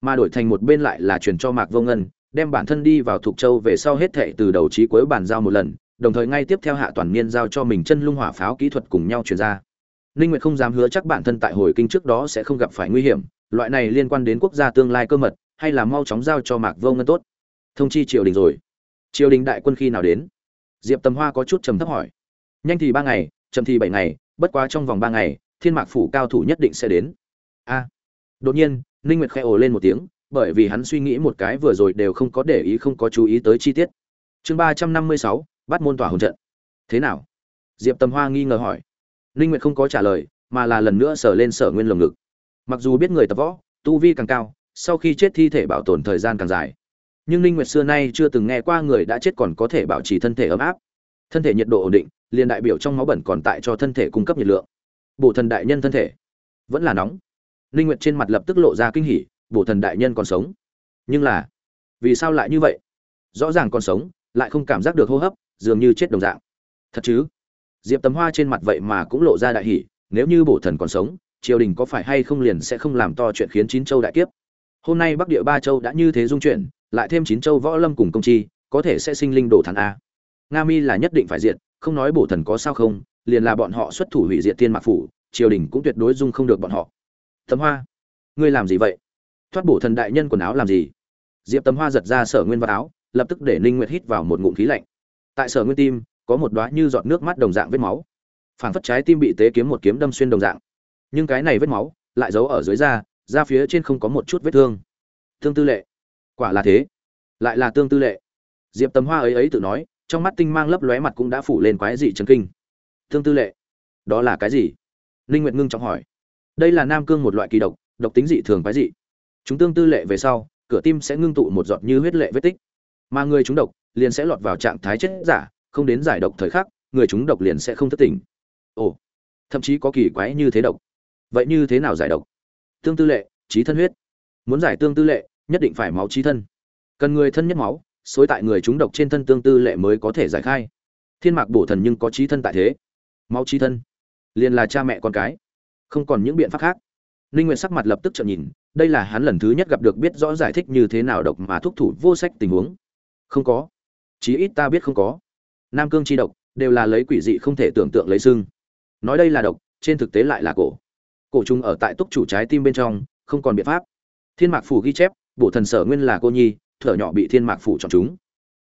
Mà đổi thành một bên lại là truyền cho mạc vô ngân, đem bản thân đi vào thuộc châu về sau hết thệ từ đầu chí cuối bàn giao một lần, đồng thời ngay tiếp theo hạ toàn niên giao cho mình chân lung hỏa pháo kỹ thuật cùng nhau truyền ra. Ninh nguyệt không dám hứa chắc bản thân tại hồi kinh trước đó sẽ không gặp phải nguy hiểm loại này liên quan đến quốc gia tương lai cơ mật, hay là mau chóng giao cho mạc vô ngân tốt? Thông chi triều đình rồi. Triều đình đại quân khi nào đến? Diệp tầm hoa có chút trầm thấp hỏi. Nhanh thì ba ngày, chậm thì bảy ngày, bất quá trong vòng ba ngày, thiên mạc phủ cao thủ nhất định sẽ đến. A. Đột nhiên, ninh nguyệt khẽ ồ lên một tiếng, bởi vì hắn suy nghĩ một cái vừa rồi đều không có để ý không có chú ý tới chi tiết. Chương ba trăm năm mươi sáu, bắt môn tỏa hồn trận. Thế nào? Diệp tầm hoa nghi ngờ hỏi. Ninh nguyệt không có trả lời, mà là lần nữa sở lên sở nguyên lồng ngực mặc dù biết người tập võ, tu vi càng cao, sau khi chết thi thể bảo tồn thời gian càng dài. Nhưng ninh nguyệt xưa nay chưa từng nghe qua người đã chết còn có thể bảo trì thân thể ấm áp. Thân thể nhiệt độ ổn định, liền đại biểu trong máu bẩn còn tại cho thân thể cung cấp nhiệt lượng. Bổ thần đại nhân thân thể. Vẫn là nóng. Ninh nguyệt trên mặt lập tức lộ ra kinh hỉ, bổ thần đại nhân còn sống. Nhưng là, vì sao lại như vậy? Rõ ràng còn sống, lại không cảm giác được hô hấp, dường như chết đồng dạng. Thật chứ? Diệp tấm hoa trên mặt vậy mà cũng lộ ra đại hỉ, nếu như bổ thần còn sống triều đình có phải hay không liền sẽ không làm to chuyện khiến chín châu đại kiếp? Hôm nay bắc địa ba châu đã như thế dung chuyển lại thêm chín châu võ lâm cùng công chi có thể sẽ sinh linh đổ thản a. Nga mi là nhất định phải diệt, không nói bổ thần có sao không liền là bọn họ xuất thủ hủy diệt tiên mạc phủ triều đình cũng tuyệt đối dung không được bọn họ. Tấm hoa ngươi làm gì vậy? Thoát bổ thần đại nhân quần áo làm gì? Diệp tấm hoa giật ra sở nguyên vào áo lập tức để ninh nguyệt hít vào một ngụm khí lạnh. Tại sở nguyên tim có một đóa như giọt nước mắt đồng dạng vết máu. Phảng phất trái tim bị tế kiếm một kiếm đâm xuyên đồng dạng nhưng cái này vết máu lại giấu ở dưới da da phía trên không có một chút vết thương. Tương tư lệ. Quả là thế. Lại là tương tư lệ. Diệp tấm hoa ấy ấy tự nói, trong mắt tinh mang lấp lóe mặt cũng đã phủ lên quái dị chấn kinh. Tương tư lệ. Đó là cái gì? Ninh nguyệt ngưng trọng hỏi. Đây là nam cương một loại kỳ độc độc tính dị thường quái dị. Chúng tương tư lệ về sau, cửa tim sẽ ngưng tụ một giọt như huyết lệ vết tích. Mà người chúng độc liền sẽ lọt vào trạng thái chết giả, không đến giải độc thời khắc, người chúng độc liền sẽ không thất tỉnh. Ồ. Thậm chí có kỳ quái như thế độc vậy như thế nào giải độc? Tương tư lệ, trí thân huyết. Muốn giải tương tư lệ, nhất định phải máu trí thân. Cần người thân nhất máu, xối tại người chúng độc trên thân tương tư lệ mới có thể giải khai. Thiên mạc bổ thần nhưng có trí thân tại thế. Máu trí thân. Liền là cha mẹ con cái. Không còn những biện pháp khác. Ninh nguyện sắc mặt lập tức trợn nhìn, đây là hắn lần thứ nhất gặp được biết rõ giải thích như thế nào độc mà thúc thủ vô sách tình huống. Không có. Chí ít ta biết không có. Nam cương chi độc, đều là lấy quỷ dị không thể tưởng tượng lấy xương nói đây là độc, trên thực tế lại là cổ cổ trùng ở tại túc chủ trái tim bên trong, không còn biện pháp. Thiên mạc phủ ghi chép bộ thần sở nguyên là cô nhi, thở nhỏ bị thiên mạc phủ chọn chúng.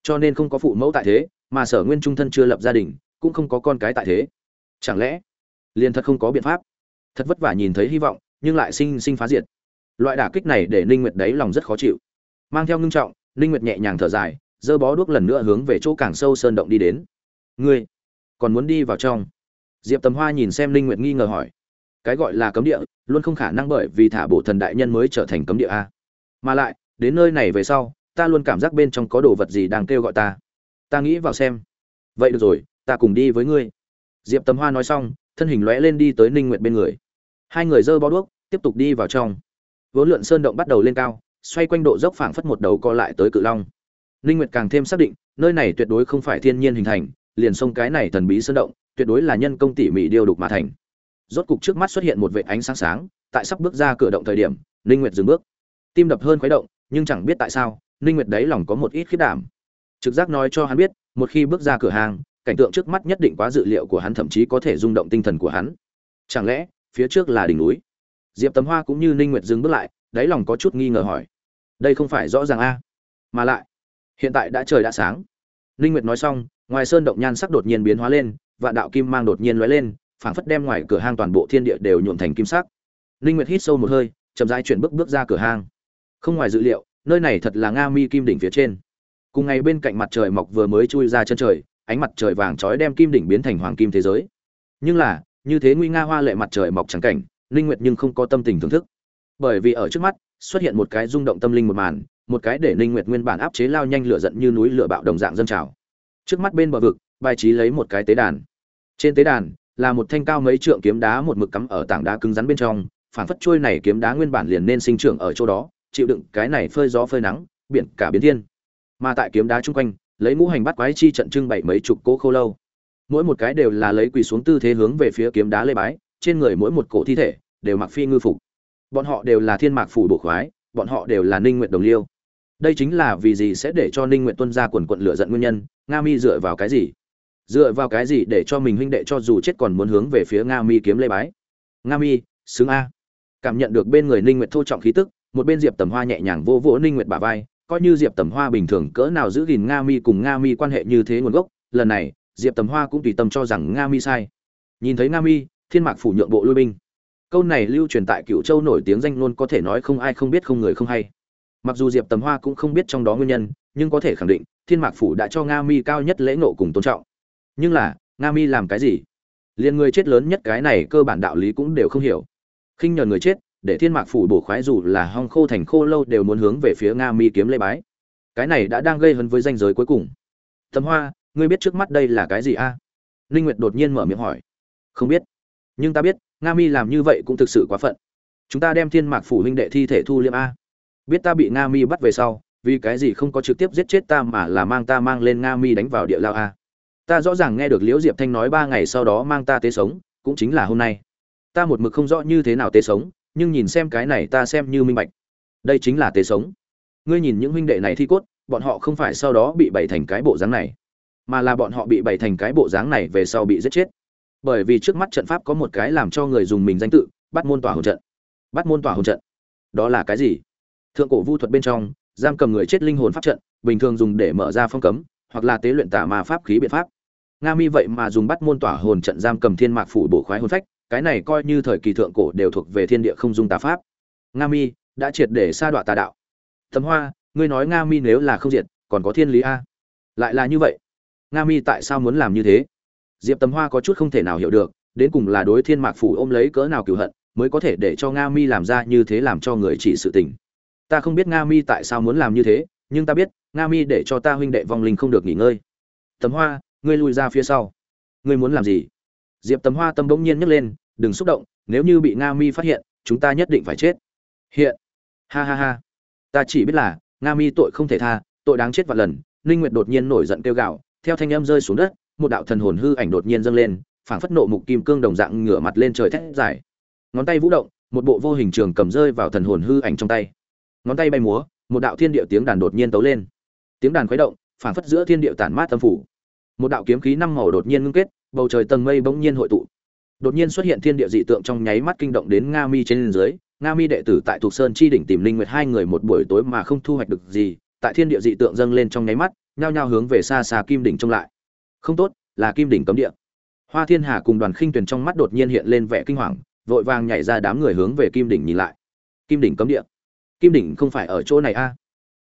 Cho nên không có phụ mẫu tại thế, mà sở nguyên trung thân chưa lập gia đình, cũng không có con cái tại thế. Chẳng lẽ, liền thật không có biện pháp? Thật vất vả nhìn thấy hy vọng, nhưng lại sinh sinh phá diệt. Loại đả kích này để ninh nguyệt đấy lòng rất khó chịu. Mang theo ngưng trọng, ninh nguyệt nhẹ nhàng thở dài dơ bó đuốc lần nữa hướng về chỗ càng sâu sơn động đi đến. Ngươi còn muốn đi vào trong? Diệp tầm hoa nhìn xem ninh nguyệt nghi ngờ hỏi cái gọi là cấm địa, luôn không khả năng bởi vì thả bổ thần đại nhân mới trở thành cấm địa a. Mà lại, đến nơi này về sau, ta luôn cảm giác bên trong có đồ vật gì đang kêu gọi ta. Ta nghĩ vào xem. Vậy được rồi, ta cùng đi với ngươi. Diệp tầm hoa nói xong, thân hình lóe lên đi tới ninh nguyệt bên người. Hai người dơ bao đuốc, tiếp tục đi vào trong. Vốn lượn sơn động bắt đầu lên cao, xoay quanh độ dốc phảng phất một đầu co lại tới cự long. Ninh nguyệt càng thêm xác định, nơi này tuyệt đối không phải thiên nhiên hình thành, liền sông cái này thần bí sơn động, tuyệt đối là nhân công tỉ mỉ điều đục mà thành rốt cục trước mắt xuất hiện một vệt ánh sáng sáng, tại sắp bước ra cửa động thời điểm, ninh nguyệt dừng bước. Tim đập hơn khuấy động, nhưng chẳng biết tại sao, ninh nguyệt đấy lòng có một ít khiếp đảm. Trực giác nói cho hắn biết, một khi bước ra cửa hàng, cảnh tượng trước mắt nhất định quá dự liệu của hắn, thậm chí có thể rung động tinh thần của hắn. Chẳng lẽ, phía trước là đỉnh núi? Diệp tấm hoa cũng như ninh nguyệt dừng bước lại, đáy lòng có chút nghi ngờ hỏi. Đây không phải rõ ràng a, mà lại, hiện tại đã trời đã sáng. Ninh nguyệt nói xong, ngoài sơn động nhan sắc đột nhiên biến hóa lên, vạn đạo kim mang đột nhiên lóe lên phảng phất đem ngoài cửa hang toàn bộ thiên địa đều nhuộm thành kim sắc. Linh nguyệt hít sâu một hơi, chậm rãi chuyển bước bước ra cửa hang. Không ngoài dự liệu, nơi này thật là nga mi kim đỉnh phía trên. Cùng ngày bên cạnh mặt trời mọc vừa mới chui ra chân trời, ánh mặt trời vàng chói đem kim đỉnh biến thành hoàng kim thế giới. Nhưng là, như thế nguy nga hoa lệ mặt trời mọc trắng cảnh, linh nguyệt nhưng không có tâm tình thưởng thức. Bởi vì ở trước mắt, xuất hiện một cái rung động tâm linh một màn, một cái để linh nguyệt nguyên bản áp chế lao nhanh lửa giận như núi lửa bạo đồng dạng dân trào. Trước mắt bên bờ vực, bài trí lấy một cái tế đàn. Trên tế đàn là một thanh cao mấy trượng kiếm đá một mực cắm ở tảng đá cứng rắn bên trong phản phất trôi này kiếm đá nguyên bản liền nên sinh trưởng ở chỗ đó, chịu đựng cái này phơi gió phơi nắng, biển cả biến thiên. Mà tại kiếm đá chung quanh, lấy ngũ hành bắt quái chi trận trưng bày mấy chục cỗ khô lâu. Mỗi một cái đều là lấy quỳ xuống tư thế hướng về phía kiếm đá lê bái, trên người mỗi một cổ thi thể đều mặc phi ngư phục. Bọn họ đều là thiên mạc phủ bộ khoái, bọn họ đều là ninh nguyện đồng liêu. Đây chính là vì gì sẽ để cho ninh nguyện tuân ra quần quật lửa giận nguyên nhân, nga mi dựa vào cái gì? Dựa vào cái gì để cho mình huynh đệ cho dù chết còn muốn hướng về phía nga mi kiếm lê bái? Nga mi, xứng a. Cảm nhận được bên người ninh nguyệt thô trọng khí tức, một bên diệp tầm hoa nhẹ nhàng vô vỗ ninh nguyệt bả vai, coi như diệp tầm hoa bình thường cỡ nào giữ gìn nga mi cùng nga mi quan hệ như thế nguồn gốc, lần này, diệp tầm hoa cũng tùy tâm cho rằng nga mi sai. Nhìn thấy nga mi, thiên mạc phủ nhượng bộ lui binh. Câu này lưu truyền tại cựu châu nổi tiếng danh luôn có thể nói không ai không biết không người không hay. Mặc dù diệp tầm hoa cũng không biết trong đó nguyên nhân, nhưng có thể khẳng định, thiên mạc phủ đã cho nga mi cao nhất lễ nộ cùng tôn trọng nhưng là, nga mi làm cái gì? Liền người chết lớn nhất cái này cơ bản đạo lý cũng đều không hiểu. Khinh nhờn người chết, để thiên mạc phủ bổ khoái dù là hong khô thành khô lâu đều muốn hướng về phía nga mi kiếm lê bái. Cái này đã đang gây hấn với danh giới cuối cùng. Tấm hoa, ngươi biết trước mắt đây là cái gì a? À? ninh nguyệt đột nhiên mở miệng hỏi. Không biết. Nhưng ta biết, nga mi làm như vậy cũng thực sự quá phận. Chúng ta đem thiên mạc phủ huynh đệ thi thể thu liêm a. Biết ta bị nga mi bắt về sau, vì cái gì không có trực tiếp giết chết ta mà là mang ta mang lên nga mi đánh vào địa lao a? Ta rõ ràng nghe được liễu diệp thanh nói ba ngày sau đó mang ta tế sống, cũng chính là hôm nay. Ta một mực không rõ như thế nào tế sống, nhưng nhìn xem cái này ta xem như minh bạch. Đây chính là tế sống. Ngươi nhìn những huynh đệ này thi cốt, bọn họ không phải sau đó bị bày thành cái bộ dáng này, mà là bọn họ bị bày thành cái bộ dáng này về sau bị giết chết. Bởi vì trước mắt trận pháp có một cái làm cho người dùng mình danh tự, bắt môn tỏa hồn trận. Bắt môn tỏa hồn trận. Đó là cái gì? Thượng cổ vu thuật bên trong, giam cầm người chết linh hồn pháp trận, bình thường dùng để mở ra phong cấm, hoặc là tế luyện tà ma pháp khí biện pháp nga mi vậy mà dùng bắt môn tỏa hồn trận giam cầm thiên mạc phủ bổ khoái hồn phách, cái này coi như thời kỳ thượng cổ đều thuộc về thiên địa không dung tà pháp. Nga mi, đã triệt để sa đọa tà đạo. Thấm hoa, ngươi nói nga mi nếu là không diệt, còn có thiên lý a? Lại là như vậy. Nga mi tại sao muốn làm như thế? Diệp tấm hoa có chút không thể nào hiểu được, đến cùng là đối thiên mạc phủ ôm lấy cỡ nào cửu hận, mới có thể để cho nga mi làm ra như thế làm cho người chỉ sự tình. Ta không biết nga mi tại sao muốn làm như thế, nhưng ta biết, nga mi để cho ta huynh đệ vong linh không được nghỉ ngơi. Tấm hoa ngươi lui ra phía sau. Ngươi muốn làm gì? Diệp tấm hoa tâm bỗng nhiên nhấc lên, đừng xúc động, nếu như bị nga mi phát hiện, chúng ta nhất định phải chết. Hiện. Ha ha ha. Ta chỉ biết là, nga mi tội không thể tha, tội đáng chết vạn lần, ninh nguyệt đột nhiên nổi giận kêu gào, theo thanh âm rơi xuống đất, một đạo thần hồn hư ảnh đột nhiên dâng lên, phảng phất nộ mục kim cương đồng dạng ngửa mặt lên trời thét dài. Ngón tay vũ động, một bộ vô hình trường cầm rơi vào thần hồn hư ảnh trong tay. Ngón tay bay múa, một đạo thiên địa tiếng đàn đột nhiên tấu lên. Tiếng đàn khuấy động, phảng phất giữa thiên địa tản mát âm phủ một đạo kiếm khí năm màu đột nhiên ngưng kết, bầu trời tầng mây bỗng nhiên hội tụ. Đột nhiên xuất hiện thiên địa dị tượng trong nháy mắt kinh động đến nga mi trên dưới, nga mi đệ tử tại thuộc sơn chi đỉnh tìm linh nguyệt hai người một buổi tối mà không thu hoạch được gì, tại thiên địa dị tượng dâng lên trong nháy mắt, nhao nhao hướng về xa xa kim đỉnh trông lại. Không tốt, là kim đỉnh cấm địa. Hoa thiên hà cùng đoàn khinh tuyền trong mắt đột nhiên hiện lên vẻ kinh hoàng, vội vàng nhảy ra đám người hướng về kim đỉnh nhìn lại. Kim đỉnh cấm địa. Kim đỉnh không phải ở chỗ này a? À?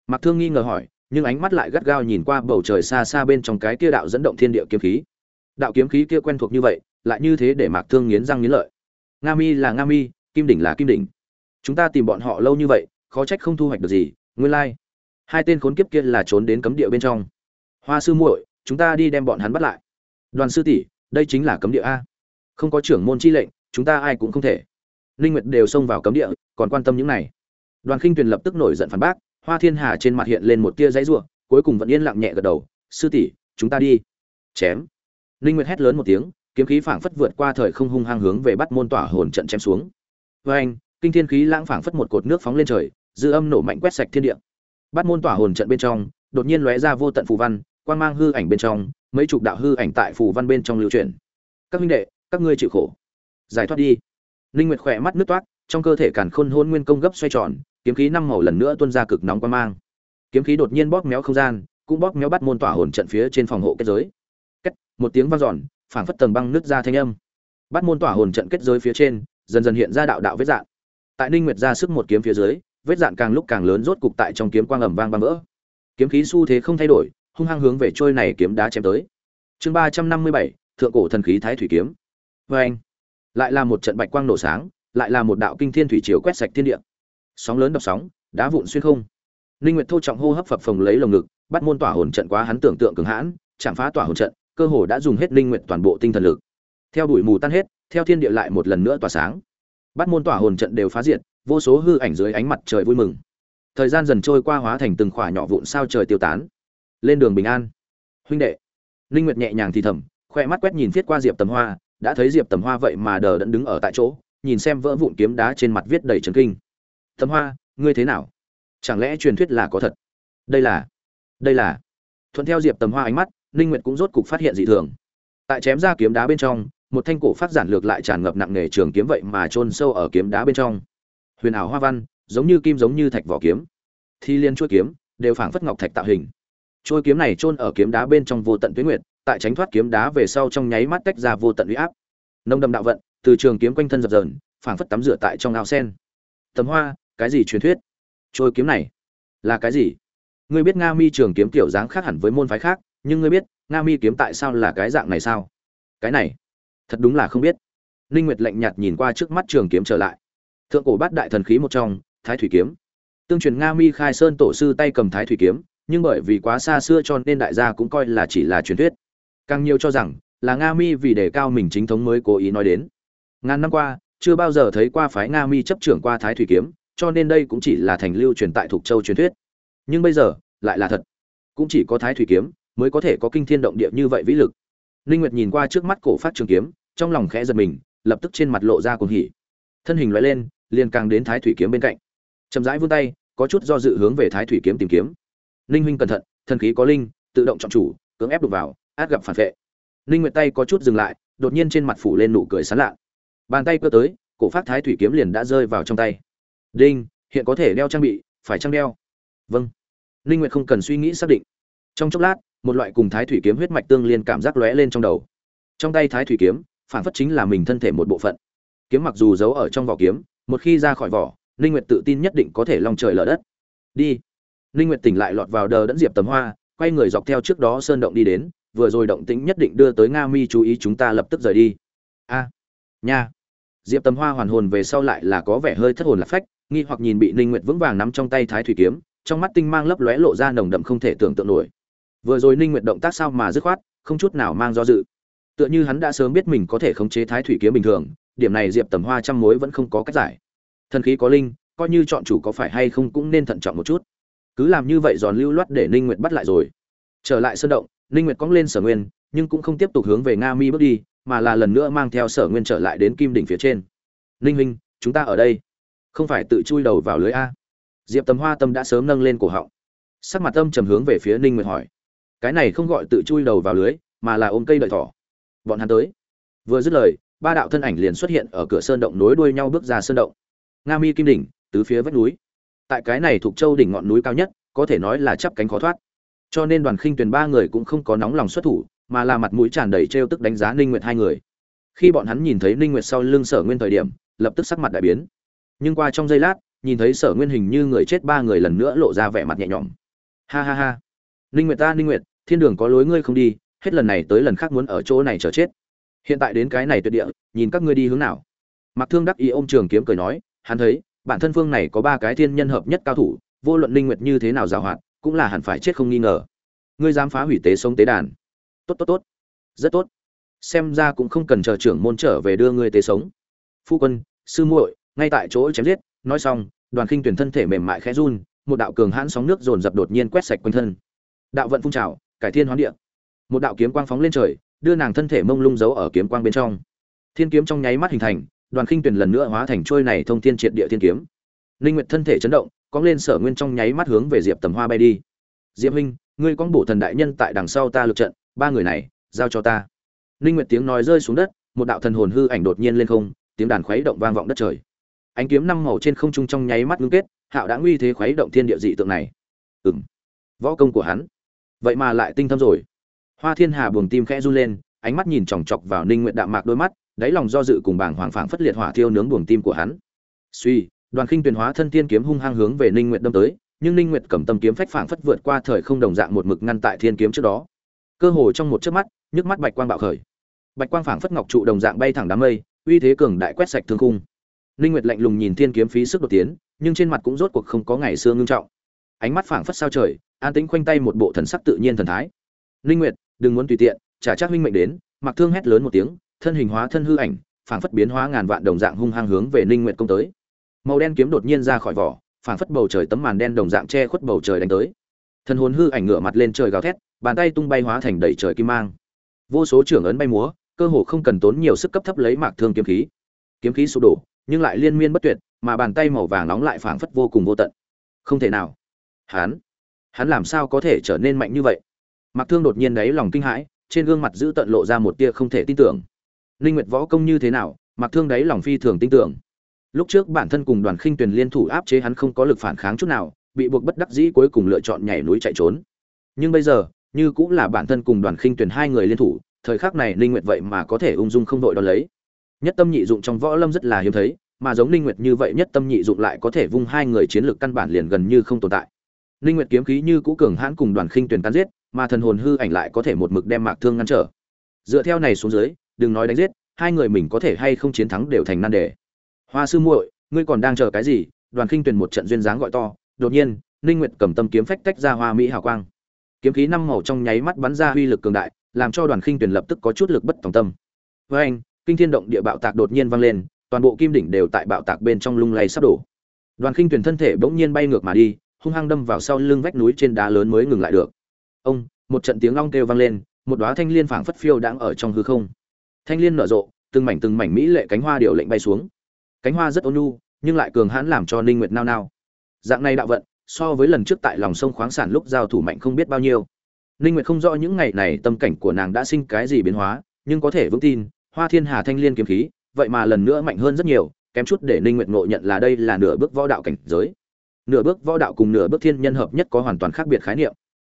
mặc thương nghi ngờ hỏi nhưng ánh mắt lại gắt gao nhìn qua bầu trời xa xa bên trong cái kia đạo dẫn động thiên địa kiếm khí. Đạo kiếm khí kia quen thuộc như vậy, lại như thế để mạc thương nghiến răng nghiến lợi. Nga mi là nga mi, kim đỉnh là kim đỉnh. Chúng ta tìm bọn họ lâu như vậy, khó trách không thu hoạch được gì, nguyên lai、like. hai tên khốn kiếp kia là trốn đến cấm địa bên trong. Hoa sư muội, chúng ta đi đem bọn hắn bắt lại. Đoàn sư tỷ, đây chính là cấm địa a. Không có trưởng môn chi lệnh, chúng ta ai cũng không thể. Linh nguyệt đều xông vào cấm địa, còn quan tâm những này. Đoàn khinh tuyền lập tức nổi giận phản bác hoa thiên hà trên mặt hiện lên một tia giấy rủa, cuối cùng vẫn yên lặng nhẹ gật đầu, sư tỷ, chúng ta đi. Chém. Linh nguyệt hét lớn một tiếng, kiếm khí phảng phất vượt qua thời không hung hăng hướng về bắt môn tỏa hồn trận chém xuống. Với anh kinh thiên khí lãng phảng phất một cột nước phóng lên trời, dư âm nổ mạnh quét sạch thiên địa. Bắt môn tỏa hồn trận bên trong, đột nhiên lóe ra vô tận phù văn, quang mang hư ảnh bên trong, mấy chục đạo hư ảnh tại phù văn bên trong lưu truyền các huynh đệ, các ngươi chịu khổ. Giải thoát đi. Linh nguyệt khỏe mắt nước toát trong cơ thể càn khôn hôn nguyên công gấp xoay tròn kiếm khí năm màu lần nữa tuôn ra cực nóng quang mang. Kiếm khí đột nhiên bóp méo không gian, cũng bóp méo bắt môn tỏa hồn trận phía trên phòng hộ kết giới. Cách một tiếng vang dọn, phảng phất tầng băng nứt ra thanh âm. Bắt môn tỏa hồn trận kết giới phía trên, dần dần hiện ra đạo đạo vết dạn. Tại ninh nguyệt ra sức một kiếm phía dưới, vết dạn càng lúc càng lớn rốt cục tại trong kiếm quang ầm vang băng vỡ. Kiếm khí xu thế không thay đổi, hung hăng hướng về trôi này kiếm đá chém tới. Chương ba trăm năm mươi bảy, thượng cổ thần khí thái thủy kiếm. Vê anh lại là một trận bạch quang nổ sáng, lại là một đạo kinh thiên thủy triều quét sạch thiên địa sóng lớn đập sóng, đá vụn xuyên không. Ninh nguyệt thô trọng hô hấp phập phồng lấy lồng ngực, bắt môn tỏa hồn trận quá hắn tưởng tượng cường hãn, chạm phá tỏa hồn trận, cơ hồ đã dùng hết ninh nguyệt toàn bộ tinh thần lực. Theo đuổi mù tan hết, theo thiên địa lại một lần nữa tỏa sáng. Bắt môn tỏa hồn trận đều phá diệt, vô số hư ảnh dưới ánh mặt trời vui mừng. Thời gian dần trôi qua hóa thành từng khỏa nhỏ vụn sao trời tiêu tán. Lên đường bình an. Huynh đệ. Linh nguyệt nhẹ nhàng thì thầm, khoe mắt quét nhìn viết qua diệp tầm hoa, đã thấy diệp tầm hoa vậy mà đờ đẫn đứng ở tại chỗ, nhìn xem vỡ vụn kiếm đá trên mặt viết đầy trấn kinh tầm hoa, ngươi thế nào? Chẳng lẽ truyền thuyết là có thật? Đây là đây là. Thuận theo diệp tầm hoa ánh mắt, Ninh nguyệt cũng rốt cục phát hiện dị thường. Tại chém ra kiếm đá bên trong, một thanh cổ phát giản lược lại tràn ngập nặng nề trường kiếm vậy mà chôn sâu ở kiếm đá bên trong. Huyền ảo hoa văn, giống như kim giống như thạch vỏ kiếm. Thi liên chuôi kiếm, đều phảng phất ngọc thạch tạo hình. Chuôi kiếm này chôn ở kiếm đá bên trong vô tận tuyết nguyệt, tại tránh thoát kiếm đá về sau trong nháy mắt tách ra vô tận uy áp. Nông đậm đạo vận, từ trường kiếm quanh thân dập dờn, phảng phất tắm rửa tại trong ao sen. Tầm hoa cái gì truyền thuyết? Trôi kiếm này là cái gì? Ngươi biết nga mi trường kiếm tiểu dáng khác hẳn với môn phái khác, nhưng ngươi biết nga mi kiếm tại sao là cái dạng này sao? Cái này, thật đúng là không biết. Ninh nguyệt lạnh nhạt nhìn qua trước mắt trường kiếm trở lại. Thượng cổ bát đại thần khí một trong, thái thủy kiếm. Tương truyền nga mi khai sơn tổ sư tay cầm thái thủy kiếm, nhưng bởi vì quá xa xưa cho nên đại gia cũng coi là chỉ là truyền thuyết. Càng nhiều cho rằng là nga mi vì đề cao mình chính thống mới cố ý nói đến. Ngàn năm qua, chưa bao giờ thấy qua phái nga mi chấp trưởng qua thái thủy kiếm cho nên đây cũng chỉ là thành lưu truyền tại thuộc châu truyền thuyết. Nhưng bây giờ, lại là thật. Cũng chỉ có thái thủy kiếm mới có thể có kinh thiên động địa như vậy vĩ lực. Linh nguyệt nhìn qua trước mắt cổ phát trường kiếm, trong lòng khẽ giật mình, lập tức trên mặt lộ ra cuồng hỉ. Thân hình lóe lên, liền càng đến thái thủy kiếm bên cạnh. Chậm rãi vươn tay, có chút do dự hướng về thái thủy kiếm tìm kiếm. Linh huynh cẩn thận, thần khí có linh, tự động trọng chủ, cưỡng ép đục vào, át gặp phản vệ. Linh nguyệt tay có chút dừng lại, đột nhiên trên mặt phủ lên nụ cười sán lạ. Bàn tay cơ tới, cổ phát thái thủy kiếm liền đã rơi vào trong tay đinh, hiện có thể đeo trang bị, phải trang đeo. Vâng. Ninh nguyệt không cần suy nghĩ xác định. Trong chốc lát, một loại cùng thái thủy kiếm huyết mạch tương liên cảm giác lóe lên trong đầu. Trong tay thái thủy kiếm, phản phất chính là mình thân thể một bộ phận. Kiếm mặc dù giấu ở trong vỏ kiếm, một khi ra khỏi vỏ, ninh nguyệt tự tin nhất định có thể long trời lở đất. Đi. Ninh nguyệt tỉnh lại lọt vào đờ đẫn diệp tầm hoa, quay người dọc theo trước đó sơn động đi đến, vừa rồi động tĩnh nhất định đưa tới nga mi chú ý chúng ta lập tức rời đi. A. Nha. Diệp tầm hoa hoàn hồn về sau lại là có vẻ hơi thất hồn lạc phách nghi hoặc nhìn bị ninh nguyệt vững vàng nắm trong tay thái thủy kiếm, trong mắt tinh mang lấp lóe lộ ra nồng đậm không thể tưởng tượng nổi. Vừa rồi ninh nguyệt động tác sao mà dứt khoát, không chút nào mang do dự. Tựa như hắn đã sớm biết mình có thể khống chế thái thủy kiếm bình thường, điểm này diệp tầm hoa trăm mối vẫn không có cách giải. Thần khí có linh, coi như chọn chủ có phải hay không cũng nên thận trọng một chút. Cứ làm như vậy giòn lưu loát để ninh nguyệt bắt lại rồi. Trở lại sơn động, ninh nguyệt cong lên sở nguyên, nhưng cũng không tiếp tục hướng về nga mi bước đi, mà là lần nữa mang theo sở nguyên trở lại đến kim đỉnh phía trên. Ninh huynh, chúng ta ở đây không phải tự chui đầu vào lưới a. Diệp tầm hoa tâm đã sớm nâng lên cổ họng. Sắc mặt tâm trầm hướng về phía ninh nguyệt hỏi. Cái này không gọi tự chui đầu vào lưới, mà là ôm cây đợi thỏ. Bọn hắn tới. Vừa dứt lời, ba đạo thân ảnh liền xuất hiện ở cửa sơn động nối đuôi nhau bước ra sơn động. Nga mi kim đỉnh, tứ phía vách núi. Tại cái này thuộc châu đỉnh ngọn núi cao nhất, có thể nói là chắp cánh khó thoát. Cho nên đoàn khinh tuyền ba người cũng không có nóng lòng xuất thủ, mà là mặt mũi tràn đầy trêu tức đánh giá ninh nguyệt hai người. Khi bọn hắn nhìn thấy ninh nguyệt sau lưng sở nguyên thời điểm, lập tức sắc mặt đại biến nhưng qua trong giây lát, nhìn thấy sở nguyên hình như người chết ba người lần nữa lộ ra vẻ mặt nhẹ nhõm. Ha ha ha. Ninh nguyệt ta, ninh nguyệt, thiên đường có lối ngươi không đi, hết lần này tới lần khác muốn ở chỗ này chờ chết. Hiện tại đến cái này tuyệt địa, nhìn các ngươi đi hướng nào. Mặc thương đắc ý ôm trường kiếm cười nói, hắn thấy, bản thân phương này có ba cái thiên nhân hợp nhất cao thủ, vô luận ninh nguyệt như thế nào giàu hoạt cũng là hẳn phải chết không nghi ngờ. Ngươi dám phá hủy tế sống tế đàn. Tốt tốt tốt. Rất tốt. Xem ra cũng không cần chờ trưởng môn trở về đưa ngươi tế sống. Phu quân, sư muội ngay tại chỗ chém giết, nói xong, đoàn khinh tuyển thân thể mềm mại khẽ run, một đạo cường hãn sóng nước dồn dập đột nhiên quét sạch quanh thân. Đạo vận phun trào, cải thiên hoán địa. Một đạo kiếm quang phóng lên trời, đưa nàng thân thể mông lung giấu ở kiếm quang bên trong. Thiên kiếm trong nháy mắt hình thành, đoàn khinh tuyển lần nữa hóa thành trôi này thông thiên triệt địa thiên kiếm. Linh nguyệt thân thể chấn động, cong lên sở nguyên trong nháy mắt hướng về diệp tầm hoa bay đi. Diệp huynh, ngươi con bổ thần đại nhân tại đằng sau ta lực trận, ba người này, giao cho ta. Linh nguyệt tiếng nói rơi xuống đất, một đạo thần hồn hư ảnh đột nhiên lên không, tiếng đàn khuấy động vang vọng đất trời ánh kiếm năm màu trên không trung trong nháy mắt ngưng kết, hạo đã nguy thế khuấy động thiên địa dị tượng này. Ừm. Võ công của hắn. Vậy mà lại tinh thâm rồi. Hoa thiên hà buồng tim khẽ run lên, ánh mắt nhìn chòng chọc vào ninh nguyện đạm mạc đôi mắt, đáy lòng do dự cùng bảng hoàng phảng phất liệt hỏa thiêu nướng buồng tim của hắn. Suy, đoàn khinh tuyền hóa thân thiên kiếm hung hăng hướng về ninh nguyện đâm tới, nhưng ninh nguyệt cầm tâm kiếm phách phảng phất vượt qua thời không đồng dạng một mực ngăn tại thiên kiếm trước đó. Cơ hồ trong một chớp mắt, nhức mắt bạch quang bạo khởi. Bạch quang phảng phất ngọc trụ đồng dạng bay thẳng đám mây, uy thế cường đại quét sạch thương khung ninh nguyệt lạnh lùng nhìn thiên kiếm phí sức đột tiến, nhưng trên mặt cũng rốt cuộc không có ngày xưa ngưng trọng. Ánh mắt phảng phất sao trời, an tĩnh khoanh tay một bộ thần sắc tự nhiên thần thái. Ninh nguyệt, đừng muốn tùy tiện, trả chắc huynh mệnh đến. Mặc thương hét lớn một tiếng, thân hình hóa thân hư ảnh, phảng phất biến hóa ngàn vạn đồng dạng hung hăng hướng về ninh nguyệt công tới. Màu đen kiếm đột nhiên ra khỏi vỏ, phảng phất bầu trời tấm màn đen đồng dạng che khuất bầu trời đánh tới. Thân hồn hư ảnh ngửa mặt lên trời gào thét, bàn tay tung bay hóa thành đầy trời kim mang. Vô số trưởng ấn bay múa, cơ hồ không cần tốn nhiều sức cấp thấp lấy mạc thương kiếm khí. Kiếm khí sụp đổ nhưng lại liên miên bất tuyệt mà bàn tay màu vàng nóng lại phảng phất vô cùng vô tận. Không thể nào. Hắn hắn làm sao có thể trở nên mạnh như vậy? Mạc Thương đột nhiên đấy lòng kinh hãi, trên gương mặt giữ tận lộ ra một tia không thể tin tưởng. Linh nguyệt võ công như thế nào mặc thương đáy lòng phi thường tin tưởng. Lúc trước bản thân cùng đoàn khinh tuyền liên thủ áp chế hắn không có lực phản kháng chút nào bị buộc bất đắc dĩ cuối cùng lựa chọn nhảy núi chạy trốn. Nhưng bây giờ như cũng là bản thân cùng đoàn khinh tuyền hai người liên thủ thời khắc này Linh nguyệt vậy mà có thể ung dung không đội đón lấy nhất tâm nhị dụng trong võ lâm rất là hiếm thấy, mà giống ninh nguyệt như vậy nhất tâm nhị dụng lại có thể vung hai người chiến lược căn bản liền gần như không tồn tại. Ninh nguyệt kiếm khí như cũ cường hãn cùng đoàn khinh tuyền cắn giết, mà thần hồn hư ảnh lại có thể một mực đem mạc thương ngăn trở. Dựa theo này xuống dưới, đừng nói đánh giết, hai người mình có thể hay không chiến thắng đều thành nan đề. Hoa sư muội, ngươi còn đang chờ cái gì? Đoàn khinh tuyền một trận duyên dáng gọi to, đột nhiên, ninh nguyệt cầm tâm kiếm phách tách ra hoa mỹ hào quang. Kiếm khí năm màu trong nháy mắt bắn ra uy lực cường đại, làm cho đoàn khinh tuyền lập tức có chút lực bất tòng tâm. Với anh kinh thiên động địa bạo tạc đột nhiên vang lên, toàn bộ kim đỉnh đều tại bạo tạc bên trong lung lay sắp đổ. Đoàn khinh Tuyển thân thể bỗng nhiên bay ngược mà đi, hung hăng đâm vào sau lưng vách núi trên đá lớn mới ngừng lại được. Ông, một trận tiếng long kêu vang lên, một đóa thanh liên phảng phất phiêu đang ở trong hư không. Thanh liên nở rộ, từng mảnh từng mảnh mỹ lệ cánh hoa điều lệnh bay xuống. Cánh hoa rất ôn nhu, nhưng lại cường hãn làm cho ninh nguyệt nao nao. Dạng này đạo vận, so với lần trước tại lòng sông khoáng sản lúc giao thủ mạnh không biết bao nhiêu. Ninh nguyệt không rõ những ngày này tâm cảnh của nàng đã sinh cái gì biến hóa, nhưng có thể vững tin hoa thiên hà thanh liên kiếm khí, vậy mà lần nữa mạnh hơn rất nhiều, kém chút để ninh nguyệt ngộ nhận là đây là nửa bước võ đạo cảnh giới. Nửa bước võ đạo cùng nửa bước thiên nhân hợp nhất có hoàn toàn khác biệt khái niệm.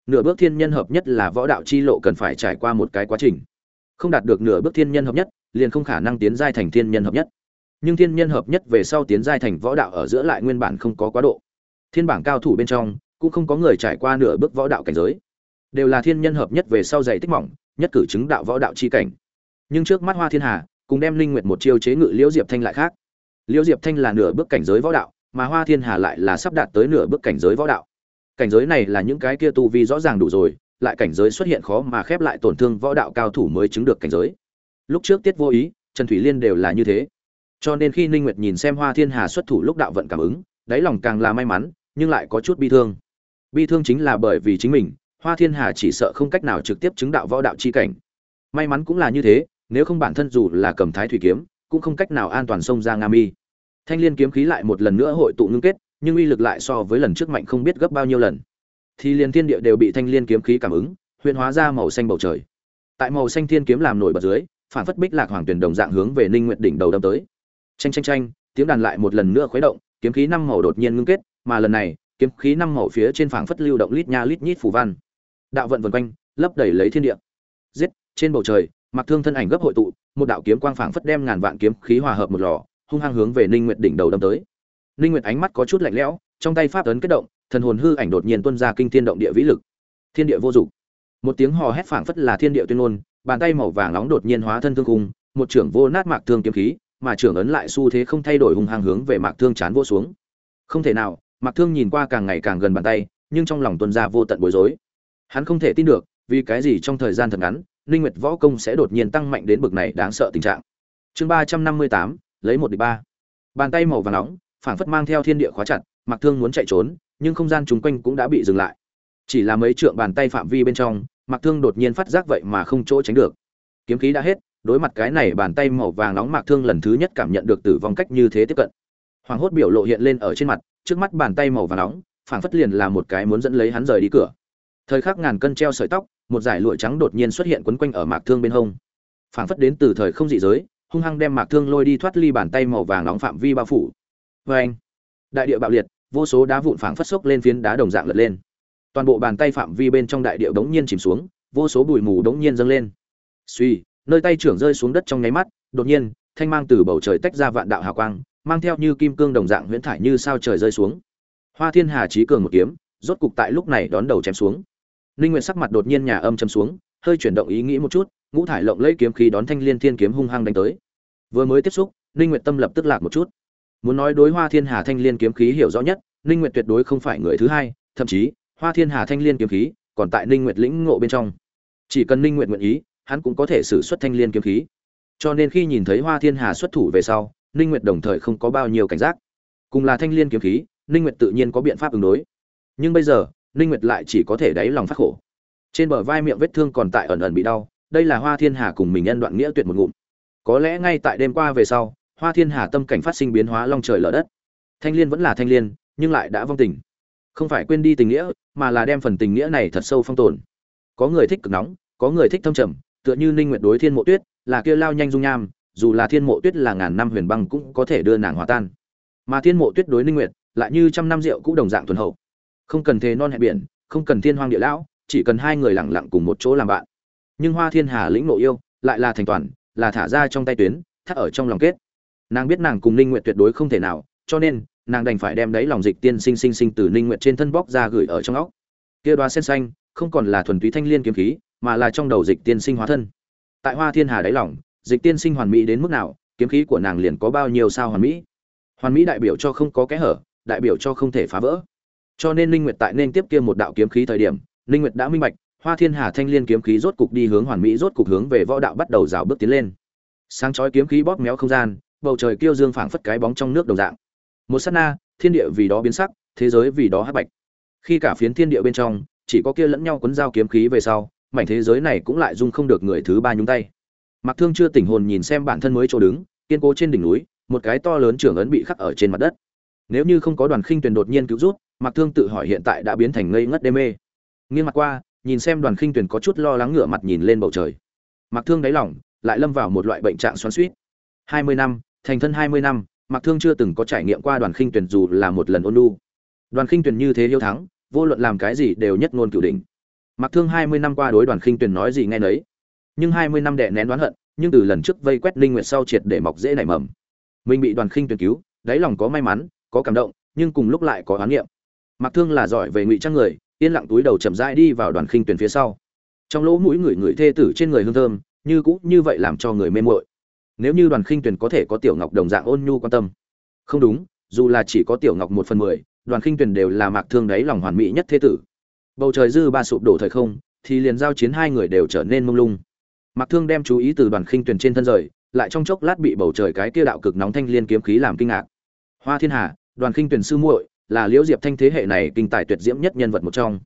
Nửa bước thiên nhân hợp nhất là võ đạo chi lộ cần phải trải qua một cái quá trình. Không đạt được nửa bước thiên nhân hợp nhất, liền không khả năng tiến giai thành thiên nhân hợp nhất. Nhưng thiên nhân hợp nhất về sau tiến giai thành võ đạo ở giữa lại nguyên bản không có quá độ. Thiên bảng cao thủ bên trong, cũng không có người trải qua nửa bước võ đạo cảnh giới. Đều là thiên nhân hợp nhất về sau dày tích mỏng, nhất cử chứng đạo võ đạo chi cảnh nhưng trước mắt hoa thiên hà, cùng đem linh nguyệt một chiêu chế ngự liễu diệp thanh lại khác. Liễu diệp thanh là nửa bước cảnh giới võ đạo, mà hoa thiên hà lại là sắp đạt tới nửa bước cảnh giới võ đạo. Cảnh giới này là những cái kia tu vi rõ ràng đủ rồi, lại cảnh giới xuất hiện khó mà khép lại tổn thương võ đạo cao thủ mới chứng được cảnh giới. Lúc trước tiết vô ý, trần thủy liên đều là như thế. Cho nên khi ninh nguyệt nhìn xem hoa thiên hà xuất thủ lúc đạo vận cảm ứng, đáy lòng càng là may mắn, nhưng lại có chút bi thương. Bi thương chính là bởi vì chính mình, hoa thiên hà chỉ sợ không cách nào trực tiếp chứng đạo võ đạo chi cảnh. May mắn cũng là như thế nếu không bản thân dù là cầm thái thủy kiếm, cũng không cách nào an toàn xông ra nga mi. Thanh liên kiếm khí lại một lần nữa hội tụ ngưng kết, nhưng uy lực lại so với lần trước mạnh không biết gấp bao nhiêu lần. Thì liền thiên địa đều bị thanh liên kiếm khí cảm ứng huyền hóa ra màu xanh bầu trời. Tại màu xanh thiên kiếm làm nổi bật dưới, phản phất bích lạc hoàng tuyển đồng dạng hướng về ninh nguyệt đỉnh đầu đâm tới. Tranh tranh tranh tiếng đàn lại một lần nữa khuấy động, kiếm khí năm màu đột nhiên ngưng kết, mà lần này, kiếm khí năm màu phía trên phảng phất lưu động lít nha lít nhít phù văn. Đạo vận vần quanh, lấp đầy lấy thiên địa. Giết, trên bầu trời mặc thương thân ảnh gấp hội tụ, một đạo kiếm quang phảng phất đem ngàn vạn kiếm khí hòa hợp một lò, hung hăng hướng về ninh nguyệt đỉnh đầu đâm tới. Ninh nguyệt ánh mắt có chút lạnh lẽo, trong tay pháp ấn kết động, thần hồn hư ảnh đột nhiên tuôn ra kinh thiên động địa vĩ lực. Thiên địa vô dụng. Một tiếng hò hét phảng phất là thiên địa tuyên ngôn, bàn tay màu vàng nóng đột nhiên hóa thân thương cung một trưởng vô nát mạc thương kiếm khí, mà trưởng ấn lại xu thế không thay đổi hung hăng hướng về mạc thương chán vô xuống. Không thể nào, mạc thương nhìn qua càng ngày càng gần bàn tay, nhưng trong lòng tuân ra vô tận bối rối. Hắn không thể tin được vì cái gì trong thời gian thật ngắn, ninh nguyệt võ công sẽ đột nhiên tăng mạnh đến bực này đáng sợ tình trạng. Chương ba trăm năm mươi tám, lấy một địch ba. Bàn tay màu vàng nóng, phảng phất mang theo thiên địa khóa chặt, mặc thương muốn chạy trốn, nhưng không gian chung quanh cũng đã bị dừng lại. Chỉ là mấy trượng bàn tay phạm vi bên trong, mặc thương đột nhiên phát giác vậy mà không chỗ tránh được. Kiếm khí đã hết, đối mặt cái này bàn tay màu vàng nóng mạc thương lần thứ nhất cảm nhận được tử vong cách như thế tiếp cận. Hoàng hốt biểu lộ hiện lên ở trên mặt, trước mắt bàn tay màu vàng nóng, phảng phất liền là một cái muốn dẫn lấy hắn rời đi cửa. Thời khắc ngàn cân treo sợi tóc một dải lụa trắng đột nhiên xuất hiện quấn quanh ở mạc thương bên hông. Phảng phất đến từ thời không dị giới, hung hăng đem mạc thương lôi đi thoát ly bàn tay màu vàng nóng phạm vi bao phủ. Vê anh, đại địa bạo liệt, vô số đá vụn phảng phất sốc lên phiến đá đồng dạng lật lên. Toàn bộ bàn tay phạm vi bên trong đại địa đống nhiên chìm xuống, vô số bụi mù đống nhiên dâng lên. Suy nơi tay trưởng rơi xuống đất trong nháy mắt, đột nhiên, thanh mang từ bầu trời tách ra vạn đạo hào quang, mang theo như kim cương đồng dạng huyễn thải như sao trời rơi xuống. Hoa thiên hà trí cường một kiếm, rốt cục tại lúc này đón đầu chém xuống ninh Nguyệt sắc mặt đột nhiên nhà âm trầm xuống, hơi chuyển động ý nghĩ một chút, ngũ thải lộng lấy kiếm khí đón thanh liên thiên kiếm hung hăng đánh tới. Vừa mới tiếp xúc, ninh Nguyệt tâm lập tức lạc một chút. Muốn nói đối hoa thiên hà thanh liên kiếm khí hiểu rõ nhất, ninh Nguyệt tuyệt đối không phải người thứ hai, thậm chí, hoa thiên hà thanh liên kiếm khí còn tại ninh Nguyệt lĩnh ngộ bên trong. Chỉ cần ninh Nguyệt nguyện ý, hắn cũng có thể sử xuất thanh liên kiếm khí. Cho nên khi nhìn thấy hoa thiên hà xuất thủ về sau, ninh nguyệt đồng thời không có bao nhiêu cảnh giác. Cùng là thanh liên kiếm khí, ninh nguyệt tự nhiên có biện pháp ứng đối. Nhưng bây giờ ninh nguyệt lại chỉ có thể đáy lòng phát khổ. Trên bờ vai miệng vết thương còn tại ẩn ẩn bị đau, đây là hoa thiên hà cùng mình nhân đoạn nghĩa tuyệt một ngụm. Có lẽ ngay tại đêm qua về sau, hoa thiên hà tâm cảnh phát sinh biến hóa long trời lở đất. Thanh liên vẫn là thanh liên, nhưng lại đã vong tình. Không phải quên đi tình nghĩa, mà là đem phần tình nghĩa này thật sâu phong tồn. Có người thích cực nóng, có người thích thâm trầm, tựa như ninh nguyệt đối thiên mộ tuyết, là kia lao nhanh dung nham, dù là thiên mộ tuyết là ngàn năm huyền băng cũng có thể đưa nàng hòa tan. Mà thiên mộ tuyết đối ninh nguyệt, lại như trăm năm rượu cũng đồng dạng thuần hậu không cần thế non hẹn biển, không cần thiên hoang địa lão, chỉ cần hai người lặng lặng cùng một chỗ làm bạn. Nhưng hoa thiên hà lĩnh nội yêu, lại là thành toàn, là thả ra trong tay tuyến, thắt ở trong lòng kết. Nàng biết nàng cùng ninh nguyện tuyệt đối không thể nào, cho nên, nàng đành phải đem đấy lòng dịch tiên sinh sinh sinh từ ninh nguyện trên thân bóc ra gửi ở trong óc. Kia đoá sen xanh, không còn là thuần túy thanh liên kiếm khí, mà là trong đầu dịch tiên sinh hóa thân. Tại hoa thiên hà đáy lòng, dịch tiên sinh hoàn mỹ đến mức nào, kiếm khí của nàng liền có bao nhiêu sao hoàn mỹ. Hoàn mỹ đại biểu cho không có kẽ hở, đại biểu cho không thể phá vỡ cho nên linh nguyệt tại nên tiếp kia một đạo kiếm khí thời điểm linh nguyệt đã minh bạch, hoa thiên hà thanh liên kiếm khí rốt cục đi hướng hoàn mỹ, rốt cục hướng về võ đạo bắt đầu rào bước tiến lên. Sáng chói kiếm khí bóp méo không gian, bầu trời kêu dương phảng phất cái bóng trong nước đồng dạng. Một sát na, thiên địa vì đó biến sắc, thế giới vì đó hắc bạch. Khi cả phiến thiên địa bên trong, chỉ có kia lẫn nhau cuốn dao kiếm khí về sau, mảnh thế giới này cũng lại dung không được người thứ ba nhúng tay. Mặc thương chưa tỉnh hồn nhìn xem bản thân mới chỗ đứng, kiên cố trên đỉnh núi, một cái to lớn trưởng ấn bị khắc ở trên mặt đất. Nếu như không có đoàn khinh tuyển đột nhiên cứu rút mặc thương tự hỏi hiện tại đã biến thành ngây ngất đê mê. Nghiêng mặt qua, nhìn xem đoàn khinh tuyền có chút lo lắng ngửa mặt nhìn lên bầu trời. Mặc thương đáy lỏng lại lâm vào một loại bệnh trạng xoắn suýt hai mươi năm, thành thân hai mươi năm mặc thương chưa từng có trải nghiệm qua đoàn khinh tuyền dù là một lần ôn lu đoàn khinh tuyền như thế yêu thắng, vô luận làm cái gì đều nhất ngôn cửu đỉnh. Mặc thương hai mươi năm qua đối đoàn khinh tuyền nói gì nghe nấy. Nhưng hai mươi năm đệ nén đoán hận, nhưng từ lần trước vây quét linh nguyệt sau triệt để mọc dễ nảy mầm. Mình bị đoàn khinh tuyền cứu, đáy lòng có may mắn, có cảm động, nhưng cùng lúc lại có oán niệm mặc thương là giỏi về ngụy trang người, yên lặng túi đầu chậm rãi đi vào đoàn khinh tuyển phía sau. Trong lỗ mũi người người thê tử trên người hương thơm, như cũ như vậy làm cho người mê muội. Nếu như đoàn khinh tuyển có thể có tiểu ngọc đồng dạng ôn nhu quan tâm. Không đúng, dù là chỉ có tiểu ngọc một phần mười, đoàn khinh tuyển đều là mạc thương đáy lòng hoàn mỹ nhất thế tử. Bầu trời dư ba sụp đổ thời không, thì liền giao chiến hai người đều trở nên mông lung. Mạc thương đem chú ý từ đoàn khinh tuyển trên thân rời, lại trong chốc lát bị bầu trời cái kia đạo cực nóng thanh liên kiếm khí làm kinh ngạc. Hoa thiên hà, đoàn khinh tuyển sư muội là liễu diệp thanh thế hệ này kinh tài tuyệt diễm nhất nhân vật một trong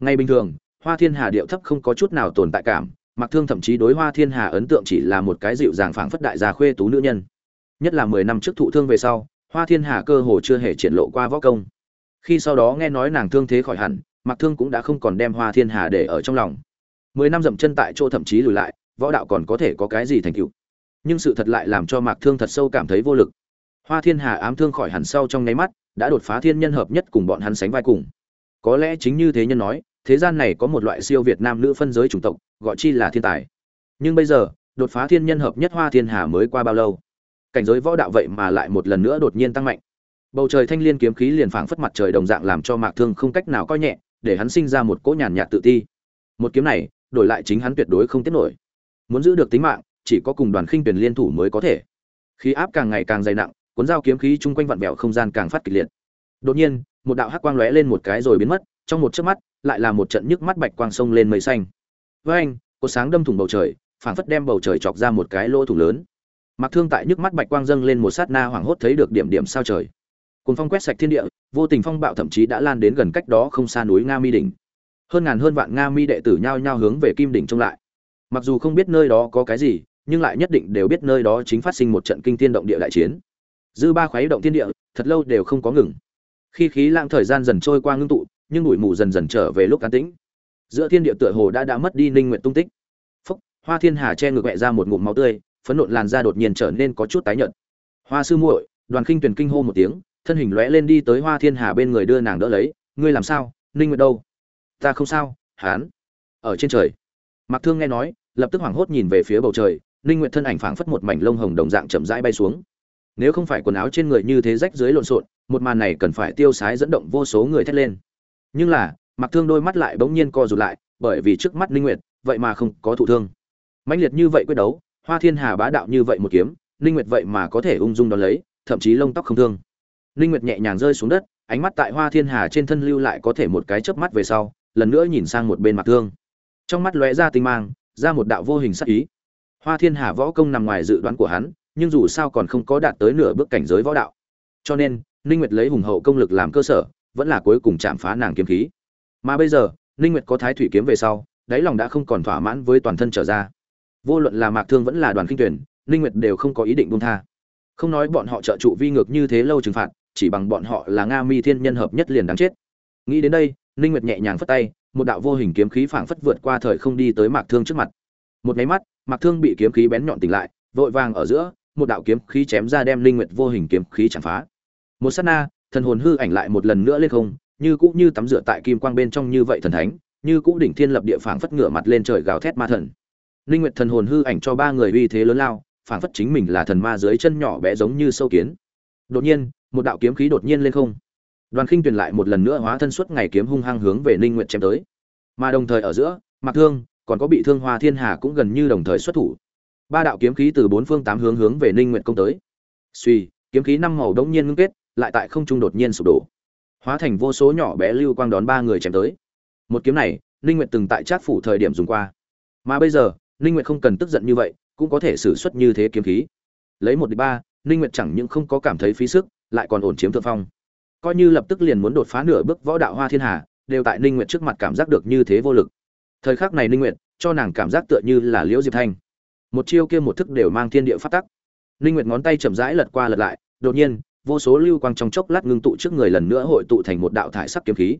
ngay bình thường hoa thiên hà điệu thấp không có chút nào tồn tại cảm Mặc Thương thậm chí đối Hoa Thiên Hà ấn tượng chỉ là một cái dịu dàng phảng phất đại gia khuê tú nữ nhân. Nhất là 10 năm trước thụ thương về sau, Hoa Thiên Hà cơ hồ chưa hề triển lộ qua võ công. Khi sau đó nghe nói nàng thương thế khỏi hẳn, Mặc Thương cũng đã không còn đem Hoa Thiên Hà để ở trong lòng. 10 năm dậm chân tại chỗ thậm chí lùi lại, võ đạo còn có thể có cái gì thành tựu. Nhưng sự thật lại làm cho Mạc Thương thật sâu cảm thấy vô lực. Hoa Thiên Hà ám thương khỏi hẳn sau trong nháy mắt, đã đột phá thiên nhân hợp nhất cùng bọn hắn sánh vai cùng. Có lẽ chính như thế nhân nói, thế gian này có một loại siêu việt nam nữ phân giới chủng tộc, gọi chi là thiên tài. Nhưng bây giờ đột phá thiên nhân hợp nhất hoa thiên hà mới qua bao lâu? Cảnh giới võ đạo vậy mà lại một lần nữa đột nhiên tăng mạnh. Bầu trời thanh liên kiếm khí liền phảng phất mặt trời đồng dạng làm cho mạc thương không cách nào coi nhẹ để hắn sinh ra một cỗ nhàn nhạt tự ti. Một kiếm này đổi lại chính hắn tuyệt đối không tiếp nổi. Muốn giữ được tính mạng chỉ có cùng đoàn khinh tuyển liên thủ mới có thể. Khí áp càng ngày càng dày nặng cuốn dao kiếm khí chung quanh vặn vẹo không gian càng phát kịch liệt. Đột nhiên, một đạo hắc quang lóe lên một cái rồi biến mất, trong một chớp mắt, lại là một trận nhức mắt bạch quang sông lên mây xanh. Với anh, có sáng đâm thủng bầu trời, phảng phất đem bầu trời chọc ra một cái lỗ thủng lớn. Mặc thương tại nhức mắt bạch quang dâng lên một sát na hoảng hốt thấy được điểm điểm sao trời. Cùng phong quét sạch thiên địa, vô tình phong bạo thậm chí đã lan đến gần cách đó không xa núi nga mi đỉnh. Hơn ngàn hơn vạn nga mi đệ tử nhao nhao hướng về kim đỉnh trông lại. Mặc dù không biết nơi đó có cái gì, nhưng lại nhất định đều biết nơi đó chính phát sinh một trận kinh thiên động địa đại chiến dư ba khuấy động thiên địa, thật lâu đều không có ngừng. Khi khí lãng thời gian dần trôi qua ngưng tụ, nhưng bụi mù dần dần trở về lúc an tĩnh. Giữa thiên địa tựa hồ đã đã mất đi ninh nguyện tung tích. Phúc, hoa thiên hà che ngược mẹ ra một ngụm máu tươi, phấn nộn làn da đột nhiên trở nên có chút tái nhợt. Hoa sư muội, đoàn khinh tuyển kinh hô một tiếng, thân hình lóe lên đi tới hoa thiên hà bên người đưa nàng đỡ lấy. Ngươi làm sao? Ninh nguyện đâu? Ta không sao, hán. Ở trên trời. Mặc thương nghe nói, lập tức hoảng hốt nhìn về phía bầu trời. Ninh nguyện thân ảnh phảng phất một mảnh lông hồng đồng dạng chậm rãi bay xuống nếu không phải quần áo trên người như thế rách dưới lộn xộn, một màn này cần phải tiêu sái dẫn động vô số người thét lên. Nhưng là, mặc thương đôi mắt lại bỗng nhiên co rụt lại, bởi vì trước mắt ninh nguyệt, vậy mà không có thụ thương. Mãnh liệt như vậy quyết đấu, hoa thiên hà bá đạo như vậy một kiếm, ninh nguyệt vậy mà có thể ung dung đón lấy, thậm chí lông tóc không thương. Ninh nguyệt nhẹ nhàng rơi xuống đất, ánh mắt tại hoa thiên hà trên thân lưu lại có thể một cái chớp mắt về sau, lần nữa nhìn sang một bên mặc thương. Trong mắt lóe ra tinh mang, ra một đạo vô hình sắc ý. Hoa thiên hà võ công nằm ngoài dự đoán của hắn nhưng dù sao còn không có đạt tới nửa bước cảnh giới võ đạo. Cho nên ninh nguyệt lấy hùng hậu công lực làm cơ sở vẫn là cuối cùng chạm phá nàng kiếm khí. Mà bây giờ ninh nguyệt có thái thủy kiếm về sau đáy lòng đã không còn thỏa mãn với toàn thân trở ra. Vô luận là mạc thương vẫn là đoàn kinh tuyển ninh nguyệt đều không có ý định buông tha. Không nói bọn họ trợ trụ vi ngược như thế lâu trừng phạt chỉ bằng bọn họ là nga mi thiên nhân hợp nhất liền đáng chết. Nghĩ đến đây ninh nguyệt nhẹ nhàng phất tay một đạo vô hình kiếm khí phảng phất vượt qua thời không đi tới Mạc Thương trước mặt. Một máy mắt, Mạc Thương bị kiếm khí bén nhọn tỉnh lại, vội vàng ở giữa, một đạo kiếm khí chém ra đem linh nguyệt vô hình kiếm khí chạm phá. Một sát na, thần hồn hư ảnh lại một lần nữa lên không, như cũ như tắm rửa tại kim quang bên trong như vậy thần thánh, như cũ đỉnh thiên lập địa phảng phất ngửa mặt lên trời gào thét ma thần. Linh nguyệt thần hồn hư ảnh cho ba người uy thế lớn lao, phảng phất chính mình là thần ma dưới chân nhỏ bé giống như sâu kiến. Đột nhiên, một đạo kiếm khí đột nhiên lên không. Đoàn Khinh Tuyền lại một lần nữa hóa thân suốt ngày kiếm hung hăng hướng về Ninh Nguyệt chém tới. Mà đồng thời ở giữa, Mạc Thương, còn có bị thương Hoa Thiên Hà cũng gần như đồng thời xuất thủ. Ba đạo kiếm khí từ bốn phương tám hướng hướng về Ninh Nguyệt công tới. Suy, kiếm khí năm màu đống nhiên ngưng kết, lại tại không trung đột nhiên sụp đổ. Hóa thành vô số nhỏ bé lưu quang đón ba người chém tới. Một kiếm này, Ninh Nguyệt từng tại Trác phủ thời điểm dùng qua. Mà bây giờ, Ninh Nguyệt không cần tức giận như vậy, cũng có thể sử xuất như thế kiếm khí. Lấy một đi ba, Ninh Nguyệt chẳng những không có cảm thấy phí sức, lại còn ổn chiếm thượng phong coi như lập tức liền muốn đột phá nửa bước võ đạo hoa thiên hà đều tại ninh nguyệt trước mặt cảm giác được như thế vô lực thời khắc này ninh nguyệt cho nàng cảm giác tựa như là liễu diệp thanh một chiêu kia một thức đều mang thiên địa phát tắc. Linh nguyệt ngón tay chậm rãi lật qua lật lại đột nhiên vô số lưu quang trong chốc lát ngưng tụ trước người lần nữa hội tụ thành một đạo thải sắc kiếm khí.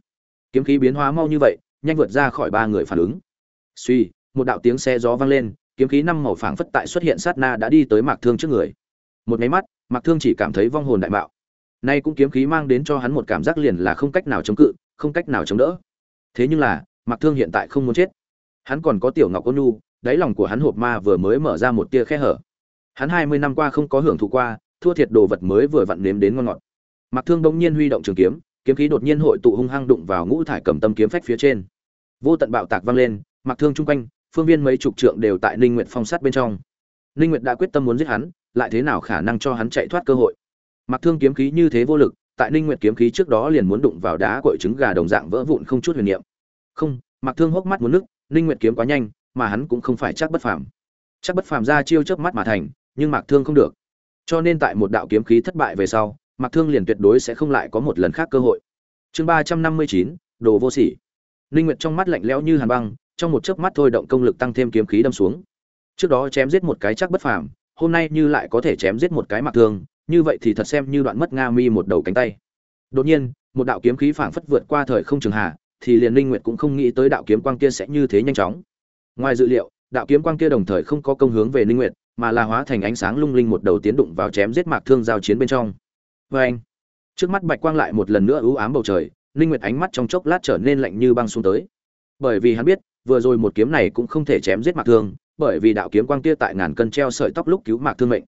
Kiếm khí biến hóa mau như vậy nhanh vượt ra khỏi ba người phản ứng. Suy một đạo tiếng xe gió vang lên kiếm khí năm màu phảng phất tại xuất hiện sát na đã đi tới mạc thương trước người. Một máy mắt mạc thương chỉ cảm thấy vong hồn đại bạo Nay cũng kiếm khí mang đến cho hắn một cảm giác liền là không cách nào chống cự, không cách nào chống đỡ. Thế nhưng là, Mạc Thương hiện tại không muốn chết. Hắn còn có Tiểu Ngọc Ôn Nhu, đáy lòng của hắn hộp ma vừa mới mở ra một tia khe hở. Hắn hai mươi năm qua không có hưởng thụ qua, thua thiệt đồ vật mới vừa vặn nếm đến ngon ngọt. Mạc Thương bỗng nhiên huy động trường kiếm, kiếm khí đột nhiên hội tụ hung hăng đụng vào ngũ thải cầm tâm kiếm phách phía trên. Vô tận bạo tạc vang lên, Mạc Thương trung quanh, phương viên mấy chục trượng đều tại Ninh Nguyệt phong sát bên trong. Ninh Nguyệt đã quyết tâm muốn giết hắn, lại thế nào khả năng cho hắn chạy thoát cơ hội. Mặc Thương kiếm khí như thế vô lực, tại Ninh Nguyệt kiếm khí trước đó liền muốn đụng vào đá cội trứng gà đồng dạng vỡ vụn không chút huyền niệm. Không, Mặc Thương hốc mắt muốn nước, Ninh Nguyệt kiếm quá nhanh, mà hắn cũng không phải chắc bất phàm. Chắc bất phàm ra chiêu chớp mắt mà thành, nhưng Mặc Thương không được. Cho nên tại một đạo kiếm khí thất bại về sau, Mặc Thương liền tuyệt đối sẽ không lại có một lần khác cơ hội. Chương 359, đồ vô sỉ. Linh Nguyệt trong mắt lạnh lẽo như hàn băng, trong một chớp mắt thôi động công lực tăng thêm kiếm khí đâm xuống. Trước đó chém giết một cái chắc bất phàm, hôm nay như lại có thể chém giết một cái Mặc Thương, như vậy thì thật xem như đoạn mất nga mi một đầu cánh tay đột nhiên một đạo kiếm khí phảng phất vượt qua thời không trường hạ thì liền linh nguyệt cũng không nghĩ tới đạo kiếm quang kia sẽ như thế nhanh chóng ngoài dự liệu, đạo kiếm quang kia đồng thời không có công hướng về linh nguyệt, mà là hóa thành ánh sáng lung linh một đầu tiến đụng vào chém giết mạc thương giao chiến bên trong. Với anh, trước mắt bạch quang lại một lần nữa ưu ám bầu trời linh nguyệt ánh mắt trong chốc lát trở nên lạnh như băng xuống tới. Bởi vì hắn biết, vừa rồi một kiếm này cũng không thể chém giết mạc thương, bởi vì đạo kiếm quang kia tại ngàn cân treo sợi tóc lúc cứu mạc thương mệnh.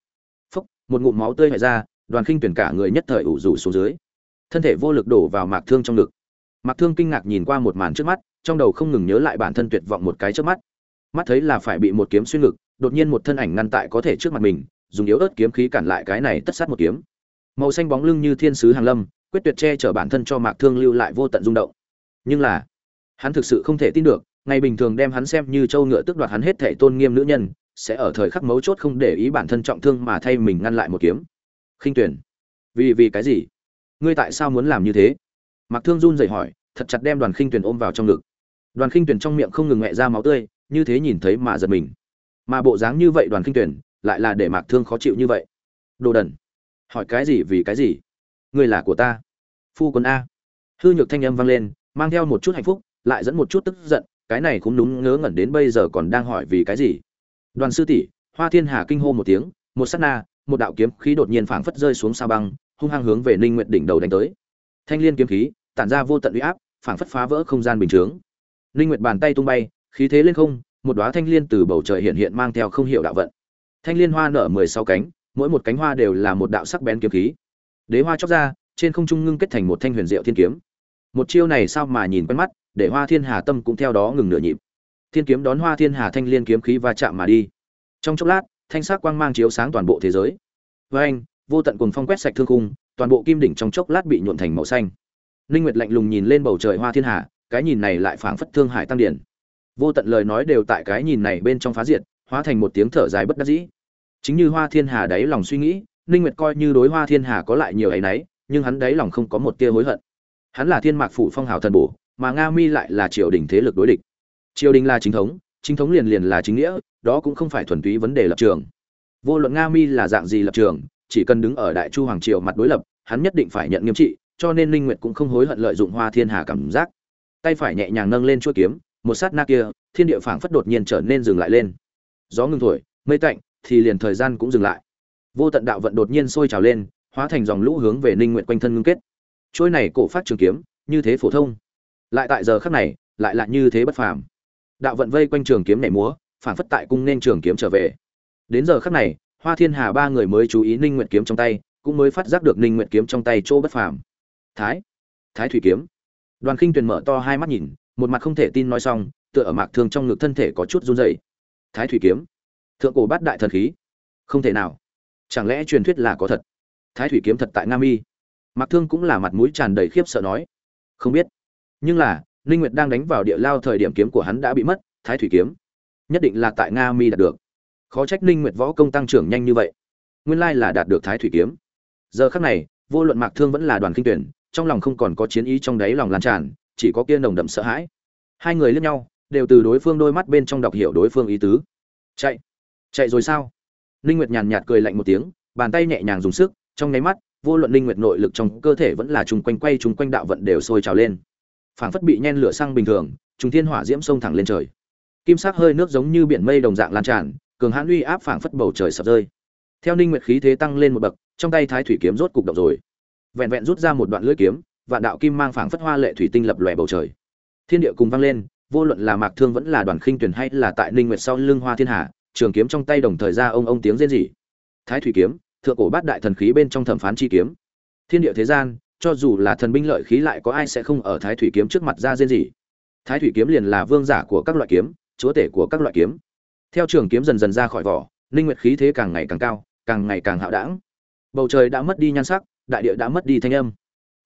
Một ngụm máu tươi hại ra, đoàn khinh tuyển cả người nhất thời ủ rủ xuống dưới. Thân thể vô lực đổ vào mạc thương trong ngực. Mạc thương kinh ngạc nhìn qua một màn trước mắt, trong đầu không ngừng nhớ lại bản thân tuyệt vọng một cái trước mắt mắt thấy là phải bị một kiếm xuyên ngực, đột nhiên một thân ảnh ngăn tại có thể trước mặt mình, dùng yếu ớt kiếm khí cản lại cái này tất sát một kiếm. Màu xanh bóng lưng như thiên sứ hàng lâm, quyết tuyệt che chở bản thân cho mạc thương lưu lại vô tận rung động. Nhưng là, hắn thực sự không thể tin được, ngày bình thường đem hắn xem như trâu ngựa tức đoạt hắn hết thể tôn nghiêm nữ nhân, sẽ ở thời khắc mấu chốt không để ý bản thân trọng thương mà thay mình ngăn lại một kiếm. Khinh tuyển. Vì vì cái gì? Ngươi tại sao muốn làm như thế? Mặc thương run rẩy hỏi, thật chặt đem đoàn khinh tuyển ôm vào trong ngực. Đoàn khinh tuyển trong miệng không ngừng mẹ ra máu tươi như thế nhìn thấy mà giật mình. Mà bộ dáng như vậy đoàn kinh tuyển, lại là để mạc thương khó chịu như vậy. Đồ đần. Hỏi cái gì vì cái gì? Người là của ta. Phu quân a. Hư nhược thanh âm vang lên, mang theo một chút hạnh phúc, lại dẫn một chút tức giận, cái này cũng đúng ngớ ngẩn đến bây giờ còn đang hỏi vì cái gì. Đoàn sư tỷ, hoa thiên hà kinh hô một tiếng, một sát na, một đạo kiếm khí đột nhiên phảng phất rơi xuống sa băng, hung hăng hướng về ninh nguyện đỉnh đầu đánh tới. Thanh liên kiếm khí, tản ra vô tận uy áp, phảng phất phá vỡ không gian bình chướng. Ninh nguyện bàn tay tung bay khí thế lên không, một đóa thanh liên từ bầu trời hiện hiện mang theo không hiểu đạo vận. Thanh liên hoa nở mười sáu cánh, mỗi một cánh hoa đều là một đạo sắc bén kiếm khí. Đế hoa chóc ra, trên không trung ngưng kết thành một thanh huyền diệu thiên kiếm. Một chiêu này sao mà nhìn quen mắt, để hoa thiên hà tâm cũng theo đó ngừng nửa nhịp. Thiên kiếm đón hoa thiên hà thanh liên kiếm khí va chạm mà đi. Trong chốc lát, thanh sắc quang mang chiếu sáng toàn bộ thế giới. Với anh, vô tận cùng phong quét sạch thương khung, toàn bộ kim đỉnh trong chốc lát bị nhuộn thành màu xanh. Linh nguyệt lạnh lùng nhìn lên bầu trời hoa thiên hà, cái nhìn này lại phảng phất thương hải tăng điển vô tận lời nói đều tại cái nhìn này bên trong phá diệt, hóa thành một tiếng thở dài bất đắc dĩ. Chính như hoa thiên hà đáy lòng suy nghĩ linh nguyệt coi như đối hoa thiên hà có lại nhiều ấy nấy, nhưng hắn đáy lòng không có một tia hối hận. Hắn là thiên mạc phủ phong hào thần bổ, mà nga mi lại là triều đình thế lực đối địch. Triều đình là chính thống chính thống liền liền là chính nghĩa, đó cũng không phải thuần túy vấn đề lập trường. Vô luận nga mi là dạng gì lập trường, chỉ cần đứng ở đại chu hoàng triều mặt đối lập, hắn nhất định phải nhận nghiêm trị, cho nên linh nguyệt cũng không hối hận lợi dụng hoa thiên hà cảm giác. Tay phải nhẹ nhàng nâng lên chuôi kiếm một sát na kia, thiên địa phảng phất đột nhiên trở nên dừng lại lên. Gió ngừng thổi, mây tạnh, thì liền thời gian cũng dừng lại. Vô tận đạo vận đột nhiên sôi trào lên, hóa thành dòng lũ hướng về ninh nguyện quanh thân ngưng kết. Trôi này cổ phát trường kiếm, như thế phổ thông. Lại tại giờ khắc này, lại lại như thế bất phàm. Đạo vận vây quanh trường kiếm nhảy múa, phảng phất tại cung nên trường kiếm trở về. Đến giờ khắc này, hoa thiên hà ba người mới chú ý ninh nguyện kiếm trong tay, cũng mới phát giác được ninh nguyện kiếm trong tay chỗ bất phàm. Thái thái thủy kiếm. Đoàn khinh tuyền mở to hai mắt nhìn một mặt không thể tin nói xong, tựa ở mạc thương trong ngực thân thể có chút run rẩy. Thái thủy kiếm. Thượng cổ bát đại thần khí. Không thể nào. Chẳng lẽ truyền thuyết là có thật? Thái thủy kiếm thật tại Nam mi. Mạc thương cũng là mặt mũi tràn đầy khiếp sợ nói. Không biết. Nhưng là, ninh nguyệt đang đánh vào địa lao thời điểm kiếm của hắn đã bị mất, thái thủy kiếm. Nhất định là tại nga mi đạt được. Khó trách ninh nguyệt võ công tăng trưởng nhanh như vậy. Nguyên lai là đạt được thái thủy kiếm. Giờ khắc này, vô luận mạc thương vẫn là đoàn kinh tuyển, trong lòng không còn có chiến ý trong đáy lòng lan tràn chỉ có kia nồng đậm sợ hãi. Hai người liếc nhau, đều từ đối phương đôi mắt bên trong đọc hiểu đối phương ý tứ. Chạy chạy rồi sao? Linh nguyệt nhàn nhạt cười lạnh một tiếng, bàn tay nhẹ nhàng dùng sức, trong nháy mắt, vô luận Linh nguyệt nội lực trong cơ thể vẫn là trùng quanh quay trùng quanh đạo vận đều sôi trào lên. Phảng phất bị nhen lửa xăng bình thường, trùng thiên hỏa diễm sông thẳng lên trời. Kim sắc hơi nước giống như biển mây đồng dạng lan tràn, cường hãn uy áp phảng phất bầu trời sập rơi. Theo ninh nguyệt khí thế tăng lên một bậc, trong tay thái thủy kiếm rốt cục động rồi. Vẹn vẹn rút ra một đoạn lưỡi kiếm vạn đạo kim mang phảng phất hoa lệ thủy tinh lập lòe bầu trời. Thiên địa cùng vang lên, vô luận là mạc thương vẫn là đoàn khinh tuyển hay là tại ninh nguyệt sau lưng hoa thiên hà, trường kiếm trong tay đồng thời ra ông ông tiếng rên rỉ. Thái thủy kiếm, thượng cổ bát đại thần khí bên trong thẩm phán chi kiếm. Thiên địa thế gian, cho dù là thần binh lợi khí lại có ai sẽ không ở thái thủy kiếm trước mặt ra rên rỉ. Thái thủy kiếm liền là vương giả của các loại kiếm, chúa tể của các loại kiếm. Theo trường kiếm dần dần ra khỏi vỏ, ninh nguyệt khí thế càng ngày càng cao, càng ngày càng hạo đãng. bầu trời đã mất đi nhan sắc, đại địa đã mất đi thanh âm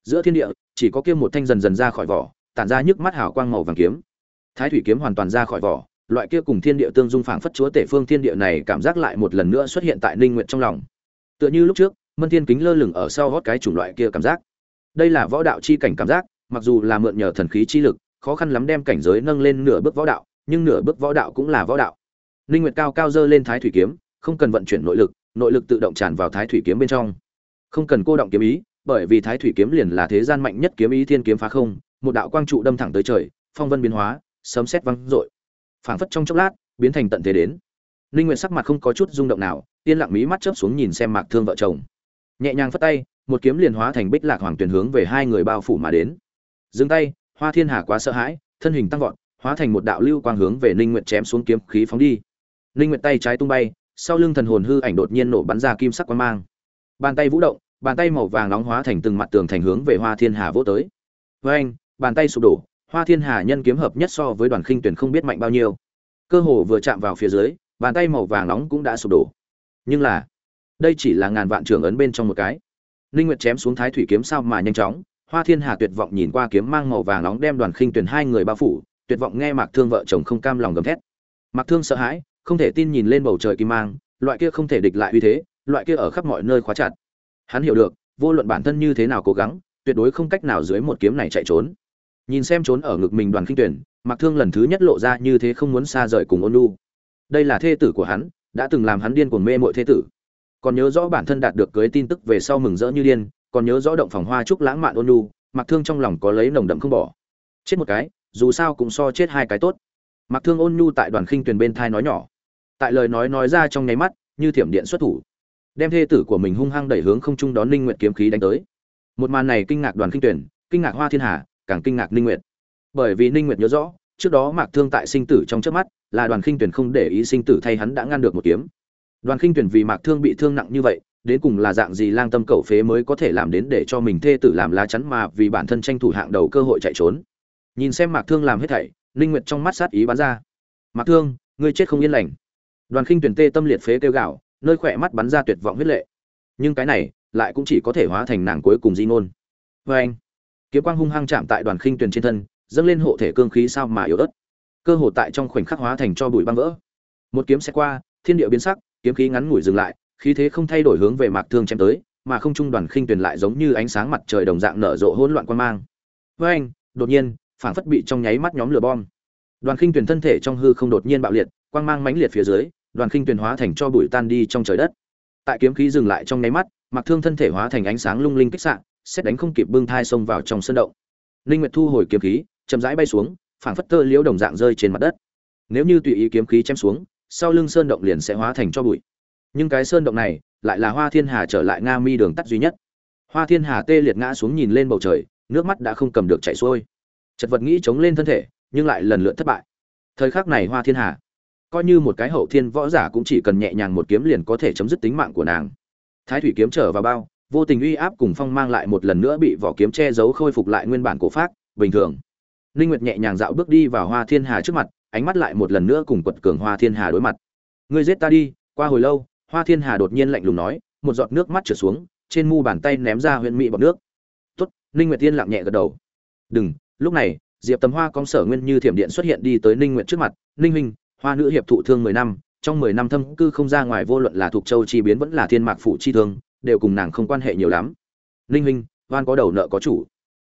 giữa thiên địa, chỉ có kia một thanh dần dần ra khỏi vỏ, tản ra nhức mắt hào quang màu vàng kiếm. Thái thủy kiếm hoàn toàn ra khỏi vỏ, loại kia cùng thiên địa tương dung phảng phất chúa tể phương thiên địa này cảm giác lại một lần nữa xuất hiện tại ninh nguyện trong lòng. Tựa như lúc trước, mân thiên kính lơ lửng ở sau gót cái chủng loại kia cảm giác. Đây là võ đạo chi cảnh cảm giác, mặc dù là mượn nhờ thần khí chi lực, khó khăn lắm đem cảnh giới nâng lên nửa bước võ đạo, nhưng nửa bước võ đạo cũng là võ đạo. Ninh nguyệt cao cao dơ lên thái thủy kiếm, không cần vận chuyển nội lực nội lực tự động tràn vào thái thủy kiếm bên trong. Không cần cô động kiếm ý bởi vì thái thủy kiếm liền là thế gian mạnh nhất kiếm ý thiên kiếm phá không, một đạo quang trụ đâm thẳng tới trời, phong vân biến hóa, sấm sét vang rội phảng phất trong chốc lát, biến thành tận thế đến. Linh nguyệt sắc mặt không có chút rung động nào, yên lặng mí mắt chớp xuống nhìn xem mạc thương vợ chồng. Nhẹ nhàng phất tay, một kiếm liền hóa thành bích lạc hoàng tuyển hướng về hai người bao phủ mà đến. Dừng tay, hoa thiên hà quá sợ hãi, thân hình tăng vọt, hóa thành một đạo lưu quang hướng về Linh nguyệt chém xuống kiếm khí phóng đi. Linh nguyệt tay trái tung bay, sau lưng thần hồn hư ảnh đột nhiên nổ bắn ra kim sắc quang mang. Bàn tay vũ động bàn tay màu vàng nóng hóa thành từng mặt tường thành hướng về hoa thiên hà vỗ tới. Với anh, bàn tay sụp đổ, hoa thiên hà nhân kiếm hợp nhất so với đoàn khinh tuyển không biết mạnh bao nhiêu. Cơ hồ vừa chạm vào phía dưới, bàn tay màu vàng nóng cũng đã sụp đổ. Nhưng là, đây chỉ là ngàn vạn trường ấn bên trong một cái. Linh nguyệt chém xuống thái thủy kiếm sao mà nhanh chóng, hoa thiên hà tuyệt vọng nhìn qua kiếm mang màu vàng nóng đem đoàn khinh tuyển hai người bao phủ, tuyệt vọng nghe mạc thương vợ chồng không cam lòng gầm thét. Mạc thương sợ hãi, không thể tin nhìn lên bầu trời kim mang, loại kia không thể địch lại uy thế, loại kia ở khắp mọi nơi khóa chặt hắn hiểu được, vô luận bản thân như thế nào cố gắng, tuyệt đối không cách nào dưới một kiếm này chạy trốn. Nhìn xem trốn ở ngực mình đoàn kinh tuyển mặc thương lần thứ nhất lộ ra như thế không muốn xa rời cùng ôn lu đây là thê tử của hắn, đã từng làm hắn điên cuồng mê mội thê tử. Còn nhớ rõ bản thân đạt được cưới tin tức về sau mừng rỡ như điên, còn nhớ rõ động phòng hoa trúc lãng mạn ôn lu mặc thương trong lòng có lấy nồng đậm không bỏ. Chết một cái, dù sao cũng so chết hai cái tốt. Mặc thương ôn nhu tại đoàn khinh tuyền bên thai nói nhỏ. Tại lời nói nói ra trong nháy mắt, như thiểm điện xuất thủ đem thê tử của mình hung hăng đẩy hướng không trung đón ninh Nguyệt kiếm khí đánh tới. Một màn này kinh ngạc đoàn kinh tuyển, kinh ngạc hoa thiên hà, càng kinh ngạc ninh nguyệt. Bởi vì ninh nguyệt nhớ rõ, trước đó mạc thương tại sinh tử trong trước mắt, là đoàn Kinh tuyển không để ý sinh tử thay hắn đã ngăn được một kiếm. Đoàn Kinh tuyển vì mạc thương bị thương nặng như vậy, đến cùng là dạng gì lang tâm cẩu phế mới có thể làm đến để cho mình thê tử làm lá chắn mà vì bản thân tranh thủ hạng đầu cơ hội chạy trốn. Nhìn xem mạc thương làm hết thảy, ninh nguyệt trong mắt sát ý bắn ra. Mạc thương, ngươi chết không yên lành. Đoàn khinh tuyển tê tâm liệt phế kêu gào nơi khỏe mắt bắn ra tuyệt vọng huyết lệ. Nhưng cái này lại cũng chỉ có thể hóa thành nàng cuối cùng di ngôn. Vê anh. Kiếm quang hung hăng chạm tại đoàn khinh tuyền trên thân, dâng lên hộ thể cương khí sao mà yếu ớt. Cơ hồ tại trong khoảnh khắc hóa thành cho bụi băng vỡ. Một kiếm xe qua, thiên địa biến sắc, kiếm khí ngắn ngủi dừng lại, khí thế không thay đổi hướng về mạc thương chém tới, mà không trung đoàn khinh tuyền lại giống như ánh sáng mặt trời đồng dạng nở rộ hỗn loạn quan mang. Với anh, đột nhiên, phảng phất bị trong nháy mắt nhóm lửa bom. Đoàn khinh tuyền thân thể trong hư không đột nhiên bạo liệt, quang mang mãnh liệt phía dưới đoàn khinh tuyền hóa thành cho bụi tan đi trong trời đất. Tại kiếm khí dừng lại trong nháy mắt mặc thương thân thể hóa thành ánh sáng lung linh kích sạn xét đánh không kịp bưng thai xông vào trong sân động. Linh nguyệt thu hồi kiếm khí, chậm rãi bay xuống, phảng phất tơ liễu đồng dạng rơi trên mặt đất. Nếu như tùy ý kiếm khí chém xuống, sau lưng sơn động liền sẽ hóa thành cho bụi. Nhưng cái sơn động này lại là hoa thiên hà trở lại nga mi đường tắt duy nhất. Hoa thiên hà tê liệt ngã xuống nhìn lên bầu trời, nước mắt đã không cầm được chảy xuôi. Chật vật nghĩ chống lên thân thể, nhưng lại lần lượt thất bại. Thời khắc này hoa thiên hà coi như một cái hậu thiên võ giả cũng chỉ cần nhẹ nhàng một kiếm liền có thể chấm dứt tính mạng của nàng. Thái thủy kiếm trở vào bao, vô tình uy áp cùng phong mang lại một lần nữa bị vỏ kiếm che giấu khôi phục lại nguyên bản cổ pháp bình thường. Ninh nguyệt nhẹ nhàng dạo bước đi vào hoa thiên hà trước mặt, ánh mắt lại một lần nữa cùng quật cường hoa thiên hà đối mặt. Ngươi giết ta đi. Qua hồi lâu, hoa thiên hà đột nhiên lạnh lùng nói, một giọt nước mắt trượt xuống, trên mu bàn tay ném ra huyện mỹ bọt nước. Tốt. Ninh nguyệt tiên lặng nhẹ gật đầu. Đừng, lúc này, diệp tầm hoa công sở nguyên như thiểm điện xuất hiện đi tới ninh nguyệt trước mặt. Ninh huynh hoa nữ hiệp thụ thương 10 năm, trong 10 năm thâm cư không ra ngoài vô luận là thuộc châu chi biến vẫn là thiên mạc phụ chi thương, đều cùng nàng không quan hệ nhiều lắm. Ninh huynh oan có đầu nợ có chủ.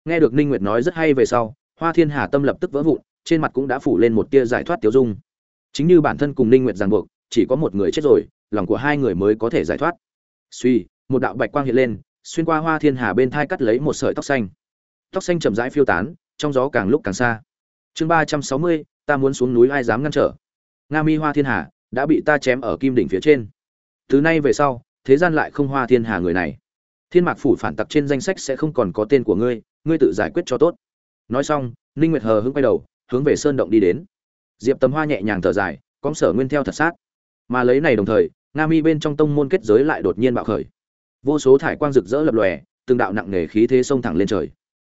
Nghe được ninh nguyệt nói rất hay về sau, hoa thiên hà tâm lập tức vỡ vụn, trên mặt cũng đã phủ lên một tia giải thoát tiêu dung. Chính như bản thân cùng ninh nguyệt ràng buộc, chỉ có một người chết rồi, lòng của hai người mới có thể giải thoát. Suy, một đạo bạch quang hiện lên, xuyên qua hoa thiên hà bên thai cắt lấy một sợi tóc xanh. Tóc xanh chậm rãi phiêu tán, trong gió càng lúc càng xa. Chương ba trăm sáu mươi, ta muốn xuống núi ai dám ngăn trở? Nga mi hoa thiên hà đã bị ta chém ở kim đỉnh phía trên. Từ nay về sau, thế gian lại không hoa thiên hà người này. Thiên mạc phủ phản tặc trên danh sách sẽ không còn có tên của ngươi ngươi tự giải quyết cho tốt. Nói xong, ninh nguyệt hờ hững quay đầu, hướng về sơn động đi đến. Diệp tầm hoa nhẹ nhàng thở dài cóng sở nguyên theo thật sát. Mà lấy này đồng thời, nga mi bên trong tông môn kết giới lại đột nhiên bạo khởi. Vô số thải quang rực rỡ lập lòe, từng đạo nặng nề khí thế xông thẳng lên trời.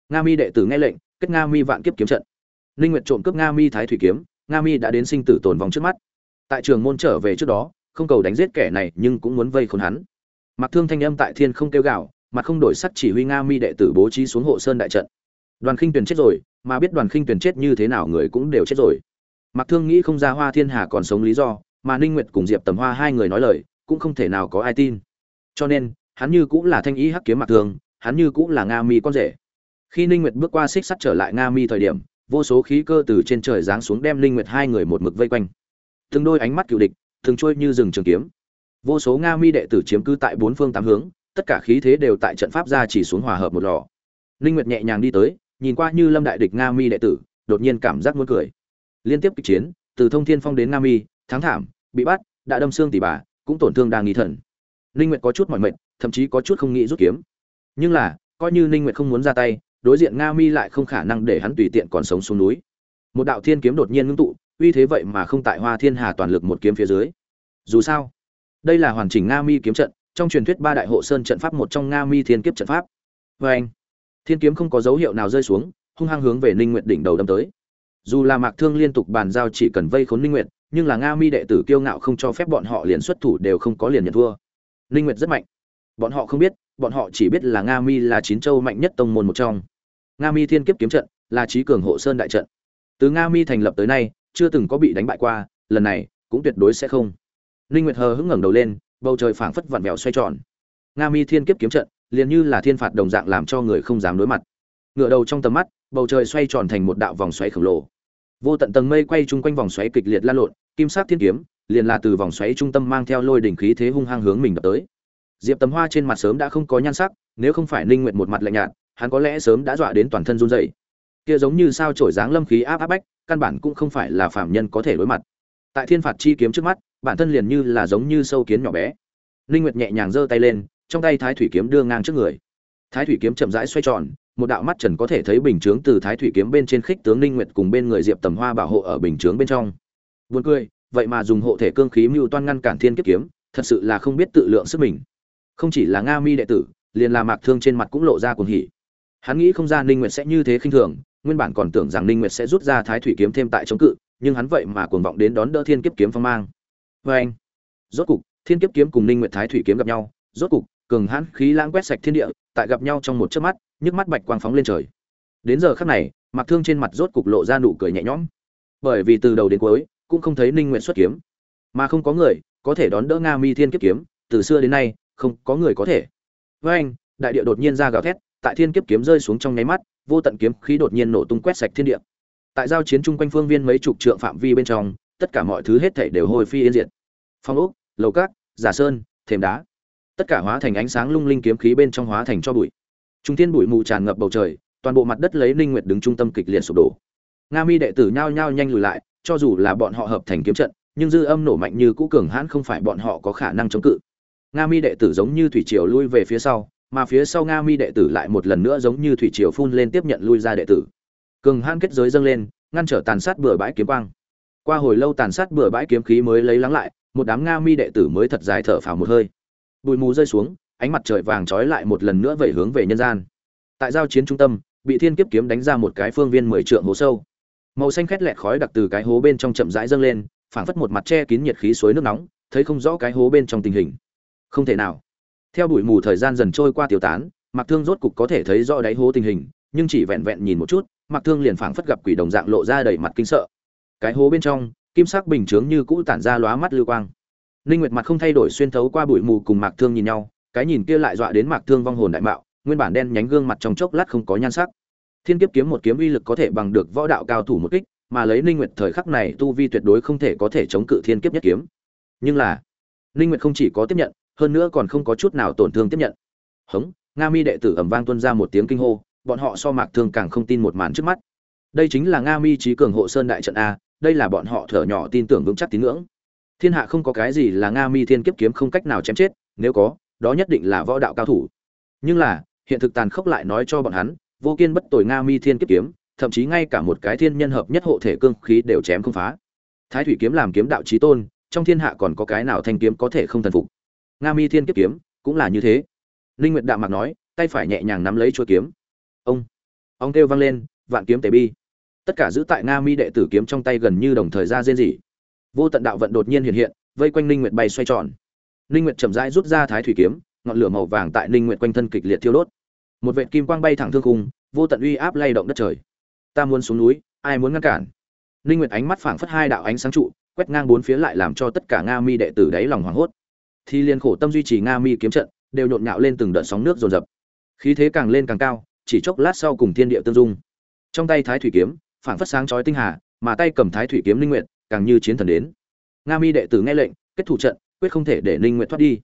Nga mi đệ tử nghe lệnh, kết nga mi vạn kiếp kiếm trận. Ninh nguyệt trộm cướp nga mi thái thủy kiếm nga mi đã đến sinh tử tồn vong trước mắt. Tại trường môn trở về trước đó, không cầu đánh giết kẻ này nhưng cũng muốn vây khốn hắn. Mặc thương thanh âm tại thiên không kêu gào, mặt không đổi sắc chỉ huy nga mi đệ tử bố trí xuống hộ sơn đại trận. Đoàn khinh tuyển chết rồi, mà biết đoàn khinh tuyển chết như thế nào người cũng đều chết rồi. Mặc thương nghĩ không ra hoa thiên hà còn sống lý do, mà ninh nguyệt cùng diệp tầm hoa hai người nói lời, cũng không thể nào có ai tin. Cho nên, hắn như cũng là thanh ý hắc kiếm mặc thương, hắn như cũng là nga mi con rể. Khi ninh nguyệt bước qua xích sắt trở lại nga mi thời điểm vô số khí cơ từ trên trời giáng xuống đem linh nguyệt hai người một mực vây quanh. Từng đôi ánh mắt cựu địch thường trôi như rừng trường kiếm. Vô số nga mi đệ tử chiếm cứ tại bốn phương tám hướng, tất cả khí thế đều tại trận pháp ra chỉ xuống hòa hợp một lò. Linh nguyệt nhẹ nhàng đi tới, nhìn qua như lâm đại địch nga mi đệ tử, đột nhiên cảm giác muốn cười. Liên tiếp kịch chiến, từ thông thiên phong đến nga mi, thắng thảm, bị bắt, đã đâm xương tỷ bà, cũng tổn thương đang nghi thần. Linh nguyệt có chút mỏi mệt, thậm chí có chút không nghĩ rút kiếm. Nhưng là, coi như linh nguyệt không muốn ra tay đối diện nga mi lại không khả năng để hắn tùy tiện còn sống xuống núi. Một đạo thiên kiếm đột nhiên ngưng tụ, uy thế vậy mà không tại hoa thiên hà toàn lực một kiếm phía dưới. Dù sao, đây là hoàn chỉnh nga mi kiếm trận, trong truyền thuyết ba đại hộ sơn trận pháp một trong nga mi thiên kiếp trận pháp. Vê anh, thiên kiếm không có dấu hiệu nào rơi xuống, hung hăng hướng về ninh nguyệt đỉnh đầu đâm tới. Dù là mạc thương liên tục bàn giao chỉ cần vây khốn ninh nguyệt, nhưng là nga mi đệ tử kiêu ngạo không cho phép bọn họ liền xuất thủ đều không có liền nhận thua. Ninh nguyệt rất mạnh. Bọn họ không biết, bọn họ chỉ biết là nga mi là chín châu mạnh nhất tông môn một trong nga mi thiên kiếp kiếm trận là trí cường hộ sơn đại trận. Từ nga mi thành lập tới nay, chưa từng có bị đánh bại qua, lần này cũng tuyệt đối sẽ không. Ninh nguyệt hờ hững ngẩng đầu lên, bầu trời phảng phất vặn vẹo xoay tròn. Nga mi thiên kiếp kiếm trận liền như là thiên phạt đồng dạng làm cho người không dám đối mặt. Ngựa đầu trong tầm mắt, bầu trời xoay tròn thành một đạo vòng xoáy khổng lồ. Vô tận tầng mây quay chung quanh vòng xoáy kịch liệt lan lộn, kim sắc thiên kiếm liền là từ vòng xoáy trung tâm mang theo lôi đỉnh khí thế hung hăng hướng mình đập tới. Diệp tầm hoa trên mặt sớm đã không có nhan sắc, nếu không phải ninh nguyệt một mặt lạnh nhạt hắn có lẽ sớm đã dọa đến toàn thân run rẩy. Kia giống như sao trổi dáng lâm khí áp áp bách, căn bản cũng không phải là phạm nhân có thể đối mặt. Tại thiên phạt chi kiếm trước mắt, bản thân liền như là giống như sâu kiến nhỏ bé. Linh nguyệt nhẹ nhàng giơ tay lên, trong tay thái thủy kiếm đưa ngang trước người. Thái thủy kiếm chậm rãi xoay tròn, một đạo mắt trần có thể thấy bình chướng từ thái thủy kiếm bên trên khích tướng Linh nguyệt cùng bên người diệp tầm hoa bảo hộ ở bình chướng bên trong. Buồn cười, vậy mà dùng hộ thể cương khí mưu toan ngăn cản thiên kiếp kiếm, thật sự là không biết tự lượng sức mình. Không chỉ là nga mi đệ tử, liền là mạc thương trên mặt cũng lộ ra cuồng hỉ hắn nghĩ không ra ninh nguyệt sẽ như thế khinh thường, nguyên bản còn tưởng rằng ninh nguyệt sẽ rút ra thái thủy kiếm thêm tại chống cự, nhưng hắn vậy mà cuồng vọng đến đón đỡ thiên kiếp kiếm phong mang. Với anh rốt cục, thiên kiếp kiếm cùng ninh nguyệt thái thủy kiếm gặp nhau. Rốt cục, cường hãn khí lãng quét sạch thiên địa, tại gặp nhau trong một chớp mắt, nhức mắt bạch quang phóng lên trời. Đến giờ khắc này mặc thương trên mặt rốt cục lộ ra nụ cười nhẹ nhõm. Bởi vì từ đầu đến cuối, cũng không thấy ninh nguyệt xuất kiếm. Mà không có người có thể đón đỡ nga mi thiên kiếp kiếm, từ xưa đến nay, không có người có thể. Với anh đại địa đột nhiên ra gào thét tại thiên kiếp kiếm rơi xuống trong nháy mắt, vô tận kiếm khí đột nhiên nổ tung quét sạch thiên địa. Tại giao chiến chung quanh phương viên mấy chục trượng phạm vi bên trong, tất cả mọi thứ hết thảy đều hồi phi yên diệt. Phong ốc, lầu cát, giả sơn, thềm đá. Tất cả hóa thành ánh sáng lung linh kiếm khí bên trong hóa thành cho bụi. Trung thiên bụi mù tràn ngập bầu trời, toàn bộ mặt đất lấy linh nguyệt đứng trung tâm kịch liệt sụp đổ. Nga mi đệ tử nhao nhao nhanh lùi lại, cho dù là bọn họ hợp thành kiếm trận, nhưng dư âm nổ mạnh như cũ cường hãn không phải bọn họ có khả năng chống cự. Nga mi đệ tử giống như thủy triều lui về phía sau mà phía sau nga mi đệ tử lại một lần nữa giống như thủy triều phun lên tiếp nhận lui ra đệ tử. Cường hãn kết giới dâng lên, ngăn trở tàn sát bừa bãi kiếm quang. Qua hồi lâu tàn sát bừa bãi kiếm khí mới lấy lắng lại, một đám nga mi đệ tử mới thật dài thở phào một hơi. Bụi mù rơi xuống, ánh mặt trời vàng trói lại một lần nữa vẩy hướng về nhân gian. Tại giao chiến trung tâm, bị thiên kiếp kiếm đánh ra một cái phương viên mười trượng hố sâu. Màu xanh khét lẹt khói đặc từ cái hố bên trong chậm rãi dâng lên, phảng phất một mặt che kín nhiệt khí suối nước nóng, thấy không rõ cái hố bên trong tình hình. Không thể nào theo bụi mù thời gian dần trôi qua tiêu tán mặc thương rốt cục có thể thấy rõ đáy hố tình hình, nhưng chỉ vẹn vẹn nhìn một chút mặc thương liền phảng phất gặp quỷ đồng dạng lộ ra đầy mặt kinh sợ. Cái hố bên trong, kim sắc bình chướng như cũ tản ra lóa mắt lưu quang. Ninh nguyệt mặt không thay đổi xuyên thấu qua bụi mù cùng mạc thương nhìn nhau, cái nhìn kia lại dọa đến mạc thương vong hồn đại mạo, nguyên bản đen nhánh gương mặt trong chốc lát không có nhan sắc. Thiên kiếp kiếm một kiếm uy lực có thể bằng được võ đạo cao thủ một kích, mà lấy ninh nguyệt thời khắc này tu vi tuyệt đối không thể có thể chống cự thiên kiếp nhất kiếm. Nhưng là ninh nguyệt không chỉ có tiếp nhận hơn nữa còn không có chút nào tổn thương tiếp nhận. Hống, nga mi đệ tử ầm vang tuôn ra một tiếng kinh hô, bọn họ so mạc thương càng không tin một màn trước mắt. Đây chính là nga mi trí cường hộ sơn đại trận a, đây là bọn họ thở nhỏ tin tưởng vững chắc tín ngưỡng. Thiên hạ không có cái gì là nga mi thiên kiếp kiếm không cách nào chém chết, nếu có, đó nhất định là võ đạo cao thủ. Nhưng là, hiện thực tàn khốc lại nói cho bọn hắn, vô kiên bất tồi nga mi thiên kiếp kiếm, thậm chí ngay cả một cái thiên nhân hợp nhất hộ thể cương khí đều chém không phá. Thái thủy kiếm làm kiếm đạo trí tôn, trong thiên hạ còn có cái nào thanh kiếm có thể không thần phục? Nga mi thiên kiếp kiếm, cũng là như thế. Linh nguyệt đạm mạc nói, tay phải nhẹ nhàng nắm lấy chuôi kiếm. Ông ông kêu vang lên, vạn kiếm tế bi. Tất cả giữ tại nga mi đệ tử kiếm trong tay gần như đồng thời ra rên rỉ. Vô tận đạo vận đột nhiên hiện hiện, vây quanh ninh nguyệt bay xoay tròn. Ninh nguyệt chậm rãi rút ra thái thủy kiếm, ngọn lửa màu vàng tại ninh nguyệt quanh thân kịch liệt thiêu đốt. Một vệt kim quang bay thẳng thương khung, vô tận uy áp lay động đất trời. Ta muốn xuống núi, ai muốn ngăn cản? Ninh nguyệt ánh mắt phảng phất hai đạo ánh sáng trụ, quét ngang bốn phía lại làm cho tất cả nga mi đệ tử đáy lòng hoảng hốt thì liên khổ tâm duy trì nga mi kiếm trận, đều nhộn nhạo lên từng đợt sóng nước dồn dập. Khí thế càng lên càng cao, chỉ chốc lát sau cùng thiên địa tương dung. Trong tay thái thủy kiếm, phảng phất sáng chói tinh hà, mà tay cầm thái thủy kiếm linh nguyện càng như chiến thần đến. Nga mi đệ tử nghe lệnh, kết thủ trận, quyết không thể để linh nguyện thoát đi.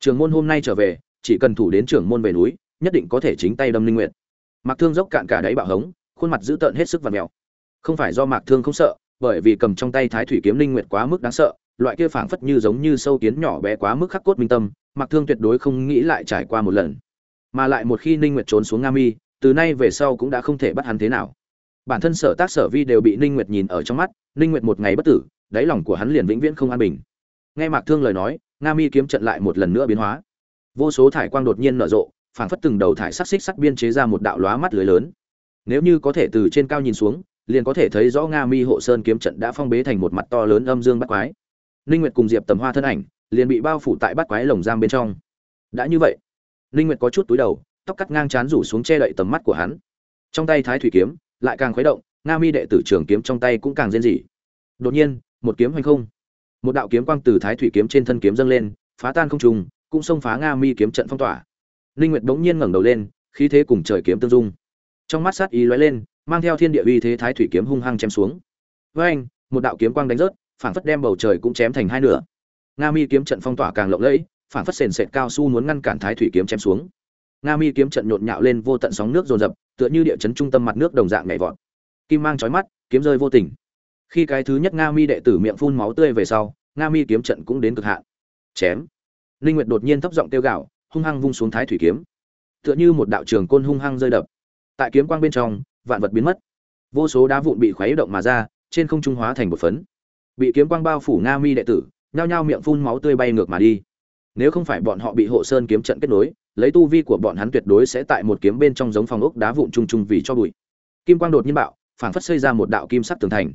Trường môn hôm nay trở về, chỉ cần thủ đến trưởng môn về núi, nhất định có thể chính tay đâm linh nguyện mạc thương dốc cạn cả đáy bạo hống, khuôn mặt dữ tợn hết sức và mèo. Không phải do mạc thương không sợ, bởi vì cầm trong tay thái thủy kiếm linh nguyện quá mức đáng sợ loại kia phảng phất như giống như sâu kiến nhỏ bé quá mức khắc cốt minh tâm, mạc thương tuyệt đối không nghĩ lại trải qua một lần. Mà lại một khi ninh nguyệt trốn xuống nga mi, từ nay về sau cũng đã không thể bắt hắn thế nào. Bản thân sở tác sở vi đều bị ninh nguyệt nhìn ở trong mắt, ninh nguyệt một ngày bất tử, đáy lòng của hắn liền vĩnh viễn không an bình. Nghe mạc thương lời nói, nga mi kiếm trận lại một lần nữa biến hóa. Vô số thải quang đột nhiên nở rộ, phảng phất từng đầu thải sắc xích sắc biên chế ra một đạo lóa mắt lưới lớn. Nếu như có thể từ trên cao nhìn xuống, liền có thể thấy rõ nga mi hộ sơn kiếm trận đã phong bế thành một mặt to lớn âm dương bắt quái ninh nguyệt cùng diệp tầm hoa thân ảnh liền bị bao phủ tại bát quái lồng giam bên trong. Đã như vậy, ninh nguyệt có chút túi đầu, tóc cắt ngang chán rủ xuống che đậy tầm mắt của hắn. Trong tay thái thủy kiếm lại càng khuấy động, nga mi đệ tử trường kiếm trong tay cũng càng rên rỉ. Đột nhiên, một kiếm hoành không. Một đạo kiếm quang từ thái thủy kiếm trên thân kiếm dâng lên, phá tan không trùng cũng xông phá nga mi kiếm trận phong tỏa. Ninh nguyệt bỗng nhiên ngẩng đầu lên, khí thế cùng trời kiếm tương dung. Trong mắt sát ý lóe lên, mang theo thiên địa uy thế thái thủy kiếm hung hăng chém xuống. Với anh một đạo kiếm quang đánh rớt phản phất đem bầu trời cũng chém thành hai nửa. Nga mi kiếm trận phong tỏa càng lộng lẫy phản phất sền sệt cao su muốn ngăn cản thái thủy kiếm chém xuống. Nga mi kiếm trận nhộn nhạo lên vô tận sóng nước dồn dập, tựa như địa chấn trung tâm mặt nước đồng dạng nhảy vọt. Kim mang chói mắt, kiếm rơi vô tình. Khi cái thứ nhất nga mi đệ tử miệng phun máu tươi về sau, nga mi kiếm trận cũng đến cực hạn. Chém. Linh nguyệt đột nhiên thấp giọng tiêu gạo hung hăng vung xuống thái thủy kiếm. Tựa như một đạo trường côn hung hăng rơi đập. Tại kiếm quang bên trong, vạn vật biến mất. Vô số đá vụn bị khuấy động mà ra, trên không trung hóa thành một phấn bị kiếm quang bao phủ nga mi đệ tử, nhao nhao miệng phun máu tươi bay ngược mà đi. Nếu không phải bọn họ bị hộ sơn kiếm trận kết nối, lấy tu vi của bọn hắn tuyệt đối sẽ tại một kiếm bên trong giống phòng ốc đá vụn chung chung vì cho bụi. Kim quang đột nhiên bạo, phảng phất xây ra một đạo kim sắc tường thành.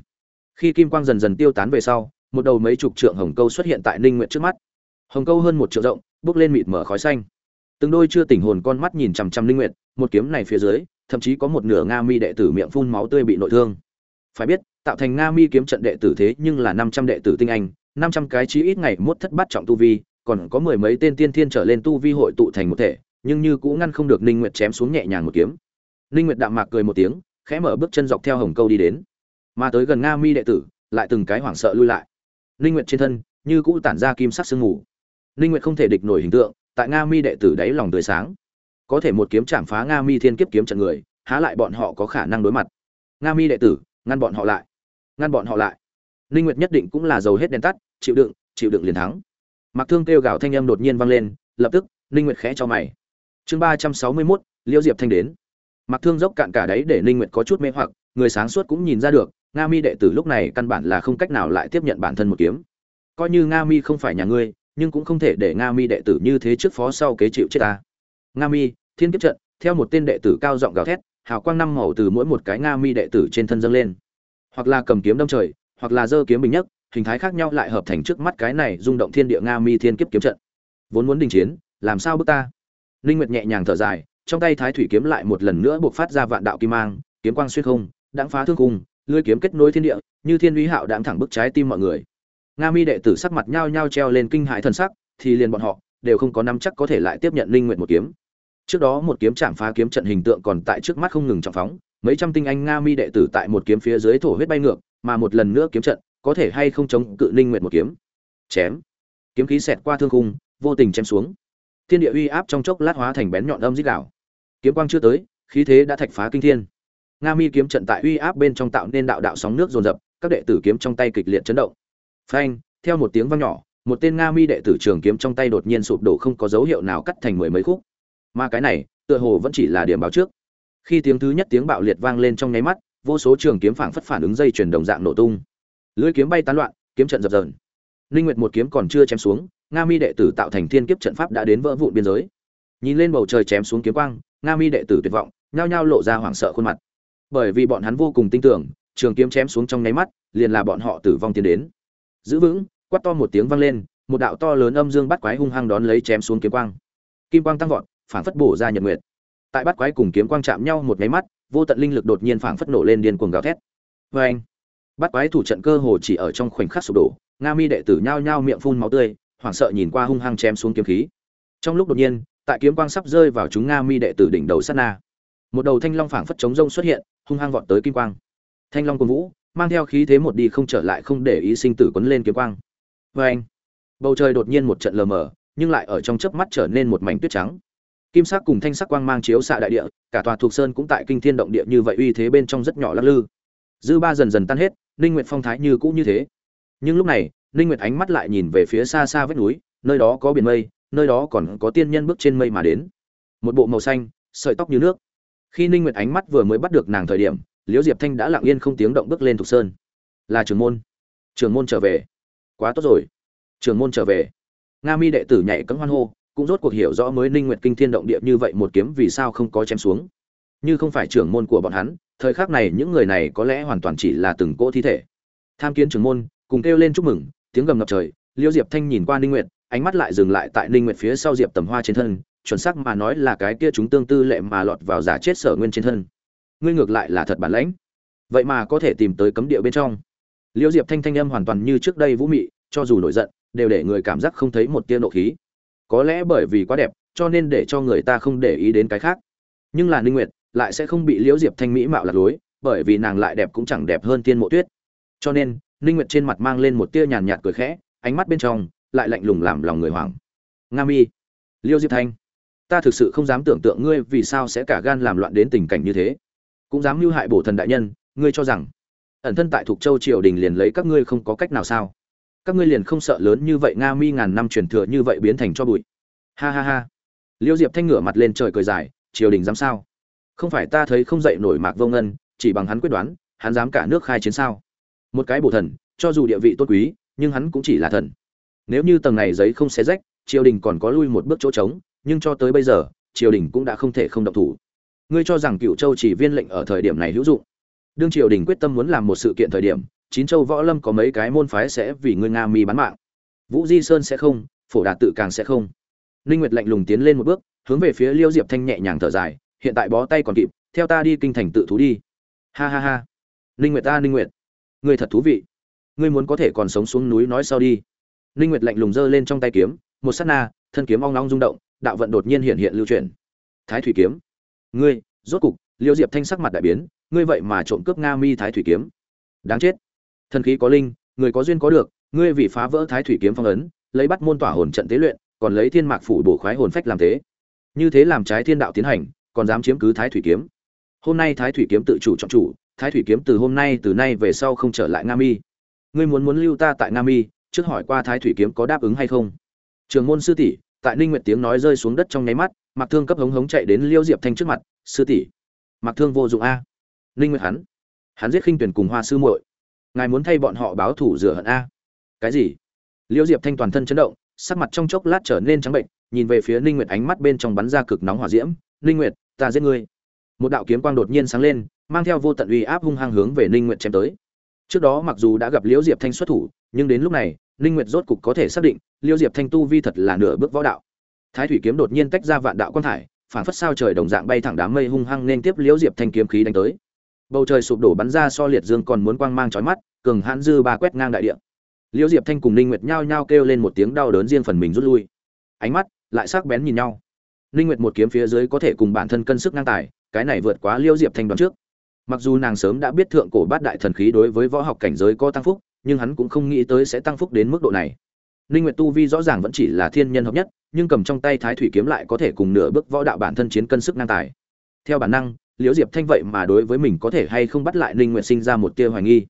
Khi kim quang dần dần tiêu tán về sau, một đầu mấy chục trượng hồng câu xuất hiện tại ninh nguyện trước mắt. Hồng câu hơn một trượng rộng, bước lên mịt mở khói xanh. Từng đôi chưa tỉnh hồn con mắt nhìn chằm chằm ninh nguyện một kiếm này phía dưới, thậm chí có một nửa nga mi đệ tử miệng phun máu tươi bị nội thương. Phải biết tạo thành nga mi kiếm trận đệ tử thế nhưng là năm trăm đệ tử tinh anh, năm trăm cái chí ít ngày mốt thất bát trọng tu vi, còn có mười mấy tên tiên thiên trở lên tu vi hội tụ thành một thể, nhưng như cũng ngăn không được ninh nguyệt chém xuống nhẹ nhàng một kiếm. Ninh nguyệt đạm mạc cười một tiếng, khẽ mở bước chân dọc theo hồng câu đi đến. Mà tới gần nga mi đệ tử, lại từng cái hoảng sợ lui lại. Ninh nguyệt trên thân, như cũ tản ra kim sắc sương mù. Ninh nguyệt không thể địch nổi hình tượng, tại nga mi đệ tử đáy lòng tươi sáng. Có thể một kiếm chạm phá nga mi thiên kiếp kiếm trận người, há lại bọn họ có khả năng đối mặt. Nga mi đệ tử, ngăn bọn họ lại ngăn bọn họ lại. Ninh nguyệt nhất định cũng là dầu hết đèn tắt chịu đựng chịu đựng liền thắng. Mặc thương kêu gào thanh âm đột nhiên vang lên lập tức ninh nguyệt khẽ cho mày. Chương 361, liễu diệp thanh đến. Mặc thương dốc cạn cả đấy để ninh nguyệt có chút mê hoặc người sáng suốt cũng nhìn ra được nga mi đệ tử lúc này căn bản là không cách nào lại tiếp nhận bản thân một kiếm. Coi như nga mi không phải nhà ngươi nhưng cũng không thể để nga mi đệ tử như thế trước phó sau kế chịu chết ta. Nga mi thiên kiếp trận theo một tên đệ tử cao giọng gào thét hào quang năm màu từ mỗi một cái nga mi đệ tử trên thân dâng lên hoặc là cầm kiếm đâm trời, hoặc là giơ kiếm bình nhất hình thái khác nhau lại hợp thành trước mắt cái này rung động thiên địa nga mi thiên kiếp kiếm trận. Vốn muốn đình chiến, làm sao bước ta? Linh nguyệt nhẹ nhàng thở dài, trong tay thái thủy kiếm lại một lần nữa buộc phát ra vạn đạo kim mang, kiếm quang xuyên không, đãng phá thương khung lưỡi kiếm kết nối thiên địa, như thiên uy hạo đãng thẳng bức trái tim mọi người. Nga mi đệ tử sắc mặt nhao nhao treo lên kinh hãi thần sắc, thì liền bọn họ đều không có nắm chắc có thể lại tiếp nhận linh nguyệt một kiếm. Trước đó một kiếm chạm phá kiếm trận hình tượng còn tại trước mắt không ngừng trọng phóng mấy trăm tinh anh nga mi đệ tử tại một kiếm phía dưới thổ huyết bay ngược, mà một lần nữa kiếm trận, có thể hay không chống cự linh nguyệt một kiếm. Chém. Kiếm khí xẹt qua thương khung, vô tình chém xuống. Thiên địa uy áp trong chốc lát hóa thành bén nhọn âm dít đảo kiếm quang chưa tới, khí thế đã thạch phá kinh thiên. Nga mi kiếm trận tại uy áp bên trong tạo nên đạo đạo sóng nước dồn dập, các đệ tử kiếm trong tay kịch liệt chấn động. Phanh, theo một tiếng vang nhỏ, một tên nga mi đệ tử trường kiếm trong tay đột nhiên sụp đổ không có dấu hiệu nào cắt thành mười mấy khúc. Mà cái này, tựa hồ vẫn chỉ là điểm báo trước khi tiếng thứ nhất tiếng bạo liệt vang lên trong nháy mắt, vô số trường kiếm phảng phất phản ứng dây chuyển đồng dạng nổ tung. Lưỡi kiếm bay tán loạn, kiếm trận dập dờn. Linh nguyệt một kiếm còn chưa chém xuống, nga mi đệ tử tạo thành thiên kiếp trận pháp đã đến vỡ vụn biên giới. Nhìn lên bầu trời chém xuống kiếm quang, nga mi đệ tử tuyệt vọng, nhao nhao lộ ra hoảng sợ khuôn mặt. Bởi vì bọn hắn vô cùng tin tưởng, trường kiếm chém xuống trong nháy mắt, liền là bọn họ tử vong tiến đến. Giữ vững, quát to một tiếng vang lên, một đạo to lớn âm dương bắt quái hung hăng đón lấy chém xuống kiếm quang. Kim quang tăng vọt, phảng phất bổ ra nhật nguyệt tại bắt quái cùng kiếm quang chạm nhau một máy mắt, vô tận linh lực đột nhiên phảng phất nổ lên điên cuồng gào thét. Vê anh bắt quái thủ trận cơ hồ chỉ ở trong khoảnh khắc sụp đổ, nga mi đệ tử nhao nhao miệng phun máu tươi, hoảng sợ nhìn qua hung hăng chém xuống kiếm khí. Trong lúc đột nhiên, tại kiếm quang sắp rơi vào chúng nga mi đệ tử đỉnh đầu sát na, một đầu thanh long phảng phất chống rông xuất hiện, hung hăng vọt tới kim quang. Thanh long quân vũ, mang theo khí thế một đi không trở lại không để ý sinh tử quấn lên kiếm quang. Vê anh, bầu trời đột nhiên một trận lờ mờ, nhưng lại ở trong chớp mắt trở nên một mảnh tuyết trắng kim sắc cùng thanh sắc quang mang chiếu xạ đại địa, cả tòa thuộc sơn cũng tại kinh thiên động địa như vậy uy thế bên trong rất nhỏ lắc lư. Dư ba dần dần tan hết, ninh nguyệt phong thái như cũ như thế. Nhưng lúc này, ninh nguyệt ánh mắt lại nhìn về phía xa xa vách núi, nơi đó có biển mây, nơi đó còn có tiên nhân bước trên mây mà đến. Một bộ màu xanh, sợi tóc như nước. Khi ninh nguyệt ánh mắt vừa mới bắt được nàng thời điểm, liễu diệp thanh đã lặng yên không tiếng động bước lên thuộc sơn. Là trưởng môn. Trưởng môn trở về. Quá tốt rồi. Trưởng môn trở về. Nga mi đệ tử nhảy cẫng hoan hô cũng rốt cuộc hiểu rõ mới ninh nguyệt kinh thiên động địa như vậy một kiếm vì sao không có chém xuống. Như không phải trưởng môn của bọn hắn, thời khắc này những người này có lẽ hoàn toàn chỉ là từng cỗ thi thể. Tham kiến trưởng môn, cùng kêu lên chúc mừng, tiếng gầm ngập trời, liêu diệp thanh nhìn qua ninh nguyệt, ánh mắt lại dừng lại tại ninh nguyệt phía sau diệp tầm hoa trên thân, chuẩn xác mà nói là cái kia chúng tương tư lệ mà lọt vào giả chết sở nguyên trên thân. Ngươi ngược lại là thật bản lãnh. Vậy mà có thể tìm tới cấm địa bên trong. Liêu diệp thanh thanh âm hoàn toàn như trước đây vũ mị, cho dù nổi giận, đều để người cảm giác không thấy một tia nộ khí có lẽ bởi vì quá đẹp, cho nên để cho người ta không để ý đến cái khác. Nhưng là ninh nguyệt lại sẽ không bị liễu diệp thanh mỹ mạo lạc lối, bởi vì nàng lại đẹp cũng chẳng đẹp hơn tiên mộ tuyết. Cho nên, ninh nguyệt trên mặt mang lên một tia nhàn nhạt cười khẽ, ánh mắt bên trong lại lạnh lùng làm lòng người hoảng. Nga mi liêu diệp thanh, ta thực sự không dám tưởng tượng ngươi vì sao sẽ cả gan làm loạn đến tình cảnh như thế. Cũng dám mưu hại bổ thần đại nhân, ngươi cho rằng ẩn thân tại thuộc châu triều đình liền lấy các ngươi không có cách nào sao? Các ngươi liền không sợ lớn như vậy nga mi ngàn năm truyền thừa như vậy biến thành cho bụi. Ha ha ha. Liêu diệp thanh ngửa mặt lên trời cười dài, triều đình dám sao? Không phải ta thấy không dậy nổi mạc vô ngân, chỉ bằng hắn quyết đoán, hắn dám cả nước khai chiến sao? Một cái bổ thần, cho dù địa vị tốt quý, nhưng hắn cũng chỉ là thần. Nếu như tầng này giấy không xé rách, triều đình còn có lui một bước chỗ trống, nhưng cho tới bây giờ, triều đình cũng đã không thể không động thủ. Ngươi cho rằng cựu châu chỉ viên lệnh ở thời điểm này hữu dụng. Đương triều đình quyết tâm muốn làm một sự kiện thời điểm chín châu võ lâm có mấy cái môn phái sẽ vì ngươi nga mi bán mạng. Vũ di sơn sẽ không, phổ đạt tự càng sẽ không. Ninh nguyệt lạnh lùng tiến lên một bước, hướng về phía liêu diệp thanh nhẹ nhàng thở dài, hiện tại bó tay còn kịp, theo ta đi kinh thành tự thú đi. Ha ha ha. Ninh nguyệt ta, ninh nguyệt. Ngươi thật thú vị. Ngươi muốn có thể còn sống xuống núi nói sau đi. Ninh nguyệt lạnh lùng giơ lên trong tay kiếm, một sát na, thân kiếm ong ong rung động, đạo vận đột nhiên hiện hiện lưu chuyển. Thái thủy kiếm. Ngươi, rốt cục, liêu diệp thanh sắc mặt đại biến, ngươi vậy mà trộm cướp nga mi thái thủy kiếm. Đáng chết thần khí có linh, người có duyên có được, ngươi vì phá vỡ thái thủy kiếm phong ấn, lấy bắt môn tỏa hồn trận tế luyện, còn lấy thiên mạc phủ bổ khoái hồn phách làm thế. Như thế làm trái thiên đạo tiến hành, còn dám chiếm cứ thái thủy kiếm. Hôm nay thái thủy kiếm tự chủ trọng chủ, thái thủy kiếm từ hôm nay từ nay về sau không trở lại nga mi. Ngươi muốn muốn lưu ta tại nga mi, trước hỏi qua thái thủy kiếm có đáp ứng hay không? Trường môn sư tỷ, tại ninh nguyệt tiếng nói rơi xuống đất trong nháy mắt mặc thương cấp hống hống chạy đến liêu diệp thanh trước mặt, sư tỷ mặc thương vô dụng a. Ninh nguyệt hắn hắn giết khinh tuyển cùng hoa sư muội ngài muốn thay bọn họ báo thủ rửa hận a. Cái gì? Liễu diệp thanh toàn thân chấn động, sắc mặt trong chốc lát trở nên trắng bệnh, nhìn về phía ninh nguyệt ánh mắt bên trong bắn ra cực nóng hỏa diễm. Ninh nguyệt, ta giết ngươi. Một đạo kiếm quang đột nhiên sáng lên, mang theo vô tận uy áp hung hăng hướng về ninh nguyệt chém tới. Trước đó mặc dù đã gặp liễu diệp thanh xuất thủ, nhưng đến lúc này, ninh nguyệt rốt cục có thể xác định, liễu diệp thanh tu vi thật là nửa bước võ đạo. Thái thủy kiếm đột nhiên tách ra vạn đạo quang thải, phản phất sao trời đồng dạng bay thẳng đám mây hung hăng nên tiếp liễu diệp thanh kiếm khí đánh tới. Bầu trời sụp đổ bắn ra so liệt dương còn muốn quang mang chói mắt cường hãn dư ba quét ngang đại địa. Liễu diệp thanh cùng ninh nguyệt nhao nhao kêu lên một tiếng đau đớn riêng phần mình rút lui. Ánh mắt lại sắc bén nhìn nhau. Ninh nguyệt một kiếm phía dưới có thể cùng bản thân cân sức ngang tài, cái này vượt quá liễu diệp thanh đoán trước. Mặc dù nàng sớm đã biết thượng cổ bát đại thần khí đối với võ học cảnh giới có tăng phúc, nhưng hắn cũng không nghĩ tới sẽ tăng phúc đến mức độ này. Ninh nguyệt tu vi rõ ràng vẫn chỉ là thiên nhân hợp nhất, nhưng cầm trong tay thái thủy kiếm lại có thể cùng nửa bước võ đạo bản thân chiến cân sức ngang tài. Theo bản năng liễu diệp thanh vậy mà đối với mình có thể hay không bắt lại ninh nguyệt sinh ra một tia hoài nghi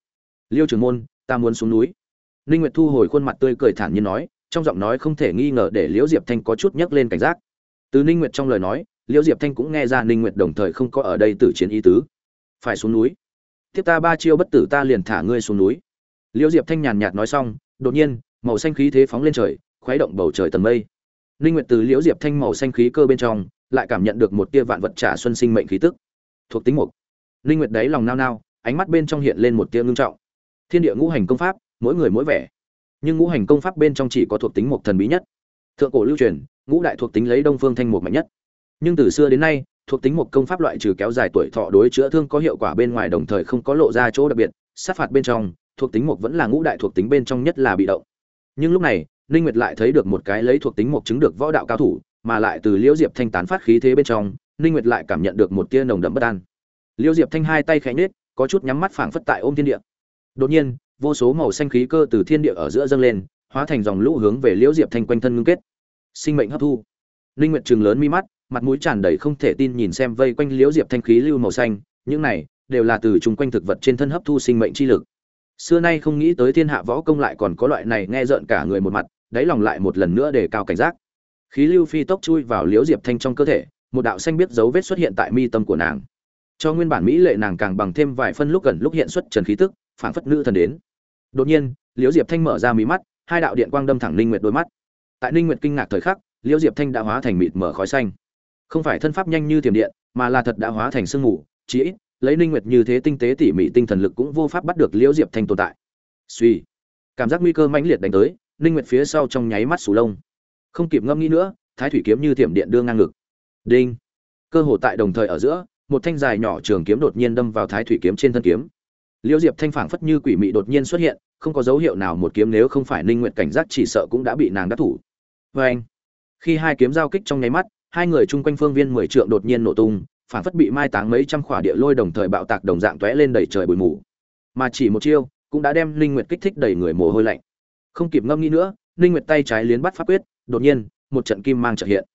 liêu trưởng môn ta muốn xuống núi ninh nguyệt thu hồi khuôn mặt tươi cười thản nhiên nói trong giọng nói không thể nghi ngờ để liễu diệp thanh có chút nhấc lên cảnh giác từ ninh nguyệt trong lời nói liễu diệp thanh cũng nghe ra ninh nguyệt đồng thời không có ở đây tử chiến ý tứ phải xuống núi tiếp ta ba chiêu bất tử ta liền thả ngươi xuống núi liễu diệp thanh nhàn nhạt nói xong đột nhiên màu xanh khí thế phóng lên trời khuấy động bầu trời tầng mây Ninh Nguyệt từ Liễu Diệp Thanh màu xanh khí cơ bên trong, lại cảm nhận được một tia vạn vật trả xuân sinh mệnh khí tức. Thuộc tính mục. Ninh Nguyệt đấy lòng nao nao, ánh mắt bên trong hiện lên một tia ngưng trọng. Thiên địa ngũ hành công pháp, mỗi người mỗi vẻ. Nhưng ngũ hành công pháp bên trong chỉ có thuộc tính một thần bí nhất. Thượng cổ lưu truyền, ngũ đại thuộc tính lấy Đông Phương Thanh mục mạnh nhất. Nhưng từ xưa đến nay, thuộc tính một công pháp loại trừ kéo dài tuổi thọ đối chữa thương có hiệu quả bên ngoài đồng thời không có lộ ra chỗ đặc biệt, sát phạt bên trong, thuộc tính một vẫn là ngũ đại thuộc tính bên trong nhất là bị động. Nhưng lúc này, Ninh Nguyệt lại thấy được một cái lấy thuộc tính một chứng được võ đạo cao thủ, mà lại từ Liễu Diệp Thanh tán phát khí thế bên trong, Ninh Nguyệt lại cảm nhận được một tia nồng đậm bất an. Liễu Diệp Thanh hai tay khẽ nết, có chút nhắm mắt phảng phất tại ôm thiên địa. Đột nhiên, vô số màu xanh khí cơ từ thiên địa ở giữa dâng lên, hóa thành dòng lũ hướng về Liễu Diệp Thanh quanh thân ngưng kết. Sinh mệnh hấp thu. Linh Nguyệt trừng lớn mi mắt, mặt mũi tràn đầy không thể tin nhìn xem vây quanh Liễu Diệp Thanh khí lưu màu xanh, những này đều là từ chung quanh thực vật trên thân hấp thu sinh mệnh chi lực. Xưa nay không nghĩ tới thiên hạ võ công lại còn có loại này nghe rợn cả người một mặt, đáy lòng lại một lần nữa để cao cảnh giác khí lưu phi tốc chui vào liễu diệp thanh trong cơ thể một đạo xanh biết dấu vết xuất hiện tại mi tâm của nàng cho nguyên bản mỹ lệ nàng càng bằng thêm vài phân lúc gần lúc hiện xuất trần khí tức phản phất nữ thần đến. Đột nhiên, liễu diệp thanh mở ra mí mắt, hai đạo điện quang đâm thẳng ninh nguyệt đôi mắt. Tại ninh nguyệt kinh ngạc thời khắc, liễu diệp thanh đã hóa thành mịt mở khói xanh. Không phải thân pháp nhanh như thiểm điện, mà là thật đã hóa thành sương mù chỉ ít, lấy ninh nguyệt như thế tinh tế tỉ mỉ tinh thần lực cũng vô pháp bắt được liễu diệp thanh tồn tại. Suy, cảm giác nguy cơ mãnh liệt đánh tới, ninh nguyệt phía sau trong nháy mắt sù lông. Không kịp ngâm nghĩ nữa, thái thủy kiếm như thiểm điện đương ngang ngực. Đinh. Cơ hồ tại đồng thời ở giữa, một thanh dài nhỏ trường kiếm đột nhiên đâm vào thái thủy kiếm trên thân kiếm liễu diệp thanh phảng phất như quỷ mị đột nhiên xuất hiện, không có dấu hiệu nào một kiếm nếu không phải ninh nguyệt cảnh giác chỉ sợ cũng đã bị nàng đắc thủ. Với anh, khi hai kiếm giao kích trong nháy mắt, hai người chung quanh phương viên mười trượng đột nhiên nổ tung, phảng phất bị mai táng mấy trăm khỏa địa lôi đồng thời bạo tạc đồng dạng tóe lên đầy trời bụi mù. Mà chỉ một chiêu, cũng đã đem ninh nguyệt kích thích đầy người mồ hôi lạnh. Không kịp ngâm nghĩ nữa, ninh nguyệt tay trái liến bắt pháp quyết, đột nhiên, một trận kim mang trợ hiện.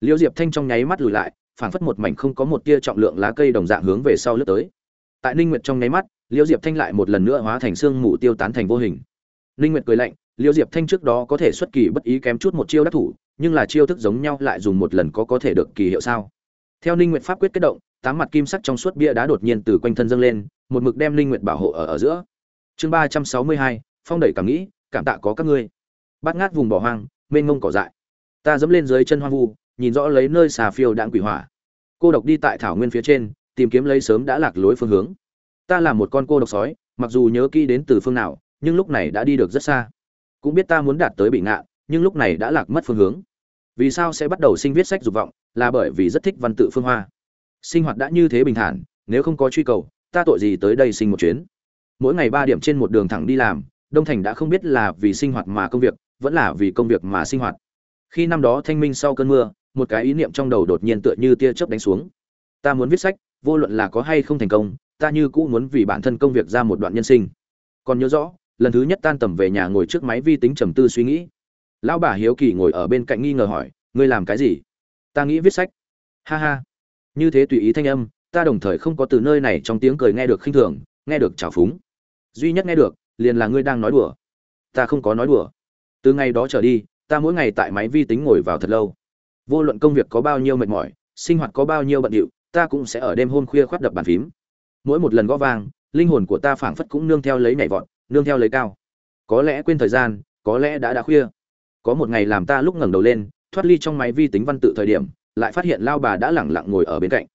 Liễu diệp thanh trong nháy mắt lùi lại, phảng phất một mảnh không có một tia trọng lượng lá cây đồng dạng hướng về sau lướt tới. Tại ninh nguyệt trong nháy mắt liễu diệp thanh lại một lần nữa hóa thành xương mù tiêu tán thành vô hình. Ninh nguyệt cười lạnh, liễu diệp thanh trước đó có thể xuất kỳ bất ý kém chút một chiêu đắc thủ, nhưng là chiêu thức giống nhau lại dùng một lần có có thể được kỳ hiệu sao? Theo ninh nguyệt pháp quyết kết động, tám mặt kim sắc trong suốt bia đá đột nhiên từ quanh thân dâng lên, một mực đem ninh nguyệt bảo hộ ở ở giữa. Chương ba trăm sáu mươi hai, phong đẩy cảm nghĩ, cảm tạ có các ngươi. Bát ngát vùng bỏ hoang, mênh ngông cỏ dại. Ta dẫm lên dưới chân hoang vu, nhìn rõ lấy nơi xà phiêu đạn quỷ hỏa. Cô độc đi tại thảo nguyên phía trên, tìm kiếm lấy sớm đã lạc lối phương hướng ta là một con cô độc sói, mặc dù nhớ kỹ đến từ phương nào, nhưng lúc này đã đi được rất xa. Cũng biết ta muốn đạt tới bị ngạn nhưng lúc này đã lạc mất phương hướng. Vì sao sẽ bắt đầu sinh viết sách dục vọng? Là bởi vì rất thích văn tự phương hoa. Sinh hoạt đã như thế bình thản, nếu không có truy cầu, ta tội gì tới đây sinh một chuyến? Mỗi ngày ba điểm trên một đường thẳng đi làm, đông thành đã không biết là vì sinh hoạt mà công việc, vẫn là vì công việc mà sinh hoạt. Khi năm đó thanh minh sau cơn mưa, một cái ý niệm trong đầu đột nhiên tựa như tia chớp đánh xuống. Ta muốn viết sách, vô luận là có hay không thành công ta như cũ muốn vì bản thân công việc ra một đoạn nhân sinh. Còn nhớ rõ, lần thứ nhất tan tầm về nhà ngồi trước máy vi tính trầm tư suy nghĩ. Lão bà hiếu kỳ ngồi ở bên cạnh nghi ngờ hỏi, ngươi làm cái gì? Ta nghĩ viết sách. Ha ha. Như thế tùy ý thanh âm, ta đồng thời không có từ nơi này trong tiếng cười nghe được khinh thường, nghe được trào phúng. Duy nhất nghe được, liền là ngươi đang nói đùa. Ta không có nói đùa. Từ ngày đó trở đi, ta mỗi ngày tại máy vi tính ngồi vào thật lâu. Vô luận công việc có bao nhiêu mệt mỏi, sinh hoạt có bao nhiêu bận rộn ta cũng sẽ ở đêm hôm khuya khoát đập bàn phím mỗi một lần gõ vang, linh hồn của ta phảng phất cũng nương theo lấy nhảy vọt, nương theo lấy cao. Có lẽ quên thời gian, có lẽ đã đã khuya. Có một ngày làm ta lúc ngẩng đầu lên, thoát ly trong máy vi tính văn tự thời điểm, lại phát hiện lao bà đã lẳng lặng ngồi ở bên cạnh.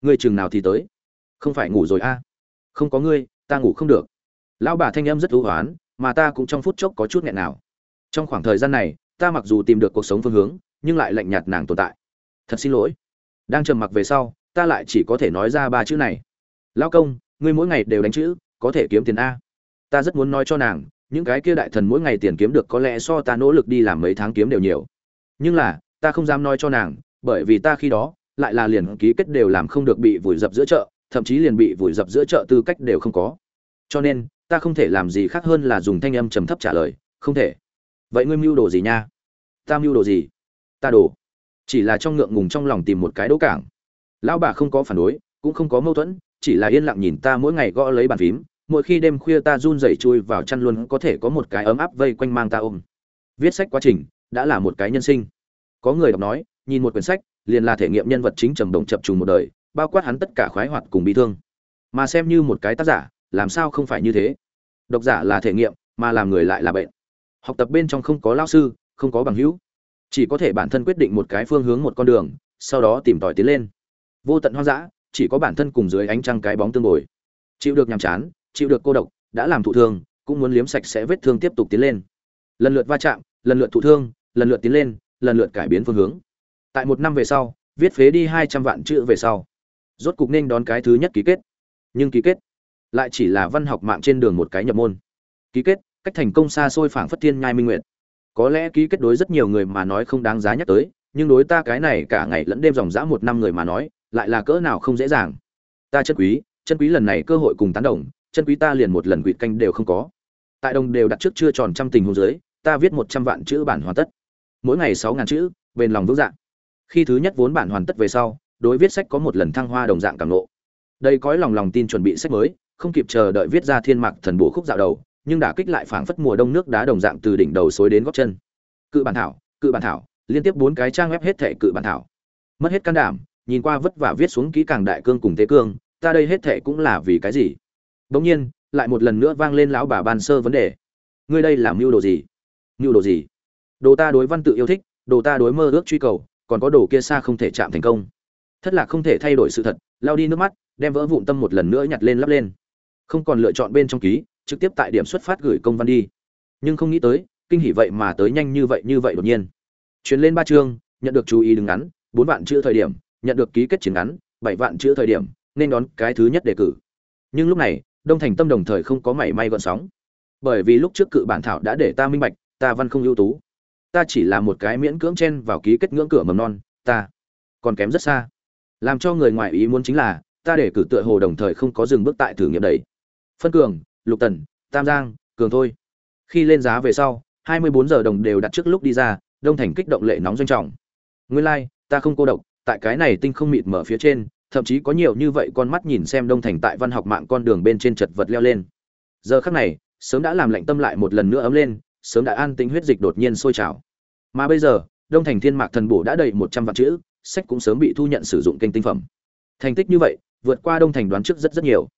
Ngươi chừng nào thì tới? Không phải ngủ rồi a? À? không có ngươi, ta ngủ không được. Lão bà thanh âm rất thú hoán, mà ta cũng trong phút chốc có chút nghẹn nào. Trong khoảng thời gian này, ta mặc dù tìm được cuộc sống phương hướng, nhưng lại lạnh nhạt nàng tồn tại. Thật xin lỗi. Đang trầm mặc về sau, ta lại chỉ có thể nói ra ba chữ này lão công, ngươi mỗi ngày đều đánh chữ, có thể kiếm tiền a. Ta rất muốn nói cho nàng, những cái kia đại thần mỗi ngày tiền kiếm được có lẽ so ta nỗ lực đi làm mấy tháng kiếm đều nhiều. Nhưng là, ta không dám nói cho nàng, bởi vì ta khi đó, lại là liền ký kết đều làm không được bị vùi dập giữa chợ, thậm chí liền bị vùi dập giữa chợ tư cách đều không có. Cho nên, ta không thể làm gì khác hơn là dùng thanh âm trầm thấp trả lời, không thể. Vậy ngươi mưu đồ gì nha? Ta mưu đồ gì? Ta đồ. Chỉ là trong ngượng ngùng trong lòng tìm một cái đỗ cảng. Lão bà không có phản đối, cũng không có mâu thuẫn chỉ là yên lặng nhìn ta mỗi ngày gõ lấy bàn phím, mỗi khi đêm khuya ta run rẩy chui vào chăn luôn có thể có một cái ấm áp vây quanh mang ta ôm. Viết sách quá trình đã là một cái nhân sinh. Có người đọc nói, nhìn một quyển sách, liền là thể nghiệm nhân vật chính trầm đồng chập trùng một đời, bao quát hắn tất cả khoái hoạt cùng bi thương. Mà xem như một cái tác giả, làm sao không phải như thế? Độc giả là thể nghiệm, mà làm người lại là bệnh. Học tập bên trong không có lao sư, không có bằng hữu. Chỉ có thể bản thân quyết định một cái phương hướng một con đường, sau đó tìm tòi tiến lên. Vô tận hoang dã chỉ có bản thân cùng dưới ánh trăng cái bóng tương bồi. Chịu được nhàm chán, chịu được cô độc, đã làm thụ thương, cũng muốn liếm sạch sẽ vết thương tiếp tục tiến lên. Lần lượt va chạm, lần lượt thụ thương, lần lượt tiến lên, lần lượt cải biến phương hướng. Tại một năm về sau, viết phế đi hai trăm vạn chữ về sau, rốt cục nên đón cái thứ nhất ký kết. Nhưng ký kết lại chỉ là văn học mạng trên đường một cái nhập môn. Ký kết, cách thành công xa xôi phảng phất thiên nhai minh nguyện có lẽ ký kết đối rất nhiều người mà nói không đáng giá nhắc tới, nhưng đối ta cái này cả ngày lẫn đêm dòng dã một năm người mà nói lại là cỡ nào không dễ dàng. Ta chân quý chân quý lần này cơ hội cùng tán đồng chân quý ta liền một lần quỵt canh đều không có. Tại đồng đều đặt trước chưa tròn trăm tình huống dưới, ta viết một trăm vạn chữ bản hoàn tất. Mỗi ngày sáu ngàn chữ bền lòng vững dạng khi thứ nhất vốn bản hoàn tất về sau đối viết sách có một lần thăng hoa đồng dạng cảm nộ. Đây cõi lòng lòng tin chuẩn bị sách mới không kịp chờ đợi viết ra thiên mạc thần bổ khúc dạo đầu nhưng đả kích lại phảng phất mùa đông nước đá đồng dạng từ đỉnh đầu xối đến gót chân. Cự bản thảo cự bản thảo liên tiếp bốn cái trang web hết thể cự bản thảo. Mất hết can đảm nhìn qua vất vả viết xuống kỹ càng đại cương cùng tế cương, ta đây hết thể cũng là vì cái gì? Bỗng nhiên, lại một lần nữa vang lên lão bà ban sơ vấn đề. Ngươi đây làm mưu đồ gì? Mưu đồ gì? Đồ ta đối văn tự yêu thích, đồ ta đối mơ ước truy cầu, còn có đồ kia xa không thể chạm thành công. Thất lạc không thể thay đổi sự thật, lao đi nước mắt, đem vỡ vụn tâm một lần nữa nhặt lên lắp lên. Không còn lựa chọn bên trong ký, trực tiếp tại điểm xuất phát gửi công văn đi. Nhưng không nghĩ tới, kinh hỉ vậy mà tới nhanh như vậy như vậy đột nhiên. Chuyến lên ba chương, nhận được chú ý đứng ngắn, bốn vạn chữ thời điểm nhận được ký kết chiến ngắn bảy vạn chữ thời điểm nên đón cái thứ nhất đề cử. Nhưng lúc này đông thành tâm đồng thời không có mảy may gọn sóng. Bởi vì lúc trước cự bản thảo đã để ta minh bạch ta văn không ưu tú. Ta chỉ là một cái miễn cưỡng chen vào ký kết ngưỡng cửa mầm non ta còn kém rất xa. Làm cho người ngoài ý muốn chính là ta để cử tựa hồ đồng thời không có dừng bước tại thử nghiệm đấy. Phân cường lục tần tam giang cường thôi. Khi lên giá về sau 24 giờ đồng đều đặt trước lúc đi ra đông thành kích động lệ nóng doanh trọng. Nguyên lai like, ta không cô độc tại cái này tinh không mịt mở phía trên, thậm chí có nhiều như vậy con mắt nhìn xem đông thành tại văn học mạng con đường bên trên chật vật leo lên. Giờ khắc này, sớm đã làm lạnh tâm lại một lần nữa ấm lên, sớm đã an tĩnh huyết dịch đột nhiên sôi trào. Mà bây giờ, đông thành thiên mạc thần bổ đã đầy một trăm vạn chữ, sách cũng sớm bị thu nhận sử dụng kênh tinh phẩm. Thành tích như vậy, vượt qua đông thành đoán trước rất rất nhiều.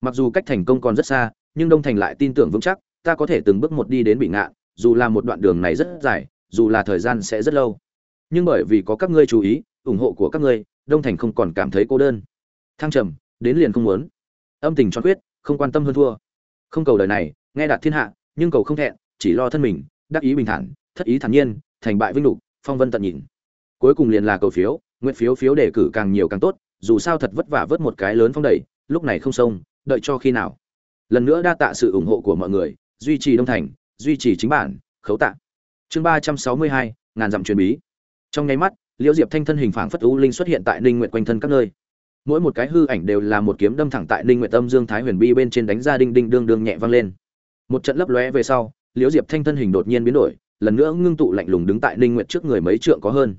Mặc dù cách thành công còn rất xa, nhưng đông thành lại tin tưởng vững chắc, ta có thể từng bước một đi đến bị ngạn, dù là một đoạn đường này rất dài, dù là thời gian sẽ rất lâu. Nhưng bởi vì có các ngươi chú ý ủng hộ của các ngươi, đông thành không còn cảm thấy cô đơn. Thăng trầm, đến liền không muốn. Âm tình cho quyết, không quan tâm hơn thua. Không cầu đời này, nghe đạt thiên hạ, nhưng cầu không thẹn, chỉ lo thân mình, đắc ý bình thản, thất ý thản nhiên, thành bại vinh lục, phong vân tận nhìn. Cuối cùng liền là cầu phiếu, nguyện phiếu phiếu đề cử càng nhiều càng tốt, dù sao thật vất vả vớt một cái lớn phong đẩy, lúc này không sông, đợi cho khi nào. Lần nữa đa tạ sự ủng hộ của mọi người, duy trì đông thành, duy trì chính bản, khấu tạ. Chương ba trăm sáu mươi hai, ngàn dặm truyền bí. Trong nháy mắt liễu diệp thanh thân hình phảng phất u linh xuất hiện tại ninh nguyện quanh thân các nơi. Mỗi một cái hư ảnh đều là một kiếm đâm thẳng tại ninh nguyện tâm dương thái huyền bi bên trên đánh ra đinh đinh đương đương nhẹ vang lên. Một trận lấp lóe về sau, liễu diệp thanh thân hình đột nhiên biến đổi, lần nữa ngưng tụ lạnh lùng đứng tại ninh nguyện trước người mấy trượng có hơn.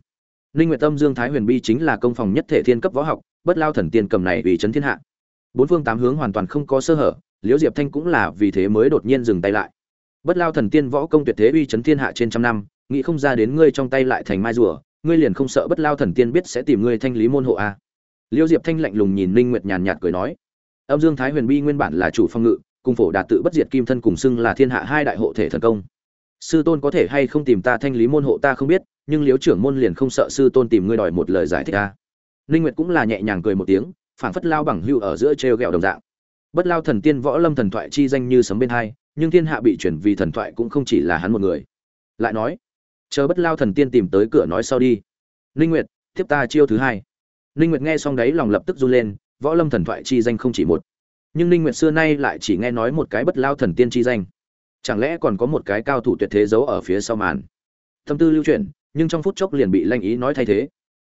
Ninh nguyện tâm dương thái huyền bi chính là công phòng nhất thể thiên cấp võ học, bất lao thần tiên cầm này ủy chấn thiên hạ. Bốn phương tám hướng hoàn toàn không có sơ hở, liễu diệp thanh cũng là vì thế mới đột nhiên dừng tay lại. Bất lao thần tiên võ công tuyệt thế uy chấn thiên hạ trên trăm năm, nghĩ không ra đến ngươi trong tay lại thành mai rùa ngươi liền không sợ bất lao thần tiên biết sẽ tìm ngươi thanh lý môn hộ a à. Liêu diệp thanh lạnh lùng nhìn ninh nguyệt nhàn nhạt cười nói, âm dương thái huyền bi nguyên bản là chủ phong ngự cung phổ đạt tự bất diệt kim thân cùng xưng là thiên hạ hai đại hộ thể thần công. Sư tôn có thể hay không tìm ta thanh lý môn hộ ta không biết, nhưng liếu trưởng môn liền không sợ sư tôn tìm ngươi đòi một lời giải thích ta ninh nguyệt cũng là nhẹ nhàng cười một tiếng, phảng phất lao bằng hưu ở giữa treo gẹo đồng dạng. Bất lao thần tiên võ lâm thần thoại chi danh như sấm bên hai, nhưng thiên hạ bị chuyển vì thần thoại cũng không chỉ là hắn một người. Lại nói chờ bất lao thần tiên tìm tới cửa nói sau đi. Ninh nguyệt tiếp ta chiêu thứ hai. Ninh nguyệt nghe xong đấy lòng lập tức run lên, võ lâm thần thoại chi danh không chỉ một. Nhưng ninh nguyệt xưa nay lại chỉ nghe nói một cái bất lao thần tiên chi danh. Chẳng lẽ còn có một cái cao thủ tuyệt thế giấu ở phía sau màn? Tâm tư lưu chuyển, nhưng trong phút chốc liền bị lanh ý nói thay thế.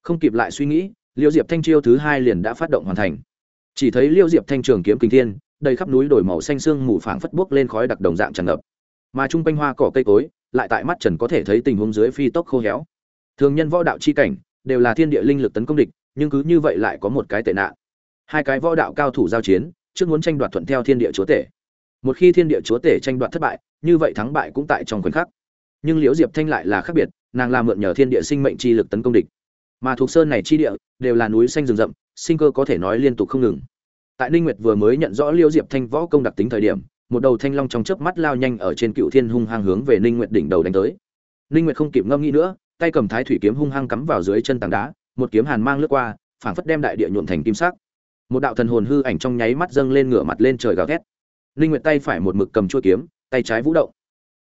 Không kịp lại suy nghĩ, liêu diệp thanh chiêu thứ hai liền đã phát động hoàn thành. Chỉ thấy liêu diệp thanh trường kiếm kinh thiên, đầy khắp núi đổi màu xanh xương mù phảng phất bước lên khói đặc đồng dạng tràn ngập. Mà trung quanh hoa cỏ cây cối lại tại mắt trần có thể thấy tình huống dưới phi tốc khô héo. Thường nhân võ đạo chi cảnh, đều là thiên địa linh lực tấn công địch, nhưng cứ như vậy lại có một cái tệ nạn. Hai cái võ đạo cao thủ giao chiến, trước muốn tranh đoạt thuận theo thiên địa chúa tể. Một khi thiên địa chúa tể tranh đoạt thất bại, như vậy thắng bại cũng tại trong khoảnh khắc. Nhưng liễu diệp thanh lại là khác biệt, nàng làm mượn nhờ thiên địa sinh mệnh chi lực tấn công địch. Mà thuộc sơn này chi địa, đều là núi xanh rừng rậm, sinh cơ có thể nói liên tục không ngừng. Tại ninh nguyệt vừa mới nhận rõ liễu diệp thanh võ công đặc tính thời điểm một đầu thanh long trong chớp mắt lao nhanh ở trên cựu thiên hung hăng hướng về ninh nguyệt đỉnh đầu đánh tới. Ninh nguyệt không kịp ngâm nghĩ nữa, tay cầm thái thủy kiếm hung hăng cắm vào dưới chân tảng đá, một kiếm hàn mang lướt qua, phảng phất đem đại địa nhuộm thành kim sắc. Một đạo thần hồn hư ảnh trong nháy mắt dâng lên ngửa mặt lên trời gào thét. Linh nguyệt tay phải một mực cầm chuôi kiếm, tay trái vũ động.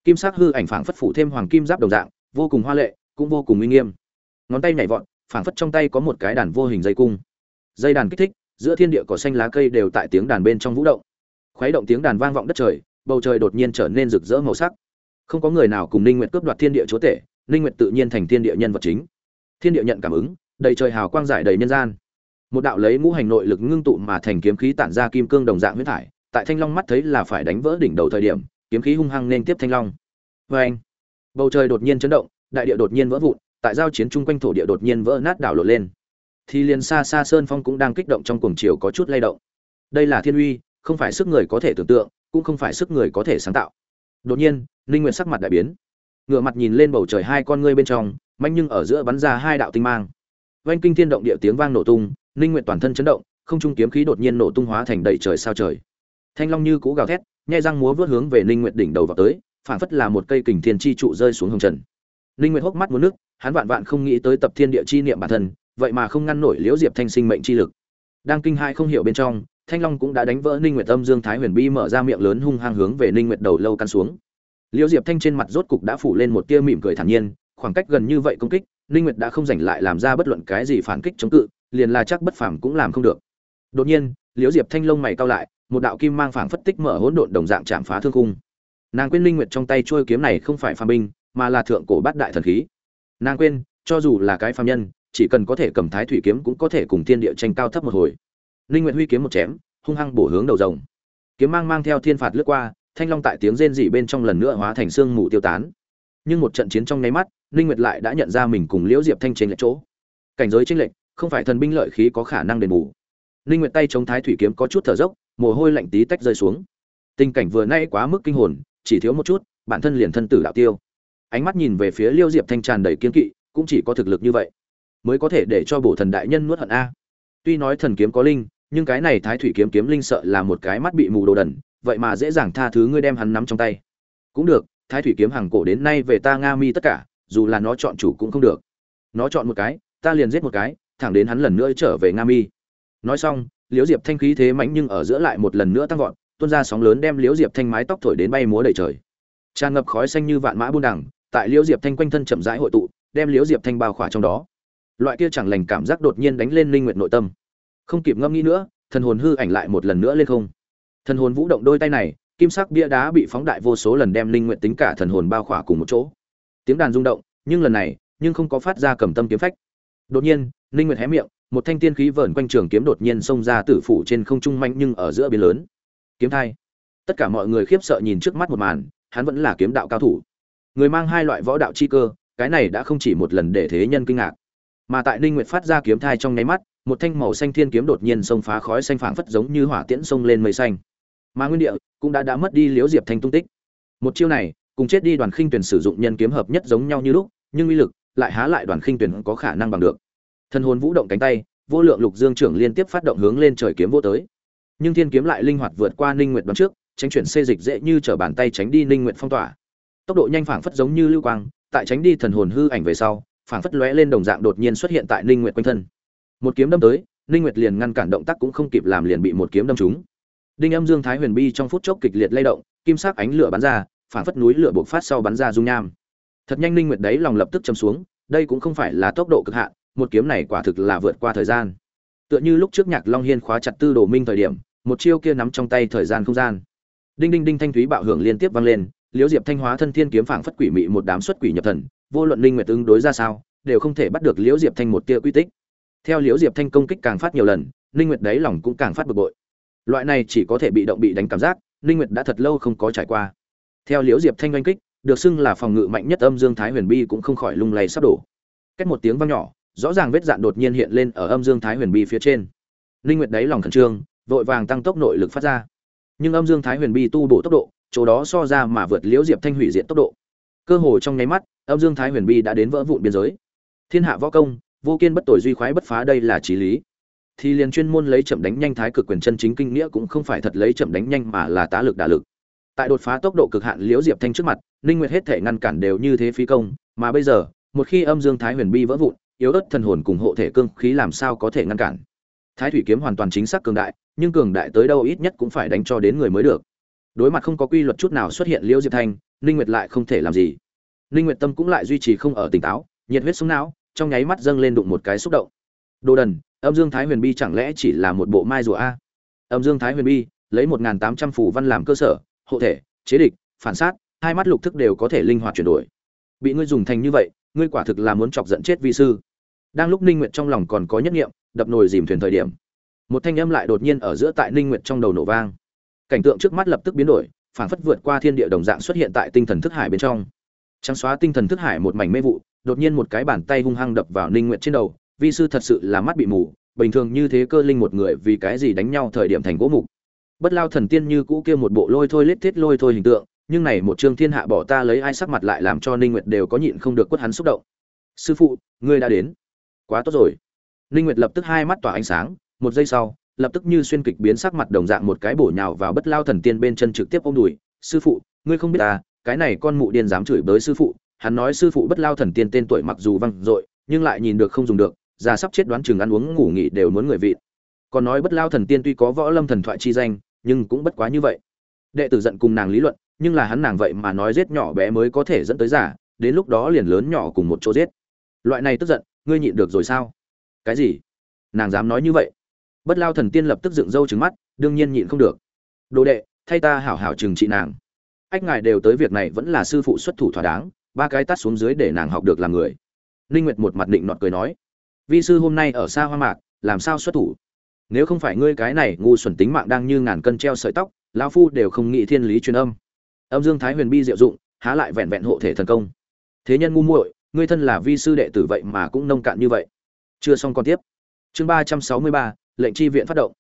Kim sắc hư ảnh phảng phất phủ thêm hoàng kim giáp đồng dạng, vô cùng hoa lệ, cũng vô cùng uy nghiêm. Ngón tay nhảy vọt, phảng phất trong tay có một cái đàn vô hình dây cung. Dây đàn kích thích, giữa thiên địa cỏ xanh lá cây đều tại tiếng đàn bên trong vũ động khuấy động tiếng đàn vang vọng đất trời, bầu trời đột nhiên trở nên rực rỡ màu sắc. Không có người nào cùng ninh nguyệt cướp đoạt thiên địa chúa tể, ninh nguyệt tự nhiên thành thiên địa nhân vật chính. Thiên địa nhận cảm ứng, đầy trời hào quang giải đầy nhân gian. Một đạo lấy ngũ hành nội lực ngưng tụ mà thành kiếm khí tản ra kim cương đồng dạng huyết thải, tại thanh long mắt thấy là phải đánh vỡ đỉnh đầu thời điểm, kiếm khí hung hăng nên tiếp thanh long. Vê anh bầu trời đột nhiên chấn động, đại địa đột nhiên vỡ vụn, tại giao chiến chung quanh thổ địa đột nhiên vỡ nát đảo lộn lên. Thì liền xa xa sơn phong cũng đang kích động trong cuồng chiều có chút lay động. Đây là thiên uy không phải sức người có thể tưởng tượng, cũng không phải sức người có thể sáng tạo. Đột nhiên, ninh Nguyệt sắc mặt đại biến. Ngửa mặt nhìn lên bầu trời hai con ngươi bên trong, manh nhưng ở giữa bắn ra hai đạo tinh mang. Vanh kinh thiên động địa tiếng vang nổ tung, ninh Nguyệt toàn thân chấn động, không trung kiếm khí đột nhiên nổ tung hóa thành đầy trời sao trời. Thanh long như cũ gào thét, nhai răng múa vớt hướng về ninh nguyệt đỉnh đầu vào tới, phảng phất là một cây kình thiên chi trụ rơi xuống hồng trần. Ninh nguyệt hốc mắt muốn nước, hắn vạn vạn không nghĩ tới tập thiên địa chi niệm bản thân, vậy mà không ngăn nổi liễu diệp thanh sinh mệnh chi lực. Đang kinh hai không hiểu bên trong thanh long cũng đã đánh vỡ ninh nguyệt âm dương thái huyền bi mở ra miệng lớn hung hăng hướng về ninh nguyệt đầu lâu căn xuống. Liễu diệp thanh trên mặt rốt cục đã phủ lên một tia mỉm cười thản nhiên, khoảng cách gần như vậy công kích, ninh nguyệt đã không giành lại làm ra bất luận cái gì phản kích chống cự, liền là chắc bất phàm cũng làm không được. Đột nhiên liễu diệp thanh lông mày cau lại, một đạo kim mang phảng phất tích mở hỗn độn đồng dạng chạm phá thương khung. Nàng quên Ninh nguyệt trong tay trôi kiếm này không phải phàm binh, mà là thượng cổ bát đại thần khí. Nàng quên, cho dù là cái phàm nhân, chỉ cần có thể cầm thái thủy kiếm cũng có thể cùng thiên địa tranh cao thấp một hồi linh nguyệt huy kiếm một chém, hung hăng bổ hướng đầu rồng. Kiếm mang mang theo thiên phạt lướt qua, thanh long tại tiếng rên rỉ bên trong lần nữa hóa thành xương mù tiêu tán. Nhưng một trận chiến trong nháy mắt linh nguyệt lại đã nhận ra mình cùng liễu diệp thanh trên lệch chỗ. Cảnh giới chênh lệch, không phải thần binh lợi khí có khả năng đền bù. Linh nguyệt tay chống thái thủy kiếm có chút thở dốc, mồ hôi lạnh tí tách rơi xuống. Tình cảnh vừa nay quá mức kinh hồn, chỉ thiếu một chút, bản thân liền thân tử đạo tiêu. Ánh mắt nhìn về phía liêu diệp thanh tràn đầy kiên kỵ, cũng chỉ có thực lực như vậy, mới có thể để cho bổ thần đại nhân nuốt hận a. Tuy nói thần kiếm có linh nhưng cái này thái thủy kiếm kiếm linh sợ là một cái mắt bị mù đồ đần, vậy mà dễ dàng tha thứ ngươi đem hắn nắm trong tay. Cũng được, thái thủy kiếm hàng cổ đến nay về ta nga mi tất cả, dù là nó chọn chủ cũng không được. Nó chọn một cái, ta liền giết một cái, thẳng đến hắn lần nữa trở về nga mi. Nói xong, liễu diệp thanh khí thế mãnh nhưng ở giữa lại một lần nữa tăng vọt, tuôn ra sóng lớn đem liễu diệp thanh mái tóc thổi đến bay múa đầy trời. Tràn ngập khói xanh như vạn mã buôn đẳng tại liễu diệp thanh quanh thân chậm rãi hội tụ, đem liễu diệp thanh bao khỏa trong đó. Loại kia chẳng lành cảm giác đột nhiên đánh lên linh nguyện nội tâm không kịp ngâm nghĩ nữa, thần hồn hư ảnh lại một lần nữa lên không. Thần hồn vũ động đôi tay này, kim sắc bia đá bị phóng đại vô số lần đem linh nguyện tính cả thần hồn bao khỏa cùng một chỗ. Tiếng đàn rung động, nhưng lần này, nhưng không có phát ra cầm tâm kiếm phách. Đột nhiên, linh nguyện hé miệng, một thanh tiên khí vờn quanh trường kiếm đột nhiên xông ra tử phủ trên không trung manh nhưng ở giữa biển lớn. Kiếm thai. Tất cả mọi người khiếp sợ nhìn trước mắt một màn, hắn vẫn là kiếm đạo cao thủ. Người mang hai loại võ đạo chi cơ, cái này đã không chỉ một lần để thế nhân kinh ngạc, mà tại ninh nguyệt phát ra kiếm thai trong nháy mắt một thanh màu xanh thiên kiếm đột nhiên xông phá khói xanh phảng phất giống như hỏa tiễn xông lên mây xanh. Mà nguyên địa cũng đã đã mất đi liễu diệp thanh tung tích. Một chiêu này, cùng chết đi đoàn khinh tuyển sử dụng nhân kiếm hợp nhất giống nhau như lúc, nhưng uy lực lại há lại đoàn khinh tuyển có khả năng bằng được. Thân hồn vũ động cánh tay, vô lượng lục dương trưởng liên tiếp phát động hướng lên trời kiếm vô tới. Nhưng thiên kiếm lại linh hoạt vượt qua ninh nguyệt đoán trước, tránh chuyển xê dịch dễ như trở bàn tay tránh đi ninh nguyệt phong tỏa. Tốc độ nhanh phảng phất giống như lưu quang, tại tránh đi thần hồn hư ảnh về sau, phảng phất lóe lên đồng dạng đột nhiên xuất hiện tại ninh nguyệt quanh thân một kiếm đâm tới, ninh nguyệt liền ngăn cản động tác cũng không kịp làm liền bị một kiếm đâm trúng. Đinh âm dương thái huyền bi trong phút chốc kịch liệt lay động, kim sắc ánh lửa bắn ra phảng phất núi lửa bộc phát sau bắn ra dung nham. Thật nhanh ninh nguyệt đấy lòng lập tức châm xuống, đây cũng không phải là tốc độ cực hạn, một kiếm này quả thực là vượt qua thời gian. Tựa như lúc trước nhạc long hiên khóa chặt tư đồ minh thời điểm, một chiêu kia nắm trong tay thời gian không gian. Đinh đinh đinh thanh thúy bạo hưởng liên tiếp vang lên, liễu diệp thanh hóa thân thiên kiếm phảng phất quỷ mị một đám xuất quỷ nhập thần, vô luận linh nguyệt ứng đối ra sao, đều không thể bắt được liễu diệp thanh một tia quy tích theo liễu diệp thanh công kích càng phát nhiều lần linh nguyệt đáy lòng cũng càng phát bực bội. Loại này chỉ có thể bị động bị đánh cảm giác linh nguyệt đã thật lâu không có trải qua. Theo liễu diệp thanh oanh kích, được xưng là phòng ngự mạnh nhất âm dương thái huyền bi cũng không khỏi lung lay sắp đổ. Cách một tiếng vang nhỏ, rõ ràng vết dạn đột nhiên hiện lên ở âm dương thái huyền bi phía trên. Linh nguyệt đáy lòng khẩn trương, vội vàng tăng tốc nội lực phát ra. Nhưng âm dương thái huyền bi tu bổ tốc độ, chỗ đó so ra mà vượt liễu diệp thanh hủy diện tốc độ. Cơ hồ trong nháy mắt, âm dương thái huyền bi đã đến vỡ vụn biên giới. Thiên hạ võ công vô kiên bất tội duy khoái bất phá đây là trí lý. Thì liền chuyên môn lấy chậm đánh nhanh thái cực quyền chân chính kinh nghĩa cũng không phải thật lấy chậm đánh nhanh mà là tá lực đả lực. Tại đột phá tốc độ cực hạn liễu diệp thanh trước mặt, ninh nguyệt hết thể ngăn cản đều như thế phí công, mà bây giờ, một khi âm dương thái huyền bi vỡ vụn, yếu ớt thần hồn cùng hộ thể cương khí làm sao có thể ngăn cản? Thái thủy kiếm hoàn toàn chính xác cường đại, nhưng cường đại tới đâu ít nhất cũng phải đánh cho đến người mới được. Đối mặt không có quy luật chút nào xuất hiện liễu diệp thanh, ninh nguyệt lại không thể làm gì. Ninh nguyệt tâm cũng lại duy trì không ở tỉnh táo, nhiệt huyết sống não trong nháy mắt dâng lên đụng một cái xúc động. Đồ đần, âm dương thái huyền bi chẳng lẽ chỉ là một bộ mai rùa a? Âm dương thái huyền bi, lấy một tám trăm phủ văn làm cơ sở, hộ thể, chế địch, phản sát, hai mắt lục thức đều có thể linh hoạt chuyển đổi. Bị ngươi dùng thành như vậy, ngươi quả thực là muốn chọc giận chết vi sư. Đang lúc ninh nguyệt trong lòng còn có nhất nghiệm đập nồi dìm thuyền thời điểm, một thanh âm lại đột nhiên ở giữa tại ninh nguyệt trong đầu nổ vang. Cảnh tượng trước mắt lập tức biến đổi phảng phất vượt qua thiên địa đồng dạng xuất hiện tại tinh thần thức hải bên trong. Trắng xóa tinh thần thức hải một mảnh mê vụ đột nhiên một cái bàn tay hung hăng đập vào ninh nguyệt trên đầu vi sư thật sự là mắt bị mù bình thường như thế cơ linh một người vì cái gì đánh nhau thời điểm thành gỗ mục. Bất lao thần tiên như cũ kia một bộ lôi thôi lết thiết lôi thôi hình tượng nhưng này một trương thiên hạ bỏ ta lấy ai sắc mặt lại làm cho ninh nguyệt đều có nhịn không được quất hắn xúc động. Sư phụ ngươi đã đến. Quá tốt rồi. Ninh nguyệt lập tức hai mắt tỏa ánh sáng một giây sau lập tức như xuyên kịch biến sắc mặt đồng dạng một cái bổ nhào vào bất lao thần tiên bên chân trực tiếp ôm đùi. Sư phụ ngươi không biết à, cái này con mụ điên dám chửi bới sư phụ hắn nói sư phụ bất lao thần tiên tên tuổi mặc dù văng dội, nhưng lại nhìn được không dùng được, già sắp chết đoán chừng ăn uống ngủ nghỉ đều muốn người vị còn nói bất lao thần tiên tuy có võ lâm thần thoại chi danh, nhưng cũng bất quá như vậy. Đệ tử giận cùng nàng lý luận, nhưng là hắn nàng vậy mà nói giết nhỏ bé mới có thể dẫn tới giả đến lúc đó liền lớn nhỏ cùng một chỗ giết. Loại này tức giận, ngươi nhịn được rồi sao? Cái gì? Nàng dám nói như vậy? Bất lao thần tiên lập tức dựng râu trứng mắt, đương nhiên nhịn không được. Đồ đệ, thay ta hảo hảo trừng trị nàng. Ách ngài đều tới việc này vẫn là sư phụ xuất thủ thỏa đáng ba cái tát xuống dưới để nàng học được làm người. Ninh nguyệt một mặt định nọt cười nói, vi sư hôm nay ở xa hoa mạc, làm sao xuất thủ? Nếu không phải ngươi cái này ngu xuẩn tính mạng đang như ngàn cân treo sợi tóc, lão phu đều không nghĩ thiên lý truyền âm. Âm dương thái huyền bi diệu dụng, há lại vẹn vẹn hộ thể thần công. Thế nhân ngu muội, ngươi thân là vi sư đệ tử vậy mà cũng nông cạn như vậy. Chưa xong còn tiếp. Chương ba trăm sáu mươi ba, lệnh chi viện phát động.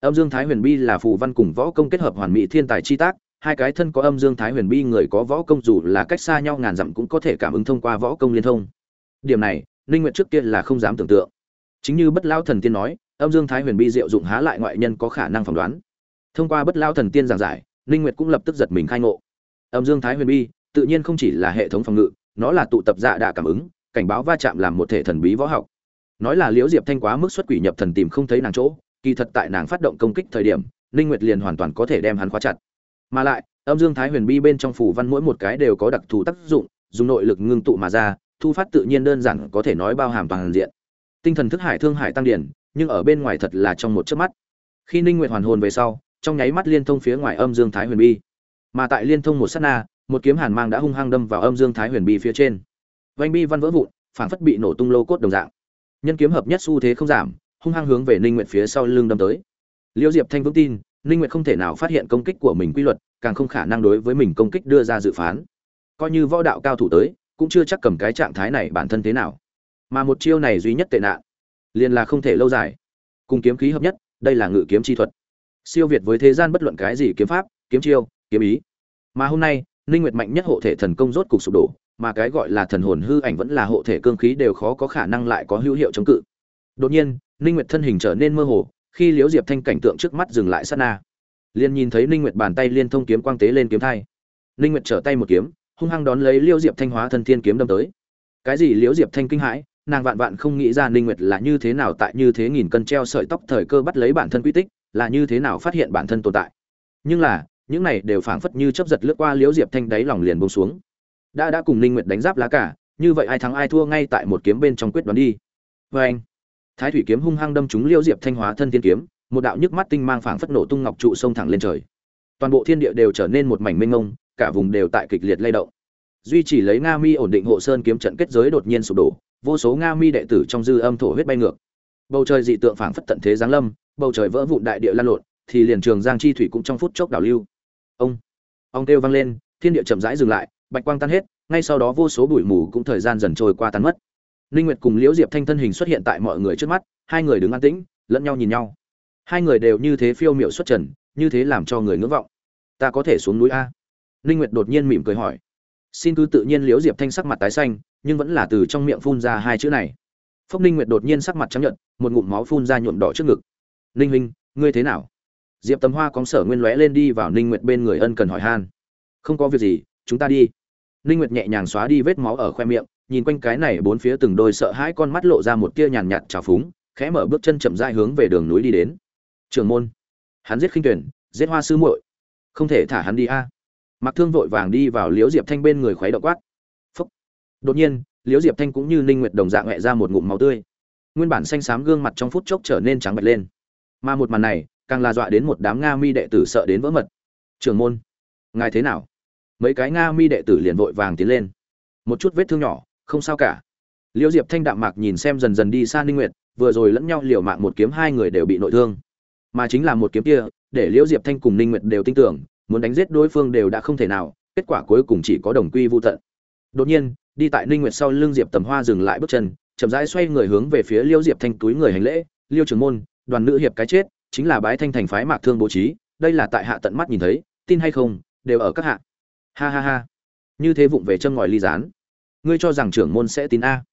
Âm dương thái huyền bi là phù văn cùng võ công kết hợp hoàn mỹ thiên tài chi tác hai cái thân có âm dương thái huyền bi người có võ công dù là cách xa nhau ngàn dặm cũng có thể cảm ứng thông qua võ công liên thông. Điểm này, ninh nguyện trước kia là không dám tưởng tượng. Chính như bất lao thần tiên nói, âm dương thái huyền bi diệu dụng há lại ngoại nhân có khả năng phỏng đoán. Thông qua bất lao thần tiên giảng giải, ninh nguyệt cũng lập tức giật mình khai ngộ. Âm dương thái huyền bi, tự nhiên không chỉ là hệ thống phòng ngự, nó là tụ tập dạ đà cảm ứng, cảnh báo va chạm làm một thể thần bí võ học. Nói là liễu diệp thanh quá mức xuất quỷ nhập thần tìm không thấy nàng chỗ, kỳ thật tại nàng phát động công kích thời điểm, ninh nguyệt liền hoàn toàn có thể đem hắn khóa chặt mà lại, âm dương thái huyền bi bên trong phủ văn mỗi một cái đều có đặc thù tác dụng, dùng nội lực ngưng tụ mà ra, thu phát tự nhiên đơn giản có thể nói bao hàm toàn diện. Tinh thần thức hải thương hải tăng điển, nhưng ở bên ngoài thật là trong một chớp mắt. Khi ninh nguyệt hoàn hồn về sau, trong nháy mắt liên thông phía ngoài âm dương thái huyền bi. Mà tại liên thông một sát na, một kiếm hàn mang đã hung hăng đâm vào âm dương thái huyền bi phía trên. Vanh bi văn vỡ vụn phản phất bị nổ tung lô cốt đồng dạng. Nhân kiếm hợp nhất xu thế không giảm, hung hăng hướng về ninh nguyệt phía sau lưng đâm tới. Liễu diệp thanh vững tin ninh nguyệt không thể nào phát hiện công kích của mình quy luật, càng không khả năng đối với mình công kích đưa ra dự phán. Coi như võ đạo cao thủ tới, cũng chưa chắc cầm cái trạng thái này bản thân thế nào. Mà một chiêu này duy nhất tệ nạn, liền là không thể lâu dài. Cùng kiếm khí hợp nhất, đây là ngự kiếm chi thuật. Siêu việt với thế gian bất luận cái gì kiếm pháp, kiếm chiêu, kiếm ý. Mà hôm nay, ninh nguyệt mạnh nhất hộ thể thần công rốt cục sụp đổ, mà cái gọi là thần hồn hư ảnh vẫn là hộ thể cương khí đều khó có khả năng lại có hữu hiệu chống cự. Đột nhiên, ninh nguyệt thân hình trở nên mơ hồ khi liễu diệp thanh cảnh tượng trước mắt dừng lại sát na, liền nhìn thấy ninh nguyệt bàn tay liên thông kiếm quang tế lên kiếm thai. Ninh nguyệt trở tay một kiếm, hung hăng đón lấy liễu diệp thanh hóa thân thiên kiếm đâm tới. Cái gì liễu diệp thanh kinh hãi, nàng vạn vạn không nghĩ ra ninh nguyệt là như thế nào tại như thế nghìn cân treo sợi tóc thời cơ bắt lấy bản thân quy tích, là như thế nào phát hiện bản thân tồn tại. Nhưng là, những này đều phảng phất như chớp giật lướt qua liễu diệp thanh đáy lòng liền buông xuống. Đã đã cùng ninh nguyệt đánh giáp lá cả, như vậy ai thắng ai thua ngay tại một kiếm bên trong quyết đoán đi. Với anh thái thủy kiếm hung hăng đâm trúng liêu diệp thanh hóa thân thiên kiếm, một đạo nhức mắt tinh mang phảng phất nổ tung ngọc trụ sông thẳng lên trời. Toàn bộ thiên địa đều trở nên một mảnh mênh mông, cả vùng đều tại kịch liệt lay động. Duy chỉ lấy nga mi ổn định hộ sơn kiếm trận kết giới đột nhiên sụp đổ, vô số nga mi đệ tử trong dư âm thổ huyết bay ngược. Bầu trời dị tượng phảng phất tận thế giáng lâm, bầu trời vỡ vụn đại địa lan lộn, thì liền trường giang chi thủy cũng trong phút chốc đảo lưu. Ông ông kêu vang lên, thiên địa chậm rãi dừng lại, bạch quang tan hết, ngay sau đó vô số bụi mù cũng thời gian dần trôi qua tan mất. Ninh nguyệt cùng liễu diệp thanh thân hình xuất hiện tại mọi người trước mắt, hai người đứng an tĩnh, lẫn nhau nhìn nhau. Hai người đều như thế phiêu miệu xuất trần, như thế làm cho người ngưỡng vọng. Ta có thể xuống núi a? Ninh nguyệt đột nhiên mỉm cười hỏi. Xin cứ tự nhiên liễu diệp thanh sắc mặt tái xanh, nhưng vẫn là từ trong miệng phun ra hai chữ này. Phúc ninh nguyệt đột nhiên sắc mặt trắng nhợt, một ngụm máu phun ra nhuộm đỏ trước ngực. Ninh huynh, ngươi thế nào? Diệp tầm hoa cóng sở nguyên lóe lên đi vào ninh nguyệt bên người ân cần hỏi han. Không có việc gì, chúng ta đi. Ninh nguyệt nhẹ nhàng xóa đi vết máu ở khoe miệng nhìn quanh cái này bốn phía từng đôi sợ hãi con mắt lộ ra một tia nhàn nhạt trào phúng, khẽ mở bước chân chậm rãi hướng về đường núi đi đến. Trường môn, hắn giết khinh tuyển, giết hoa sư muội. Không thể thả hắn đi a. Mặc thương vội vàng đi vào liễu diệp thanh bên người khuấy động quát. Phúc. Đột nhiên, liễu diệp thanh cũng như ninh nguyệt đồng dạng mẹ ra một ngụm máu tươi. Nguyên bản xanh xám gương mặt trong phút chốc trở nên trắng bệch lên. Mà một màn này, càng là dọa đến một đám nga mi đệ tử sợ đến vỡ mật. Trường môn, ngài thế nào? Mấy cái nga mi đệ tử liền vội vàng tiến lên. Một chút vết thương nhỏ không sao cả. Liễu diệp thanh đạm mạc nhìn xem dần dần đi xa ninh nguyệt, vừa rồi lẫn nhau liều mạng một kiếm hai người đều bị nội thương. Mà chính là một kiếm kia, để liễu diệp thanh cùng ninh nguyệt đều tin tưởng, muốn đánh giết đối phương đều đã không thể nào, kết quả cuối cùng chỉ có đồng quy vô tận. Đột nhiên, đi tại ninh nguyệt sau lưng diệp tầm hoa dừng lại bước chân, chậm rãi xoay người hướng về phía liễu diệp thanh túi người hành lễ, liêu trưởng môn, đoàn nữ hiệp cái chết, chính là bái thanh thành phái mạc thương bố trí, đây là tại hạ tận mắt nhìn thấy, tin hay không, đều ở các hạ. Ha ha ha. Như thế vụng về châm ngòi ly gián ngươi cho rằng trưởng môn sẽ tin a.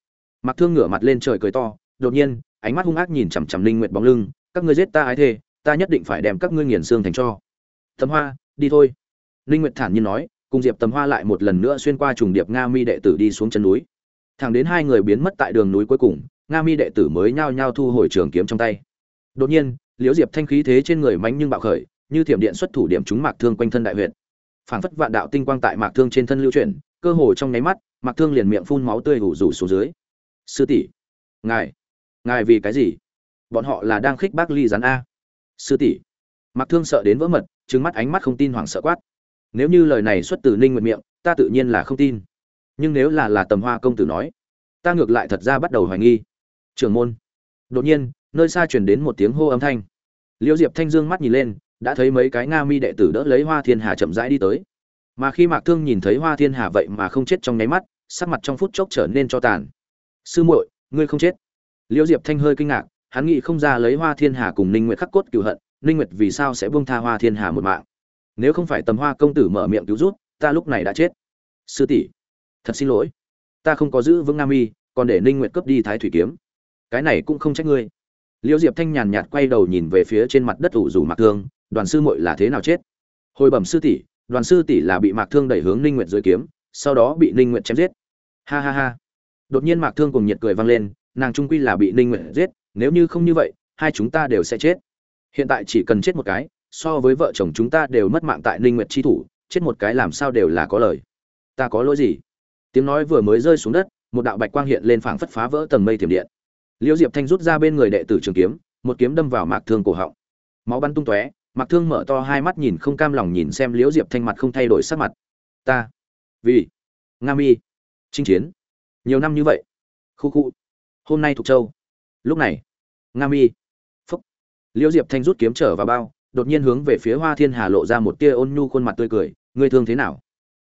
Mạc thương ngửa mặt lên trời cười to, đột nhiên, ánh mắt hung ác nhìn chằm chằm linh nguyệt bóng lưng, các ngươi giết ta ái thề, ta nhất định phải đem các ngươi nghiền xương thành cho. Tầm hoa, đi thôi. Linh nguyệt thản nhiên nói, cùng diệp tầm hoa lại một lần nữa xuyên qua trùng điệp nga mi đệ tử đi xuống chân núi. Thẳng đến hai người biến mất tại đường núi cuối cùng, nga mi đệ tử mới nhao nhao thu hồi trường kiếm trong tay. Đột nhiên, liễu diệp thanh khí thế trên người mánh nhưng bạo khởi, như thiểm điện xuất thủ điểm trúng mạc thương quanh thân đại huyện phảng phất vạn đạo tinh quang tại mạc thương trên thân lưu chuyển, cơ hồ trong nháy mắt mạc thương liền miệng phun máu tươi ủ rủ xuống dưới. Sư tỷ, ngài ngài vì cái gì? Bọn họ là đang khích bác ly rắn a. Sư tỷ. Mạc thương sợ đến vỡ mật, trừng mắt ánh mắt không tin hoảng sợ quát. Nếu như lời này xuất từ ninh nguyệt miệng, ta tự nhiên là không tin. Nhưng nếu là là tầm hoa công tử nói, ta ngược lại thật ra bắt đầu hoài nghi. Trưởng môn. Đột nhiên, nơi xa truyền đến một tiếng hô âm thanh. Liễu diệp thanh dương mắt nhìn lên, đã thấy mấy cái nga mi đệ tử đỡ lấy hoa thiên hà chậm rãi đi tới mà khi mạc thương nhìn thấy hoa thiên hà vậy mà không chết trong nháy mắt sắc mặt trong phút chốc trở nên cho tàn. Sư muội ngươi không chết? Liễu diệp thanh hơi kinh ngạc hắn nghĩ không ra lấy hoa thiên hà cùng ninh nguyệt khắc cốt cửu hận ninh nguyệt vì sao sẽ buông tha hoa thiên hà một mạng? Nếu không phải tầm hoa công tử mở miệng cứu rút ta lúc này đã chết. Sư tỷ thật xin lỗi. Ta không có giữ vững nam y, còn để ninh nguyệt cướp đi thái thủy kiếm. Cái này cũng không trách ngươi. Liễu diệp thanh nhàn nhạt quay đầu nhìn về phía trên mặt đất ủ rủ mạc thương đoàn sư muội là thế nào chết? Hồi bẩm sư tỷ đoàn sư tỷ là bị mạc thương đẩy hướng ninh nguyệt dưới kiếm, sau đó bị ninh nguyệt chém giết. Ha ha ha. Đột nhiên mạc thương cùng nhiệt cười vang lên, nàng trung quy là bị ninh nguyệt giết, nếu như không như vậy, hai chúng ta đều sẽ chết. Hiện tại chỉ cần chết một cái, so với vợ chồng chúng ta đều mất mạng tại ninh nguyệt chi thủ, chết một cái làm sao đều là có lời. Ta có lỗi gì? Tiếng nói vừa mới rơi xuống đất, một đạo bạch quang hiện lên phảng phất phá vỡ tầng mây thiểm điện. Liễu diệp thanh rút ra bên người đệ tử trường kiếm, một kiếm đâm vào mạc thương cổ họng. Máu bắn tung tóe mạc thương mở to hai mắt nhìn không cam lòng nhìn xem liễu diệp thanh mặt không thay đổi sắc mặt. Ta, vì, nga mi, chinh chiến. Nhiều năm như vậy. Khu khu. Hôm nay thuộc châu. Lúc này, nga mi. Phúc. Liễu diệp thanh rút kiếm trở vào bao, đột nhiên hướng về phía hoa thiên hà lộ ra một tia ôn nhu khuôn mặt tươi cười. Ngươi thương thế nào?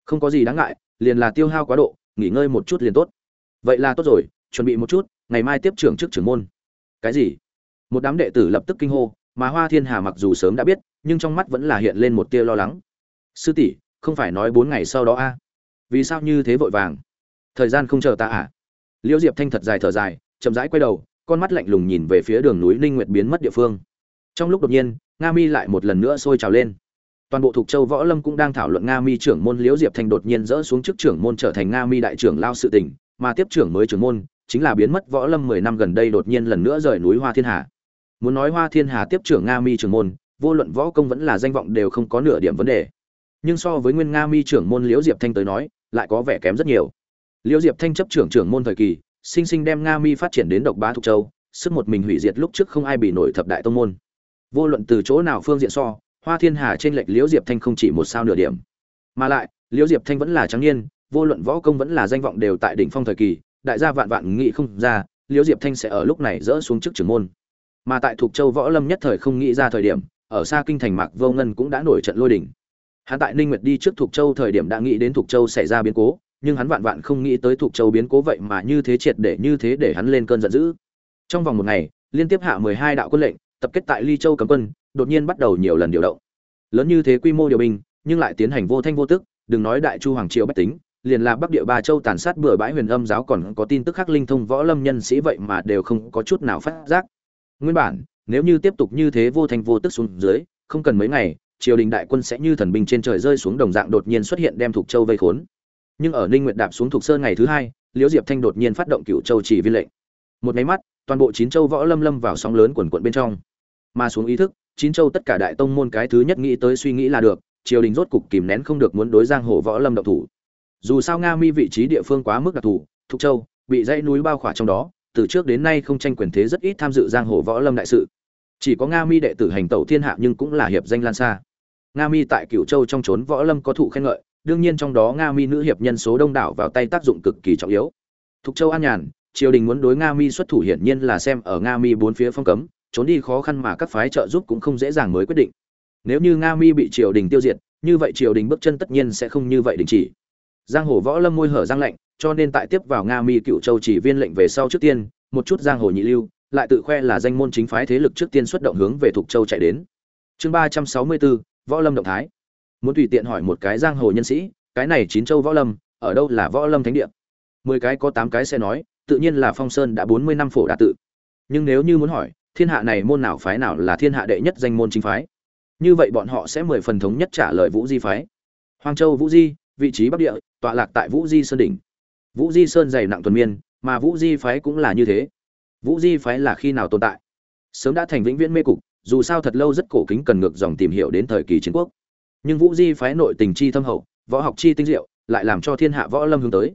Không có gì đáng ngại, liền là tiêu hao quá độ, nghỉ ngơi một chút liền tốt. Vậy là tốt rồi, chuẩn bị một chút, ngày mai tiếp trưởng trước trưởng môn. Cái gì? Một đám đệ tử lập tức kinh hô mà hoa thiên hà mặc dù sớm đã biết, nhưng trong mắt vẫn là hiện lên một tia lo lắng. Sư tỷ, không phải nói bốn ngày sau đó a? Vì sao như thế vội vàng? Thời gian không chờ ta à? Liễu diệp thanh thật dài thở dài, chậm rãi quay đầu, con mắt lạnh lùng nhìn về phía đường núi ninh nguyệt biến mất địa phương. Trong lúc đột nhiên, nga mi lại một lần nữa sôi trào lên. Toàn bộ thuộc châu võ lâm cũng đang thảo luận nga mi trưởng môn liễu diệp thanh đột nhiên dỡ xuống chức trưởng môn trở thành nga mi đại trưởng lao sự tỉnh mà tiếp trưởng mới trưởng môn chính là biến mất võ lâm mười năm gần đây đột nhiên lần nữa rời núi hoa thiên hà muốn nói hoa thiên hà tiếp trưởng nga mi trưởng môn, vô luận võ công vẫn là danh vọng đều không có nửa điểm vấn đề. Nhưng so với nguyên nga mi trưởng môn liễu diệp thanh tới nói, lại có vẻ kém rất nhiều. Liễu diệp thanh chấp trưởng trưởng môn thời kỳ, sinh sinh đem nga mi phát triển đến độc bá thuộc châu, sức một mình hủy diệt lúc trước không ai bị nổi thập đại tông môn. Vô luận từ chỗ nào phương diện so, hoa thiên hà trên lệch liễu diệp thanh không chỉ một sao nửa điểm. Mà lại, liễu diệp thanh vẫn là trắng niên, vô luận võ công vẫn là danh vọng đều tại đỉnh phong thời kỳ, đại gia vạn vạn nghĩ không ra, liễu diệp thanh sẽ ở lúc này dỡ xuống chức trưởng môn mà tại thuộc châu võ lâm nhất thời không nghĩ ra thời điểm, ở xa kinh thành mạc vô ngân cũng đã nổi trận lôi đỉnh hắn tại ninh nguyệt đi trước thuộc châu thời điểm đã nghĩ đến thuộc châu xảy ra biến cố, nhưng hắn vạn vạn không nghĩ tới thuộc châu biến cố vậy mà như thế triệt để như thế để hắn lên cơn giận dữ. Trong vòng một ngày, liên tiếp hạ 12 đạo quân lệnh, tập kết tại ly châu cấm quân, đột nhiên bắt đầu nhiều lần điều động. Lớn như thế quy mô điều binh, nhưng lại tiến hành vô thanh vô tức, đừng nói đại chu hoàng triều bách tính, liền là bắc địa ba châu tàn sát bừa bãi huyền âm giáo còn có tin tức khác linh thông võ lâm nhân sĩ vậy mà đều không có chút nào phát giác nguyên bản nếu như tiếp tục như thế vô thành vô tức xuống dưới không cần mấy ngày triều đình đại quân sẽ như thần binh trên trời rơi xuống đồng dạng đột nhiên xuất hiện đem thuộc châu vây khốn. Nhưng ở ninh nguyệt đạp xuống thuộc sơn ngày thứ hai liễu diệp thanh đột nhiên phát động cựu châu chỉ viên lệnh. Một máy mắt toàn bộ chín châu võ lâm lâm vào sóng lớn quần cuộn bên trong. Mà xuống ý thức chín châu tất cả đại tông môn cái thứ nhất nghĩ tới suy nghĩ là được triều đình rốt cục kìm nén không được muốn đối giang hồ võ lâm độc thủ. Dù sao nga mi vị trí địa phương quá mức đặc thủ, thục châu bị dãy núi bao khỏa trong đó từ trước đến nay không tranh quyền thế rất ít tham dự giang hồ võ lâm đại sự. Chỉ có nga mi đệ tử hành tẩu thiên hạ nhưng cũng là hiệp danh lan xa nga mi tại cửu châu trong trốn võ lâm có thụ khen ngợi, đương nhiên trong đó nga mi nữ hiệp nhân số đông đảo vào tay tác dụng cực kỳ trọng yếu. Thục châu an nhàn, triều đình muốn đối nga mi xuất thủ hiển nhiên là xem ở nga mi bốn phía phong cấm, trốn đi khó khăn mà các phái trợ giúp cũng không dễ dàng mới quyết định. Nếu như nga mi bị triều đình tiêu diệt, như vậy triều đình bước chân tất nhiên sẽ không như vậy đình chỉ giang hồ võ lâm môi hở giang lệnh cho nên tại tiếp vào nga mi cựu châu chỉ viên lệnh về sau trước tiên, một chút giang hồ nhị lưu, lại tự khoe là danh môn chính phái thế lực trước tiên xuất động hướng về thuộc châu chạy đến. Chương ba trăm sáu mươi bốn, võ lâm động thái. Muốn tùy tiện hỏi một cái giang hồ nhân sĩ, cái này chín châu võ lâm, ở đâu là võ lâm thánh địa? Mười cái có tám cái sẽ nói, tự nhiên là phong sơn đã bốn mươi năm phổ đa tự. Nhưng nếu như muốn hỏi, thiên hạ này môn nào phái nào là thiên hạ đệ nhất danh môn chính phái? Như vậy bọn họ sẽ mười phần thống nhất trả lời vũ di phái. Hoàng châu vũ di vị trí bắc địa, tọa lạc tại vũ di sơn đỉnh. Vũ di sơn dày nặng tuần miên, mà vũ di phái cũng là như thế. Vũ di phái là khi nào tồn tại? Sớm đã thành vĩnh viễn mê cục, dù sao thật lâu rất cổ kính cần ngược dòng tìm hiểu đến thời kỳ chiến quốc. Nhưng vũ di phái nội tình chi thâm hậu, võ học chi tinh diệu, lại làm cho thiên hạ võ lâm hướng tới.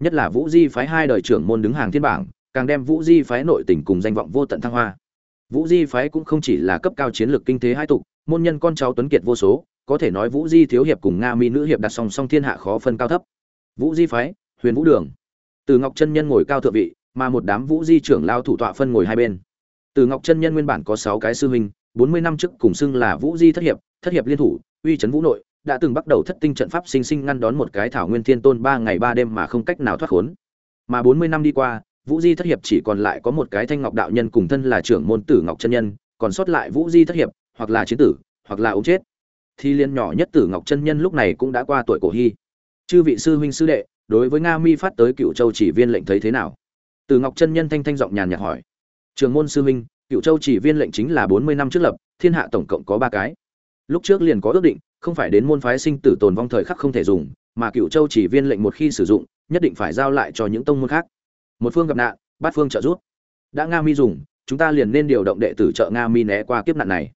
Nhất là vũ di phái hai đời trưởng môn đứng hàng thiên bảng, càng đem vũ di phái nội tình cùng danh vọng vô tận thăng hoa. Vũ di phái cũng không chỉ là cấp cao chiến lược kinh tế hai tục, môn nhân con cháu tuấn kiệt vô số có thể nói vũ di thiếu hiệp cùng nga mi nữ hiệp đặt song song thiên hạ khó phân cao thấp. Vũ di phái, huyền vũ đường. Từ ngọc chân nhân ngồi cao thượng vị, mà một đám vũ di trưởng lao thủ tọa phân ngồi hai bên. Từ ngọc chân nhân nguyên bản có sáu cái sư huynh, bốn mươi năm trước cùng xưng là vũ di thất hiệp thất hiệp liên thủ, uy trấn vũ nội, đã từng bắt đầu thất tinh trận pháp sinh sinh ngăn đón một cái thảo nguyên thiên tôn ba ngày ba đêm mà không cách nào thoát khốn. Mà bốn mươi năm đi qua, vũ di thất hiệp chỉ còn lại có một cái thanh ngọc đạo nhân cùng thân là trưởng môn tử ngọc chân nhân, còn sót lại vũ di thất hiệp, hoặc là chiến tử, hoặc là ống chết thì liên nhỏ nhất tử ngọc chân nhân lúc này cũng đã qua tuổi cổ hy. Chư vị sư huynh sư đệ, đối với nga mi phát tới cựu châu chỉ viên lệnh thấy thế nào? Tử ngọc chân nhân thanh thanh giọng nhàn nhạt hỏi. Trường môn sư huynh, cựu châu chỉ viên lệnh chính là bốn mươi năm trước lập, thiên hạ tổng cộng có ba cái. Lúc trước liền có ước định, không phải đến môn phái sinh tử tồn vong thời khắc không thể dùng, mà cựu châu chỉ viên lệnh một khi sử dụng, nhất định phải giao lại cho những tông môn khác. Một phương gặp nạn, bát phương trợ giúp. Đã nga mi dùng, chúng ta liền nên điều động đệ tử trợ nga mi né qua kiếp nạn này.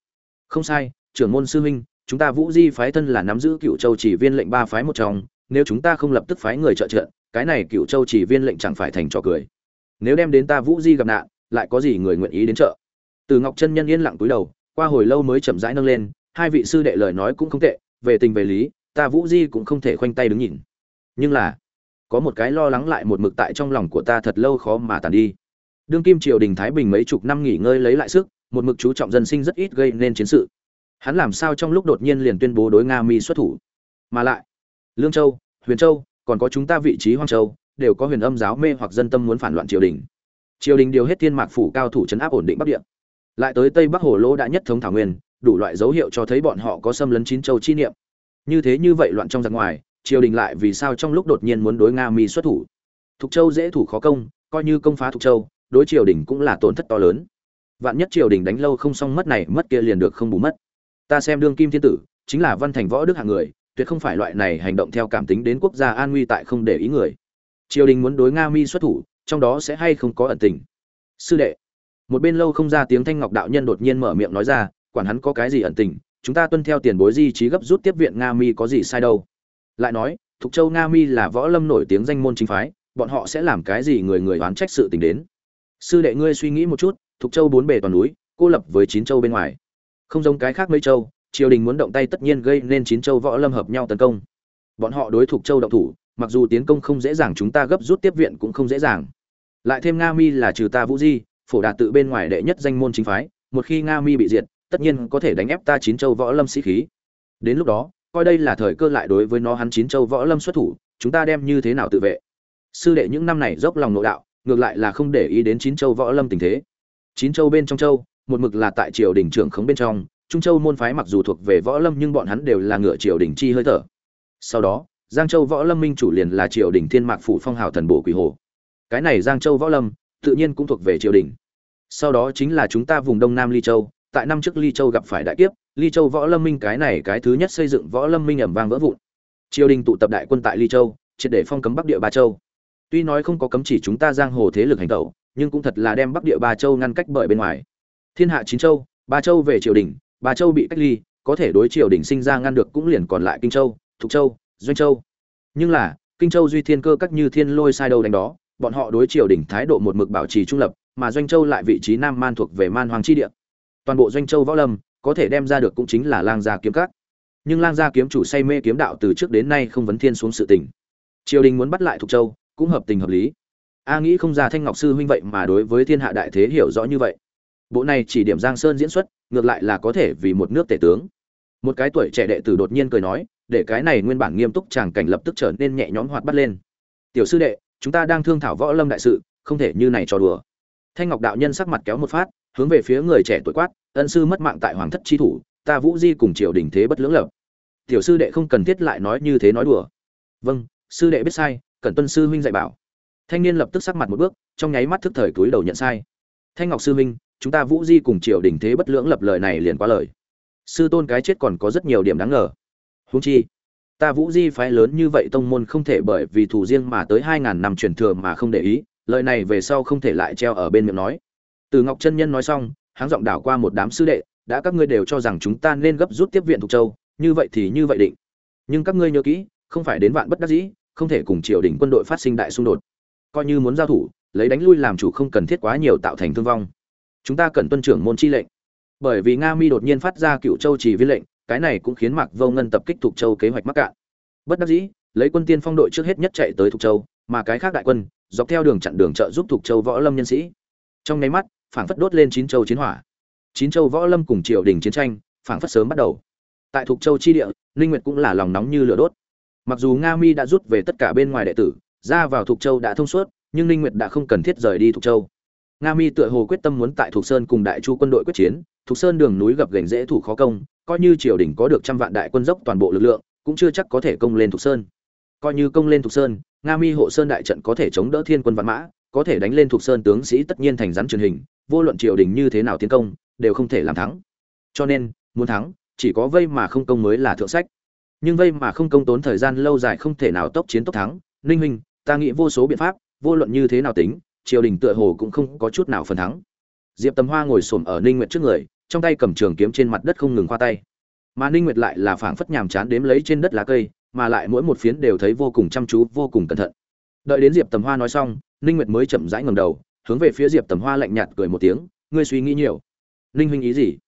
Không sai trưởng môn sư huynh chúng ta vũ di phái thân là nắm giữ cựu châu chỉ viên lệnh ba phái một trong, nếu chúng ta không lập tức phái người trợ trợ, cái này cựu châu chỉ viên lệnh chẳng phải thành trò cười. Nếu đem đến ta vũ di gặp nạn, lại có gì người nguyện ý đến trợ? Từ ngọc chân nhân yên lặng túi đầu, qua hồi lâu mới chậm rãi nâng lên, hai vị sư đệ lời nói cũng không tệ, về tình về lý, ta vũ di cũng không thể khoanh tay đứng nhìn. Nhưng là, có một cái lo lắng lại một mực tại trong lòng của ta thật lâu khó mà tàn đi. Đương kim triều đình thái bình mấy chục năm nghỉ ngơi lấy lại sức, một mực chú trọng dân sinh rất ít gây nên chiến sự hắn làm sao trong lúc đột nhiên liền tuyên bố đối nga mi xuất thủ? Mà lại, lương châu, huyền châu, còn có chúng ta vị trí hoang châu, đều có huyền âm giáo mê hoặc dân tâm muốn phản loạn triều đình. Triều đình điều hết thiên mạc phủ cao thủ chấn áp ổn định bắc địa. Lại tới tây bắc hồ lô đã nhất thống thảo nguyên, đủ loại dấu hiệu cho thấy bọn họ có xâm lấn chín châu chi niệm. Như thế như vậy loạn trong giặc ngoài, triều đình lại vì sao trong lúc đột nhiên muốn đối nga mi xuất thủ? Thục châu dễ thủ khó công, coi như công phá thục châu, đối triều đình cũng là tổn thất to lớn. Vạn nhất triều đình đánh lâu không xong mất này, mất kia liền được không bù mất ta xem đương kim thiên tử, chính là văn thành võ đức hạng người, tuyệt không phải loại này hành động theo cảm tính đến quốc gia an nguy tại không để ý người. Triều đình muốn đối nga mi xuất thủ, trong đó sẽ hay không có ẩn tình. Sư đệ. Một bên lâu không ra tiếng thanh ngọc đạo nhân đột nhiên mở miệng nói ra, quản hắn có cái gì ẩn tình, chúng ta tuân theo tiền bối di trí gấp rút tiếp viện nga mi có gì sai đâu. Lại nói, thục châu nga mi là võ lâm nổi tiếng danh môn chính phái, bọn họ sẽ làm cái gì người người oán trách sự tình đến. Sư đệ ngươi suy nghĩ một chút, thục châu bốn bề toàn núi, cô lập với chín châu bên ngoài không giống cái khác mấy châu, triều đình muốn động tay tất nhiên gây nên chín châu võ lâm hợp nhau tấn công. Bọn họ đối thục châu động thủ, mặc dù tiến công không dễ dàng chúng ta gấp rút tiếp viện cũng không dễ dàng. Lại thêm nga mi là trừ ta vũ di, phổ đạt tự bên ngoài đệ nhất danh môn chính phái, một khi nga mi bị diệt, tất nhiên có thể đánh ép ta chín châu võ lâm sĩ khí. Đến lúc đó, coi đây là thời cơ lại đối với nó hắn chín châu võ lâm xuất thủ, chúng ta đem như thế nào tự vệ? Sư đệ những năm này dốc lòng nội đạo, ngược lại là không để ý đến chín châu võ lâm tình thế. Chín châu bên trong châu một mực là tại triều đình trưởng khống bên trong, trung châu môn phái mặc dù thuộc về võ lâm nhưng bọn hắn đều là ngựa triều đình chi hơi thở. Sau đó, giang châu võ lâm minh chủ liền là triều đình thiên mạc phủ phong hào thần bổ quỷ hồ. Cái này giang châu võ lâm, tự nhiên cũng thuộc về triều đình. Sau đó chính là chúng ta vùng đông nam ly châu, tại năm trước ly châu gặp phải đại kiếp, ly châu võ lâm minh cái này cái thứ nhất xây dựng võ lâm minh ẩm vang vỡ vụn. Triều đình tụ tập đại quân tại ly châu, triệt để phong cấm bắc địa ba châu. Tuy nói không có cấm chỉ chúng ta giang hồ thế lực hành tẩu, nhưng cũng thật là đem bắc địa ba châu ngăn cách bởi bên ngoài thiên hạ chín châu, ba châu về triều đình, ba châu bị cách ly, có thể đối triều đình sinh ra ngăn được cũng liền còn lại kinh châu, thục châu, doanh châu. Nhưng là, kinh châu duy thiên cơ các như thiên lôi sai đầu đánh đó, bọn họ đối triều đình thái độ một mực bảo trì trung lập, mà doanh châu lại vị trí nam man thuộc về man hoàng chi địa. Toàn bộ doanh châu võ lâm, có thể đem ra được cũng chính là lang gia kiếm các. Nhưng lang gia kiếm chủ say mê kiếm đạo từ trước đến nay không vấn thiên xuống sự tình. Triều đình muốn bắt lại thục châu, cũng hợp tình hợp lý. A nghĩ không ra thanh ngọc sư huynh vậy mà đối với thiên hạ đại thế hiểu rõ như vậy bộ này chỉ điểm giang sơn diễn xuất, ngược lại là có thể vì một nước tể tướng. Một cái tuổi trẻ đệ tử đột nhiên cười nói, để cái này nguyên bản nghiêm túc chàng cảnh lập tức trở nên nhẹ nhõm hoạt bắt lên. Tiểu sư đệ, chúng ta đang thương thảo võ lâm đại sự, không thể như này cho đùa. Thanh ngọc đạo nhân sắc mặt kéo một phát, hướng về phía người trẻ tuổi quát, ân sư mất mạng tại hoàng thất chi thủ, ta vũ di cùng triều đình thế bất lưỡng lập. Tiểu sư đệ không cần thiết lại nói như thế nói đùa. Vâng sư đệ biết sai cần tuân sư huynh dạy bảo. Thanh niên lập tức sắc mặt một bước, trong nháy mắt thức thời túi đầu nhận sai. Thanh ngọc sư huynh chúng ta vũ di cùng triều đình thế bất lưỡng lập lời này liền quá lời. Sư tôn cái chết còn có rất nhiều điểm đáng ngờ. Húng chi, ta vũ di phái lớn như vậy tông môn không thể bởi vì thủ riêng mà tới hai ngàn năm truyền thừa mà không để ý, lời này về sau không thể lại treo ở bên miệng nói. Từ ngọc chân nhân nói xong hắn giọng đảo qua một đám sư đệ, đã các ngươi đều cho rằng chúng ta nên gấp rút tiếp viện thục châu, như vậy thì như vậy định. Nhưng các ngươi nhớ kỹ, không phải đến vạn bất đắc dĩ, không thể cùng triều đình quân đội phát sinh đại xung đột. Coi như muốn giao thủ, lấy đánh lui làm chủ không cần thiết quá nhiều tạo thành thương vong chúng ta cần tuân trưởng môn chi lệnh. Bởi vì nga mi đột nhiên phát ra cựu châu chỉ viên lệnh, cái này cũng khiến mạc vô ngân tập kích thuộc châu kế hoạch mắc cạn. Bất đắc dĩ, lấy quân tiên phong đội trước hết nhất chạy tới thuộc châu, mà cái khác đại quân, dọc theo đường chặn đường trợ giúp thuộc châu võ lâm nhân sĩ. Trong nháy mắt, phảng phất đốt lên chín châu chiến hỏa. Chín châu võ lâm cùng triều đình chiến tranh, phảng phất sớm bắt đầu. Tại thuộc châu chi địa, linh nguyệt cũng là lòng nóng như lửa đốt. Mặc dù nga mi đã rút về tất cả bên ngoài đệ tử, ra vào thuộc châu đã thông suốt, nhưng linh nguyệt đã không cần thiết rời đi thuộc châu nga mi tựa hồ quyết tâm muốn tại Thục sơn cùng đại chu quân đội quyết chiến, Thục sơn đường núi gập ghềnh dễ thủ khó công, coi như triều đình có được trăm vạn đại quân dốc toàn bộ lực lượng, cũng chưa chắc có thể công lên Thục sơn. Coi như công lên Thục sơn, nga mi hộ sơn đại trận có thể chống đỡ thiên quân vạn mã, có thể đánh lên Thục sơn tướng sĩ tất nhiên thành rắn truyền hình, vô luận triều đình như thế nào tiến công, đều không thể làm thắng. Cho nên, muốn thắng, chỉ có vây mà không công mới là thượng sách. Nhưng vây mà không công tốn thời gian lâu dài không thể nào tốc chiến tốc thắng. Ninh huynh ta nghĩ vô số biện pháp, vô luận như thế nào tính triều đình tựa hồ cũng không có chút nào phần thắng. Diệp tầm hoa ngồi xổm ở ninh nguyệt trước người, trong tay cầm trường kiếm trên mặt đất không ngừng khoa tay. Mà ninh nguyệt lại là phảng phất nhàm chán đếm lấy trên đất lá cây, mà lại mỗi một phiến đều thấy vô cùng chăm chú, vô cùng cẩn thận. Đợi đến diệp tầm hoa nói xong, ninh nguyệt mới chậm rãi ngẩng đầu, hướng về phía diệp tầm hoa lạnh nhạt cười một tiếng, ngươi suy nghĩ nhiều. Ninh huynh ý gì?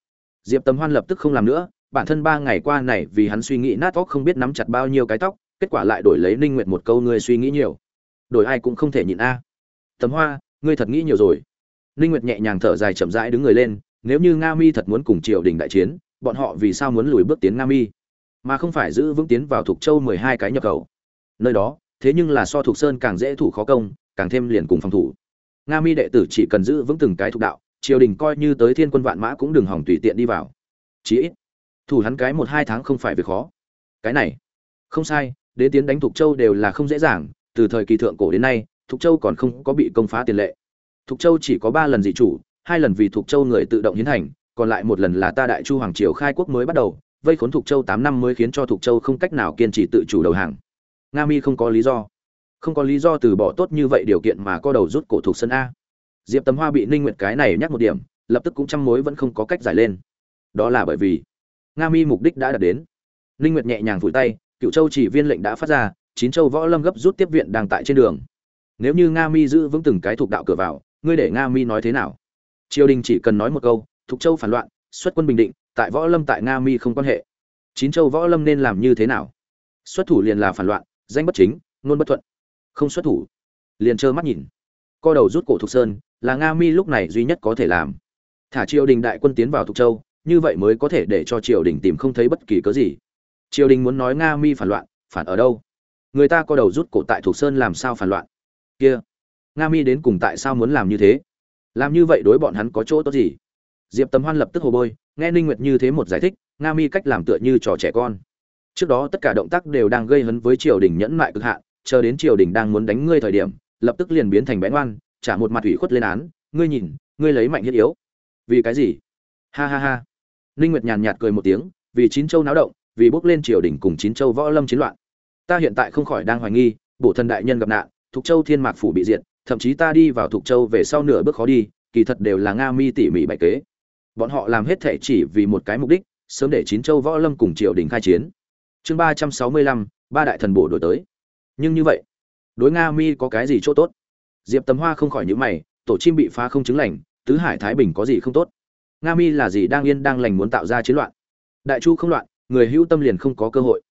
Diệp tầm hoan lập tức không làm nữa, bản thân ba ngày qua này vì hắn suy nghĩ nát óc không biết nắm chặt bao nhiêu cái tóc, kết quả lại đổi lấy ninh nguyệt một câu ngươi suy nghĩ nhiều. Đổi ai cũng không thể nhịn a. Tấm hoa, ngươi thật nghĩ nhiều rồi. Ninh nguyệt nhẹ nhàng thở dài chậm rãi đứng người lên, nếu như nga mi thật muốn cùng triều đình đại chiến, bọn họ vì sao muốn lùi bước tiến nga mi? Mà không phải giữ vững tiến vào thuộc châu 12 cái nhập khẩu. Nơi đó, thế nhưng là so thuộc sơn càng dễ thủ khó công, càng thêm liền cùng phòng thủ. Nga mi đệ tử chỉ cần giữ vững từng cái thuộc đạo, triều đình coi như tới thiên quân vạn mã cũng đừng hỏng tùy tiện đi vào. Chí ít, thủ hắn cái một hai tháng không phải việc khó. Cái này, không sai đến tiến đánh thục châu đều là không dễ dàng, từ thời kỳ thượng cổ đến nay thục châu còn không có bị công phá tiền lệ. Thục châu chỉ có ba lần dị chủ, hai lần vì thục châu người tự động hiến hành còn lại một lần là ta đại chu hoàng triều khai quốc mới bắt đầu, vây khốn thục châu tám năm mới khiến cho thục châu không cách nào kiên trì tự chủ đầu hàng. Nga mi không có lý do. Không có lý do từ bỏ tốt như vậy điều kiện mà co đầu rút cổ thuộc sân a. Diệp tấm hoa bị ninh nguyệt cái này nhắc một điểm, lập tức cũng trăm mối vẫn không có cách giải lên. Đó là bởi vì nga mi mục đích đã đạt đến. Ninh nguyệt nhẹ nhàng vùi tay cựu châu chỉ viên lệnh đã phát ra, chín châu võ lâm gấp rút tiếp viện đang tại trên đường nếu như nga mi giữ vững từng cái thuộc đạo cửa vào, ngươi để nga mi nói thế nào? Triều đình chỉ cần nói một câu, thục châu phản loạn, xuất quân bình định, tại võ lâm tại nga mi không quan hệ. Chín châu võ lâm nên làm như thế nào? Xuất thủ liền là phản loạn, danh bất chính, ngôn bất thuận. Không xuất thủ, liền trơ mắt nhìn. Co đầu rút cổ thục sơn, là nga mi lúc này duy nhất có thể làm. Thả triều đình đại quân tiến vào thục châu, như vậy mới có thể để cho triều đình tìm không thấy bất kỳ cớ gì. Triều đình muốn nói nga mi phản loạn, phản ở đâu? Người ta co đầu rút cổ tại thục sơn làm sao phản loạn? Kia, nga mi đến cùng tại sao muốn làm như thế? Làm như vậy đối bọn hắn có chỗ tốt gì? Diệp tầm hoan lập tức hồ bôi, nghe ninh nguyệt như thế một giải thích, nga mi cách làm tựa như trò trẻ con. Trước đó tất cả động tác đều đang gây hấn với triều đình nhẫn mại cực hạn, chờ đến triều đình đang muốn đánh ngươi thời điểm, lập tức liền biến thành bén oan trả một mặt ủy khuất lên án, ngươi nhìn, ngươi lấy mạnh thiết yếu. Vì cái gì? Ha ha ha. Ninh nguyệt nhàn nhạt cười một tiếng, vì chín châu náo động, vì bước lên triều đình cùng chín châu võ lâm chiến loạn. Ta hiện tại không khỏi đang hoài nghi, bổ thần đại nhân gặp nạn thục châu thiên mạc phủ bị diệt, thậm chí ta đi vào thục châu về sau nửa bước khó đi, kỳ thật đều là nga mi tỉ mỉ bày kế. Bọn họ làm hết thể chỉ vì một cái mục đích, sớm để chín châu võ lâm cùng triều đình khai chiến. Chương ba trăm sáu mươi lăm, ba đại thần bổ đổi tới. Nhưng như vậy, đối nga mi có cái gì chỗ tốt? Diệp tầm hoa không khỏi nhíu mày, tổ chim bị phá không chứng lành, tứ hải thái bình có gì không tốt? Nga mi là gì đang yên đang lành muốn tạo ra chiến loạn? Đại chu không loạn, người hữu tâm liền không có cơ hội.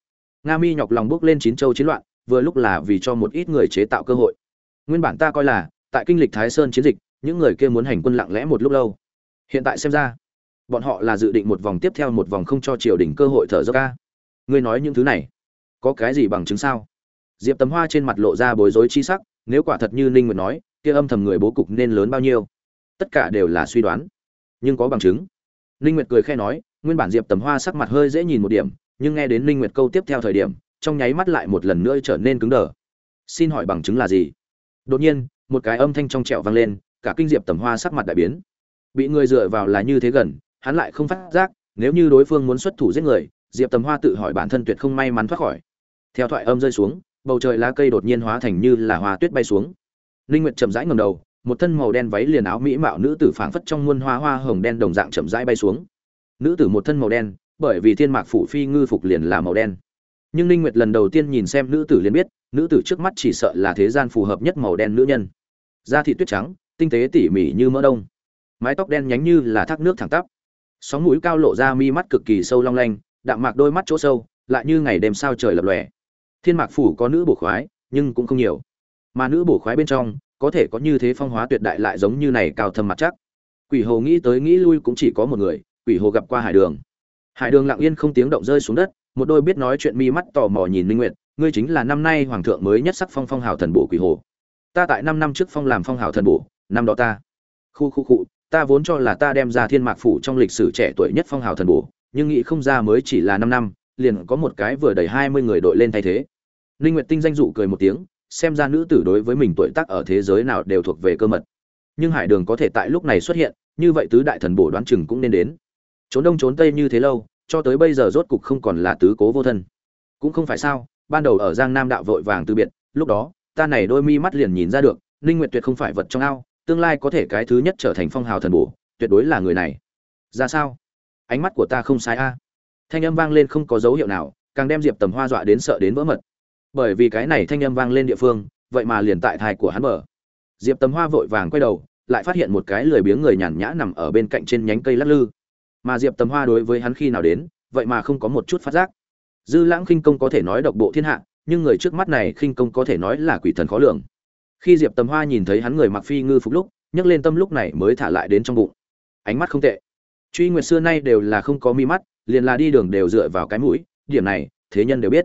Nga mi nhọc lòng bước lên chín châu chiến loạn vừa lúc là vì cho một ít người chế tạo cơ hội. Nguyên bản ta coi là, tại kinh lịch thái sơn chiến dịch, những người kia muốn hành quân lặng lẽ một lúc lâu. Hiện tại xem ra, bọn họ là dự định một vòng tiếp theo một vòng không cho triều đình cơ hội thở dốc ca ngươi nói những thứ này, có cái gì bằng chứng sao? Diệp tấm hoa trên mặt lộ ra bối rối chi sắc, nếu quả thật như ninh nguyệt nói, kia âm thầm người bố cục nên lớn bao nhiêu? Tất cả đều là suy đoán. Nhưng có bằng chứng. Ninh nguyệt cười khẽ nói, nguyên bản diệp tấm hoa sắc mặt hơi dễ nhìn một điểm, nhưng nghe đến ninh nguyệt câu tiếp theo thời điểm trong nháy mắt lại một lần nữa trở nên cứng đờ. Xin hỏi bằng chứng là gì? Đột nhiên, một cái âm thanh trong trẻo vang lên, cả kinh diệp tầm hoa sắc mặt đại biến. Bị người dựa vào là như thế gần, hắn lại không phát giác, nếu như đối phương muốn xuất thủ giết người, diệp tầm hoa tự hỏi bản thân tuyệt không may mắn thoát khỏi. Theo thoại âm rơi xuống, bầu trời lá cây đột nhiên hóa thành như là hoa tuyết bay xuống. Linh nguyệt chậm rãi ngẩng đầu, một thân màu đen váy liền áo mỹ mạo nữ tử phảng phất trong muôn hoa hoa hồng đen đồng dạng chậm rãi bay xuống. Nữ tử một thân màu đen, bởi vì thiên mạc phủ phi ngư phục liền là màu đen nhưng linh nguyệt lần đầu tiên nhìn xem nữ tử liền biết, nữ tử trước mắt chỉ sợ là thế gian phù hợp nhất màu đen nữ nhân. Da thị tuyết trắng, tinh tế tỉ mỉ như mỡ đông. Mái tóc đen nhánh như là thác nước thẳng tắp. Sóng mũi cao lộ ra mi mắt cực kỳ sâu long lanh, đạm mạc đôi mắt chỗ sâu, lại như ngày đêm sao trời lập lòe. Thiên mạc phủ có nữ bổ khoái, nhưng cũng không nhiều. Mà nữ bổ khoái bên trong, có thể có như thế phong hóa tuyệt đại lại giống như này cao thâm mặt chắc. Quỷ hồ nghĩ tới nghĩ lui cũng chỉ có một người, quỷ hồ gặp qua hải đường. Hải đường lặng yên không tiếng động rơi xuống đất một đôi biết nói chuyện mi mắt tò mò nhìn minh nguyệt ngươi chính là năm nay hoàng thượng mới nhất sắc phong phong hào thần bổ quỷ hồ. Ta tại năm năm trước phong làm phong hào thần bổ năm đó ta. Khu khu khu, ta vốn cho là ta đem ra thiên mạc phủ trong lịch sử trẻ tuổi nhất phong hào thần bổ nhưng nghĩ không ra mới chỉ là năm năm liền có một cái vừa đầy hai mươi người đội lên thay thế. Ninh nguyệt tinh danh dụ cười một tiếng xem ra nữ tử đối với mình tuổi tác ở thế giới nào đều thuộc về cơ mật. Nhưng hải đường có thể tại lúc này xuất hiện như vậy tứ đại thần bổ đoán chừng cũng nên đến. Trốn đông trốn tây như thế lâu cho tới bây giờ rốt cục không còn là tứ cố vô thân. Cũng không phải sao, ban đầu ở giang nam đạo vội vàng từ biệt, lúc đó, ta này đôi mi mắt liền nhìn ra được, ninh nguyệt tuyệt không phải vật trong ao, tương lai có thể cái thứ nhất trở thành phong hào thần bổ, tuyệt đối là người này. Ra sao? Ánh mắt của ta không sai a. Thanh âm vang lên không có dấu hiệu nào, càng đem diệp tầm hoa dọa đến sợ đến vỡ mật. Bởi vì cái này thanh âm vang lên địa phương, vậy mà liền tại thai của hắn mở. Diệp tầm hoa vội vàng quay đầu, lại phát hiện một cái lười biếng người nhàn nhã nằm ở bên cạnh trên nhánh cây lắc lư mà diệp tầm hoa đối với hắn khi nào đến, vậy mà không có một chút phát giác. Dư lãng khinh công có thể nói độc bộ thiên hạ, nhưng người trước mắt này khinh công có thể nói là quỷ thần khó lường. Khi diệp tầm hoa nhìn thấy hắn người mặc phi ngư phục lúc, nhấc lên tâm lúc này mới thả lại đến trong bụng. Ánh mắt không tệ. Truy nguyệt xưa nay đều là không có mi mắt, liền là đi đường đều dựa vào cái mũi, điểm này, thế nhân đều biết.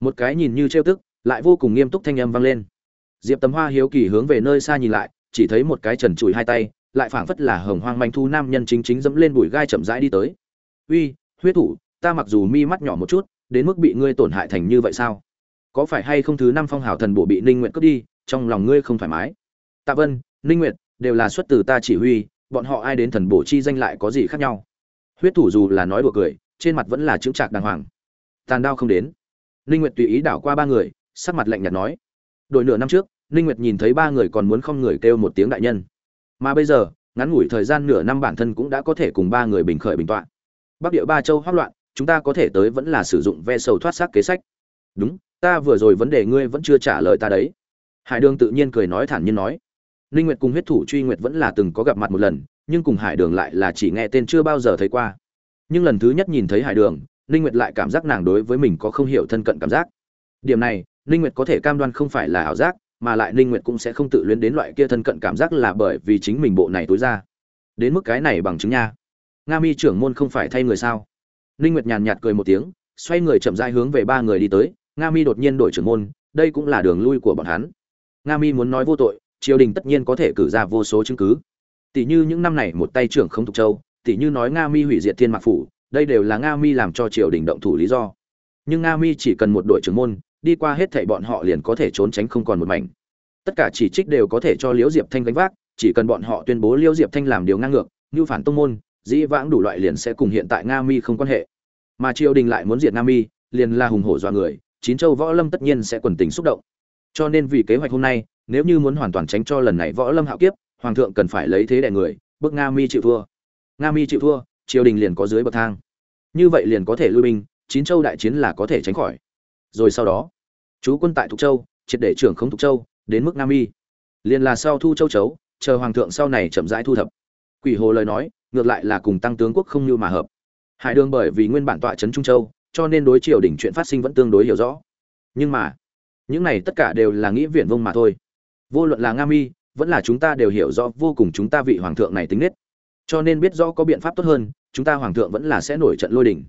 Một cái nhìn như trêu tức, lại vô cùng nghiêm túc thanh âm vang lên. Diệp tầm hoa hiếu kỳ hướng về nơi xa nhìn lại, chỉ thấy một cái trần trụi hai tay lại phảng phất là hồng hoang manh thu nam nhân chính chính dẫm lên bụi gai chậm rãi đi tới. Uy, huyết thủ, ta mặc dù mi mắt nhỏ một chút, đến mức bị ngươi tổn hại thành như vậy sao? Có phải hay không thứ năm phong hào thần bộ bị ninh nguyện cướp đi, trong lòng ngươi không thoải mái? Tạ vân, ninh nguyệt, đều là xuất từ ta chỉ huy, bọn họ ai đến thần bổ chi danh lại có gì khác nhau? Huyết thủ dù là nói đùa cười, trên mặt vẫn là chững trạc đàng hoàng. Tàn đao không đến. Ninh nguyệt tùy ý đảo qua ba người, sắc mặt lạnh nhạt nói. Đổi nửa năm trước, ninh nguyệt nhìn thấy ba người còn muốn không người kêu một tiếng đại nhân mà bây giờ, ngắn ngủi thời gian nửa năm bản thân cũng đã có thể cùng ba người bình khởi bình tọa bắc địa ba châu hoác loạn, chúng ta có thể tới vẫn là sử dụng ve sầu thoát xác kế sách. Đúng, ta vừa rồi vấn đề ngươi vẫn chưa trả lời ta đấy. Hải đường tự nhiên cười nói thản nhiên nói. Ninh nguyệt cùng huyết thủ truy nguyệt vẫn là từng có gặp mặt một lần, nhưng cùng hải đường lại là chỉ nghe tên chưa bao giờ thấy qua. Nhưng lần thứ nhất nhìn thấy hải đường, ninh nguyệt lại cảm giác nàng đối với mình có không hiểu thân cận cảm giác. Điểm này, ninh nguyệt có thể cam đoan không phải là ảo giác mà lại ninh nguyệt cũng sẽ không tự luyến đến loại kia thân cận cảm giác là bởi vì chính mình bộ này tối ra. Đến mức cái này bằng chứng nha. Nga mi trưởng môn không phải thay người sao? Ninh nguyệt nhàn nhạt cười một tiếng, xoay người chậm rãi hướng về ba người đi tới, nga mi đột nhiên đổi trưởng môn, đây cũng là đường lui của bọn hắn. Nga mi muốn nói vô tội, triều đình tất nhiên có thể cử ra vô số chứng cứ. Tỷ như những năm này một tay trưởng không thục châu tỷ như nói nga mi hủy diệt thiên mạc phủ, đây đều là nga mi làm cho triều đình động thủ lý do. Nhưng nga mi chỉ cần một đội trưởng môn đi qua hết thảy bọn họ liền có thể trốn tránh không còn một mảnh. Tất cả chỉ trích đều có thể cho liễu diệp thanh gánh vác, chỉ cần bọn họ tuyên bố liễu diệp thanh làm điều ngang ngược như phản tông môn, dĩ vãng đủ loại liền sẽ cùng hiện tại nga mi không quan hệ. Mà triều đình lại muốn diệt nga mi, liền là hùng hổ dọa người, chín châu võ lâm tất nhiên sẽ quần tình xúc động. Cho nên vì kế hoạch hôm nay, nếu như muốn hoàn toàn tránh cho lần này võ lâm hạo kiếp, hoàng thượng cần phải lấy thế đè người bức nga mi chịu thua. Nga mi chịu thua, triều đình liền có dưới bậc thang. Như vậy liền có thể lui binh, chín châu đại chiến là có thể tránh khỏi rồi sau đó chú quân tại thục châu triệt để trưởng không thục châu đến mức Nam Y, liền là sau thu châu chấu chờ hoàng thượng sau này chậm rãi thu thập. Quỷ hồ lời nói ngược lại là cùng tăng tướng quốc không như mà hợp. Hải đường bởi vì nguyên bản tọa trấn trung châu cho nên đối triều đỉnh chuyện phát sinh vẫn tương đối hiểu rõ. Nhưng mà những này tất cả đều là nghĩ viển vông mà thôi. Vô luận là nga mi vẫn là chúng ta đều hiểu rõ vô cùng chúng ta vị hoàng thượng này tính nết. Cho nên biết rõ có biện pháp tốt hơn chúng ta hoàng thượng vẫn là sẽ nổi trận lôi đình.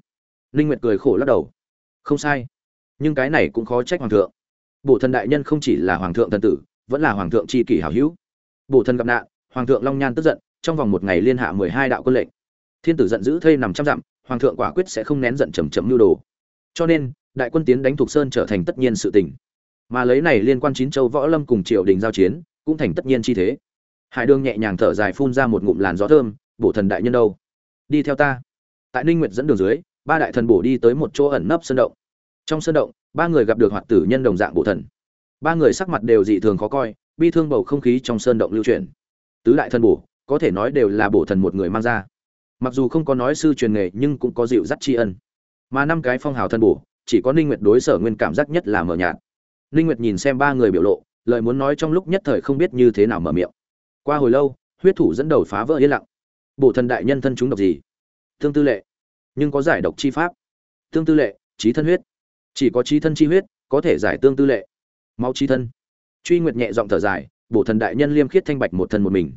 Ninh nguyệt cười khổ lắc đầu. Không sai nhưng cái này cũng khó trách hoàng thượng. Bổ thần đại nhân không chỉ là hoàng thượng thần tử, vẫn là hoàng thượng tri kỷ hảo hữu. Bổ thần gặp nạn, hoàng thượng long nhan tức giận, trong vòng một ngày liên hạ mười hai đạo quân lệnh. Thiên tử giận dữ thây nằm trăm dặm, hoàng thượng quả quyết sẽ không nén giận chầm chậm lưu đồ. Cho nên, đại quân tiến đánh thuộc sơn trở thành tất nhiên sự tình. Mà lấy này liên quan chín châu võ lâm cùng triều đình giao chiến, cũng thành tất nhiên chi thế. Hải đương nhẹ nhàng thở dài phun ra một ngụm làn gió thơm, bổ thần đại nhân đâu? Đi theo ta. Tại ninh nguyệt dẫn đường dưới, ba đại thần bổ đi tới một chỗ ẩn nấp sơn động trong sơn động, ba người gặp được hoạt tử nhân đồng dạng bổ thần. Ba người sắc mặt đều dị thường khó coi, bi thương bầu không khí trong sơn động lưu truyền tứ đại thần bổ, có thể nói đều là bổ thần một người mang ra. Mặc dù không có nói sư truyền nghề, nhưng cũng có dịu dắt tri ân. Mà năm cái phong hào thần bổ, chỉ có ninh nguyệt đối sở nguyên cảm giác nhất là mờ nhạt. Ninh nguyệt nhìn xem ba người biểu lộ, lời muốn nói trong lúc nhất thời không biết như thế nào mở miệng. Qua hồi lâu, huyết thủ dẫn đầu phá vỡ yên lặng. Bổ thần đại nhân thân chúng độc gì? Tương tư lệ. Nhưng có giải độc chi pháp. Tương tư lệ trí thân huyết chỉ có trí thân chi huyết, có thể giải tương tư lệ. Máu trí thân. Truy nguyệt nhẹ giọng thở dài, bổ thần đại nhân liêm khiết thanh bạch một thân một mình.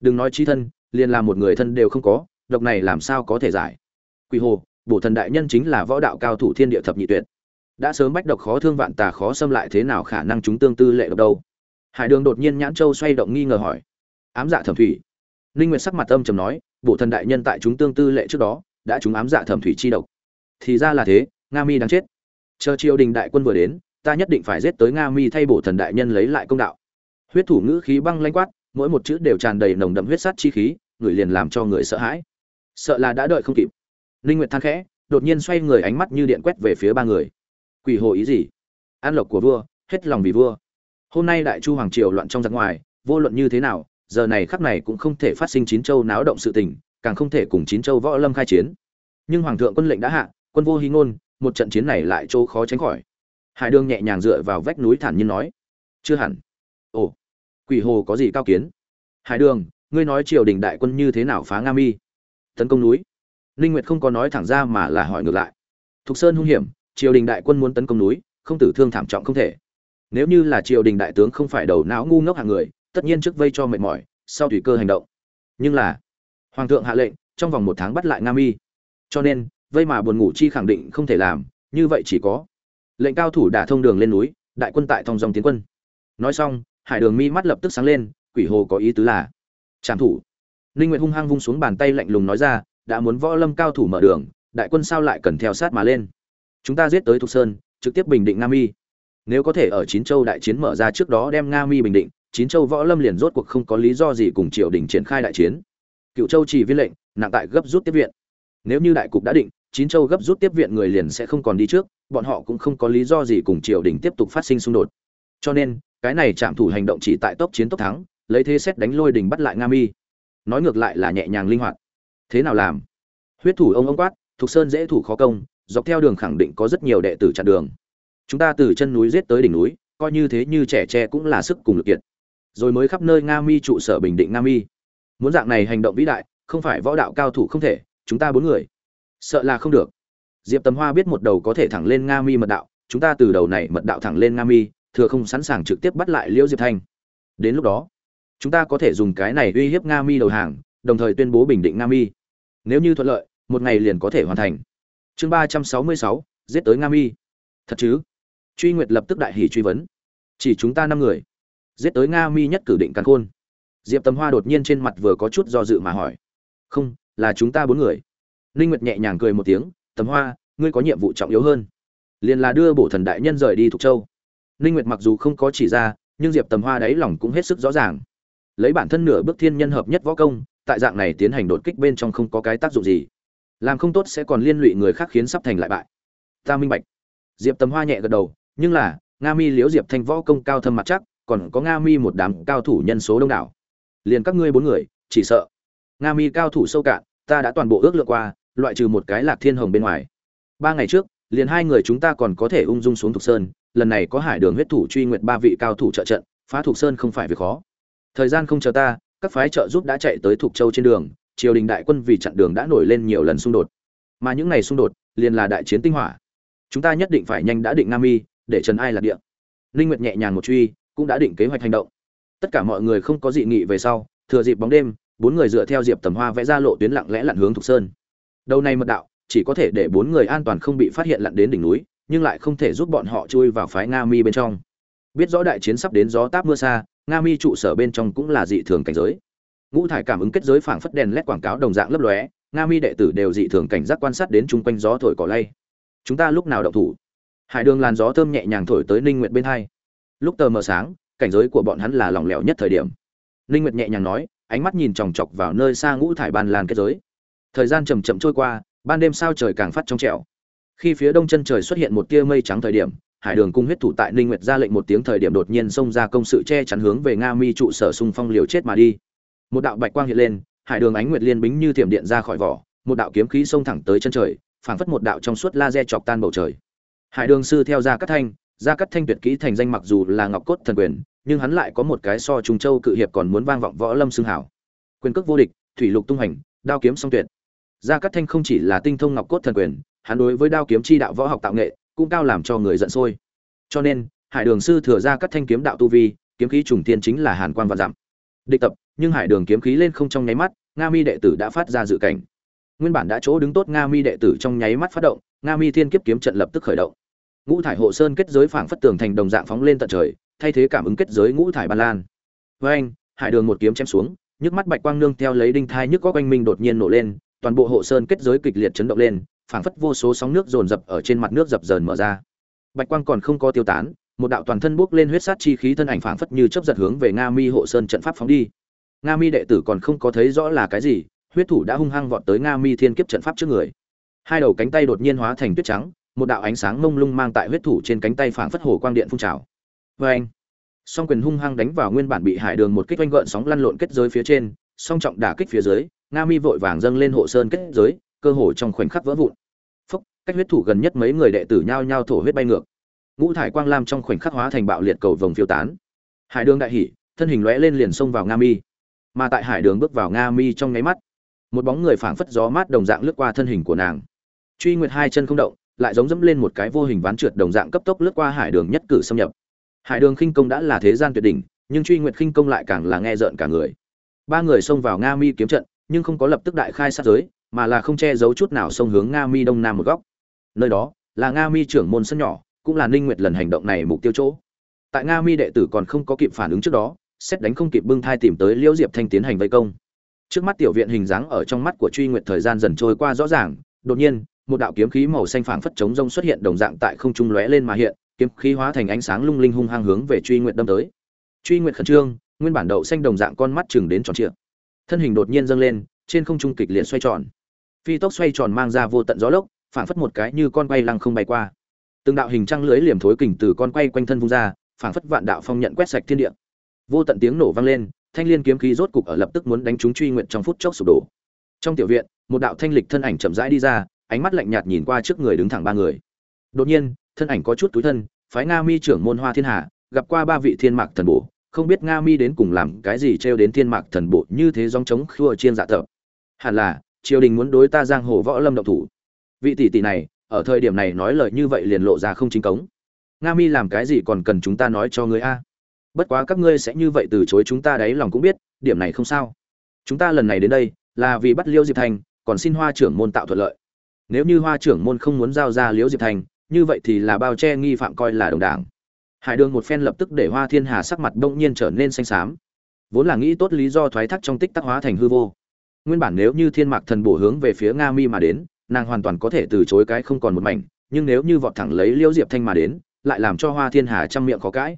Đừng nói trí thân, liền làm một người thân đều không có, độc này làm sao có thể giải? Quỷ hồ, bổ thần đại nhân chính là võ đạo cao thủ thiên địa thập nhị tuyệt. Đã sớm bách độc khó thương vạn tà khó xâm lại thế nào khả năng chúng tương tư lệ độc đâu? Hải đường đột nhiên nhãn châu xoay động nghi ngờ hỏi. Ám dạ thẩm thủy. Ninh nguyệt sắc mặt âm trầm nói bộ thần đại nhân tại chúng tương tư lệ trước đó, đã chúng ám dạ thẩm thủy chi độc. Thì ra là thế, nga mi đang chết chờ triều đình đại quân vừa đến, ta nhất định phải giết tới nga mi thay bổ thần đại nhân lấy lại công đạo. Huyết thủ ngữ khí băng lãnh quát, mỗi một chữ đều tràn đầy nồng đậm huyết sát chi khí, người liền làm cho người sợ hãi. Sợ là đã đợi không kịp. Linh nguyệt than khẽ, đột nhiên xoay người ánh mắt như điện quét về phía ba người. Quỷ hồ ý gì? An lộc của vua, hết lòng vì vua. Hôm nay đại chu hoàng triều loạn trong giặc ngoài, vô luận như thế nào, giờ này khắc này cũng không thể phát sinh chín châu náo động sự tình, càng không thể cùng chín châu võ lâm khai chiến. Nhưng hoàng thượng quân lệnh đã hạ, quân vô hy ngôn một trận chiến này lại chỗ khó tránh khỏi. Hải đường nhẹ nhàng dựa vào vách núi thản nhiên nói, chưa hẳn. Ồ, quỷ hồ có gì cao kiến? Hải đường, ngươi nói triều đình đại quân như thế nào phá nga mi? Tấn công núi. Ninh nguyệt không có nói thẳng ra mà là hỏi ngược lại. Thục sơn hung hiểm, triều đình đại quân muốn tấn công núi, không tử thương thảm trọng không thể. Nếu như là triều đình đại tướng không phải đầu não ngu ngốc hạng người, tất nhiên trước vây cho mệt mỏi, sau tùy cơ hành động. Nhưng là hoàng thượng hạ lệnh, trong vòng một tháng bắt lại nga mi. Cho nên vây mà buồn ngủ chi khẳng định không thể làm, như vậy chỉ có lệnh cao thủ đả thông đường lên núi, đại quân tại thong dòng tiến quân. Nói xong, hải đường mi mắt lập tức sáng lên, quỷ hồ có ý tứ là, trảm thủ. Ninh nguyệt hung hăng vung xuống bàn tay lạnh lùng nói ra, đã muốn võ lâm cao thủ mở đường, đại quân sao lại cần theo sát mà lên? Chúng ta giết tới thục sơn, trực tiếp bình định nga mi. Nếu có thể ở chín châu đại chiến mở ra trước đó đem nga mi bình định, chín châu võ lâm liền rốt cuộc không có lý do gì cùng triều đình triển khai đại chiến. Cựu châu chỉ viên lệnh, nặng tại gấp rút tiếp viện. Nếu như đại cục đã định chín châu gấp rút tiếp viện người liền sẽ không còn đi trước, bọn họ cũng không có lý do gì cùng triều đình tiếp tục phát sinh xung đột. Cho nên, cái này chạm thủ hành động chỉ tại tốc chiến tốc thắng, lấy thế xét đánh lôi đình bắt lại nga mi. Nói ngược lại là nhẹ nhàng linh hoạt. Thế nào làm? Huyết thủ ông ông quát, thục sơn dễ thủ khó công, dọc theo đường khẳng định có rất nhiều đệ tử chặn đường. Chúng ta từ chân núi giết tới đỉnh núi, coi như thế như trẻ tre cũng là sức cùng lực kiệt. Rồi mới khắp nơi nga mi trụ sở bình định nga mi. Muốn dạng này hành động vĩ đại, không phải võ đạo cao thủ không thể, chúng ta bốn người sợ là không được. Diệp tầm hoa biết một đầu có thể thẳng lên nga mi mật đạo, chúng ta từ đầu này mật đạo thẳng lên nga mi, thừa không sẵn sàng trực tiếp bắt lại liễu diệp thanh. Đến lúc đó, chúng ta có thể dùng cái này uy hiếp nga mi đầu hàng, đồng thời tuyên bố bình định nga mi. Nếu như thuận lợi, một ngày liền có thể hoàn thành. Chương ba trăm sáu mươi sáu, giết tới nga mi. Thật chứ? Truy nguyệt lập tức đại hỷ truy vấn. Chỉ chúng ta năm người. Giết tới nga mi nhất cử định càn khôn. Diệp tầm hoa đột nhiên trên mặt vừa có chút do dự mà hỏi. Không, là chúng ta bốn người ninh nguyệt nhẹ nhàng cười một tiếng, tầm hoa, ngươi có nhiệm vụ trọng yếu hơn. Liền là đưa bổ thần đại nhân rời đi Thục châu. Ninh nguyệt mặc dù không có chỉ ra, nhưng diệp tầm hoa đáy lòng cũng hết sức rõ ràng. Lấy bản thân nửa bước thiên nhân hợp nhất võ công, tại dạng này tiến hành đột kích bên trong không có cái tác dụng gì. Làm không tốt sẽ còn liên lụy người khác khiến sắp thành lại bại. Ta minh bạch. Diệp tầm hoa nhẹ gật đầu, nhưng là, nga mi Liễu diệp thanh võ công cao thâm mặt chắc, còn có nga mi một đám cao thủ nhân số đông đảo. Liền các ngươi bốn người, chỉ sợ. Nga mi cao thủ sâu cạn, ta đã toàn bộ ước lượng qua loại trừ một cái lạc thiên hồng bên ngoài. Ba ngày trước, liền hai người chúng ta còn có thể ung dung xuống thục sơn, lần này có hải đường huyết thủ truy nguyện ba vị cao thủ trợ trận, phá thục sơn không phải việc khó. Thời gian không chờ ta, các phái trợ giúp đã chạy tới thục châu trên đường, triều đình đại quân vì chặn đường đã nổi lên nhiều lần xung đột. Mà những ngày xung đột, liền là đại chiến tinh hỏa. Chúng ta nhất định phải nhanh đã định Nam mi, để trần ai lạc địa. Linh nguyệt nhẹ nhàng một truy, cũng đã định kế hoạch hành động. Tất cả mọi người không có dị nghị về sau, thừa dịp bóng đêm, bốn người dựa theo diệp tầm hoa vẽ ra lộ tuyến lặng lẽ lặn hướng thục sơn đầu này mật đạo, chỉ có thể để bốn người an toàn không bị phát hiện lặn đến đỉnh núi, nhưng lại không thể giúp bọn họ chui vào phái nga mi bên trong. Biết rõ đại chiến sắp đến gió táp mưa xa, nga mi trụ sở bên trong cũng là dị thường cảnh giới. Ngũ thải cảm ứng kết giới phảng phất đèn led quảng cáo đồng dạng lấp lóe, nga mi đệ tử đều dị thường cảnh giác quan sát đến chung quanh gió thổi cỏ lay. Chúng ta lúc nào động thủ? Hải đường làn gió thơm nhẹ nhàng thổi tới ninh nguyệt bên hai. Lúc tờ mờ sáng, cảnh giới của bọn hắn là lỏng lẻo nhất thời điểm. Ninh nguyệt nhẹ nhàng nói, ánh mắt nhìn chòng chọc vào nơi xa ngũ thải bàn làn kết giới thời gian chậm chậm trôi qua, ban đêm sao trời càng phát trong trẻo. Khi phía đông chân trời xuất hiện một tia mây trắng thời điểm, hải đường cung huyết thủ tại ninh nguyệt ra lệnh một tiếng thời điểm đột nhiên xông ra công sự che chắn hướng về nga mi trụ sở xung phong liều chết mà đi. Một đạo bạch quang hiện lên, hải đường ánh nguyệt liên bính như thiểm điện ra khỏi vỏ, một đạo kiếm khí xông thẳng tới chân trời, phảng phất một đạo trong suốt laser chọc tan bầu trời. Hải đường sư theo ra cắt thanh ra cắt thanh tuyệt kỹ thành danh mặc dù là ngọc cốt thần quyền, nhưng hắn lại có một cái so trùng châu cự hiệp còn muốn vang vọng võ lâm xưng hảo. Quyền cước vô địch, thủy lục tung hành đao kiếm song tuyệt gia cát thanh không chỉ là tinh thông ngọc cốt thần quyền, hắn đối với đao kiếm chi đạo võ học tạo nghệ cũng cao làm cho người giận sôi. Cho nên, hải đường sư thừa ra cắt thanh kiếm đạo tu vi, kiếm khí trùng tiên chính là hàn quan và giảm địch tập, nhưng hải đường kiếm khí lên không trong nháy mắt, nga mi đệ tử đã phát ra dự cảnh. Nguyên bản đã chỗ đứng tốt nga mi đệ tử trong nháy mắt phát động, nga mi thiên kiếp kiếm trận lập tức khởi động. Ngũ thải hộ sơn kết giới phảng phất tường thành đồng dạng phóng lên tận trời, thay thế cảm ứng kết giới ngũ thải ban lan. Với anh hải đường một kiếm chém xuống, nhức mắt bạch quang nương theo lấy đinh thai nhức có quanh minh đột nhiên nổ lên toàn bộ hộ sơn kết giới kịch liệt chấn động lên, phảng phất vô số sóng nước dồn dập ở trên mặt nước dập dờn mở ra. Bạch quang còn không có tiêu tán, một đạo toàn thân bốc lên huyết sát chi khí thân ảnh phảng phất như chớp giật hướng về nga mi hộ sơn trận pháp phóng đi. Nga mi đệ tử còn không có thấy rõ là cái gì, huyết thủ đã hung hăng vọt tới nga mi thiên kiếp trận pháp trước người. Hai đầu cánh tay đột nhiên hóa thành tuyết trắng, một đạo ánh sáng mông lung mang tại huyết thủ trên cánh tay phảng phất hồ quang điện phun trào. Vê anh song quyền hung hăng đánh vào nguyên bản bị hải đường một kích oanh gợn sóng lăn lộn kết giới phía trên, song trọng đả kích phía dưới nga mi vội vàng dâng lên hộ sơn kết giới, cơ hồ trong khoảnh khắc vỡ vụn. Phúc, cách huyết thủ gần nhất mấy người đệ tử nhao nhao thổ huyết bay ngược. Ngũ thải quang lam trong khoảnh khắc hóa thành bạo liệt cầu vồng phiêu tán. Hải đường đại hỉ, thân hình lóe lên liền xông vào nga mi. Mà tại hải đường bước vào nga mi trong nháy mắt, một bóng người phảng phất gió mát đồng dạng lướt qua thân hình của nàng. Truy nguyệt hai chân không động, lại giống dẫm lên một cái vô hình ván trượt đồng dạng cấp tốc lướt qua hải đường nhất cử xâm nhập. Hải đường khinh công đã là thế gian tuyệt đỉnh, nhưng truy nguyệt khinh công lại càng là nghe rợn cả người. Ba người xông vào nga mi kiếm trận nhưng không có lập tức đại khai sát giới, mà là không che giấu chút nào xông hướng nga mi đông nam một góc. Nơi đó, là nga mi trưởng môn sân nhỏ, cũng là ninh nguyệt lần hành động này mục tiêu chỗ. Tại nga mi đệ tử còn không có kịp phản ứng trước đó, xét đánh không kịp bưng thai tìm tới liễu diệp thanh tiến hành vây công. Trước mắt tiểu viện hình dáng ở trong mắt của truy nguyệt thời gian dần trôi qua rõ ràng, đột nhiên, một đạo kiếm khí màu xanh phảng phất chống rông xuất hiện đồng dạng tại không trung lóe lên mà hiện, kiếm khí hóa thành ánh sáng lung linh hung hăng hướng về truy nguyệt đâm tới. Truy nguyệt khẩn trương, nguyên bản đậu xanh đồng dạng con mắt chừng đến tròn trịa thân hình đột nhiên dâng lên, trên không trung kịch liệt xoay tròn. Phi tốc xoay tròn mang ra vô tận gió lốc, phảng phất một cái như con quay lăng không bay qua. Từng đạo hình trăng lưới liềm thối kình từ con quay quanh thân vung ra, phảng phất vạn đạo phong nhận quét sạch thiên địa. Vô tận tiếng nổ vang lên, thanh liên kiếm khí rốt cục ở lập tức muốn đánh trúng truy nguyện trong phút chốc sụp đổ. Trong tiểu viện, một đạo thanh lịch thân ảnh chậm rãi đi ra, ánh mắt lạnh nhạt nhìn qua trước người đứng thẳng ba người. Đột nhiên, thân ảnh có chút túi thân, phái nga mi trưởng môn hoa thiên hà, gặp qua ba vị thiên mạc thần bổ không biết nga mi đến cùng làm cái gì trêu đến thiên mạc thần bộ như thế dòng chống khua chiên dạ thợ. Hẳn là, triều đình muốn đối ta giang hồ võ lâm động thủ. Vị tỷ tỷ này, ở thời điểm này nói lời như vậy liền lộ ra không chính cống. Nga mi làm cái gì còn cần chúng ta nói cho ngươi a? Bất quá các ngươi sẽ như vậy từ chối chúng ta đấy lòng cũng biết, điểm này không sao. Chúng ta lần này đến đây, là vì bắt liêu diệp thành, còn xin hoa trưởng môn tạo thuận lợi. Nếu như hoa trưởng môn không muốn giao ra liễu diệp thành, như vậy thì là bao che nghi phạm coi là đồng đảng hải đường một phen lập tức để hoa thiên hà sắc mặt đông nhiên trở nên xanh xám. Vốn là nghĩ tốt lý do thoái thác trong tích tắc hóa thành hư vô. Nguyên bản nếu như thiên mạc thần bổ hướng về phía nga mi mà đến, nàng hoàn toàn có thể từ chối cái không còn một mảnh, nhưng nếu như vọt thẳng lấy liễu diệp thanh mà đến, lại làm cho hoa thiên hà trăm miệng khó cãi.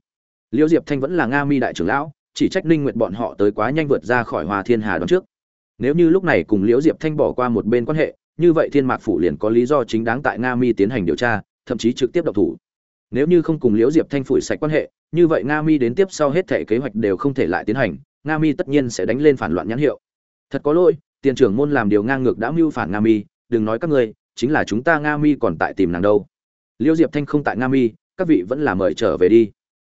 Liễu diệp thanh vẫn là nga mi đại trưởng lão, chỉ trách ninh Nguyệt bọn họ tới quá nhanh vượt ra khỏi hoa thiên hà đón trước. Nếu như lúc này cùng liễu diệp thanh bỏ qua một bên quan hệ, như vậy thiên mạc phủ liền có lý do chính đáng tại nga mi tiến hành điều tra, thậm chí trực tiếp độc thủ nếu như không cùng liễu diệp thanh phủi sạch quan hệ, như vậy nga mi đến tiếp sau hết thể kế hoạch đều không thể lại tiến hành, nga mi tất nhiên sẽ đánh lên phản loạn nhãn hiệu. Thật có lỗi, tiền trưởng môn làm điều ngang ngược đã mưu phản nga mi, đừng nói các ngươi, chính là chúng ta nga mi còn tại tìm nàng đâu. Liễu diệp thanh không tại nga mi, các vị vẫn là mời trở về đi.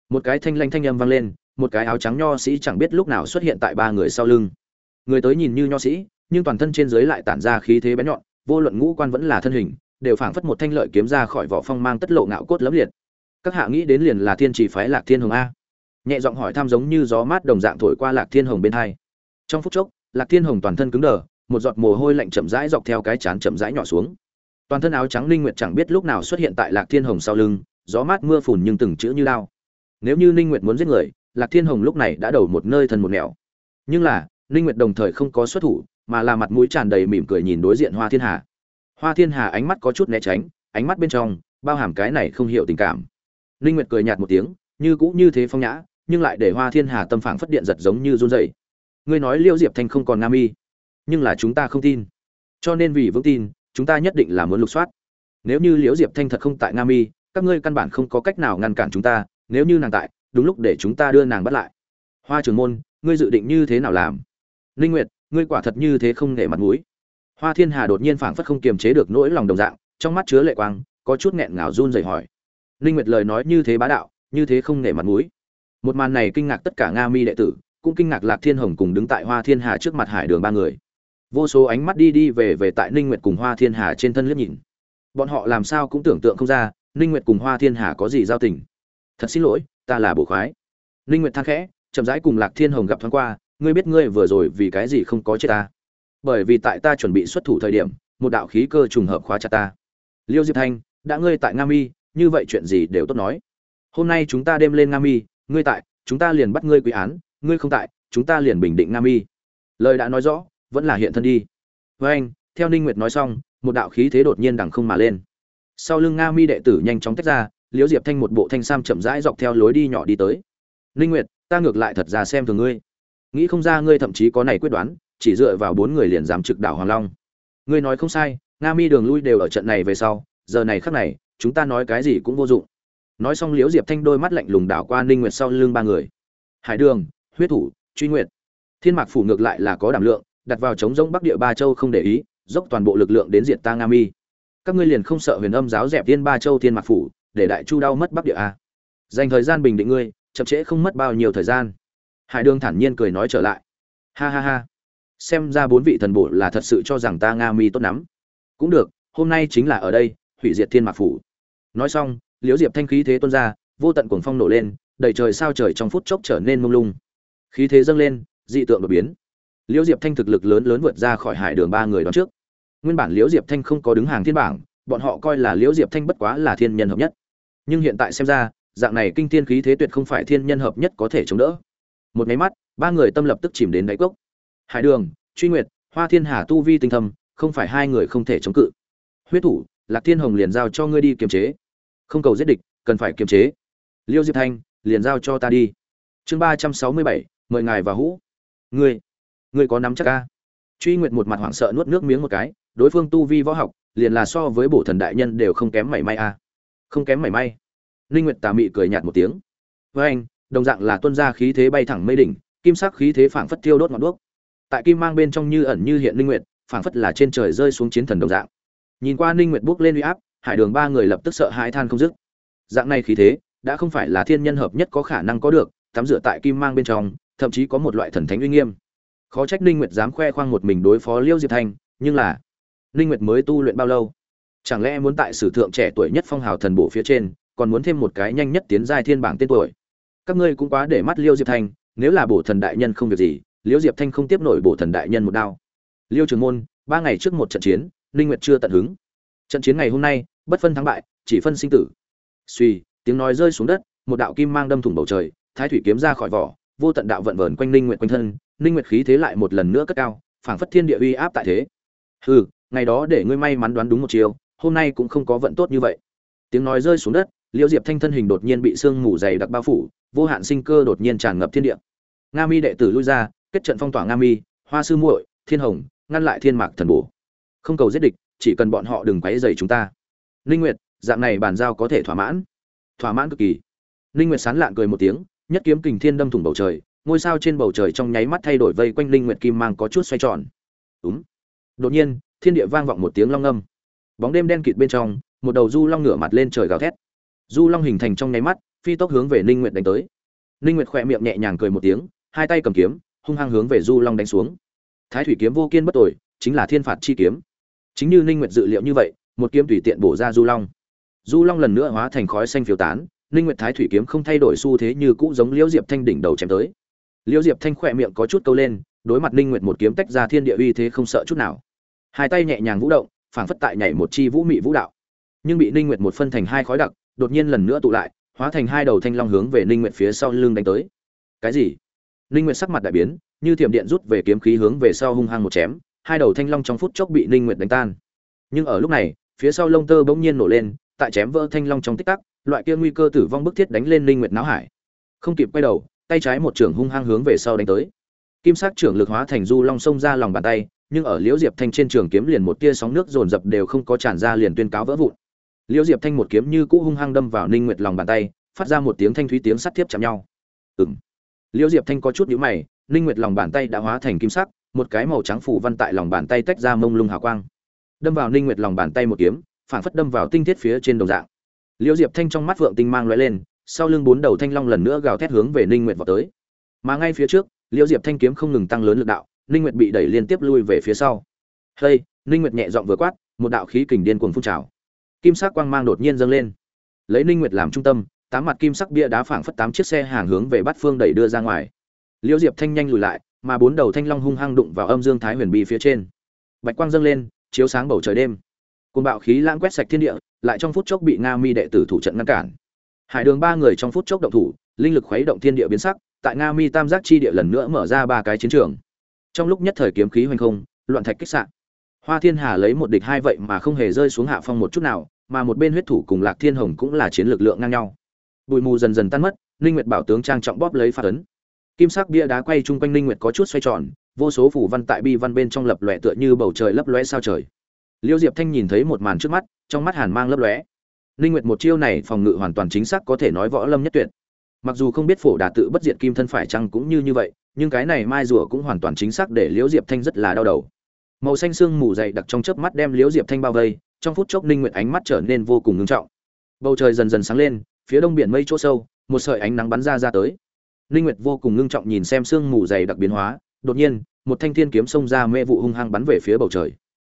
Một cái thanh lanh thanh âm vang lên, một cái áo trắng nho sĩ chẳng biết lúc nào xuất hiện tại ba người sau lưng. Người tới nhìn như nho sĩ, nhưng toàn thân trên dưới lại tản ra khí thế bé nhọn, vô luận ngũ quan vẫn là thân hình, đều phảng phất một thanh lợi kiếm ra khỏi vỏ phong mang tất lộ ngạo cốt lẫm liệt các hạ nghĩ đến liền là thiên chỉ phái lạc thiên hồng a. Nhẹ giọng hỏi tham giống như gió mát đồng dạng thổi qua lạc thiên hồng bên hai. Trong phút chốc, lạc thiên hồng toàn thân cứng đờ, một giọt mồ hôi lạnh chậm rãi dọc theo cái chán chậm rãi nhỏ xuống. Toàn thân áo trắng ninh nguyệt chẳng biết lúc nào xuất hiện tại lạc thiên hồng sau lưng, gió mát mưa phùn nhưng từng chữ như lao. Nếu như ninh nguyệt muốn giết người, lạc thiên hồng lúc này đã đầu một nơi thân một nẻo. Nhưng là ninh nguyệt đồng thời không có xuất thủ, mà là mặt mũi tràn đầy mỉm cười nhìn đối diện hoa thiên hà. Hoa thiên hà ánh mắt có chút né tránh, ánh mắt bên trong bao hàm cái này không hiểu tình cảm. Linh nguyệt cười nhạt một tiếng, như cũ như thế phong nhã, nhưng lại để hoa thiên hà tâm phảng phất điện giật giống như run rẩy. Ngươi nói liêu diệp thanh không còn nam y nhưng là chúng ta không tin. Cho nên vì vững tin, chúng ta nhất định là muốn lục soát. Nếu như liễu diệp thanh thật không tại nam y các ngươi căn bản không có cách nào ngăn cản chúng ta, nếu như nàng tại, đúng lúc để chúng ta đưa nàng bắt lại. Hoa Trường môn, ngươi dự định như thế nào làm? Linh nguyệt, ngươi quả thật như thế không nể mặt mũi. Hoa thiên hà đột nhiên phảng phất không kiềm chế được nỗi lòng đồng dạng, trong mắt chứa lệ quang, có chút nghẹn ngào run rẩy hỏi ninh nguyệt lời nói như thế bá đạo, như thế không nể mặt mũi. Một màn này kinh ngạc tất cả nga mi đệ tử, cũng kinh ngạc lạc thiên hồng cùng đứng tại hoa thiên hà trước mặt hải đường ba người. Vô số ánh mắt đi đi về về tại ninh nguyệt cùng hoa thiên hà trên thân liếc nhìn. Bọn họ làm sao cũng tưởng tượng không ra, ninh nguyệt cùng hoa thiên hà có gì giao tình. Thật xin lỗi, ta là bổ khoái. Ninh nguyệt than khẽ, chậm rãi cùng lạc thiên hồng gặp thoáng qua, ngươi biết ngươi vừa rồi vì cái gì không có chết ta? Bởi vì tại ta chuẩn bị xuất thủ thời điểm, một đạo khí cơ trùng hợp khóa chặt ta. Liêu diệp thanh, đã ngươi tại nga mi như vậy chuyện gì đều tốt nói. Hôm nay chúng ta đêm lên nga mi, ngươi tại, chúng ta liền bắt ngươi quy án, ngươi không tại, chúng ta liền bình định nga mi. Lời đã nói rõ, vẫn là hiện thân đi. Với anh, theo ninh nguyệt nói xong, một đạo khí thế đột nhiên đằng không mà lên. Sau lưng nga mi đệ tử nhanh chóng tách ra, liễu diệp thanh một bộ thanh sam chậm rãi dọc theo lối đi nhỏ đi tới. Ninh nguyệt, ta ngược lại thật ra xem thường ngươi. Nghĩ không ra ngươi thậm chí có này quyết đoán, chỉ dựa vào bốn người liền dám trực đảo hoàng long. Ngươi nói không sai, nga mi đường lui đều ở trận này về sau, giờ này khắc này chúng ta nói cái gì cũng vô dụng. Nói xong liễu diệp thanh đôi mắt lạnh lùng đảo qua ninh nguyệt sau lưng ba người. Hải đường, huyết thủ, truy nguyệt. Thiên mạc phủ ngược lại là có đảm lượng, đặt vào chống rỗng bắc địa ba châu không để ý, dốc toàn bộ lực lượng đến diệt ta nga mi. Các ngươi liền không sợ huyền âm giáo dẹp thiên ba châu thiên mạc phủ, để đại chu đau mất bắc địa a. À? dành thời gian bình định ngươi, chậm trễ không mất bao nhiêu thời gian. Hải đường thản nhiên cười nói trở lại. Ha ha ha. Xem ra bốn vị thần bộ là thật sự cho rằng ta nga mi tốt lắm. Cũng được, hôm nay chính là ở đây, hủy diệt thiên mạc phủ nói xong, liễu diệp thanh khí thế tuôn ra, vô tận cuồng phong nổ lên, đầy trời sao trời trong phút chốc trở nên mông lung. Khí thế dâng lên, dị tượng đột biến. Liễu diệp thanh thực lực lớn lớn vượt ra khỏi hải đường ba người đón trước. Nguyên bản liễu diệp thanh không có đứng hàng thiên bảng, bọn họ coi là liễu diệp thanh bất quá là thiên nhân hợp nhất. Nhưng hiện tại xem ra, dạng này kinh thiên khí thế tuyệt không phải thiên nhân hợp nhất có thể chống đỡ. Một máy mắt, ba người tâm lập tức chìm đến đáy cốc. Hải đường, truy nguyệt, hoa thiên hà tu vi tinh thầm không phải hai người không thể chống cự. Huyết thủ lạc thiên hồng liền giao cho ngươi đi kiềm chế. Không cầu giết địch, cần phải kiềm chế. Liêu diệp thanh, liền giao cho ta đi. Chương ba trăm sáu mươi bảy, mời ngài và hũ. Ngươi ngươi có nắm chắc ca truy nguyệt một mặt hoảng sợ nuốt nước miếng một cái, đối phương tu vi võ học, liền là so với bổ thần đại nhân đều không kém mảy may a. Không kém mảy may. Ninh nguyệt tà mị cười nhạt một tiếng. Với anh, đồng dạng là tuân ra khí thế bay thẳng mây đỉnh, kim sắc khí thế phảng phất tiêu đốt ngọn đuốc. Tại kim mang bên trong như ẩn như hiện Linh nguyệt, phảng phất là trên trời rơi xuống chiến thần đồng dạng nhìn qua ninh nguyệt bước lên uy áp, hải đường ba người lập tức sợ hãi than không dứt. Dạng này khí thế, đã không phải là thiên nhân hợp nhất có khả năng có được, tắm rửa tại kim mang bên trong, thậm chí có một loại thần thánh uy nghiêm. Khó trách ninh nguyệt dám khoe khoang một mình đối phó liêu diệp thanh nhưng là, ninh nguyệt mới tu luyện bao lâu? Chẳng lẽ muốn tại sử thượng trẻ tuổi nhất phong hào thần bộ phía trên, còn muốn thêm một cái nhanh nhất tiến giai thiên bảng tên tuổi? Các ngươi cũng quá để mắt liêu diệp thanh nếu là bổ thần đại nhân không việc gì, liêu diệp thanh không tiếp nổi bổ thần đại nhân một đao. Liêu trường môn, ba ngày trước một trận chiến ninh nguyệt chưa tận hứng. Trận chiến ngày hôm nay, bất phân thắng bại, chỉ phân sinh tử. Suy tiếng nói rơi xuống đất, một đạo kim mang đâm thủng bầu trời, thái thủy kiếm ra khỏi vỏ, vô tận đạo vận vờn quanh ninh nguyệt quanh thân ninh nguyệt khí thế lại một lần nữa cất cao, phảng phất thiên địa uy áp tại thế. Hừ, ngày đó để ngươi may mắn đoán đúng một chiều, hôm nay cũng không có vận tốt như vậy. Tiếng nói rơi xuống đất, liễu diệp thanh thân hình đột nhiên bị sương mù dày đặc bao phủ, vô hạn sinh cơ đột nhiên tràn ngập thiên địa. Nga mi đệ tử lui ra, kết trận phong tỏa nga mi, hoa sư muội, thiên hồng, ngăn lại thiên mạc thần bổ không cầu giết địch, chỉ cần bọn họ đừng quấy rầy chúng ta. Linh nguyệt, dạng này bàn giao có thể thỏa mãn? Thỏa mãn cực kỳ. Linh nguyệt sán lạn cười một tiếng, nhất kiếm kình thiên đâm thủng bầu trời, ngôi sao trên bầu trời trong nháy mắt thay đổi vây quanh linh nguyệt kim mang có chút xoay tròn. Đúng đột nhiên, thiên địa vang vọng một tiếng long âm bóng đêm đen kịt bên trong, một đầu du long ngửa mặt lên trời gào thét. Du long hình thành trong nháy mắt, phi tốc hướng về ninh nguyệt đánh tới. Ninh nguyệt khỏe miệng nhẹ nhàng cười một tiếng, hai tay cầm kiếm, hung hăng hướng về du long đánh xuống. Thái thủy kiếm vô kiên bất tuổi chính là thiên phạt chi kiếm. Chính như ninh nguyệt dự liệu như vậy, một kiếm tùy tiện bổ ra du long. Du long lần nữa hóa thành khói xanh phiêu tán, ninh nguyệt thái thủy kiếm không thay đổi xu thế như cũ giống liễu diệp thanh đỉnh đầu chém tới. Liễu diệp thanh khỏe miệng có chút câu lên, đối mặt ninh nguyệt một kiếm tách ra thiên địa uy thế không sợ chút nào. Hai tay nhẹ nhàng vũ động, phảng phất tại nhảy một chi vũ mị vũ đạo. Nhưng bị ninh nguyệt một phân thành hai khói đặc, đột nhiên lần nữa tụ lại, hóa thành hai đầu thanh long hướng về ninh nguyệt phía sau lưng đánh tới. Cái gì? Ninh nguyệt sắc mặt đại biến, như thiểm điện rút về kiếm khí hướng về sau hung hăng một chém hai đầu thanh long trong phút chốc bị ninh nguyệt đánh tan. Nhưng ở lúc này, phía sau lông tơ bỗng nhiên nổ lên, tại chém vỡ thanh long trong tích tắc, loại kia nguy cơ tử vong bức thiết đánh lên ninh nguyệt náo hải. Không kịp quay đầu, tay trái một trưởng hung hăng hướng về sau đánh tới. Kim sắc trưởng lực hóa thành du long xông ra lòng bàn tay, nhưng ở liễu diệp thanh trên trường kiếm liền một tia sóng nước dồn dập đều không có tràn ra liền tuyên cáo vỡ vụn. Liễu diệp thanh một kiếm như cũ hung hăng đâm vào ninh nguyệt lòng bàn tay, phát ra một tiếng thanh thúy tiếng sắt tiếp chạm nhau. Ừm. Liễu diệp thanh có chút nhíu mày, ninh nguyệt lòng bàn tay đã hóa thành kim sắc một cái màu trắng phủ văn tại lòng bàn tay tách ra mông lung hào quang. Đâm vào ninh nguyệt lòng bàn tay một kiếm phản phất đâm vào tinh thiết phía trên đồng dạng. Liễu diệp thanh trong mắt vượng tinh mang lóe lên, sau lưng bốn đầu thanh long lần nữa gào thét hướng về ninh nguyệt vào tới. Mà ngay phía trước, liễu diệp thanh kiếm không ngừng tăng lớn lực đạo, ninh nguyệt bị đẩy liên tiếp lui về phía sau. Hey ninh nguyệt nhẹ giọng vừa quát, một đạo khí kình điên cuồng phun trào. Kim sắc quang mang đột nhiên dâng lên. Lấy ninh nguyệt làm trung tâm, tám mặt kim sắc bia đá phảng phất tám chiếc xe hàng hướng về bát phương đẩy đưa ra ngoài. Liễu diệp thanh nhanh lùi lại mà bốn đầu thanh long hung hăng đụng vào âm dương thái huyền bi phía trên. Bạch quang dâng lên, chiếu sáng bầu trời đêm. Côn bạo khí lãng quét sạch thiên địa, lại trong phút chốc bị nga mi đệ tử thủ trận ngăn cản. Hải đường ba người trong phút chốc động thủ, linh lực khuấy động thiên địa biến sắc, tại nga mi tam giác chi địa lần nữa mở ra ba cái chiến trường. Trong lúc nhất thời kiếm khí hoành không, loạn thạch kích sạn hoa thiên hà lấy một địch hai vậy mà không hề rơi xuống hạ phong một chút nào, mà một bên huyết thủ cùng lạc thiên hồng cũng là chiến lực lượng ngang nhau. Bụi mù dần dần tan mất, ninh nguyệt bảo tướng trang trọng bóp lấy phát ấn kim sắc bia đá quay chung quanh Linh nguyệt có chút xoay tròn, vô số phủ văn tại bi văn bên trong lập lòe tựa như bầu trời lấp lóe sao trời. Liêu diệp thanh nhìn thấy một màn trước mắt, trong mắt hàn mang lấp lóe. Linh nguyệt một chiêu này phòng ngự hoàn toàn chính xác có thể nói võ lâm nhất tuyệt. Mặc dù không biết phổ đà tự bất diệt kim thân phải chăng cũng như như vậy, nhưng cái này mai rùa cũng hoàn toàn chính xác để liễu diệp thanh rất là đau đầu. Màu xanh xương mù dày đặc trong chớp mắt đem liễu diệp thanh bao vây, trong phút chốc ninh nguyệt ánh mắt trở nên vô cùng ngưng trọng. Bầu trời dần dần sáng lên, phía đông biển mây chỗ sâu, một sợi ánh nắng bắn ra ra tới ninh nguyệt vô cùng ngưng trọng nhìn xem sương mù dày đặc biến hóa đột nhiên một thanh thiên kiếm xông ra mê vụ hung hăng bắn về phía bầu trời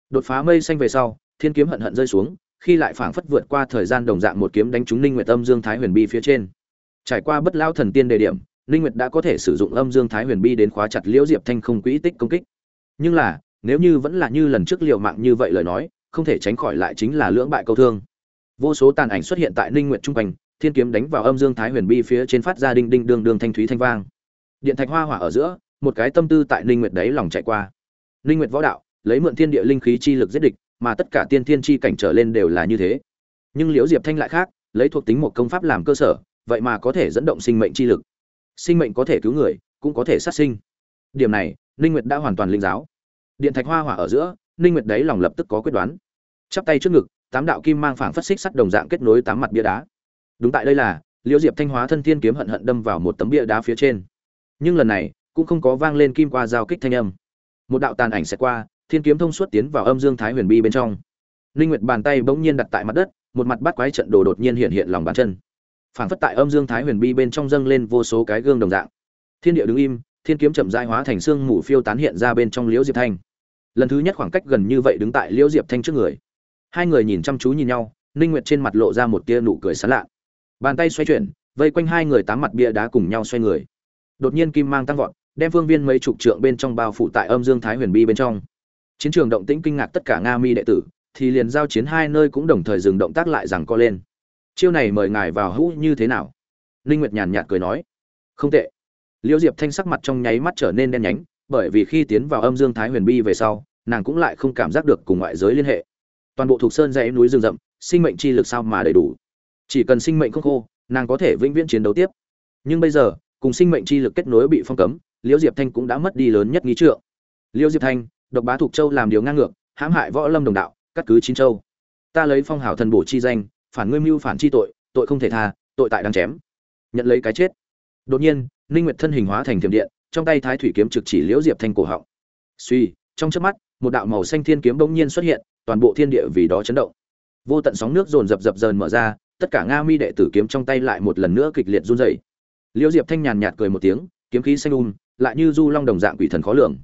đột phá mây xanh về sau thiên kiếm hận hận rơi xuống khi lại phảng phất vượt qua thời gian đồng dạng một kiếm đánh trúng ninh nguyệt âm dương thái huyền bi phía trên trải qua bất lao thần tiên đề điểm Linh Nguyệt đã có thể sử dụng Âm Dương Thái Huyền Bi đến khóa chặt Liễu Diệp Thanh không quỹ tích công kích. Nhưng là, nếu như vẫn là như lần trước liều mạng như vậy lời nói, không thể tránh khỏi lại chính là lưỡng bại câu thương. Vô số tàn ảnh xuất hiện tại Linh Nguyệt trung quanh, thiên kiếm đánh vào Âm Dương Thái Huyền Bi phía trên phát ra đinh đinh đường đường thanh thúy thanh vang. Điện thạch hoa hỏa ở giữa, một cái tâm tư tại Linh Nguyệt đấy lòng chạy qua. Linh Nguyệt võ đạo, lấy mượn thiên địa linh khí chi lực giết địch, mà tất cả tiên thiên chi cảnh trở lên đều là như thế. Nhưng Liễu Diệp Thanh lại khác, lấy thuộc tính một công pháp làm cơ sở, vậy mà có thể dẫn động sinh mệnh chi lực. Sinh mệnh có thể cứu người, cũng có thể sát sinh. Điểm này, Linh Nguyệt đã hoàn toàn linh giáo. Điện thạch hoa hỏa ở giữa, Linh Nguyệt đấy lòng lập tức có quyết đoán. Chắp tay trước ngực, tám đạo kim mang phảng phất xích sắt đồng dạng kết nối tám mặt bia đá. Đúng tại đây là, Liễu Diệp Thanh hóa thân thiên kiếm hận hận đâm vào một tấm bia đá phía trên. Nhưng lần này, cũng không có vang lên kim qua giao kích thanh âm. Một đạo tàn ảnh sẽ qua, thiên kiếm thông suốt tiến vào âm dương thái huyền bi bên trong. Linh Nguyệt bàn tay bỗng nhiên đặt tại mặt đất, một mặt bắt quái trận đồ đột nhiên hiện hiện lòng bàn chân. Phảng phất tại âm dương thái huyền bi bên trong dâng lên vô số cái gương đồng dạng. Thiên địa đứng im, thiên kiếm chậm rãi hóa thành xương mù phiêu tán hiện ra bên trong Liễu Diệp Thanh. Lần thứ nhất khoảng cách gần như vậy đứng tại Liễu Diệp Thanh trước người. Hai người nhìn chăm chú nhìn nhau, Ninh Nguyệt trên mặt lộ ra một tia nụ cười sảng lạ. Bàn tay xoay chuyển, vây quanh hai người tám mặt bia đá cùng nhau xoay người. Đột nhiên kim mang tăng vọt, đem phương viên mấy chục trượng bên trong bao phủ tại âm dương thái huyền bi bên trong. Chiến trường động tĩnh kinh ngạc tất cả Nga Mi đệ tử, thì liền giao chiến hai nơi cũng đồng thời dừng động tác lại rằng co lên. Chiêu này mời ngài vào hữu như thế nào? Ninh Nguyệt nhàn nhạt cười nói, không tệ. Liễu Diệp Thanh sắc mặt trong nháy mắt trở nên đen nhánh, bởi vì khi tiến vào âm dương thái huyền bi về sau, nàng cũng lại không cảm giác được cùng ngoại giới liên hệ. Toàn bộ thuộc sơn dãy núi rừng rậm, sinh mệnh chi lực sao mà đầy đủ. Chỉ cần sinh mệnh không khô, nàng có thể vĩnh viễn chiến đấu tiếp. Nhưng bây giờ, cùng sinh mệnh chi lực kết nối bị phong cấm, Liễu Diệp Thanh cũng đã mất đi lớn nhất nghi trượng. Liễu Diệp Thanh, độc bá thuộc châu làm điều ngang ngược, hãm hại võ lâm đồng đạo, cắt cứ chín châu. Ta lấy phong hảo thần bổ chi danh, phản ngươi mưu phản chi tội, tội không thể tha, tội tại đang chém. Nhận lấy cái chết. Đột nhiên, Ninh Nguyệt thân hình hóa thành thiểm điện, trong tay Thái thủy kiếm trực chỉ Liễu Diệp Thanh cổ họng. Suy, trong chớp mắt, một đạo màu xanh thiên kiếm bỗng nhiên xuất hiện, toàn bộ thiên địa vì đó chấn động. Vô tận sóng nước dồn dập dập dờn mở ra, tất cả Nga Mi đệ tử kiếm trong tay lại một lần nữa kịch liệt run rẩy. Liễu Diệp Thanh nhàn nhạt cười một tiếng, kiếm khí xanh um, lại như du long đồng dạng quỷ thần khó lường.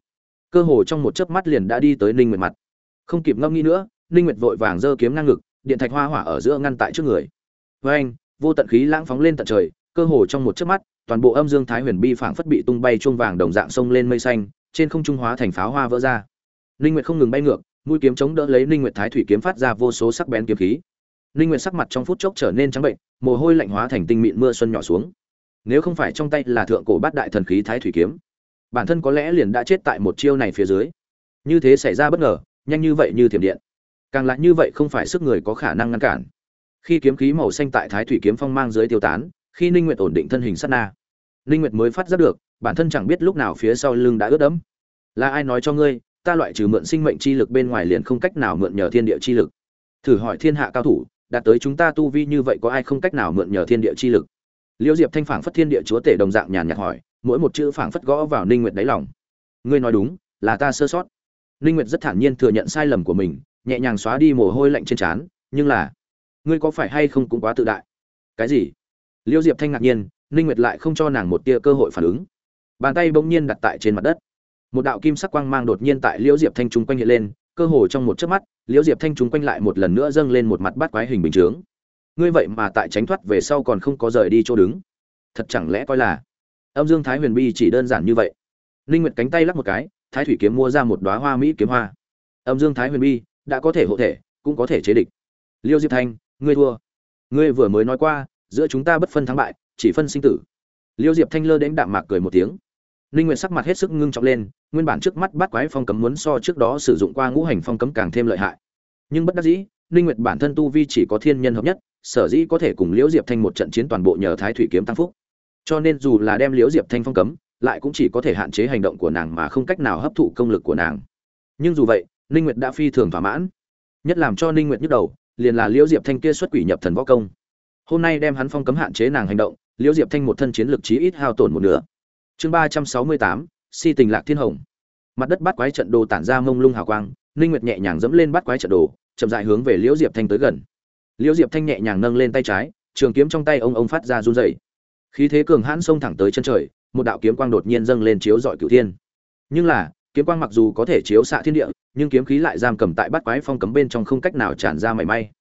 Cơ hồ trong một chớp mắt liền đã đi tới Ninh Nguyệt mặt. Không kịp ngâm nghĩ nữa, Ninh Nguyệt vội vàng giơ kiếm ngang ngực, điện thạch hoa hỏa ở giữa ngăn tại trước người. Với anh, vô tận khí lãng phóng lên tận trời, cơ hồ trong một chớp mắt, toàn bộ âm dương thái huyền bi phảng phất bị tung bay chuông vàng đồng dạng sông lên mây xanh, trên không trung hóa thành pháo hoa vỡ ra. Ninh Nguyệt không ngừng bay ngược, mũi kiếm chống đỡ lấy Ninh Nguyệt Thái thủy kiếm phát ra vô số sắc bén kiếm khí. Ninh Nguyệt sắc mặt trong phút chốc trở nên trắng bệnh, mồ hôi lạnh hóa thành tinh mịn mưa xuân nhỏ xuống. Nếu không phải trong tay là thượng cổ bát đại thần khí Thái thủy kiếm, bản thân có lẽ liền đã chết tại một chiêu này phía dưới. Như thế xảy ra bất ngờ, nhanh như vậy như thiểm điện. Càng lại như vậy không phải sức người có khả năng ngăn cản. Khi kiếm khí màu xanh tại Thái thủy kiếm phong mang dưới tiêu tán, khi Ninh Nguyệt ổn định thân hình sát na, Ninh Nguyệt mới phát giác được, bản thân chẳng biết lúc nào phía sau lưng đã ướt đẫm. Là ai nói cho ngươi, ta loại trừ mượn sinh mệnh chi lực bên ngoài liền không cách nào mượn nhờ thiên địa chi lực. Thử hỏi thiên hạ cao thủ, đạt tới chúng ta tu vi như vậy có ai không cách nào mượn nhờ thiên địa chi lực? Liễu Diệp Thanh phảng phất thiên địa chúa tể đồng dạng nhàn nhạt hỏi, mỗi một chữ phảng phất gõ vào Ninh Nguyệt đáy lòng. Ngươi nói đúng, là ta sơ sót. Ninh Nguyệt rất thản nhiên thừa nhận sai lầm của mình, nhẹ nhàng xóa đi mồ hôi lạnh trên trán, nhưng là, ngươi có phải hay không cũng quá tự đại? Cái gì? Liễu Diệp Thanh ngạc nhiên, Ninh Nguyệt lại không cho nàng một tia cơ hội phản ứng. Bàn tay bỗng nhiên đặt tại trên mặt đất một đạo kim sắc quang mang đột nhiên tại liễu diệp thanh trung quanh hiện lên cơ hồ trong một chớp mắt liễu diệp thanh trung quanh lại một lần nữa dâng lên một mặt bát quái hình bình chướng. Ngươi vậy mà tại tránh thoát về sau còn không có rời đi chỗ đứng. Thật chẳng lẽ coi là âm dương thái huyền bi chỉ đơn giản như vậy? Linh nguyệt cánh tay lắc một cái thái thủy kiếm mua ra một đóa hoa mỹ kiếm hoa. Âm dương thái huyền bi đã có thể hộ thể cũng có thể chế địch. Liêu diệp thanh ngươi thua. Ngươi vừa mới nói qua giữa chúng ta bất phân thắng bại chỉ phân sinh tử. Liêu diệp thanh lơ đến đạm mạc cười một tiếng. Linh Nguyệt sắc mặt hết sức ngưng trọng lên, nguyên bản trước mắt bắt quái phong cấm muốn so trước đó sử dụng qua ngũ hành phong cấm càng thêm lợi hại. Nhưng bất đắc dĩ, Ninh Nguyệt bản thân tu vi chỉ có thiên nhân hợp nhất, sở dĩ có thể cùng Liễu Diệp Thanh một trận chiến toàn bộ nhờ Thái thủy kiếm tăng phúc. Cho nên dù là đem Liễu Diệp Thanh phong cấm, lại cũng chỉ có thể hạn chế hành động của nàng mà không cách nào hấp thụ công lực của nàng. Nhưng dù vậy, Ninh Nguyệt đã phi thường thỏa mãn. Nhất làm cho Ninh Nguyệt nhức đầu, liền là Liễu Diệp Thanh kia xuất quỷ nhập thần võ công. Hôm nay đem hắn phong cấm hạn chế nàng hành động, Liễu Diệp Thanh một thân chiến lực chí ít hao tổn một nửa chương ba trăm sáu mươi tám si tình lạc thiên hồng. Mặt đất bắt quái trận đồ tản ra mông lung hào quang, ninh nguyệt nhẹ nhàng dẫm lên bắt quái trận đồ, chậm rãi hướng về liễu diệp thanh tới gần. Liễu diệp thanh nhẹ nhàng nâng lên tay trái, trường kiếm trong tay ông ông phát ra run rẩy. Khí thế cường hãn xông thẳng tới chân trời, một đạo kiếm quang đột nhiên dâng lên chiếu dọi cửu thiên. Nhưng là, kiếm quang mặc dù có thể chiếu xạ thiên địa, nhưng kiếm khí lại giam cầm tại bắt quái phong cấm bên trong không cách nào tràn ra mảy may.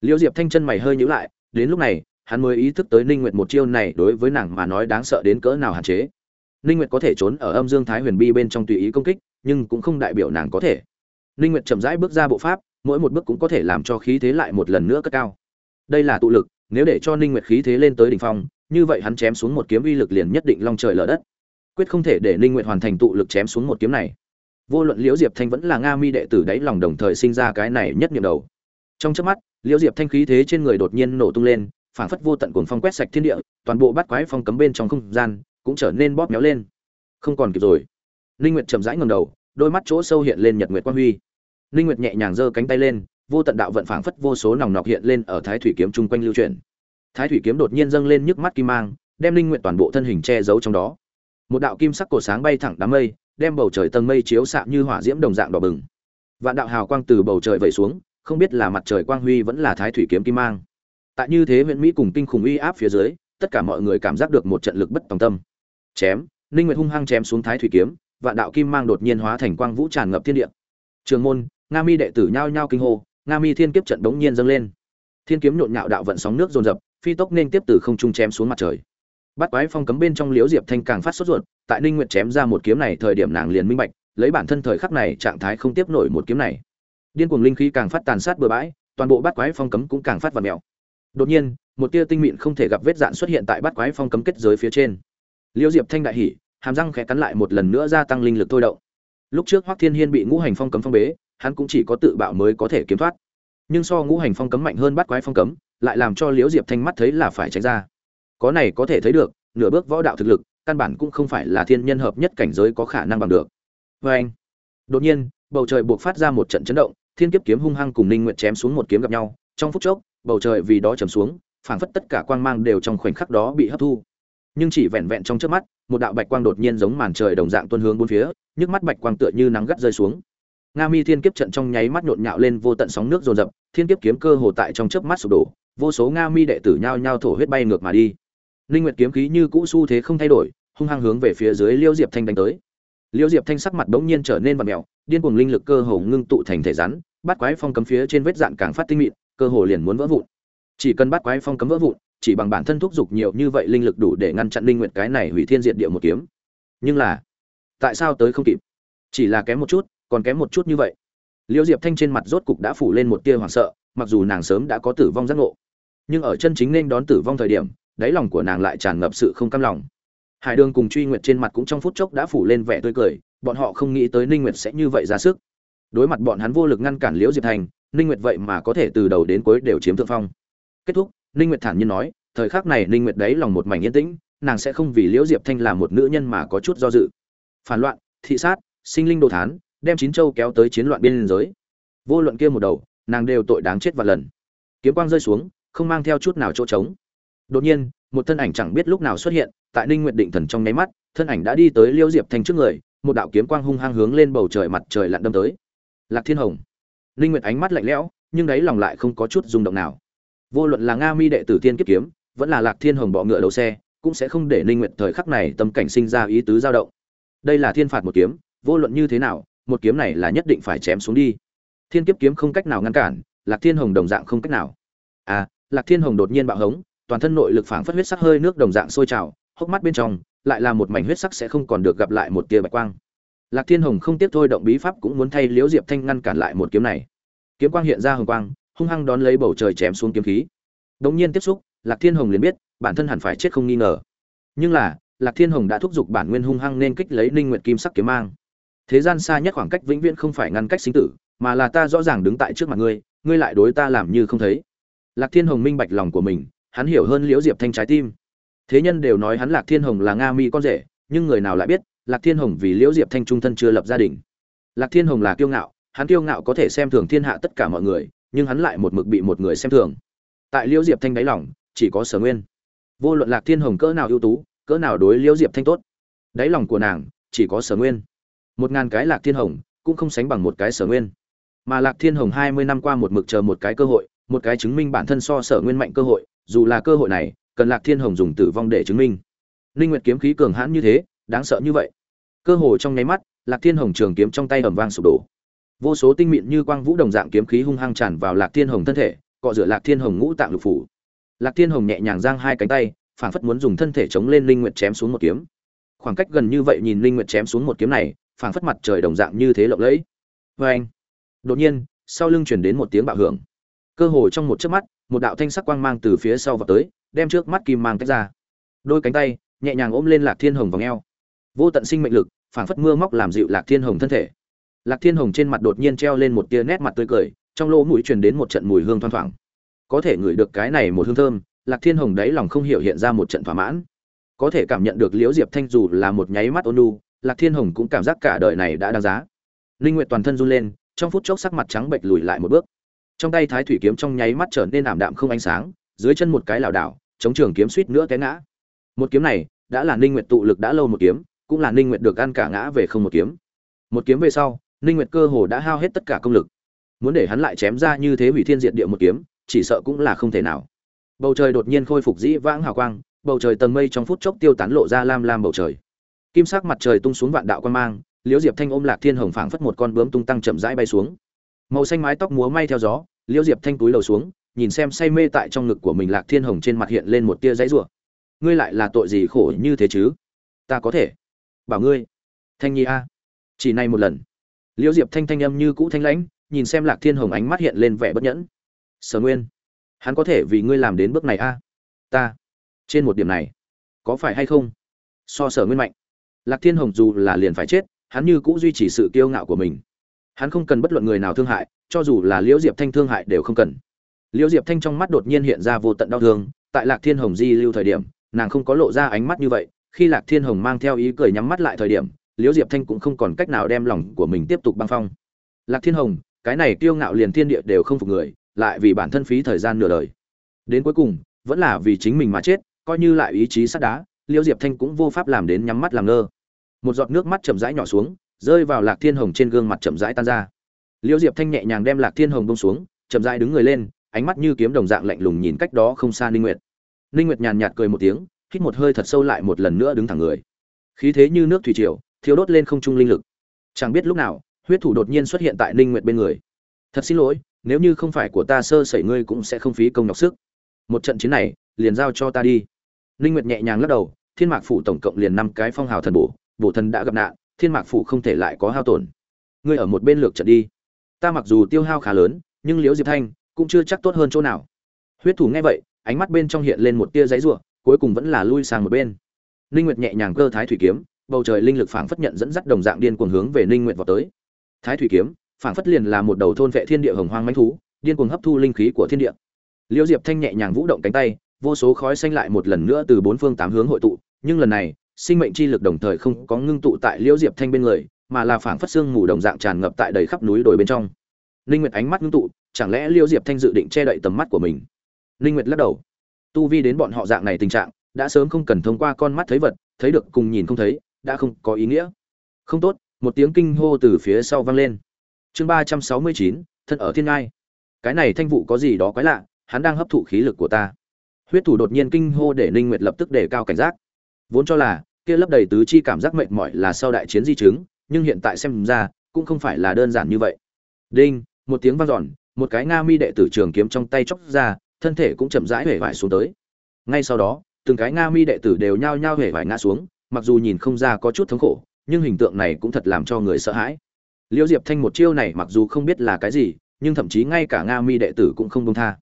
Liễu diệp thanh chân mày hơi nhíu lại, đến lúc này, hắn mới ý thức tới ninh nguyệt một chiêu này đối với nàng mà nói đáng sợ đến cỡ nào hạn chế. Ninh Nguyệt có thể trốn ở âm dương thái huyền bi bên trong tùy ý công kích, nhưng cũng không đại biểu nàng có thể. Ninh Nguyệt chậm rãi bước ra bộ pháp, mỗi một bước cũng có thể làm cho khí thế lại một lần nữa cất cao. Đây là tụ lực, nếu để cho Ninh Nguyệt khí thế lên tới đỉnh phong, như vậy hắn chém xuống một kiếm uy lực liền nhất định long trời lở đất. Quyết không thể để Ninh Nguyệt hoàn thành tụ lực chém xuống một kiếm này. vô luận liễu diệp thanh vẫn là nga mi đệ tử đáy lòng đồng thời sinh ra cái này nhất niệm đầu trong chớp mắt liễu diệp thanh khí thế trên người đột nhiên nổ tung lên phảng phất vô tận cuồng phong quét sạch thiên địa toàn bộ bát quái phong cấm bên trong không gian cũng trở nên bóp méo lên. Không còn kịp rồi. Linh nguyệt chậm rãi ngẩng đầu, đôi mắt chỗ sâu hiện lên nhật nguyệt quang huy. Linh nguyệt nhẹ nhàng giơ cánh tay lên, vô tận đạo vận phảng phất vô số nòng nọc hiện lên ở thái thủy kiếm chung quanh lưu chuyển. Thái thủy kiếm đột nhiên dâng lên nhức mắt kim mang, đem linh nguyệt toàn bộ thân hình che giấu trong đó. Một đạo kim sắc cổ sáng bay thẳng đám mây, đem bầu trời tầng mây chiếu xạ như hỏa diễm đồng dạng đỏ bừng. Vạn đạo hào quang từ bầu trời vẩy xuống, không biết là mặt trời quang huy vẫn là thái thủy kiếm kim mang. Tại như thế huyện mỹ cùng kinh khủng uy áp phía dưới, tất cả mọi người cảm giác được một trận lực bất tòng tâm chém, ninh nguyệt hung hăng chém xuống thái thủy kiếm, vạn đạo kim mang đột nhiên hóa thành quang vũ tràn ngập thiên địa. Trường môn, nga mi đệ tử nhao nhao kinh hô, nga mi thiên kiếp trận đống nhiên dâng lên. Thiên kiếm nhộn nhạo đạo vận sóng nước dồn dập, phi tốc nên tiếp từ không trung chém xuống mặt trời. Bắt quái phong cấm bên trong liễu diệp thanh càng phát sốt ruột, tại ninh nguyệt chém ra một kiếm này thời điểm nàng liền minh bạch, lấy bản thân thời khắc này trạng thái không tiếp nổi một kiếm này. Điên cuồng linh khí càng phát tàn sát bừa bãi, toàn bộ bắt quái phong cấm cũng càng phát vặn mèo. Đột nhiên, một tia tinh mịn không thể gặp vết dạn xuất hiện tại bắt quái phong cấm kết giới phía trên liễu diệp thanh đại hỉ, hàm răng khẽ cắn lại một lần nữa gia tăng linh lực thôi động. Lúc trước hoắc thiên hiên bị ngũ hành phong cấm phong bế, hắn cũng chỉ có tự bạo mới có thể kiếm thoát. Nhưng so ngũ hành phong cấm mạnh hơn bắt quái phong cấm, lại làm cho liễu diệp thanh mắt thấy là phải tránh ra. Có này có thể thấy được, nửa bước võ đạo thực lực, căn bản cũng không phải là thiên nhân hợp nhất cảnh giới có khả năng bằng được. Vê anh, đột nhiên, bầu trời buộc phát ra một trận chấn động, thiên kiếp kiếm hung hăng cùng ninh nguyệt chém xuống một kiếm gặp nhau. Trong phút chốc, bầu trời vì đó trầm xuống, phảng phất tất cả quang mang đều trong khoảnh khắc đó bị hấp thu nhưng chỉ vẹn vẹn trong trước mắt, một đạo bạch quang đột nhiên giống màn trời đồng dạng tuôn hướng bốn phía, nhức mắt bạch quang tựa như nắng gắt rơi xuống. Nga mi thiên kiếp trận trong nháy mắt nhộn nhạo lên vô tận sóng nước rồn rập thiên kiếp kiếm cơ hồ tại trong chớp mắt sụp đổ, vô số nga mi đệ tử nhao nhao thổ huyết bay ngược mà đi. Linh nguyệt kiếm khí như cũ xu thế không thay đổi, hung hăng hướng về phía dưới liêu diệp thanh đánh tới. Liêu diệp thanh sắc mặt bỗng nhiên trở nên vặn mèo, điên cuồng linh lực cơ hồ ngưng tụ thành thể rắn, bắt quái phong cấm phía trên vết dạn càng phát tinh mịn, cơ hồ liền muốn vỡ vụn chỉ cần bắt quái phong cấm vỡ vụn, chỉ bằng bản thân thúc giục nhiều như vậy linh lực đủ để ngăn chặn linh nguyệt cái này hủy thiên diệt địa một kiếm. Nhưng là, tại sao tới không kịp? Chỉ là kém một chút, còn kém một chút như vậy. Liêu diệp thanh trên mặt rốt cục đã phủ lên một tia hoảng sợ, mặc dù nàng sớm đã có tử vong giác ngộ. Nhưng ở chân chính nên đón tử vong thời điểm, đáy lòng của nàng lại tràn ngập sự không cam lòng. Hải đường cùng truy nguyệt trên mặt cũng trong phút chốc đã phủ lên vẻ tươi cười, bọn họ không nghĩ tới ninh nguyệt sẽ như vậy ra sức. Đối mặt bọn hắn vô lực ngăn cản liễu diệp thành ninh nguyệt vậy mà có thể từ đầu đến cuối đều chiếm thượng phong kết thúc, ninh nguyệt thản nhiên nói, thời khắc này ninh nguyệt đáy lòng một mảnh yên tĩnh, nàng sẽ không vì liễu diệp thanh là một nữ nhân mà có chút do dự. Phản loạn, thị sát, sinh linh đồ thán, đem chín châu kéo tới chiến loạn biên giới. Vô luận kia một đầu, nàng đều tội đáng chết vạn lần. Kiếm quang rơi xuống, không mang theo chút nào chỗ trống. Đột nhiên, một thân ảnh chẳng biết lúc nào xuất hiện, tại ninh nguyệt định thần trong nháy mắt, thân ảnh đã đi tới Liễu diệp thanh trước người, một đạo kiếm quang hung hăng hướng lên bầu trời mặt trời lặn đâm tới. Lạc thiên hồng. Ninh nguyệt ánh mắt lạnh lẽo, nhưng đáy lòng lại không có chút rung động nào vô luận là nga mi đệ tử tiên kiếp kiếm, vẫn là lạc thiên hồng bọ ngựa đầu xe, cũng sẽ không để ninh nguyệt thời khắc này tâm cảnh sinh ra ý tứ dao động. Đây là thiên phạt một kiếm, vô luận như thế nào, một kiếm này là nhất định phải chém xuống đi. Thiên kiếp kiếm không cách nào ngăn cản, lạc thiên hồng đồng dạng không cách nào. À lạc thiên hồng đột nhiên bạo hống, toàn thân nội lực phảng phất huyết sắc hơi nước đồng dạng sôi trào, hốc mắt bên trong, lại là một mảnh huyết sắc sẽ không còn được gặp lại một tia bạch quang. Lạc thiên hồng không tiếp thôi, động bí pháp cũng muốn thay liễu diệp thanh ngăn cản lại một kiếm này. Kiếm quang hiện ra hồng quang hung hăng đón lấy bầu trời chém xuống kiếm khí. Đống nhiên tiếp xúc, lạc thiên hồng liền biết, bản thân hẳn phải chết không nghi ngờ. Nhưng là, lạc thiên hồng đã thúc giục bản nguyên hung hăng nên kích lấy ninh nguyệt kim sắc kiếm mang. Thế gian xa nhất khoảng cách vĩnh viễn không phải ngăn cách sinh tử, mà là ta rõ ràng đứng tại trước mặt ngươi ngươi lại đối ta làm như không thấy. Lạc thiên hồng minh bạch lòng của mình, hắn hiểu hơn liễu diệp thanh trái tim. Thế nhân đều nói hắn lạc thiên hồng là nga mi con rể, nhưng người nào lại biết, lạc thiên hồng vì liễu diệp thanh trung thân chưa lập gia đình. Lạc thiên hồng là kiêu ngạo, hắn kiêu ngạo có thể xem thường thiên hạ tất cả mọi người nhưng hắn lại một mực bị một người xem thường. Tại liễu diệp thanh đáy lòng, chỉ có sở nguyên. Vô luận lạc thiên hồng cỡ nào ưu tú, cỡ nào đối liễu diệp thanh tốt, đáy lòng của nàng chỉ có sở nguyên. Một ngàn cái lạc thiên hồng cũng không sánh bằng một cái sở nguyên. Mà lạc thiên hồng hai mươi năm qua một mực chờ một cái cơ hội, một cái chứng minh bản thân so sở nguyên mạnh cơ hội, dù là cơ hội này, cần lạc thiên hồng dùng tử vong để chứng minh. Linh nguyệt kiếm khí cường hãn như thế, đáng sợ như vậy. Cơ hội trong nháy mắt, lạc thiên hồng trường kiếm trong tay ầm vang sụp đổ vô số tinh mịn như quang vũ đồng dạng kiếm khí hung hăng tràn vào lạc thiên hồng thân thể, cọ rửa lạc thiên hồng ngũ tạng lục phủ. Lạc thiên hồng nhẹ nhàng giang hai cánh tay, phảng phất muốn dùng thân thể chống lên linh nguyệt chém xuống một kiếm. Khoảng cách gần như vậy nhìn linh nguyệt chém xuống một kiếm này, phảng phất mặt trời đồng dạng như thế lộng lẫy. Vê anh đột nhiên, sau lưng truyền đến một tiếng bạo hưởng. Cơ hồ trong một chớp mắt, một đạo thanh sắc quang mang từ phía sau vào tới, đem trước mắt kim mang tách ra. Đôi cánh tay, nhẹ nhàng ôm lên lạc thiên hồng vòng eo. Vô tận sinh mệnh lực, phảng phất mưa móc làm dịu lạc thiên hồng thân thể lạc thiên hồng trên mặt đột nhiên treo lên một tia nét mặt tươi cười trong lỗ mũi truyền đến một trận mùi hương thoang thoảng. Có thể ngửi được cái này một hương thơm lạc thiên hồng đáy lòng không hiểu hiện ra một trận thỏa mãn. Có thể cảm nhận được liễu diệp thanh dù là một nháy mắt ôn nhu, lạc thiên hồng cũng cảm giác cả đời này đã đáng giá. Linh nguyệt toàn thân run lên trong phút chốc sắc mặt trắng bệch lùi lại một bước. Trong tay thái thủy kiếm trong nháy mắt trở nên ảm đạm không ánh sáng dưới chân một cái lảo đảo chống trường kiếm suýt nữa té ngã. Một kiếm này đã là ninh nguyệt tụ lực đã lâu một kiếm cũng là ninh nguyệt được ăn cả ngã về không một kiếm. Một kiếm về sau ninh nguyệt cơ hồ đã hao hết tất cả công lực. Muốn để hắn lại chém ra như thế hủy thiên diệt địa một kiếm, chỉ sợ cũng là không thể nào. Bầu trời đột nhiên khôi phục dĩ vãng hào quang, bầu trời tầng mây trong phút chốc tiêu tán lộ ra lam lam bầu trời. Kim sắc mặt trời tung xuống vạn đạo quan mang, liễu diệp thanh ôm lạc thiên hồng phảng phất một con bướm tung tăng chậm rãi bay xuống. Màu xanh mái tóc múa may theo gió, liễu diệp thanh túi đầu xuống, nhìn xem say mê tại trong ngực của mình lạc thiên hồng trên mặt hiện lên một tia giấy rủa. Ngươi lại là tội gì khổ như thế chứ? Ta có thể. Bảo ngươi. Thanh nhi a. Chỉ này một lần liễu diệp thanh thanh âm như cũ thanh lãnh, nhìn xem lạc thiên hồng ánh mắt hiện lên vẻ bất nhẫn. Sở nguyên, hắn có thể vì ngươi làm đến bước này a ta, trên một điểm này, có phải hay không? So sở nguyên mạnh. Lạc thiên hồng dù là liền phải chết, hắn như cũ duy trì sự kiêu ngạo của mình. Hắn không cần bất luận người nào thương hại, cho dù là liễu diệp thanh thương hại đều không cần. Liễu diệp thanh trong mắt đột nhiên hiện ra vô tận đau thương, tại lạc thiên hồng di lưu thời điểm, nàng không có lộ ra ánh mắt như vậy, khi lạc thiên hồng mang theo ý cười nhắm mắt lại thời điểm liễu diệp thanh cũng không còn cách nào đem lòng của mình tiếp tục băng phong. Lạc thiên hồng, cái này kiêu ngạo liền thiên địa đều không phục người, lại vì bản thân phí thời gian nửa đời. Đến cuối cùng, vẫn là vì chính mình mà chết, coi như lại ý chí sắt đá, liễu diệp thanh cũng vô pháp làm đến nhắm mắt làm ngơ. Một giọt nước mắt chậm rãi nhỏ xuống, rơi vào lạc thiên hồng trên gương mặt chậm rãi tan ra. Liễu diệp thanh nhẹ nhàng đem lạc thiên hồng bông xuống, chậm rãi đứng người lên, ánh mắt như kiếm đồng dạng lạnh lùng nhìn cách đó không xa ninh nguyệt. Ninh nguyệt nhàn nhạt cười một tiếng, hít một hơi thật sâu lại một lần nữa đứng thẳng người. Khí thế như nước thủy triều thiếu đốt lên không trung linh lực. Chẳng biết lúc nào, huyết thủ đột nhiên xuất hiện tại ninh nguyệt bên người. Thật xin lỗi, nếu như không phải của ta sơ sẩy ngươi cũng sẽ không phí công nhọc sức. Một trận chiến này, liền giao cho ta đi. Ninh nguyệt nhẹ nhàng lắc đầu, thiên mạc phủ tổng cộng liền năm cái phong hào thần bổ bổ thần đã gặp nạn, thiên mạc phủ không thể lại có hao tổn. Ngươi ở một bên lược trận đi. Ta mặc dù tiêu hao khá lớn, nhưng liễu diệp thanh cũng chưa chắc tốt hơn chỗ nào. Huyết thủ nghe vậy, ánh mắt bên trong hiện lên một tia giấy rủa, cuối cùng vẫn là lui sang một bên. Ninh nguyệt nhẹ nhàng cơ thái thủy kiếm bầu trời linh lực phảng phất nhận dẫn dắt đồng dạng điên cuồng hướng về ninh nguyệt vào tới. Thái thủy kiếm, phảng phất liền là một đầu thôn vệ thiên địa hồng hoang mãnh thú, điên cuồng hấp thu linh khí của thiên địa. Liễu diệp thanh nhẹ nhàng vũ động cánh tay, vô số khói xanh lại một lần nữa từ bốn phương tám hướng hội tụ, nhưng lần này, sinh mệnh chi lực đồng thời không có ngưng tụ tại liễu diệp thanh bên người, mà là phảng phất xương mù đồng dạng tràn ngập tại đầy khắp núi đồi bên trong. Linh nguyệt ánh mắt ngưng tụ, chẳng lẽ liễu diệp thanh dự định che đậy tầm mắt của mình? Linh nguyệt lắc đầu. Tu vi đến bọn họ dạng này tình trạng, đã sớm không cần thông qua con mắt thấy vật, thấy được cùng nhìn không thấy đã không có ý nghĩa. Không tốt, một tiếng kinh hô từ phía sau vang lên. Chương ba trăm sáu mươi chín, thân ở thiên ngai. Cái này thanh vụ có gì đó quái lạ, hắn đang hấp thụ khí lực của ta. Huyết thủ đột nhiên kinh hô để ninh nguyệt lập tức đề cao cảnh giác. Vốn cho là, kia lấp đầy tứ chi cảm giác mệt mỏi là sau đại chiến di chứng, nhưng hiện tại xem ra, cũng không phải là đơn giản như vậy. Đinh, một tiếng vang dọn, một cái nga mi đệ tử trường kiếm trong tay chóc ra, thân thể cũng chậm rãi hể vải xuống tới. Ngay sau đó, từng cái nga mi đệ tử đều nhao nhao hể vải ngã xuống mặc dù nhìn không ra có chút thống khổ, nhưng hình tượng này cũng thật làm cho người sợ hãi. Liễu diệp thanh một chiêu này mặc dù không biết là cái gì, nhưng thậm chí ngay cả nga mi đệ tử cũng không đông tha.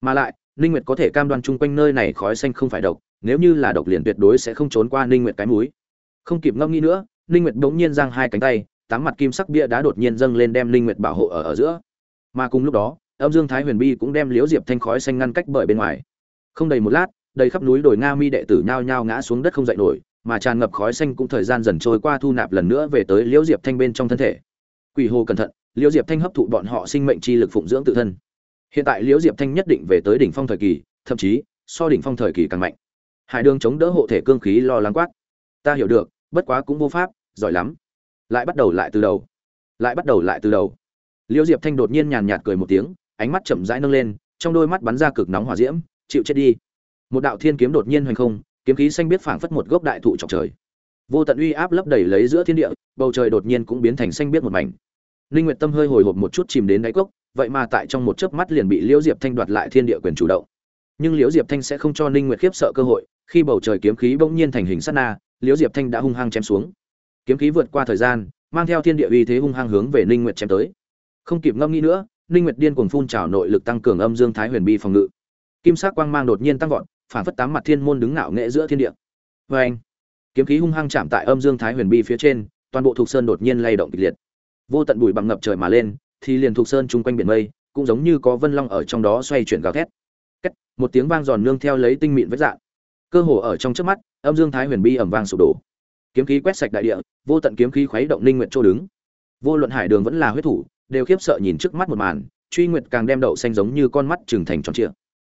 Mà lại, ninh nguyệt có thể cam đoan chung quanh nơi này khói xanh không phải độc, nếu như là độc liền tuyệt đối sẽ không trốn qua ninh nguyệt cái mũi. Không kịp ngâm nghĩ nữa, ninh nguyệt bỗng nhiên giang hai cánh tay, tám mặt kim sắc bia đá đột nhiên dâng lên đem ninh nguyệt bảo hộ ở ở giữa. Mà cùng lúc đó, âm dương thái huyền bi cũng đem liễu diệp thanh khói xanh ngăn cách bởi bên ngoài. Không đầy một lát, đầy khắp núi đồi nga mi đệ tử nhao nhao ngã xuống đất không dậy nổi mà tràn ngập khói xanh cũng thời gian dần trôi qua thu nạp lần nữa về tới liễu diệp thanh bên trong thân thể. Quỷ hồ cẩn thận, liễu diệp thanh hấp thụ bọn họ sinh mệnh chi lực phụng dưỡng tự thân. Hiện tại liễu diệp thanh nhất định về tới đỉnh phong thời kỳ, thậm chí, so đỉnh phong thời kỳ càng mạnh. Hải đường chống đỡ hộ thể cương khí lo lắng quát. Ta hiểu được, bất quá cũng vô pháp, giỏi lắm. Lại bắt đầu lại từ đầu. Lại bắt đầu lại từ đầu. Liễu diệp thanh đột nhiên nhàn nhạt cười một tiếng, ánh mắt chậm rãi nâng lên, trong đôi mắt bắn ra cực nóng hỏa diễm, chịu chết đi. Một đạo thiên kiếm đột nhiên hoành không kiếm khí xanh biết phảng phất một gốc đại thụ trọc trời. Vô tận uy áp lấp đầy lấy giữa thiên địa, bầu trời đột nhiên cũng biến thành xanh biết một mảnh. Linh nguyệt tâm hơi hồi hộp một chút chìm đến đáy cốc, vậy mà tại trong một chớp mắt liền bị liễu diệp thanh đoạt lại thiên địa quyền chủ động. Nhưng liễu diệp thanh sẽ không cho Linh nguyệt khiếp sợ cơ hội, khi bầu trời kiếm khí bỗng nhiên thành hình sát na, liễu diệp thanh đã hung hăng chém xuống. Kiếm khí vượt qua thời gian, mang theo thiên địa uy thế hung hăng hướng về Linh nguyệt chém tới. Không kịp ngâm nghĩ nữa, Linh nguyệt điên cuồng phun trào nội lực tăng cường âm dương thái huyền bi phòng ngự. Kim sắc quang mang đột nhiên tăng vọt phản phất tám mặt thiên môn đứng ngạo nghệ giữa thiên địa. Vê anh kiếm khí hung hăng chạm tại âm dương thái huyền bi phía trên toàn bộ thuộc sơn đột nhiên lay động kịch liệt. Vô tận bụi bằng ngập trời mà lên thì liền thuộc sơn chung quanh biển mây cũng giống như có vân long ở trong đó xoay chuyển gào thét. Cách, một tiếng vang giòn nương theo lấy tinh mịn vết dạng cơ hồ ở trong trước mắt âm dương thái huyền bi ẩm vang sụp đổ. Kiếm khí quét sạch đại địa vô tận kiếm khí khuấy động linh nguyện chỗ đứng. Vô luận hải đường vẫn là huyết thủ đều khiếp sợ nhìn trước mắt một màn truy nguyệt càng đem đậu xanh giống như con mắt trừng thành tròn trịa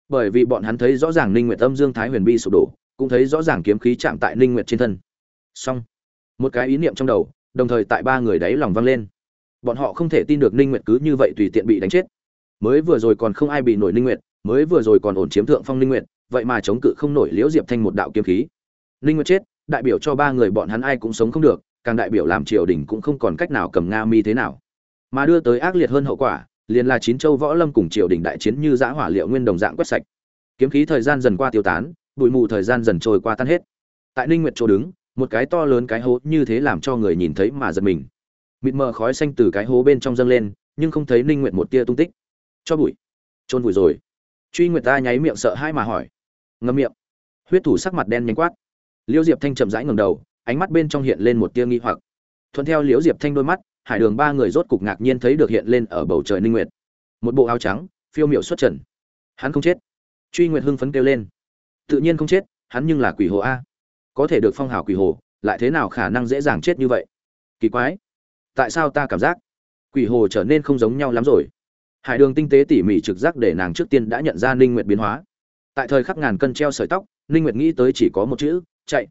bởi vì bọn hắn thấy rõ ràng ninh nguyệt âm dương thái huyền bi sụp đổ, cũng thấy rõ ràng kiếm khí chạm tại ninh nguyệt trên thân. Song một cái ý niệm trong đầu, đồng thời tại ba người đáy lòng vang lên. Bọn họ không thể tin được ninh nguyệt cứ như vậy tùy tiện bị đánh chết. Mới vừa rồi còn không ai bị nổi ninh nguyệt, mới vừa rồi còn ổn chiếm thượng phong ninh nguyệt, vậy mà chống cự không nổi liễu diệp thanh một đạo kiếm khí. Ninh nguyệt chết, đại biểu cho ba người bọn hắn ai cũng sống không được, càng đại biểu làm triều đình cũng không còn cách nào cầm nga mi thế nào. Mà đưa tới ác liệt hơn hậu quả liền là chín châu võ lâm cùng triều đình đại chiến như giã hỏa liệu nguyên đồng dạng quét sạch. Kiếm khí thời gian dần qua tiêu tán, bụi mù thời gian dần trôi qua tan hết. Tại ninh nguyệt chỗ đứng, một cái to lớn cái hố như thế làm cho người nhìn thấy mà giật mình. Mịt mờ khói xanh từ cái hố bên trong dâng lên, nhưng không thấy ninh nguyệt một tia tung tích. Cho bụi. Trôn bụi rồi. Truy nguyệt ta nháy miệng sợ hai mà hỏi. Ngâm miệng. Huyết thủ sắc mặt đen nhánh quát. Liễu diệp thanh chậm rãi ngẩng đầu, ánh mắt bên trong hiện lên một tia nghi hoặc. Thuận theo liễu diệp thanh đôi mắt hải đường ba người rốt cục ngạc nhiên thấy được hiện lên ở bầu trời ninh nguyệt. Một bộ áo trắng, phiêu miểu xuất trần. Hắn không chết. Truy nguyệt hưng phấn kêu lên. Tự nhiên không chết, hắn nhưng là quỷ hồ a. Có thể được phong hào quỷ hồ, lại thế nào khả năng dễ dàng chết như vậy? Kỳ quái. Tại sao ta cảm giác quỷ hồ trở nên không giống nhau lắm rồi? Hải đường tinh tế tỉ mỉ trực giác để nàng trước tiên đã nhận ra ninh nguyệt biến hóa. Tại thời khắc ngàn cân treo sợi tóc, ninh nguyệt nghĩ tới chỉ có một chữ, chạy.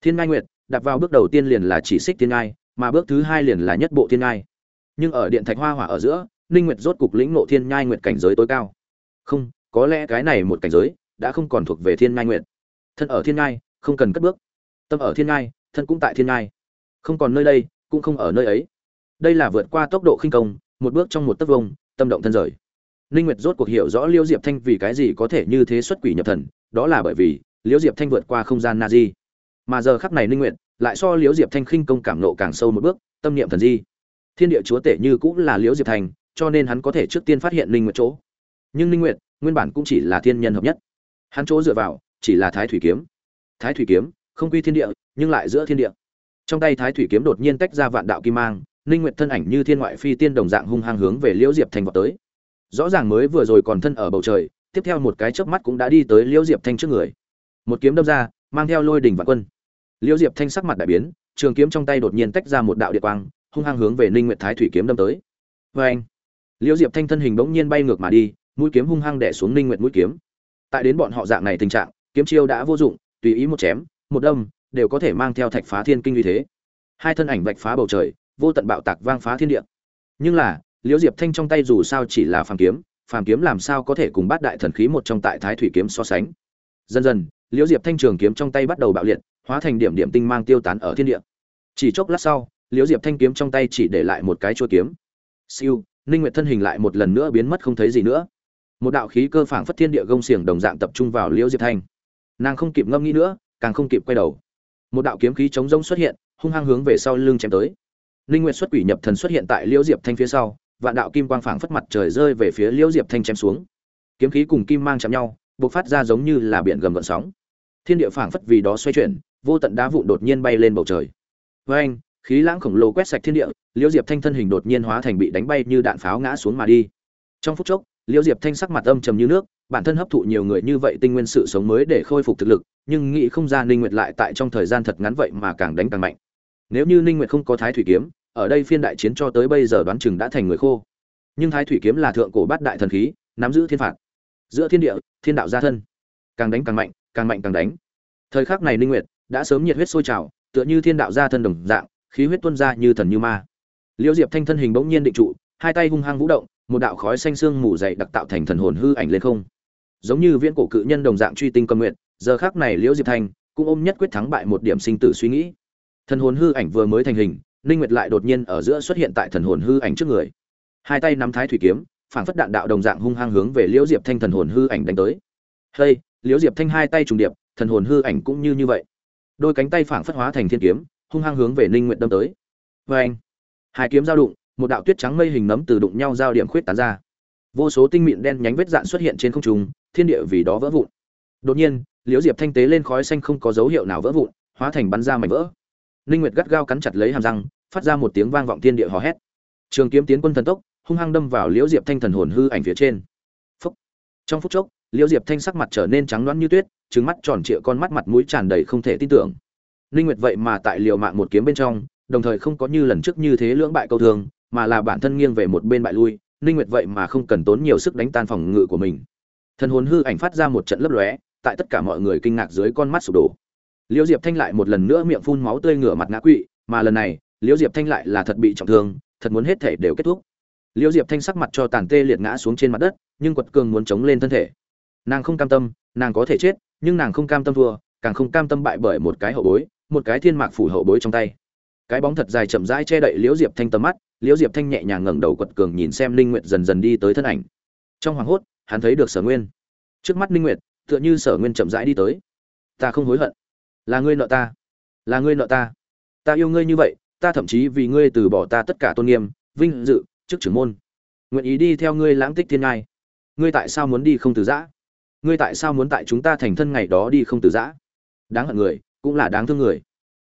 Thiên ngai nguyệt đặt vào bước đầu tiên liền là chỉ xích thiên ngai mà bước thứ hai liền là nhất bộ thiên ngai. Nhưng ở điện thạch hoa hỏa ở giữa, ninh nguyệt rốt cục lĩnh ngộ thiên nhai nguyệt cảnh giới tối cao. Không, có lẽ cái này một cảnh giới đã không còn thuộc về thiên nhai nguyệt. Thân ở thiên nhai không cần cất bước. Tâm ở thiên nhai thân cũng tại thiên nhai không còn nơi đây, cũng không ở nơi ấy. Đây là vượt qua tốc độ khinh công, một bước trong một tấc vông, tâm động thân rời. Ninh nguyệt rốt cuộc hiểu rõ liêu diệp thanh vì cái gì có thể như thế xuất quỷ nhập thần, đó là bởi vì liêu diệp thanh vượt qua không gian na di mà giờ khắc này ninh nguyệt lại so Liễu diệp thanh khinh công cảm nộ càng sâu một bước, tâm niệm thần di. Thiên địa chúa tể như cũng là liễu diệp thành cho nên hắn có thể trước tiên phát hiện linh nguyệt chỗ. Nhưng linh nguyệt, nguyên bản cũng chỉ là thiên nhân hợp nhất. Hắn chỗ dựa vào, chỉ là thái thủy kiếm. Thái thủy kiếm, không quy thiên địa, nhưng lại giữa thiên địa. Trong tay thái thủy kiếm đột nhiên tách ra vạn đạo kim mang linh nguyệt thân ảnh như thiên ngoại phi tiên đồng dạng hung hăng hướng về liễu diệp thành vọt tới. Rõ ràng mới vừa rồi còn thân ở bầu trời, tiếp theo một cái chớp mắt cũng đã đi tới liễu diệp thanh trước người. Một kiếm đâm ra, mang theo lôi đỉnh vạn quân liễu diệp thanh sắc mặt đại biến trường kiếm trong tay đột nhiên tách ra một đạo điện quang hung hăng hướng về Ninh Nguyệt Thái thủy kiếm đâm tới. vê anh, Liễu Diệp Thanh thân hình bỗng nhiên bay ngược mà đi, mũi kiếm hung hăng đè xuống Ninh Nguyệt mũi kiếm. Tại đến bọn họ dạng này tình trạng, kiếm chiêu đã vô dụng, tùy ý một chém, một đâm, đều có thể mang theo thạch phá thiên kinh như thế. Hai thân ảnh vạch phá bầu trời, vô tận bạo tạc vang phá thiên địa. Nhưng là, Liễu Diệp Thanh trong tay dù sao chỉ là phàm kiếm, phàm kiếm làm sao có thể cùng bát đại thần khí một trong tại Thái thủy kiếm so sánh. Dần dần, Liễu Diệp Thanh trường kiếm trong tay bắt đầu bạo liệt, hóa thành điểm điểm tinh mang tiêu tán ở thiên địa. Chỉ chốc lát sau, liễu diệp thanh kiếm trong tay chỉ để lại một cái chuôi kiếm. Siêu ninh nguyệt thân hình lại một lần nữa biến mất không thấy gì nữa. Một đạo khí cơ phảng phất thiên địa gông xiềng đồng dạng tập trung vào liễu diệp thanh. Nàng không kịp ngâm nghĩ nữa càng không kịp quay đầu. Một đạo kiếm khí chống rông xuất hiện hung hăng hướng về sau lưng chém tới. Ninh nguyệt xuất quỷ nhập thần xuất hiện tại liễu diệp thanh phía sau vạn đạo kim quang phảng phất mặt trời rơi về phía liễu diệp thanh chém xuống. Kiếm khí cùng kim mang chạm nhau bộc phát ra giống như là biển gầm gợn sóng. Thiên địa phảng phất vì đó xoay chuyển vô tận đá vụn đột nhiên bay lên bầu trời. Với anh, khí lãng khổng lồ quét sạch thiên địa, liễu diệp thanh thân hình đột nhiên hóa thành bị đánh bay như đạn pháo ngã xuống mà đi. Trong phút chốc, liễu diệp thanh sắc mặt âm trầm như nước, bản thân hấp thụ nhiều người như vậy tinh nguyên sự sống mới để khôi phục thực lực, nhưng nghĩ không ra ninh nguyệt lại tại trong thời gian thật ngắn vậy mà càng đánh càng mạnh. Nếu như ninh nguyệt không có thái thủy kiếm, ở đây phiên đại chiến cho tới bây giờ đoán chừng đã thành người khô. Nhưng thái thủy kiếm là thượng cổ bát đại thần khí, nắm giữ thiên phạt. Giữa thiên địa, thiên đạo gia thân. Càng đánh càng mạnh càng mạnh càng đánh. Thời khắc này ninh nguyệt đã sớm nhiệt huyết sôi trào, tựa như thiên đạo gia thân đồng dạng, khí huyết tuôn ra như thần như ma. Liễu diệp thanh thân hình bỗng nhiên định trụ, hai tay hung hăng vũ động, một đạo khói xanh xương mù dày đặc tạo thành thần hồn hư ảnh lên không. Giống như viễn cổ cự nhân đồng dạng truy tinh cầm nguyện giờ khác này liễu diệp thanh cũng ôm nhất quyết thắng bại một điểm sinh tử suy nghĩ. Thần hồn hư ảnh vừa mới thành hình, ninh nguyệt lại đột nhiên ở giữa xuất hiện tại thần hồn hư ảnh trước người. Hai tay nắm thái thủy kiếm, phảng phất đạn đạo đồng dạng hung hăng hướng về liễu diệp thanh thần hồn hư ảnh đánh tới. Hey, liễu diệp thanh hai tay trùng điệp, thần hồn hư ảnh cũng như như vậy đôi cánh tay phảng phất hóa thành thiên kiếm hung hăng hướng về Ninh Nguyệt đâm tới. Và anh, hai kiếm giao đụng, một đạo tuyết trắng mây hình nấm từ đụng nhau giao điểm khuyết tán ra. Vô số tinh mịn đen nhánh vết dạn xuất hiện trên không trung, thiên địa vì đó vỡ vụn. Đột nhiên, Liễu Diệp thanh tế lên khói xanh không có dấu hiệu nào vỡ vụn, hóa thành bắn ra mảnh vỡ. Ninh Nguyệt gắt gao cắn chặt lấy hàm răng, phát ra một tiếng vang vọng thiên địa hò hét. trường kiếm tiến quân thần tốc hung hăng đâm vào liễu diệp thanh thần hồn hư ảnh phía trên phúc trong phút chốc liễu diệp thanh sắc mặt trở nên trắng loãng như tuyết trứng mắt tròn trịa con mắt mặt mũi tràn đầy không thể tin tưởng. Ninh nguyệt vậy mà tại liều mạng một kiếm bên trong đồng thời không có như lần trước như thế lưỡng bại câu thường, mà là bản thân nghiêng về một bên bại lui ninh nguyệt vậy mà không cần tốn nhiều sức đánh tan phòng ngự của mình. Thần hồn hư ảnh phát ra một trận lấp lóe tại tất cả mọi người kinh ngạc dưới con mắt sụp đổ. Liễu diệp thanh lại một lần nữa miệng phun máu tươi ngửa mặt ngã quỵ mà lần này liễu diệp thanh lại là thật bị trọng thương thật muốn hết thể đều kết thúc. Liễu diệp thanh sắc mặt cho tàn tê liệt ngã xuống trên mặt đất nhưng quật cường muốn chống lên thân thể nàng không cam tâm, nàng có thể chết, nhưng nàng không cam tâm thua, càng không cam tâm bại bởi một cái hậu bối, một cái thiên mạc phủ hậu bối trong tay. Cái bóng thật dài chậm rãi che đậy liễu diệp thanh tầm mắt, liễu diệp thanh nhẹ nhàng ngẩng đầu quật cường nhìn xem linh nguyệt dần dần đi tới thân ảnh. Trong hoàng hốt, hắn thấy được sở nguyên. Trước mắt linh nguyệt, tựa như sở nguyên chậm rãi đi tới. Ta không hối hận. Là ngươi nợ ta. Là ngươi nợ ta. Ta yêu ngươi như vậy, ta thậm chí vì ngươi từ bỏ ta tất cả tôn nghiêm, vinh dự, chức trưởng môn. Nguyện ý đi theo ngươi lãng tích thiên ngai. Ngươi tại sao muốn đi không từ giã? Ngươi tại sao muốn tại chúng ta thành thân ngày đó đi không từ giã? Đáng hận người, cũng là đáng thương người.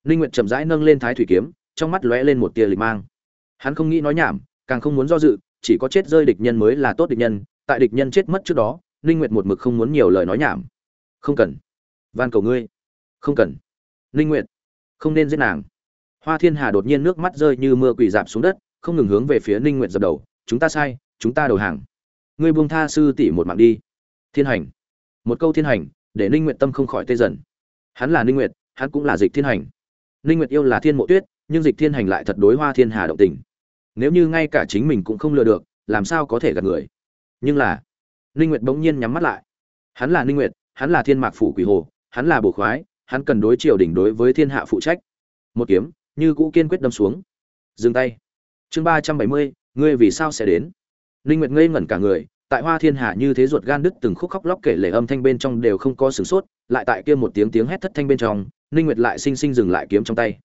Ninh nguyệt chậm rãi nâng lên thái thủy kiếm, trong mắt lóe lên một tia lịch mang. Hắn không nghĩ nói nhảm, càng không muốn do dự, chỉ có chết rơi địch nhân mới là tốt địch nhân, tại địch nhân chết mất trước đó, ninh nguyệt một mực không muốn nhiều lời nói nhảm. Không cần. Van cầu ngươi. Không cần. Ninh nguyệt. Không nên giết nàng. Hoa thiên hà đột nhiên nước mắt rơi như mưa quỳ dạp xuống đất, không ngừng hướng về phía ninh nguyệt dập đầu. Chúng ta sai, chúng ta đầu hàng. Ngươi buông tha sư tỷ một mạng đi. Thiên hành một câu thiên hành, để ninh nguyệt tâm không khỏi tê dần. Hắn là ninh nguyệt, hắn cũng là dịch thiên hành. Ninh nguyệt yêu là thiên mộ tuyết, nhưng dịch thiên hành lại thật đối hoa thiên hà động tình. Nếu như ngay cả chính mình cũng không lừa được, làm sao có thể gạt người? Nhưng là, ninh nguyệt bỗng nhiên nhắm mắt lại. Hắn là ninh nguyệt, hắn là thiên mạc phủ quỷ hồ, hắn là bổ khoái, hắn cần đối triều đỉnh đối với thiên hạ phụ trách. Một kiếm, như cũ kiên quyết đâm xuống. Dừng tay. Chương ba trăm bảy mươi, ngươi vì sao sẽ đến? Ninh nguyệt ngây ngẩn cả người tại hoa thiên hạ như thế ruột gan đứt từng khúc khóc lóc kể lể âm thanh bên trong đều không có sửng sốt, lại tại kia một tiếng tiếng hét thất thanh bên trong, ninh nguyệt lại sinh sinh dừng lại kiếm trong tay.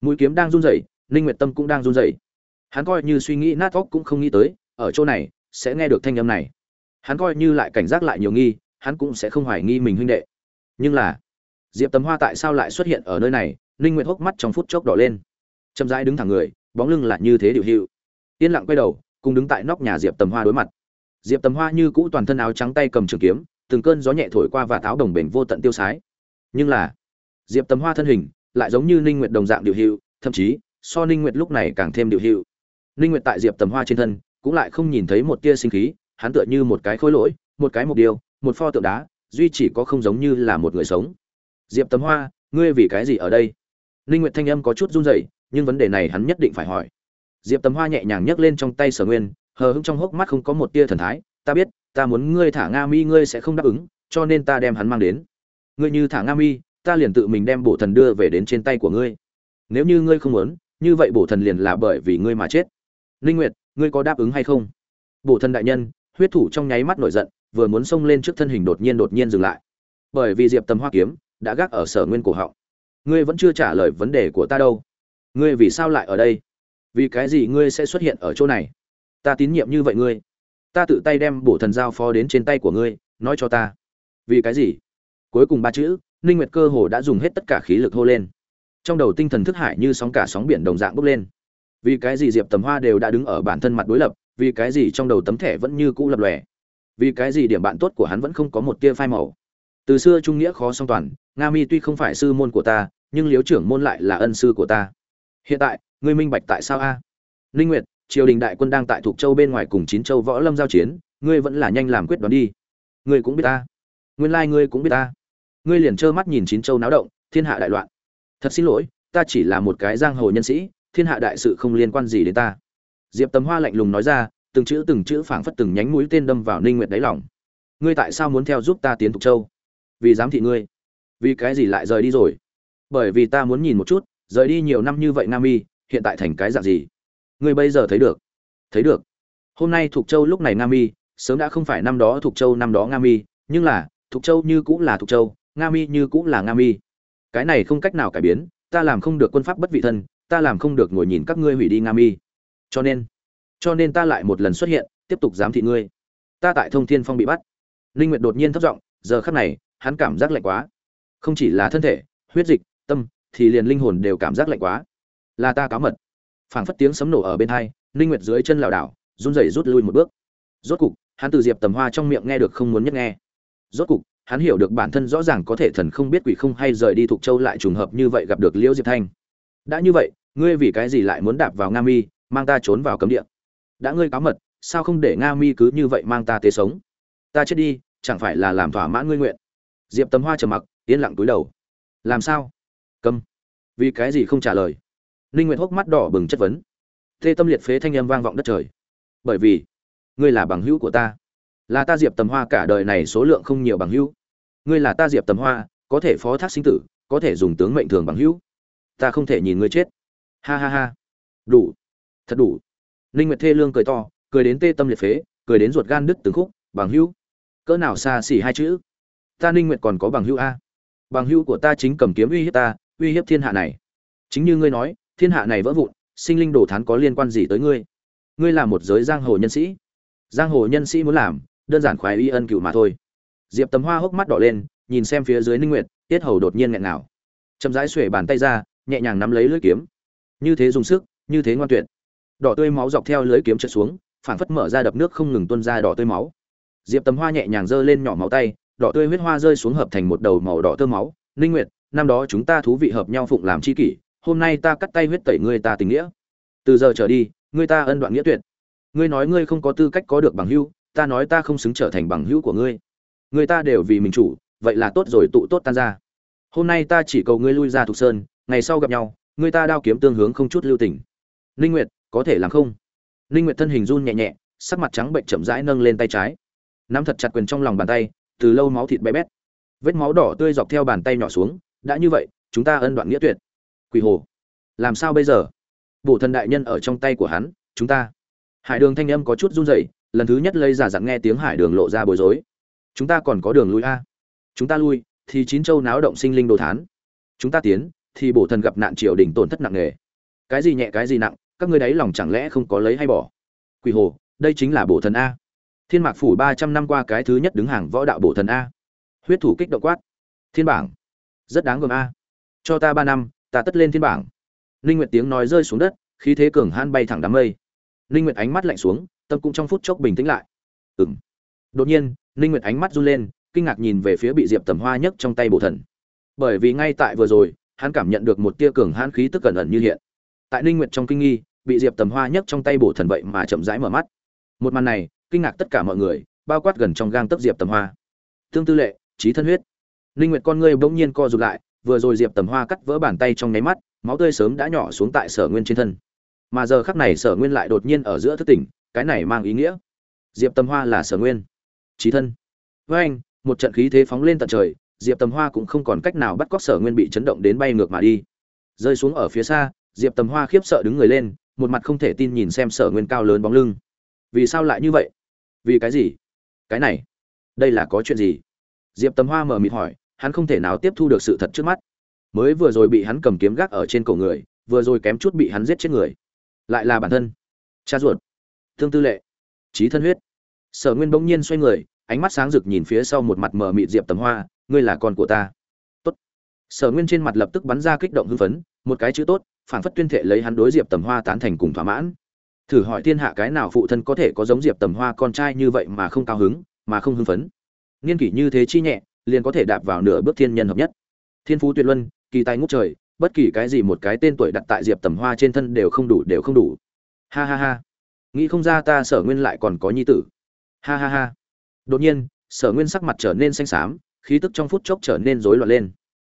Mũi kiếm đang run rẩy, ninh nguyệt tâm cũng đang run rẩy. Hắn coi như suy nghĩ nát óc cũng không nghĩ tới, ở chỗ này, sẽ nghe được thanh âm này. Hắn coi như lại cảnh giác lại nhiều nghi, hắn cũng sẽ không hoài nghi mình huynh đệ. Nhưng là, diệp tấm hoa tại sao lại xuất hiện ở nơi này? Ninh nguyệt hốc mắt trong phút chốc đỏ lên. Chậm rãi đứng thẳng người, bóng lưng lại như thế điều hữu yên lặng quay đầu, cùng đứng tại nóc nhà diệp tầm hoa đối mặt diệp tầm hoa như cũ toàn thân áo trắng tay cầm trường kiếm, từng cơn gió nhẹ thổi qua và tháo đồng bền vô tận tiêu sái. Nhưng là, diệp tầm hoa thân hình lại giống như ninh nguyệt đồng dạng điều hữu thậm chí, so ninh nguyệt lúc này càng thêm điều hữu ninh nguyệt tại diệp tầm hoa trên thân, cũng lại không nhìn thấy một tia sinh khí, hắn tựa như một cái khối lỗi, một cái mục điều một pho tượng đá, duy chỉ có không giống như là một người sống. Diệp tầm hoa, ngươi vì cái gì ở đây? Ninh nguyệt thanh âm có chút run rẩy, nhưng vấn đề này hắn nhất định phải hỏi. Diệp tầm hoa nhẹ nhàng nhấc lên trong tay sở nguyên hờ hững trong hốc mắt không có một tia thần thái, ta biết, ta muốn ngươi thả nga mi ngươi sẽ không đáp ứng, cho nên ta đem hắn mang đến. Ngươi như thả nga mi, ta liền tự mình đem bổ thần đưa về đến trên tay của ngươi. Nếu như ngươi không muốn, như vậy bổ thần liền là bởi vì ngươi mà chết. Linh nguyệt, ngươi có đáp ứng hay không? Bổ thần đại nhân, huyết thủ trong nháy mắt nổi giận, vừa muốn xông lên trước thân hình đột nhiên đột nhiên dừng lại. Bởi vì diệp tầm hoa kiếm đã gác ở sở nguyên cổ họng. Ngươi vẫn chưa trả lời vấn đề của ta đâu. Ngươi vì sao lại ở đây? Vì cái gì ngươi sẽ xuất hiện ở chỗ này? Ta tín nhiệm như vậy ngươi. Ta tự tay đem bổ thần giao phó đến trên tay của ngươi, nói cho ta. Vì cái gì? Cuối cùng ba chữ, ninh nguyệt cơ hồ đã dùng hết tất cả khí lực hô lên. Trong đầu tinh thần thức hải như sóng cả sóng biển đồng dạng bốc lên. Vì cái gì diệp tầm hoa đều đã đứng ở bản thân mặt đối lập, vì cái gì trong đầu tấm thẻ vẫn như cũ lập lòe? Vì cái gì điểm bạn tốt của hắn vẫn không có một tia phai màu? Từ xưa trung nghĩa khó song toàn, nga mi tuy không phải sư môn của ta, nhưng liếu trưởng môn lại là ân sư của ta. Hiện tại, ngươi minh bạch tại sao a? À? ninh nguyệt triều đình đại quân đang tại thuộc châu bên ngoài cùng chín châu võ lâm giao chiến, ngươi vẫn là nhanh làm quyết đoán đi. Ngươi cũng biết ta. Nguyên lai like ngươi cũng biết ta. Ngươi liền trơ mắt nhìn chín châu náo động, thiên hạ đại loạn. Thật xin lỗi, ta chỉ là một cái giang hồ nhân sĩ, thiên hạ đại sự không liên quan gì đến ta. Diệp tầm hoa lạnh lùng nói ra, từng chữ từng chữ phảng phất từng nhánh mũi tên đâm vào ninh nguyệt đáy lòng. Ngươi tại sao muốn theo giúp ta tiến thuộc châu? Vì dám thị ngươi. Vì cái gì lại rời đi rồi? Bởi vì ta muốn nhìn một chút, rời đi nhiều năm như vậy nam y hiện tại thành cái dạng gì? Ngươi bây giờ thấy được. Thấy được. Hôm nay thuộc châu lúc này nam mi, sớm đã không phải năm đó thuộc châu năm đó nga mi nhưng là thuộc châu như cũng là thuộc châu nga mi như cũng là nga mi. Cái này không cách nào cải biến ta làm không được quân pháp bất vị thân ta làm không được ngồi nhìn các ngươi hủy đi nga mi. Cho nên cho nên ta lại một lần xuất hiện tiếp tục giám thị ngươi. Ta tại thông thiên phong bị bắt. Linh nguyệt đột nhiên thấp giọng giờ khắc này hắn cảm giác lạnh quá. Không chỉ là thân thể huyết dịch tâm thì liền linh hồn đều cảm giác lạnh quá. Là ta cáo mật phảng phất tiếng sấm nổ ở bên hai, ninh nguyệt dưới chân lảo đảo, run rẩy rút lui một bước. Rốt cục, hắn từ diệp tầm hoa trong miệng nghe được không muốn nhất nghe. Rốt cục, hắn hiểu được bản thân rõ ràng có thể thần không biết quỷ không hay rời đi thuộc châu lại trùng hợp như vậy gặp được liễu diệp thanh. Đã như vậy, ngươi vì cái gì lại muốn đạp vào nga mi, mang ta trốn vào cấm địa? Đã ngươi cáo mật, sao không để nga mi cứ như vậy mang ta tế sống? Ta chết đi, chẳng phải là làm thỏa mãn ngươi nguyện? Diệp tầm hoa trầm mặc, yên lặng túi đầu. Làm sao? Câm. Vì cái gì không trả lời? Ninh nguyệt hốc mắt đỏ bừng chất vấn. Tê tâm liệt phế thanh âm vang vọng đất trời. Bởi vì, ngươi là bằng hữu của ta. Là ta diệp tầm hoa cả đời này số lượng không nhiều bằng hữu. Ngươi là ta diệp tầm hoa, có thể phó thác sinh tử, có thể dùng tướng mệnh thường bằng hữu. Ta không thể nhìn ngươi chết. Ha ha ha. Đủ. Thật đủ. Ninh nguyệt thê lương cười to, cười đến tê tâm liệt phế, cười đến ruột gan đứt từng khúc, bằng hữu. Cỡ nào xa xỉ hai chữ. Ta ninh nguyệt còn có bằng hữu a. Bằng hữu của ta chính cầm kiếm uy hiếp ta, uy hiếp thiên hạ này. Chính như ngươi nói thiên hạ này vỡ vụn, sinh linh đồ thán có liên quan gì tới ngươi? Ngươi là một giới giang hồ nhân sĩ. Giang hồ nhân sĩ muốn làm, đơn giản khoái y ân cựu mà thôi. Diệp tấm hoa hốc mắt đỏ lên, nhìn xem phía dưới ninh nguyệt, tiết hầu đột nhiên nghẹn nào chậm rãi xuể bàn tay ra, nhẹ nhàng nắm lấy lưỡi kiếm. Như thế dùng sức, như thế ngoan tuyệt. Đỏ tươi máu dọc theo lưỡi kiếm trượt xuống phản phất mở ra đập nước không ngừng tuôn ra đỏ tươi máu. Diệp tấm hoa nhẹ nhàng giơ lên nhỏ máu tay, đỏ tươi huyết hoa rơi xuống hợp thành một đầu màu đỏ tơ máu. Ninh nguyệt, năm đó chúng ta thú vị hợp nhau phụng làm chi kỷ hôm nay ta cắt tay huyết tẩy ngươi ta tình nghĩa. Từ giờ trở đi, ngươi ta ân đoạn nghĩa tuyệt. Ngươi nói ngươi không có tư cách có được bằng hữu, ta nói ta không xứng trở thành bằng hữu của ngươi. Người ta đều vì mình chủ, vậy là tốt rồi tụ tốt tan ra. Hôm nay ta chỉ cầu ngươi lui ra thục sơn, ngày sau gặp nhau người ta đao kiếm tương hướng không chút lưu tình. Ninh nguyệt, có thể làm không? Ninh nguyệt thân hình run nhẹ nhẹ, sắc mặt trắng bệnh chậm rãi nâng lên tay trái. Nắm thật chặt quyền trong lòng bàn tay, từ lâu máu thịt bé bét. Vết máu đỏ tươi dọc theo bàn tay nhỏ xuống, đã như vậy, chúng ta ân đoạn nghĩa tuyệt. Quỷ hồ. Làm sao bây giờ? Bổ thần đại nhân ở trong tay của hắn, chúng ta. Hải đường thanh âm có chút run rẩy, lần thứ nhất lây giả dặn nghe tiếng hải đường lộ ra bối rối. Chúng ta còn có đường lui a. Chúng ta lui, thì chín châu náo động sinh linh đồ thán. Chúng ta tiến, thì bổ thần gặp nạn triều đình tổn thất nặng nề. Cái gì nhẹ, cái gì nặng, các ngươi đấy lòng chẳng lẽ không có lấy hay bỏ? Quỷ hồ, đây chính là bổ thần a. Thiên mạc phủ ba trăm năm qua cái thứ nhất đứng hàng võ đạo bổ thần a. Huyết thủ kích động quát. Thiên bảng. Rất đáng gờm a. Cho ta ba năm ta tất lên thiên bảng. Linh nguyệt tiếng nói rơi xuống đất, khí thế cường hãn bay thẳng đám mây. Linh nguyệt ánh mắt lạnh xuống, tâm cũng trong phút chốc bình tĩnh lại. Ừm. Đột nhiên, linh nguyệt ánh mắt run lên, kinh ngạc nhìn về phía bị diệp tầm hoa nhấc trong tay bổ thần. Bởi vì ngay tại vừa rồi, hắn cảm nhận được một tia cường hãn khí tức cẩn ẩn như hiện. Tại linh nguyệt trong kinh nghi, bị diệp tầm hoa nhấc trong tay bổ thần vậy mà chậm rãi mở mắt. Một màn này, kinh ngạc tất cả mọi người, bao quát gần trong gang tấc diệp tầm hoa. Tương tư lệ trí thân huyết. Linh nguyệt con ngươi bỗng nhiên co rụt lại vừa rồi diệp tầm hoa cắt vỡ bàn tay trong nháy mắt, máu tươi sớm đã nhỏ xuống tại sở nguyên trên thân. Mà giờ khắc này sở nguyên lại đột nhiên ở giữa thức tỉnh, cái này mang ý nghĩa. Diệp tầm hoa là sở nguyên. Trí thân. Với anh, một trận khí thế phóng lên tận trời, diệp tầm hoa cũng không còn cách nào bắt cóc sở nguyên bị chấn động đến bay ngược mà đi. Rơi xuống ở phía xa, diệp tầm hoa khiếp sợ đứng người lên, một mặt không thể tin nhìn xem sở nguyên cao lớn bóng lưng. Vì sao lại như vậy? Vì cái gì? Cái này, đây là có chuyện gì? Diệp tầm hoa mở mịt hỏi hắn không thể nào tiếp thu được sự thật trước mắt. Mới vừa rồi bị hắn cầm kiếm gác ở trên cổ người, vừa rồi kém chút bị hắn giết chết người. Lại là bản thân. Cha ruột. Thương tư lệ. Trí thân huyết. Sở nguyên bỗng nhiên xoay người, ánh mắt sáng rực nhìn phía sau một mặt mờ mịt diệp tầm hoa, ngươi là con của ta. Tốt. Sở nguyên trên mặt lập tức bắn ra kích động hưng phấn, một cái chữ tốt phản phất tuyên thệ lấy hắn đối diệp tầm hoa tán thành cùng thỏa mãn. Thử hỏi thiên hạ cái nào phụ thân có thể có giống diệp tầm hoa con trai như vậy mà không cao hứng, mà không hưng phấn? Nghiên kỷ như thế chi nhẹ liền có thể đạp vào nửa bước thiên nhân hợp nhất. Thiên phú tuyệt luân, kỳ tài ngút trời, bất kỳ cái gì một cái tên tuổi đặt tại diệp tầm hoa trên thân đều không đủ, đều không đủ. Ha ha ha. Nghĩ không ra ta sở nguyên lại còn có nhi tử. Ha ha ha. Đột nhiên, sở nguyên sắc mặt trở nên xanh xám, khí tức trong phút chốc trở nên rối loạn lên.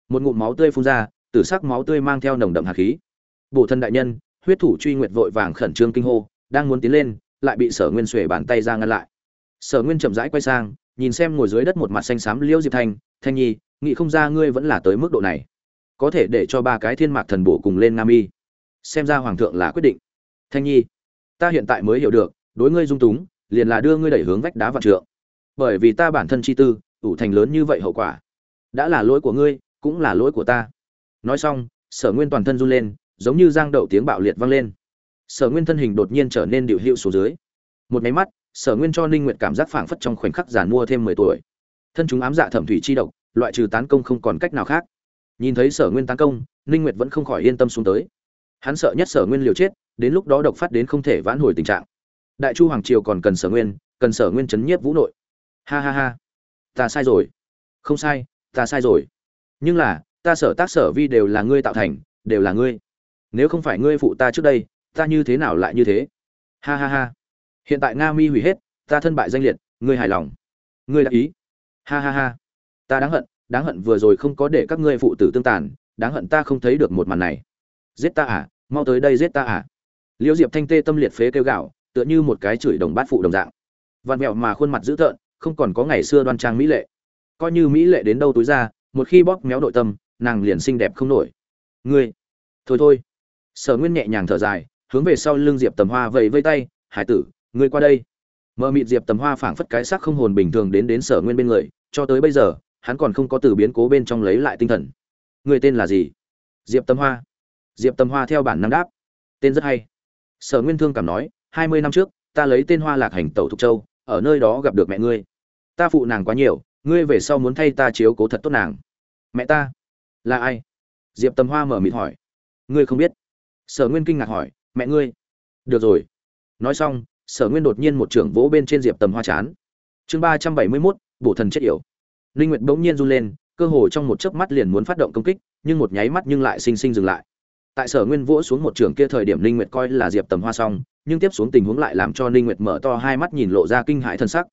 Một ngụm máu tươi phun ra, tử sắc máu tươi mang theo nồng đậm hạt khí. Bổ thân đại nhân, huyết thủ truy nguyệt vội vàng khẩn trương kinh hô, đang muốn tiến lên, lại bị sở nguyên xuề bàn tay ra ngăn lại. Sở nguyên chậm rãi quay sang nhìn xem ngồi dưới đất một mặt xanh xám liễu diệp thanh thanh nhi, nghĩ không ra ngươi vẫn là tới mức độ này. Có thể để cho ba cái thiên mạc thần bổ cùng lên nam y. Xem ra hoàng thượng là quyết định. Thanh nhi, ta hiện tại mới hiểu được, đối ngươi dung túng, liền là đưa ngươi đẩy hướng vách đá vạn trượng. Bởi vì ta bản thân chi tư, ủ thành lớn như vậy hậu quả. Đã là lỗi của ngươi, cũng là lỗi của ta. Nói xong, sở nguyên toàn thân run lên, giống như giang đậu tiếng bạo liệt vang lên. Sở nguyên thân hình đột nhiên trở nên điệu hiệu xuống dưới. Một máy mắt sở nguyên cho ninh nguyện cảm giác phảng phất trong khoảnh khắc giàn mua thêm mười tuổi. Thân chúng ám dạ thẩm thủy chi độc, loại trừ tán công không còn cách nào khác. Nhìn thấy sở nguyên tán công, ninh nguyệt vẫn không khỏi yên tâm xuống tới. Hắn sợ nhất sở nguyên liều chết, đến lúc đó độc phát đến không thể vãn hồi tình trạng. Đại chu hoàng triều còn cần sở nguyên, cần sở nguyên chấn nhiếp vũ nội. Ha ha ha. Ta sai rồi. Không sai, ta sai rồi. Nhưng là, ta sở tác sở vi đều là ngươi tạo thành, đều là ngươi. Nếu không phải ngươi phụ ta trước đây, ta như thế nào lại như thế? Ha ha ha hiện tại nga mi hủy hết, ta thân bại danh liệt, ngươi hài lòng. Ngươi đã ý. Ha ha ha. Ta đáng hận đáng hận vừa rồi không có để các ngươi phụ tử tương tàn, đáng hận ta không thấy được một màn này. Giết ta à mau tới đây giết ta à. Liễu diệp thanh tê tâm liệt phế kêu gạo tựa như một cái chửi đồng bát phụ đồng dạng. Vặn vẹo mà khuôn mặt dữ tợn, không còn có ngày xưa đoan trang mỹ lệ. Coi như mỹ lệ đến đâu túi ra, một khi bóp méo nội tâm, nàng liền xinh đẹp không nổi. Ngươi. Thôi thôi. Sở nguyên nhẹ nhàng thở dài, hướng về sau lưng diệp tầm hoa vẫy vây tay, hải tử ngươi qua đây. Mờ mịt diệp tầm hoa phảng phất cái xác không hồn bình thường đến đến sở nguyên bên người, cho tới bây giờ, hắn còn không có từ biến cố bên trong lấy lại tinh thần. Người tên là gì? Diệp tầm hoa. Diệp tầm hoa theo bản năng đáp. Tên rất hay. Sở nguyên thương cảm nói, hai mươi năm trước, ta lấy tên hoa lạc hành tẩu thục châu, ở nơi đó gặp được mẹ ngươi. Ta phụ nàng quá nhiều, ngươi về sau muốn thay ta chiếu cố thật tốt nàng. Mẹ ta? Là ai? Diệp tầm hoa mở mịt hỏi. Ngươi không biết. Sở nguyên kinh ngạc hỏi, mẹ ngươi? Được rồi. Nói xong sở nguyên đột nhiên một trưởng vỗ bên trên diệp tầm hoa chán. Chương ba trăm bảy mươi mốt, bổ thần chết yểu. Linh nguyệt bỗng nhiên run lên, cơ hồ trong một chớp mắt liền muốn phát động công kích, nhưng một nháy mắt nhưng lại sinh sinh dừng lại. Tại sở nguyên vỗ xuống một trường kia thời điểm linh nguyệt coi là diệp tầm hoa xong, nhưng tiếp xuống tình huống lại làm cho linh nguyệt mở to hai mắt nhìn lộ ra kinh hãi thân sắc.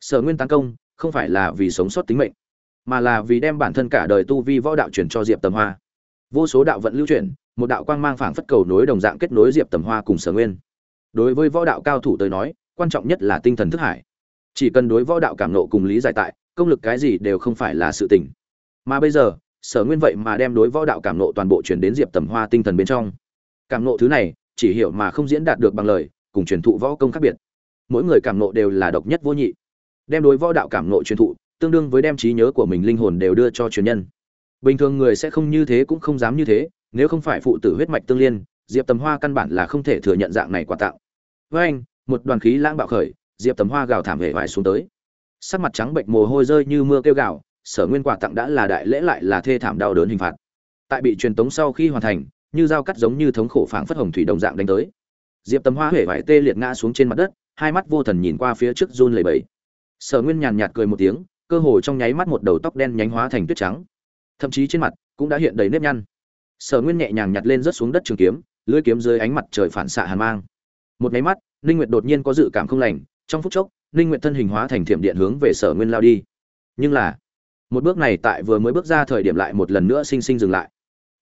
Sở nguyên tấn công, không phải là vì sống sót tính mệnh, mà là vì đem bản thân cả đời tu vi võ đạo truyền cho diệp tầm hoa. Vô số đạo vận lưu chuyển, một đạo quang mang phảng phất cầu nối đồng dạng kết nối diệp tầm hoa cùng sở nguyên đối với võ đạo cao thủ tới nói, quan trọng nhất là tinh thần thức hải. Chỉ cần đối võ đạo cảm nộ cùng lý giải tại, công lực cái gì đều không phải là sự tình. Mà bây giờ, sở nguyên vậy mà đem đối võ đạo cảm nộ toàn bộ chuyển đến diệp tầm hoa tinh thần bên trong. Cảm nộ thứ này, chỉ hiểu mà không diễn đạt được bằng lời, cùng truyền thụ võ công khác biệt. Mỗi người cảm nộ đều là độc nhất vô nhị. Đem đối võ đạo cảm nộ truyền thụ, tương đương với đem trí nhớ của mình linh hồn đều đưa cho truyền nhân. Bình thường người sẽ không như thế cũng không dám như thế, nếu không phải phụ tử huyết mạch tương liên diệp tầm hoa căn bản là không thể thừa nhận dạng này quà tặng với anh, một đoàn khí lãng bạo khởi, diệp tầm hoa gào thảm hệ vải xuống tới. Sắc mặt trắng bệnh mồ hôi rơi như mưa kêu gào, sở nguyên quà tặng đã là đại lễ lại là thê thảm đau đớn hình phạt. Tại bị truyền tống sau khi hoàn thành, như dao cắt giống như thống khổ phảng phất hồng thủy đồng dạng đánh tới. Diệp tầm hoa huệ vải tê liệt ngã xuống trên mặt đất, hai mắt vô thần nhìn qua phía trước run lầy bẫy sở nguyên nhàn nhạt cười một tiếng, cơ hồ trong nháy mắt một đầu tóc đen nhánh hóa thành tuyết trắng. Thậm chí trên mặt cũng đã hiện đầy nếp nhăn. Sở nguyên nhẹ nhàng nhặt lên rớt xuống đất trường kiếm lưỡi kiếm dưới ánh mặt trời phản xạ hàn mang. Một cái mắt, ninh nguyệt đột nhiên có dự cảm không lành, trong phút chốc, ninh nguyệt thân hình hóa thành thiểm điện hướng về sở nguyên lao đi. Nhưng là, một bước này tại vừa mới bước ra thời điểm lại một lần nữa sinh sinh dừng lại.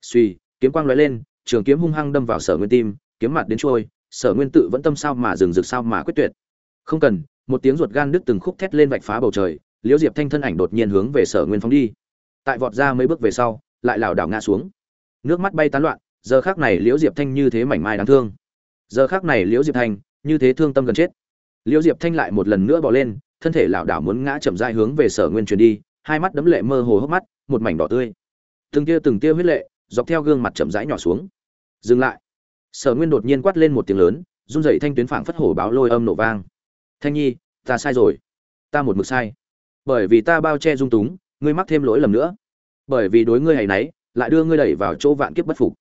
Suy kiếm quang lóe lên, trường kiếm hung hăng đâm vào sở nguyên tim, kiếm mặt đến trôi, sở nguyên tự vẫn tâm sao mà dừng rực sao mà quyết tuyệt. Không cần, một tiếng ruột gan đứt từng khúc thét lên vạch phá bầu trời, liễu diệp thanh thân ảnh đột nhiên hướng về sở nguyên phóng đi. Tại vọt ra mấy bước về sau, lại lảo đảo ngã xuống. Nước mắt bay tán loạn giờ khác này liễu diệp thanh như thế mảnh mai đáng thương. Giờ khác này liễu diệp thanh, như thế thương tâm gần chết. Liễu diệp thanh lại một lần nữa bỏ lên, thân thể lảo đảo muốn ngã chậm dai hướng về sở nguyên truyền đi, hai mắt đấm lệ mơ hồ hốc mắt, một mảnh đỏ tươi. Từng tia từng tia huyết lệ, dọc theo gương mặt chậm rãi nhỏ xuống. Dừng lại. Sở nguyên đột nhiên quát lên một tiếng lớn, run dậy thanh tuyến phảng phất hổ báo lôi âm nổ vang. Thanh nhi, ta sai rồi. Ta một mực sai. Bởi vì ta bao che dung túng, ngươi mắc thêm lỗi lầm nữa. Bởi vì đối ngươi hay náy, lại đưa ngươi đẩy vào chỗ vạn kiếp bất phục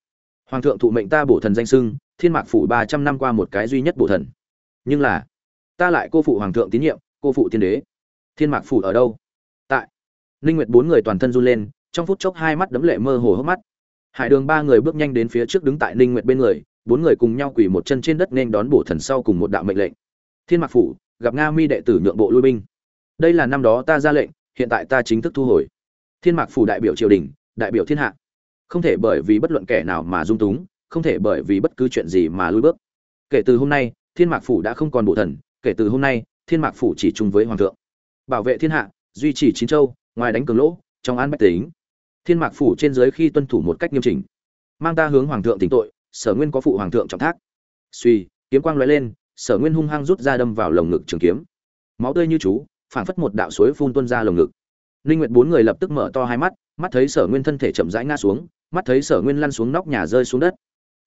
hoàng thượng thụ mệnh ta bổ thần danh sưng thiên mạc phủ ba trăm năm qua một cái duy nhất bổ thần. Nhưng là, ta lại cô phụ hoàng thượng tín nhiệm, cô phụ tiên đế. Thiên mạc phủ ở đâu? Tại. Ninh nguyệt bốn người toàn thân run lên, trong phút chốc hai mắt đấm lệ mơ hồ hốc mắt. Hải đường ba người bước nhanh đến phía trước đứng tại ninh nguyệt bên người, bốn người cùng nhau quỳ một chân trên đất nên đón bổ thần sau cùng một đạo mệnh lệnh. Thiên mạc phủ, gặp nga mi đệ tử nhượng bộ lui binh. Đây là năm đó ta ra lệnh, hiện tại ta chính thức thu hồi. Thiên mạc phủ đại biểu triều đình, đại biểu thiên hạ không thể bởi vì bất luận kẻ nào mà dung túng, không thể bởi vì bất cứ chuyện gì mà lui bước. Kể từ hôm nay, thiên mạc phủ đã không còn bộ thần, kể từ hôm nay, thiên mạc phủ chỉ chung với hoàng thượng. Bảo vệ thiên hạ, duy trì chín châu, ngoài đánh cường lỗ, trong an bách tính. Thiên mạc phủ trên dưới khi tuân thủ một cách nghiêm chỉnh. Mang ta hướng hoàng thượng tỉnh tội, sở nguyên có phụ hoàng thượng trọng thác. Suy kiếm quang lóe lên, sở nguyên hung hăng rút ra đâm vào lồng ngực trường kiếm. Máu tươi như chú, phảng phất một đạo suối phun tuôn ra lồng ngực. Linh nguyệt bốn người lập tức mở to hai mắt mắt thấy sở nguyên thân thể chậm rãi ngã xuống mắt thấy sở nguyên lăn xuống nóc nhà rơi xuống đất.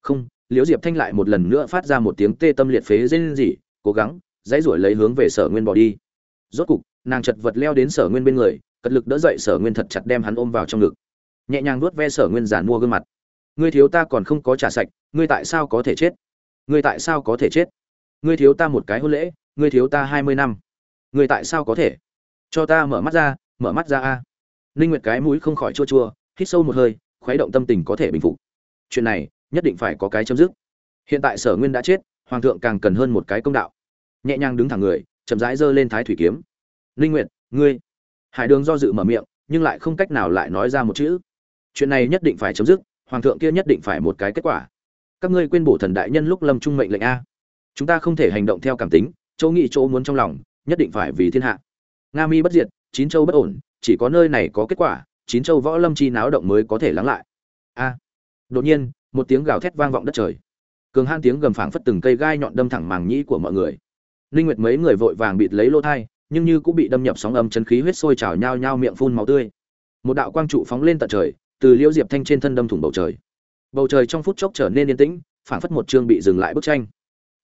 Không, liễu diệp thanh lại một lần nữa phát ra một tiếng tê tâm liệt phế rên rỉ, cố gắng, dãy ruổi lấy hướng về sở nguyên bỏ đi. Rốt cục, nàng chật vật leo đến sở nguyên bên người, cật lực đỡ dậy sở nguyên thật chặt đem hắn ôm vào trong ngực. Nhẹ nhàng nuốt ve sở nguyên giản mua gương mặt. Ngươi thiếu ta còn không có trả sạch, ngươi tại sao có thể chết? Ngươi tại sao có thể chết? Ngươi thiếu ta một cái hôn lễ, ngươi thiếu ta hai mươi năm. Ngươi tại sao có thể? Cho ta mở mắt ra, mở mắt ra a. Ninh nguyệt cái mũi không khỏi chua chua, hít sâu một hơi khuấy động tâm tình có thể bình phục. Chuyện này, nhất định phải có cái chấm dứt. Hiện tại sở nguyên đã chết, hoàng thượng càng cần hơn một cái công đạo. Nhẹ nhàng đứng thẳng người, chậm rãi giơ lên thái thủy kiếm. Linh nguyệt, ngươi. Hải đường do dự mở miệng, nhưng lại không cách nào lại nói ra một chữ. Chuyện này nhất định phải chấm dứt, hoàng thượng kia nhất định phải một cái kết quả. Các ngươi quên bổ thần đại nhân lúc lâm trung mệnh lệnh a. Chúng ta không thể hành động theo cảm tính, chỗ nghĩ chỗ muốn trong lòng, nhất định phải vì thiên hạ. Nga mi bất diệt, chín châu bất ổn, chỉ có nơi này có kết quả chín châu võ lâm chi náo động mới có thể lắng lại. A. Đột nhiên, một tiếng gào thét vang vọng đất trời. Cường han tiếng gầm phảng phất từng cây gai nhọn đâm thẳng màng nhĩ của mọi người. Linh nguyệt mấy người vội vàng bịt lấy lỗ thai, nhưng như cũng bị đâm nhập sóng âm chân khí huyết sôi trào nhao nhao miệng phun máu tươi. Một đạo quang trụ phóng lên tận trời, từ liễu diệp thanh trên thân đâm thủng bầu trời. Bầu trời trong phút chốc trở nên yên tĩnh, phảng phất một chương bị dừng lại bức tranh.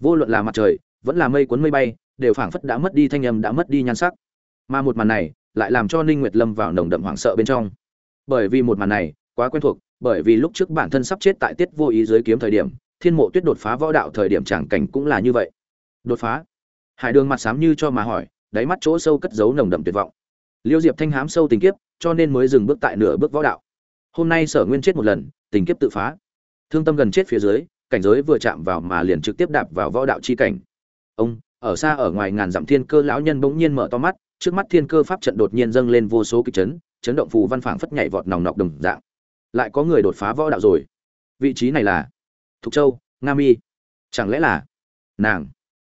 Vô luận là mặt trời, vẫn là mây cuốn mây bay, đều phảng phất đã mất đi thanh âm, đã mất đi nhan sắc. Mà một màn này lại làm cho ninh nguyệt lâm vào nồng đậm hoảng sợ bên trong. Bởi vì một màn này, quá quen thuộc, bởi vì lúc trước bản thân sắp chết tại tiết vô ý dưới kiếm thời điểm, thiên mộ tuyết đột phá võ đạo thời điểm chẳng cảnh cũng là như vậy. Đột phá? Hải đường mặt sám như cho mà hỏi, đáy mắt chỗ sâu cất giấu nồng đậm tuyệt vọng. Liêu diệp thanh hám sâu tình kiếp, cho nên mới dừng bước tại nửa bước võ đạo. Hôm nay sở nguyên chết một lần, tình kiếp tự phá. Thương tâm gần chết phía dưới, cảnh giới vừa chạm vào mà liền trực tiếp đạp vào võ đạo chi cảnh. Ông, ở xa ở ngoài ngàn dặm thiên cơ lão nhân bỗng nhiên mở to mắt trước mắt thiên cơ pháp trận đột nhiên dâng lên vô số kịch chấn chấn động phù văn phảng phất nhảy vọt nòng nọc đồng dạng. Lại có người đột phá võ đạo rồi. Vị trí này là thục châu, nga mi. Chẳng lẽ là nàng?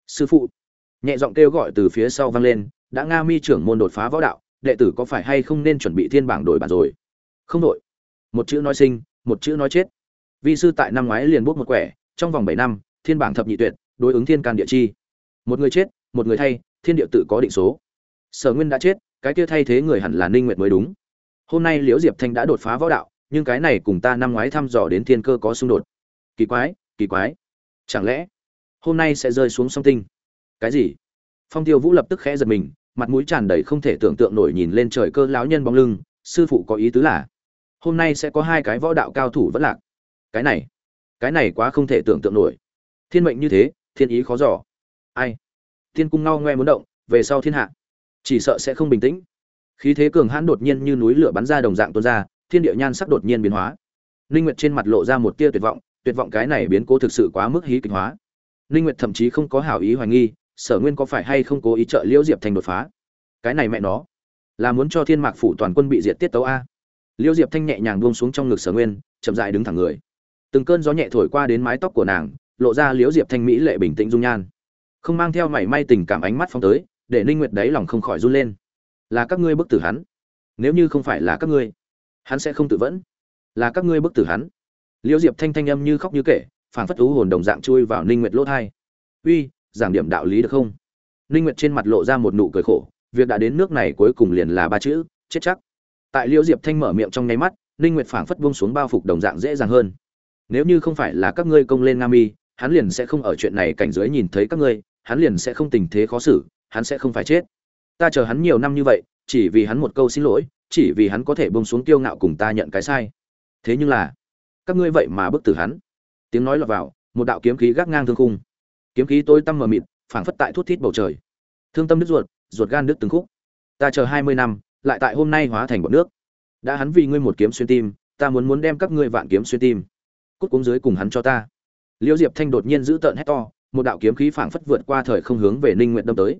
Sư phụ. Nhẹ giọng kêu gọi từ phía sau vang lên, đã nga mi trưởng môn đột phá võ đạo, đệ tử có phải hay không nên chuẩn bị thiên bảng đổi bản rồi? Không đổi. Một chữ nói sinh, một chữ nói chết. Vi sư tại năm ngoái liền bút một quẻ, trong vòng bảy năm, thiên bảng thập nhị tuyệt, đối ứng thiên can địa chi. Một người chết, một người thay, thiên địa tự có định số sở nguyên đã chết, cái kia thay thế người hẳn là ninh nguyệt mới đúng. Hôm nay liễu diệp thanh đã đột phá võ đạo, nhưng cái này cùng ta năm ngoái thăm dò đến thiên cơ có xung đột. Kỳ quái kỳ quái. Chẳng lẽ hôm nay sẽ rơi xuống song tinh? Cái gì? Phong tiêu vũ lập tức khẽ giật mình, mặt mũi tràn đầy không thể tưởng tượng nổi nhìn lên trời cơ lão nhân bóng lưng, sư phụ có ý tứ là, hôm nay sẽ có hai cái võ đạo cao thủ vẫn lạc. Cái này cái này quá không thể tưởng tượng nổi. Thiên mệnh như thế, thiên ý khó giỏ ai? Thiên cung ngao ngoe muốn động, về sau thiên hạ chỉ sợ sẽ không bình tĩnh. Khí thế cường hãn đột nhiên như núi lửa bắn ra đồng dạng tuôn ra, thiên địa nhan sắc đột nhiên biến hóa. Linh nguyệt trên mặt lộ ra một tia tuyệt vọng tuyệt vọng cái này biến cố thực sự quá mức hí kịch hóa. Linh nguyệt thậm chí không có hảo ý hoài nghi, sở nguyên có phải hay không cố ý trợ liễu diệp thành đột phá? Cái này mẹ nó, là muốn cho thiên mạc phủ toàn quân bị diệt tiết tấu a. Liễu diệp thanh nhẹ nhàng buông xuống trong ngực sở nguyên, chậm rãi đứng thẳng người. Từng cơn gió nhẹ thổi qua đến mái tóc của nàng, lộ ra liễu diệp thanh mỹ lệ bình tĩnh dung nhan. Không mang theo mảy may tình cảm ánh mắt phong tới để ninh nguyệt đấy lòng không khỏi run lên. Là các ngươi bức tử hắn. Nếu như không phải là các ngươi, hắn sẽ không tự vẫn. Là các ngươi bức tử hắn. Liễu diệp thanh thanh âm như khóc như kể, phảng phất thú hồn đồng dạng chui vào ninh nguyệt lỗ thai. Uy, giảng điểm đạo lý được không? Ninh nguyệt trên mặt lộ ra một nụ cười khổ, việc đã đến nước này cuối cùng liền là ba chữ, chết chắc. Tại liễu diệp thanh mở miệng trong nháy mắt, ninh nguyệt phảng phất buông xuống bao phục đồng dạng dễ dàng hơn. Nếu như không phải là các ngươi công lên nga mi, hắn liền sẽ không ở chuyện này cảnh giới nhìn thấy các ngươi, hắn liền sẽ không tình thế khó xử hắn sẽ không phải chết. Ta chờ hắn nhiều năm như vậy, chỉ vì hắn một câu xin lỗi, chỉ vì hắn có thể bông xuống tiêu ngạo cùng ta nhận cái sai. Thế nhưng là, các ngươi vậy mà bức tử hắn. Tiếng nói lọt vào, một đạo kiếm khí gác ngang thương khung. Kiếm khí tối tăm mờ mịt, phảng phất tại thuốc thít bầu trời. Thương tâm đứt ruột ruột gan đứt từng khúc. Ta chờ hai mươi năm, lại tại hôm nay hóa thành bọn nước. Đã hắn vì ngươi một kiếm xuyên tim, ta muốn muốn đem các ngươi vạn kiếm xuyên tim. Cút cuống dưới cùng hắn cho ta. Liễu diệp thanh đột nhiên giữ tợn hét to, một đạo kiếm khí phảng phất vượt qua thời không hướng về ninh nguyện đâm tới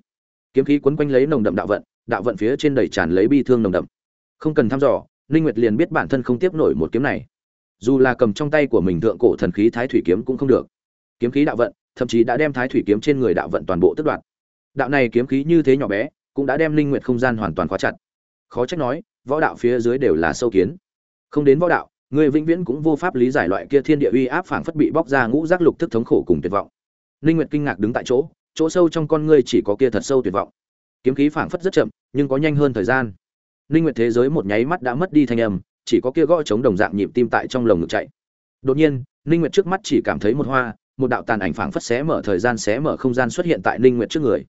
kiếm khí quấn quanh lấy nồng đậm đạo vận đạo vận phía trên đầy tràn lấy bi thương nồng đậm. Không cần thăm dò, ninh nguyệt liền biết bản thân không tiếp nổi một kiếm này. Dù là cầm trong tay của mình thượng cổ thần khí thái thủy kiếm cũng không được. Kiếm khí đạo vận, thậm chí đã đem thái thủy kiếm trên người đạo vận toàn bộ tất đoạt. Đạo này kiếm khí như thế nhỏ bé, cũng đã đem linh nguyệt không gian hoàn toàn khóa chặt. Khó trách nói, võ đạo phía dưới đều là sâu kiến. Không đến võ đạo, người vĩnh viễn cũng vô pháp lý giải loại kia thiên địa uy áp phảng phất bị bóc ra ngũ giác lục thức thống khổ cùng tuyệt vọng. Linh nguyệt kinh ngạc đứng tại chỗ chỗ sâu trong con ngươi chỉ có kia thật sâu tuyệt vọng. Kiếm khí phảng phất rất chậm, nhưng có nhanh hơn thời gian. Linh nguyệt thế giới một nháy mắt đã mất đi thanh âm, chỉ có kia gõ chống đồng dạng nhịp tim tại trong lồng ngực chạy. Đột nhiên, linh nguyệt trước mắt chỉ cảm thấy một hoa, một đạo tàn ảnh phảng phất xé mở thời gian xé mở không gian xuất hiện tại linh nguyệt trước người.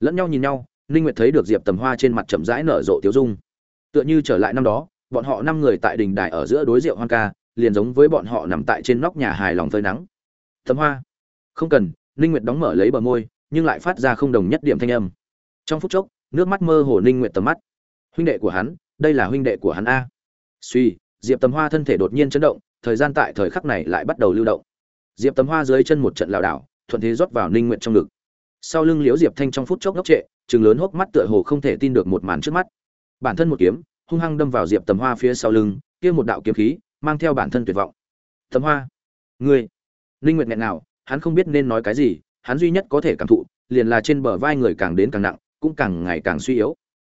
Lẫn nhau nhìn nhau, linh nguyệt thấy được diệp tầm hoa trên mặt chậm rãi nở rộ tiêu dung. Tựa như trở lại năm đó, bọn họ năm người tại đình đài ở giữa đối rượu hoang ca, liền giống với bọn họ nằm tại trên nóc nhà hài lòng phơi nắng. Tầm hoa, không cần, Linh nguyệt đóng mở lấy bờ môi nhưng lại phát ra không đồng nhất điểm thanh âm. Trong phút chốc, nước mắt mơ hồ ninh nguyệt tầm mắt. Huynh đệ của hắn, đây là huynh đệ của hắn a. Suy, diệp tầm hoa thân thể đột nhiên chấn động, thời gian tại thời khắc này lại bắt đầu lưu động. Diệp tầm hoa dưới chân một trận lảo đảo, thuận thế rót vào ninh nguyệt trong ngực. Sau lưng liễu diệp thanh trong phút chốc ngốc trệ trừng lớn hốc mắt tựa hồ không thể tin được một màn trước mắt. Bản thân một kiếm, hung hăng đâm vào diệp tầm hoa phía sau lưng, kia một đạo kiếm khí, mang theo bản thân tuyệt vọng. Tầm hoa, ngươi. Ninh nguyệt nghẹn nào hắn không biết nên nói cái gì hắn duy nhất có thể cảm thụ, liền là trên bờ vai người càng đến càng nặng, cũng càng ngày càng suy yếu.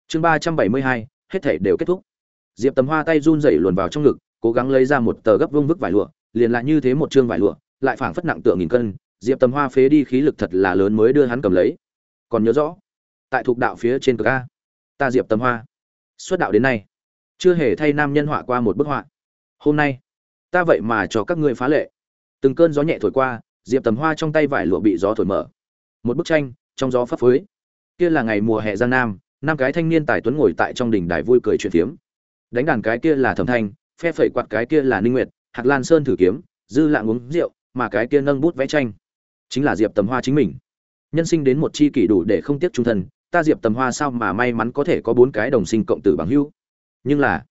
Chương ba trăm bảy mươi hai, hết thể đều kết thúc. Diệp tầm hoa tay run rẩy luồn vào trong ngực, cố gắng lấy ra một tờ gấp vông vức vải lụa, liền lại như thế một chương vải lụa, lại phảng phất nặng tượng nghìn cân, diệp tầm hoa phế đi khí lực thật là lớn mới đưa hắn cầm lấy. Còn nhớ rõ, tại thuộc đạo phía trên cực a. Ta diệp tầm hoa, xuất đạo đến nay, chưa hề thay nam nhân họa qua một bức họa. Hôm nay, ta vậy mà cho các ngươi phá lệ. Từng cơn gió nhẹ thổi qua diệp tầm hoa trong tay vải lụa bị gió thổi mở. Một bức tranh, trong gió phấp phới. Kia là ngày mùa hè giang nam, năm cái thanh niên tài tuấn ngồi tại trong đỉnh đài vui cười chuyện phiếm. Đánh đàn cái kia là thẩm thanh, phe phẩy quạt cái kia là ninh nguyệt, hạc lan sơn thử kiếm, dư lạng uống rượu, mà cái kia nâng bút vẽ tranh. Chính là diệp tầm hoa chính mình. Nhân sinh đến một chi kỷ đủ để không tiếc trung thân ta diệp tầm hoa sao mà may mắn có thể có bốn cái đồng sinh cộng tử bằng hữu? Nhưng là,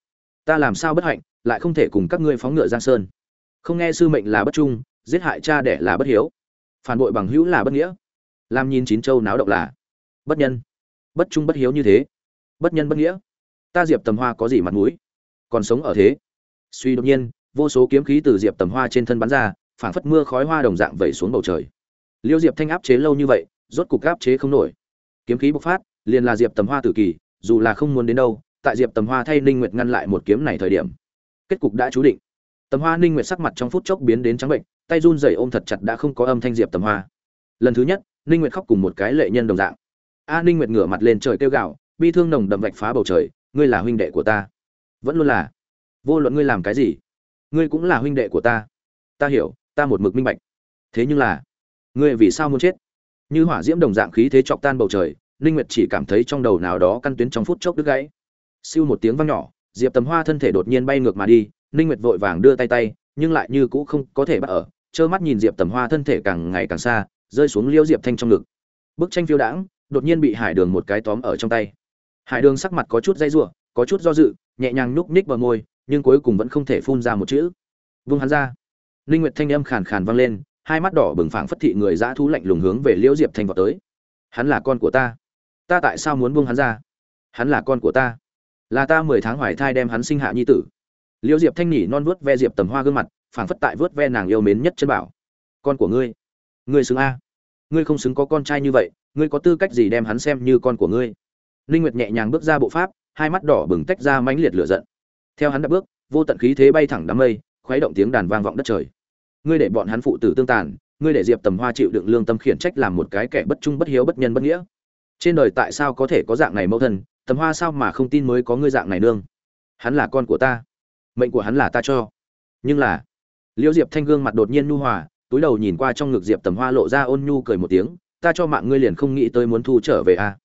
ta làm sao bất hạnh, lại không thể cùng các ngươi phóng ngựa giang sơn. Không nghe sư mệnh là bất trung giết hại cha đẻ là bất hiếu, phản bội bằng hữu là bất nghĩa. Làm nhìn chín châu náo động là bất nhân. Bất trung bất hiếu như thế, bất nhân bất nghĩa. Ta diệp tầm hoa có gì mặt mũi? Còn sống ở thế. Suy đột nhiên, vô số kiếm khí từ diệp tầm hoa trên thân bắn ra, phảng phất mưa khói hoa đồng dạng vẩy xuống bầu trời. Liêu diệp thanh áp chế lâu như vậy, rốt cục áp chế không nổi. Kiếm khí bộc phát, liền là diệp tầm hoa tử kỳ, dù là không muốn đến đâu, tại diệp tầm hoa thay ninh nguyệt ngăn lại một kiếm này thời điểm, kết cục đã chú định. Tầm hoa ninh nguyệt sắc mặt trong phút chốc biến đến trắng bệnh tay run rẩy ôm thật chặt đã không có âm thanh diệp tầm hoa. Lần thứ nhất, ninh nguyệt khóc cùng một cái lệ nhân đồng dạng. A ninh nguyệt ngửa mặt lên trời kêu gào, bi thương nồng đậm vạch phá bầu trời, ngươi là huynh đệ của ta. Vẫn luôn là. Vô luận ngươi làm cái gì, ngươi cũng là huynh đệ của ta. Ta hiểu, ta một mực minh bạch. Thế nhưng là, ngươi vì sao muốn chết? Như hỏa diễm đồng dạng khí thế chọc tan bầu trời, ninh nguyệt chỉ cảm thấy trong đầu nào đó căn tuyến trong phút chốc đứt gãy. Siêu một tiếng vang nhỏ, diệp tầm hoa thân thể đột nhiên bay ngược mà đi, ninh nguyệt vội vàng đưa tay tay, nhưng lại như cũ không có thể bắt ở trơ mắt nhìn diệp tầm hoa thân thể càng ngày càng xa, rơi xuống liêu diệp thanh trong ngực. Bức tranh phiêu đãng, đột nhiên bị hải đường một cái tóm ở trong tay. Hải đường sắc mặt có chút dây rủa, có chút do dự, nhẹ nhàng núp ních vào môi, nhưng cuối cùng vẫn không thể phun ra một chữ. Vung hắn ra. Linh nguyệt thanh âm khàn khàn vang lên, hai mắt đỏ bừng phảng phất thị người dã thú lạnh lùng hướng về liễu diệp thanh vào tới. Hắn là con của ta. Ta tại sao muốn buông hắn ra? Hắn là con của ta. Là ta mười tháng hoài thai đem hắn sinh hạ nhi tử. Liễu diệp thanh nhỉ non vuốt ve diệp tầm hoa gương mặt phảng phất tại vớt ve nàng yêu mến nhất chân bảo. Con của ngươi. Ngươi xứng a. Ngươi không xứng có con trai như vậy, ngươi có tư cách gì đem hắn xem như con của ngươi? Linh nguyệt nhẹ nhàng bước ra bộ pháp, hai mắt đỏ bừng tách ra mãnh liệt lửa giận. Theo hắn đã bước, vô tận khí thế bay thẳng đám mây, khuấy động tiếng đàn vang vọng đất trời. Ngươi để bọn hắn phụ tử tương tàn, ngươi để diệp tầm hoa chịu đựng lương tâm khiển trách làm một cái kẻ bất trung bất hiếu bất nhân bất nghĩa. Trên đời tại sao có thể có dạng này mẫu thân, tầm hoa sao mà không tin mới có ngươi dạng này nương? Hắn là con của ta. Mệnh của hắn là ta cho. Nhưng là liễu diệp thanh gương mặt đột nhiên nhu hòa, túi đầu nhìn qua trong ngực diệp tầm hoa lộ ra ôn nhu cười một tiếng, ta cho mạng ngươi liền không nghĩ tới muốn thu trở về à.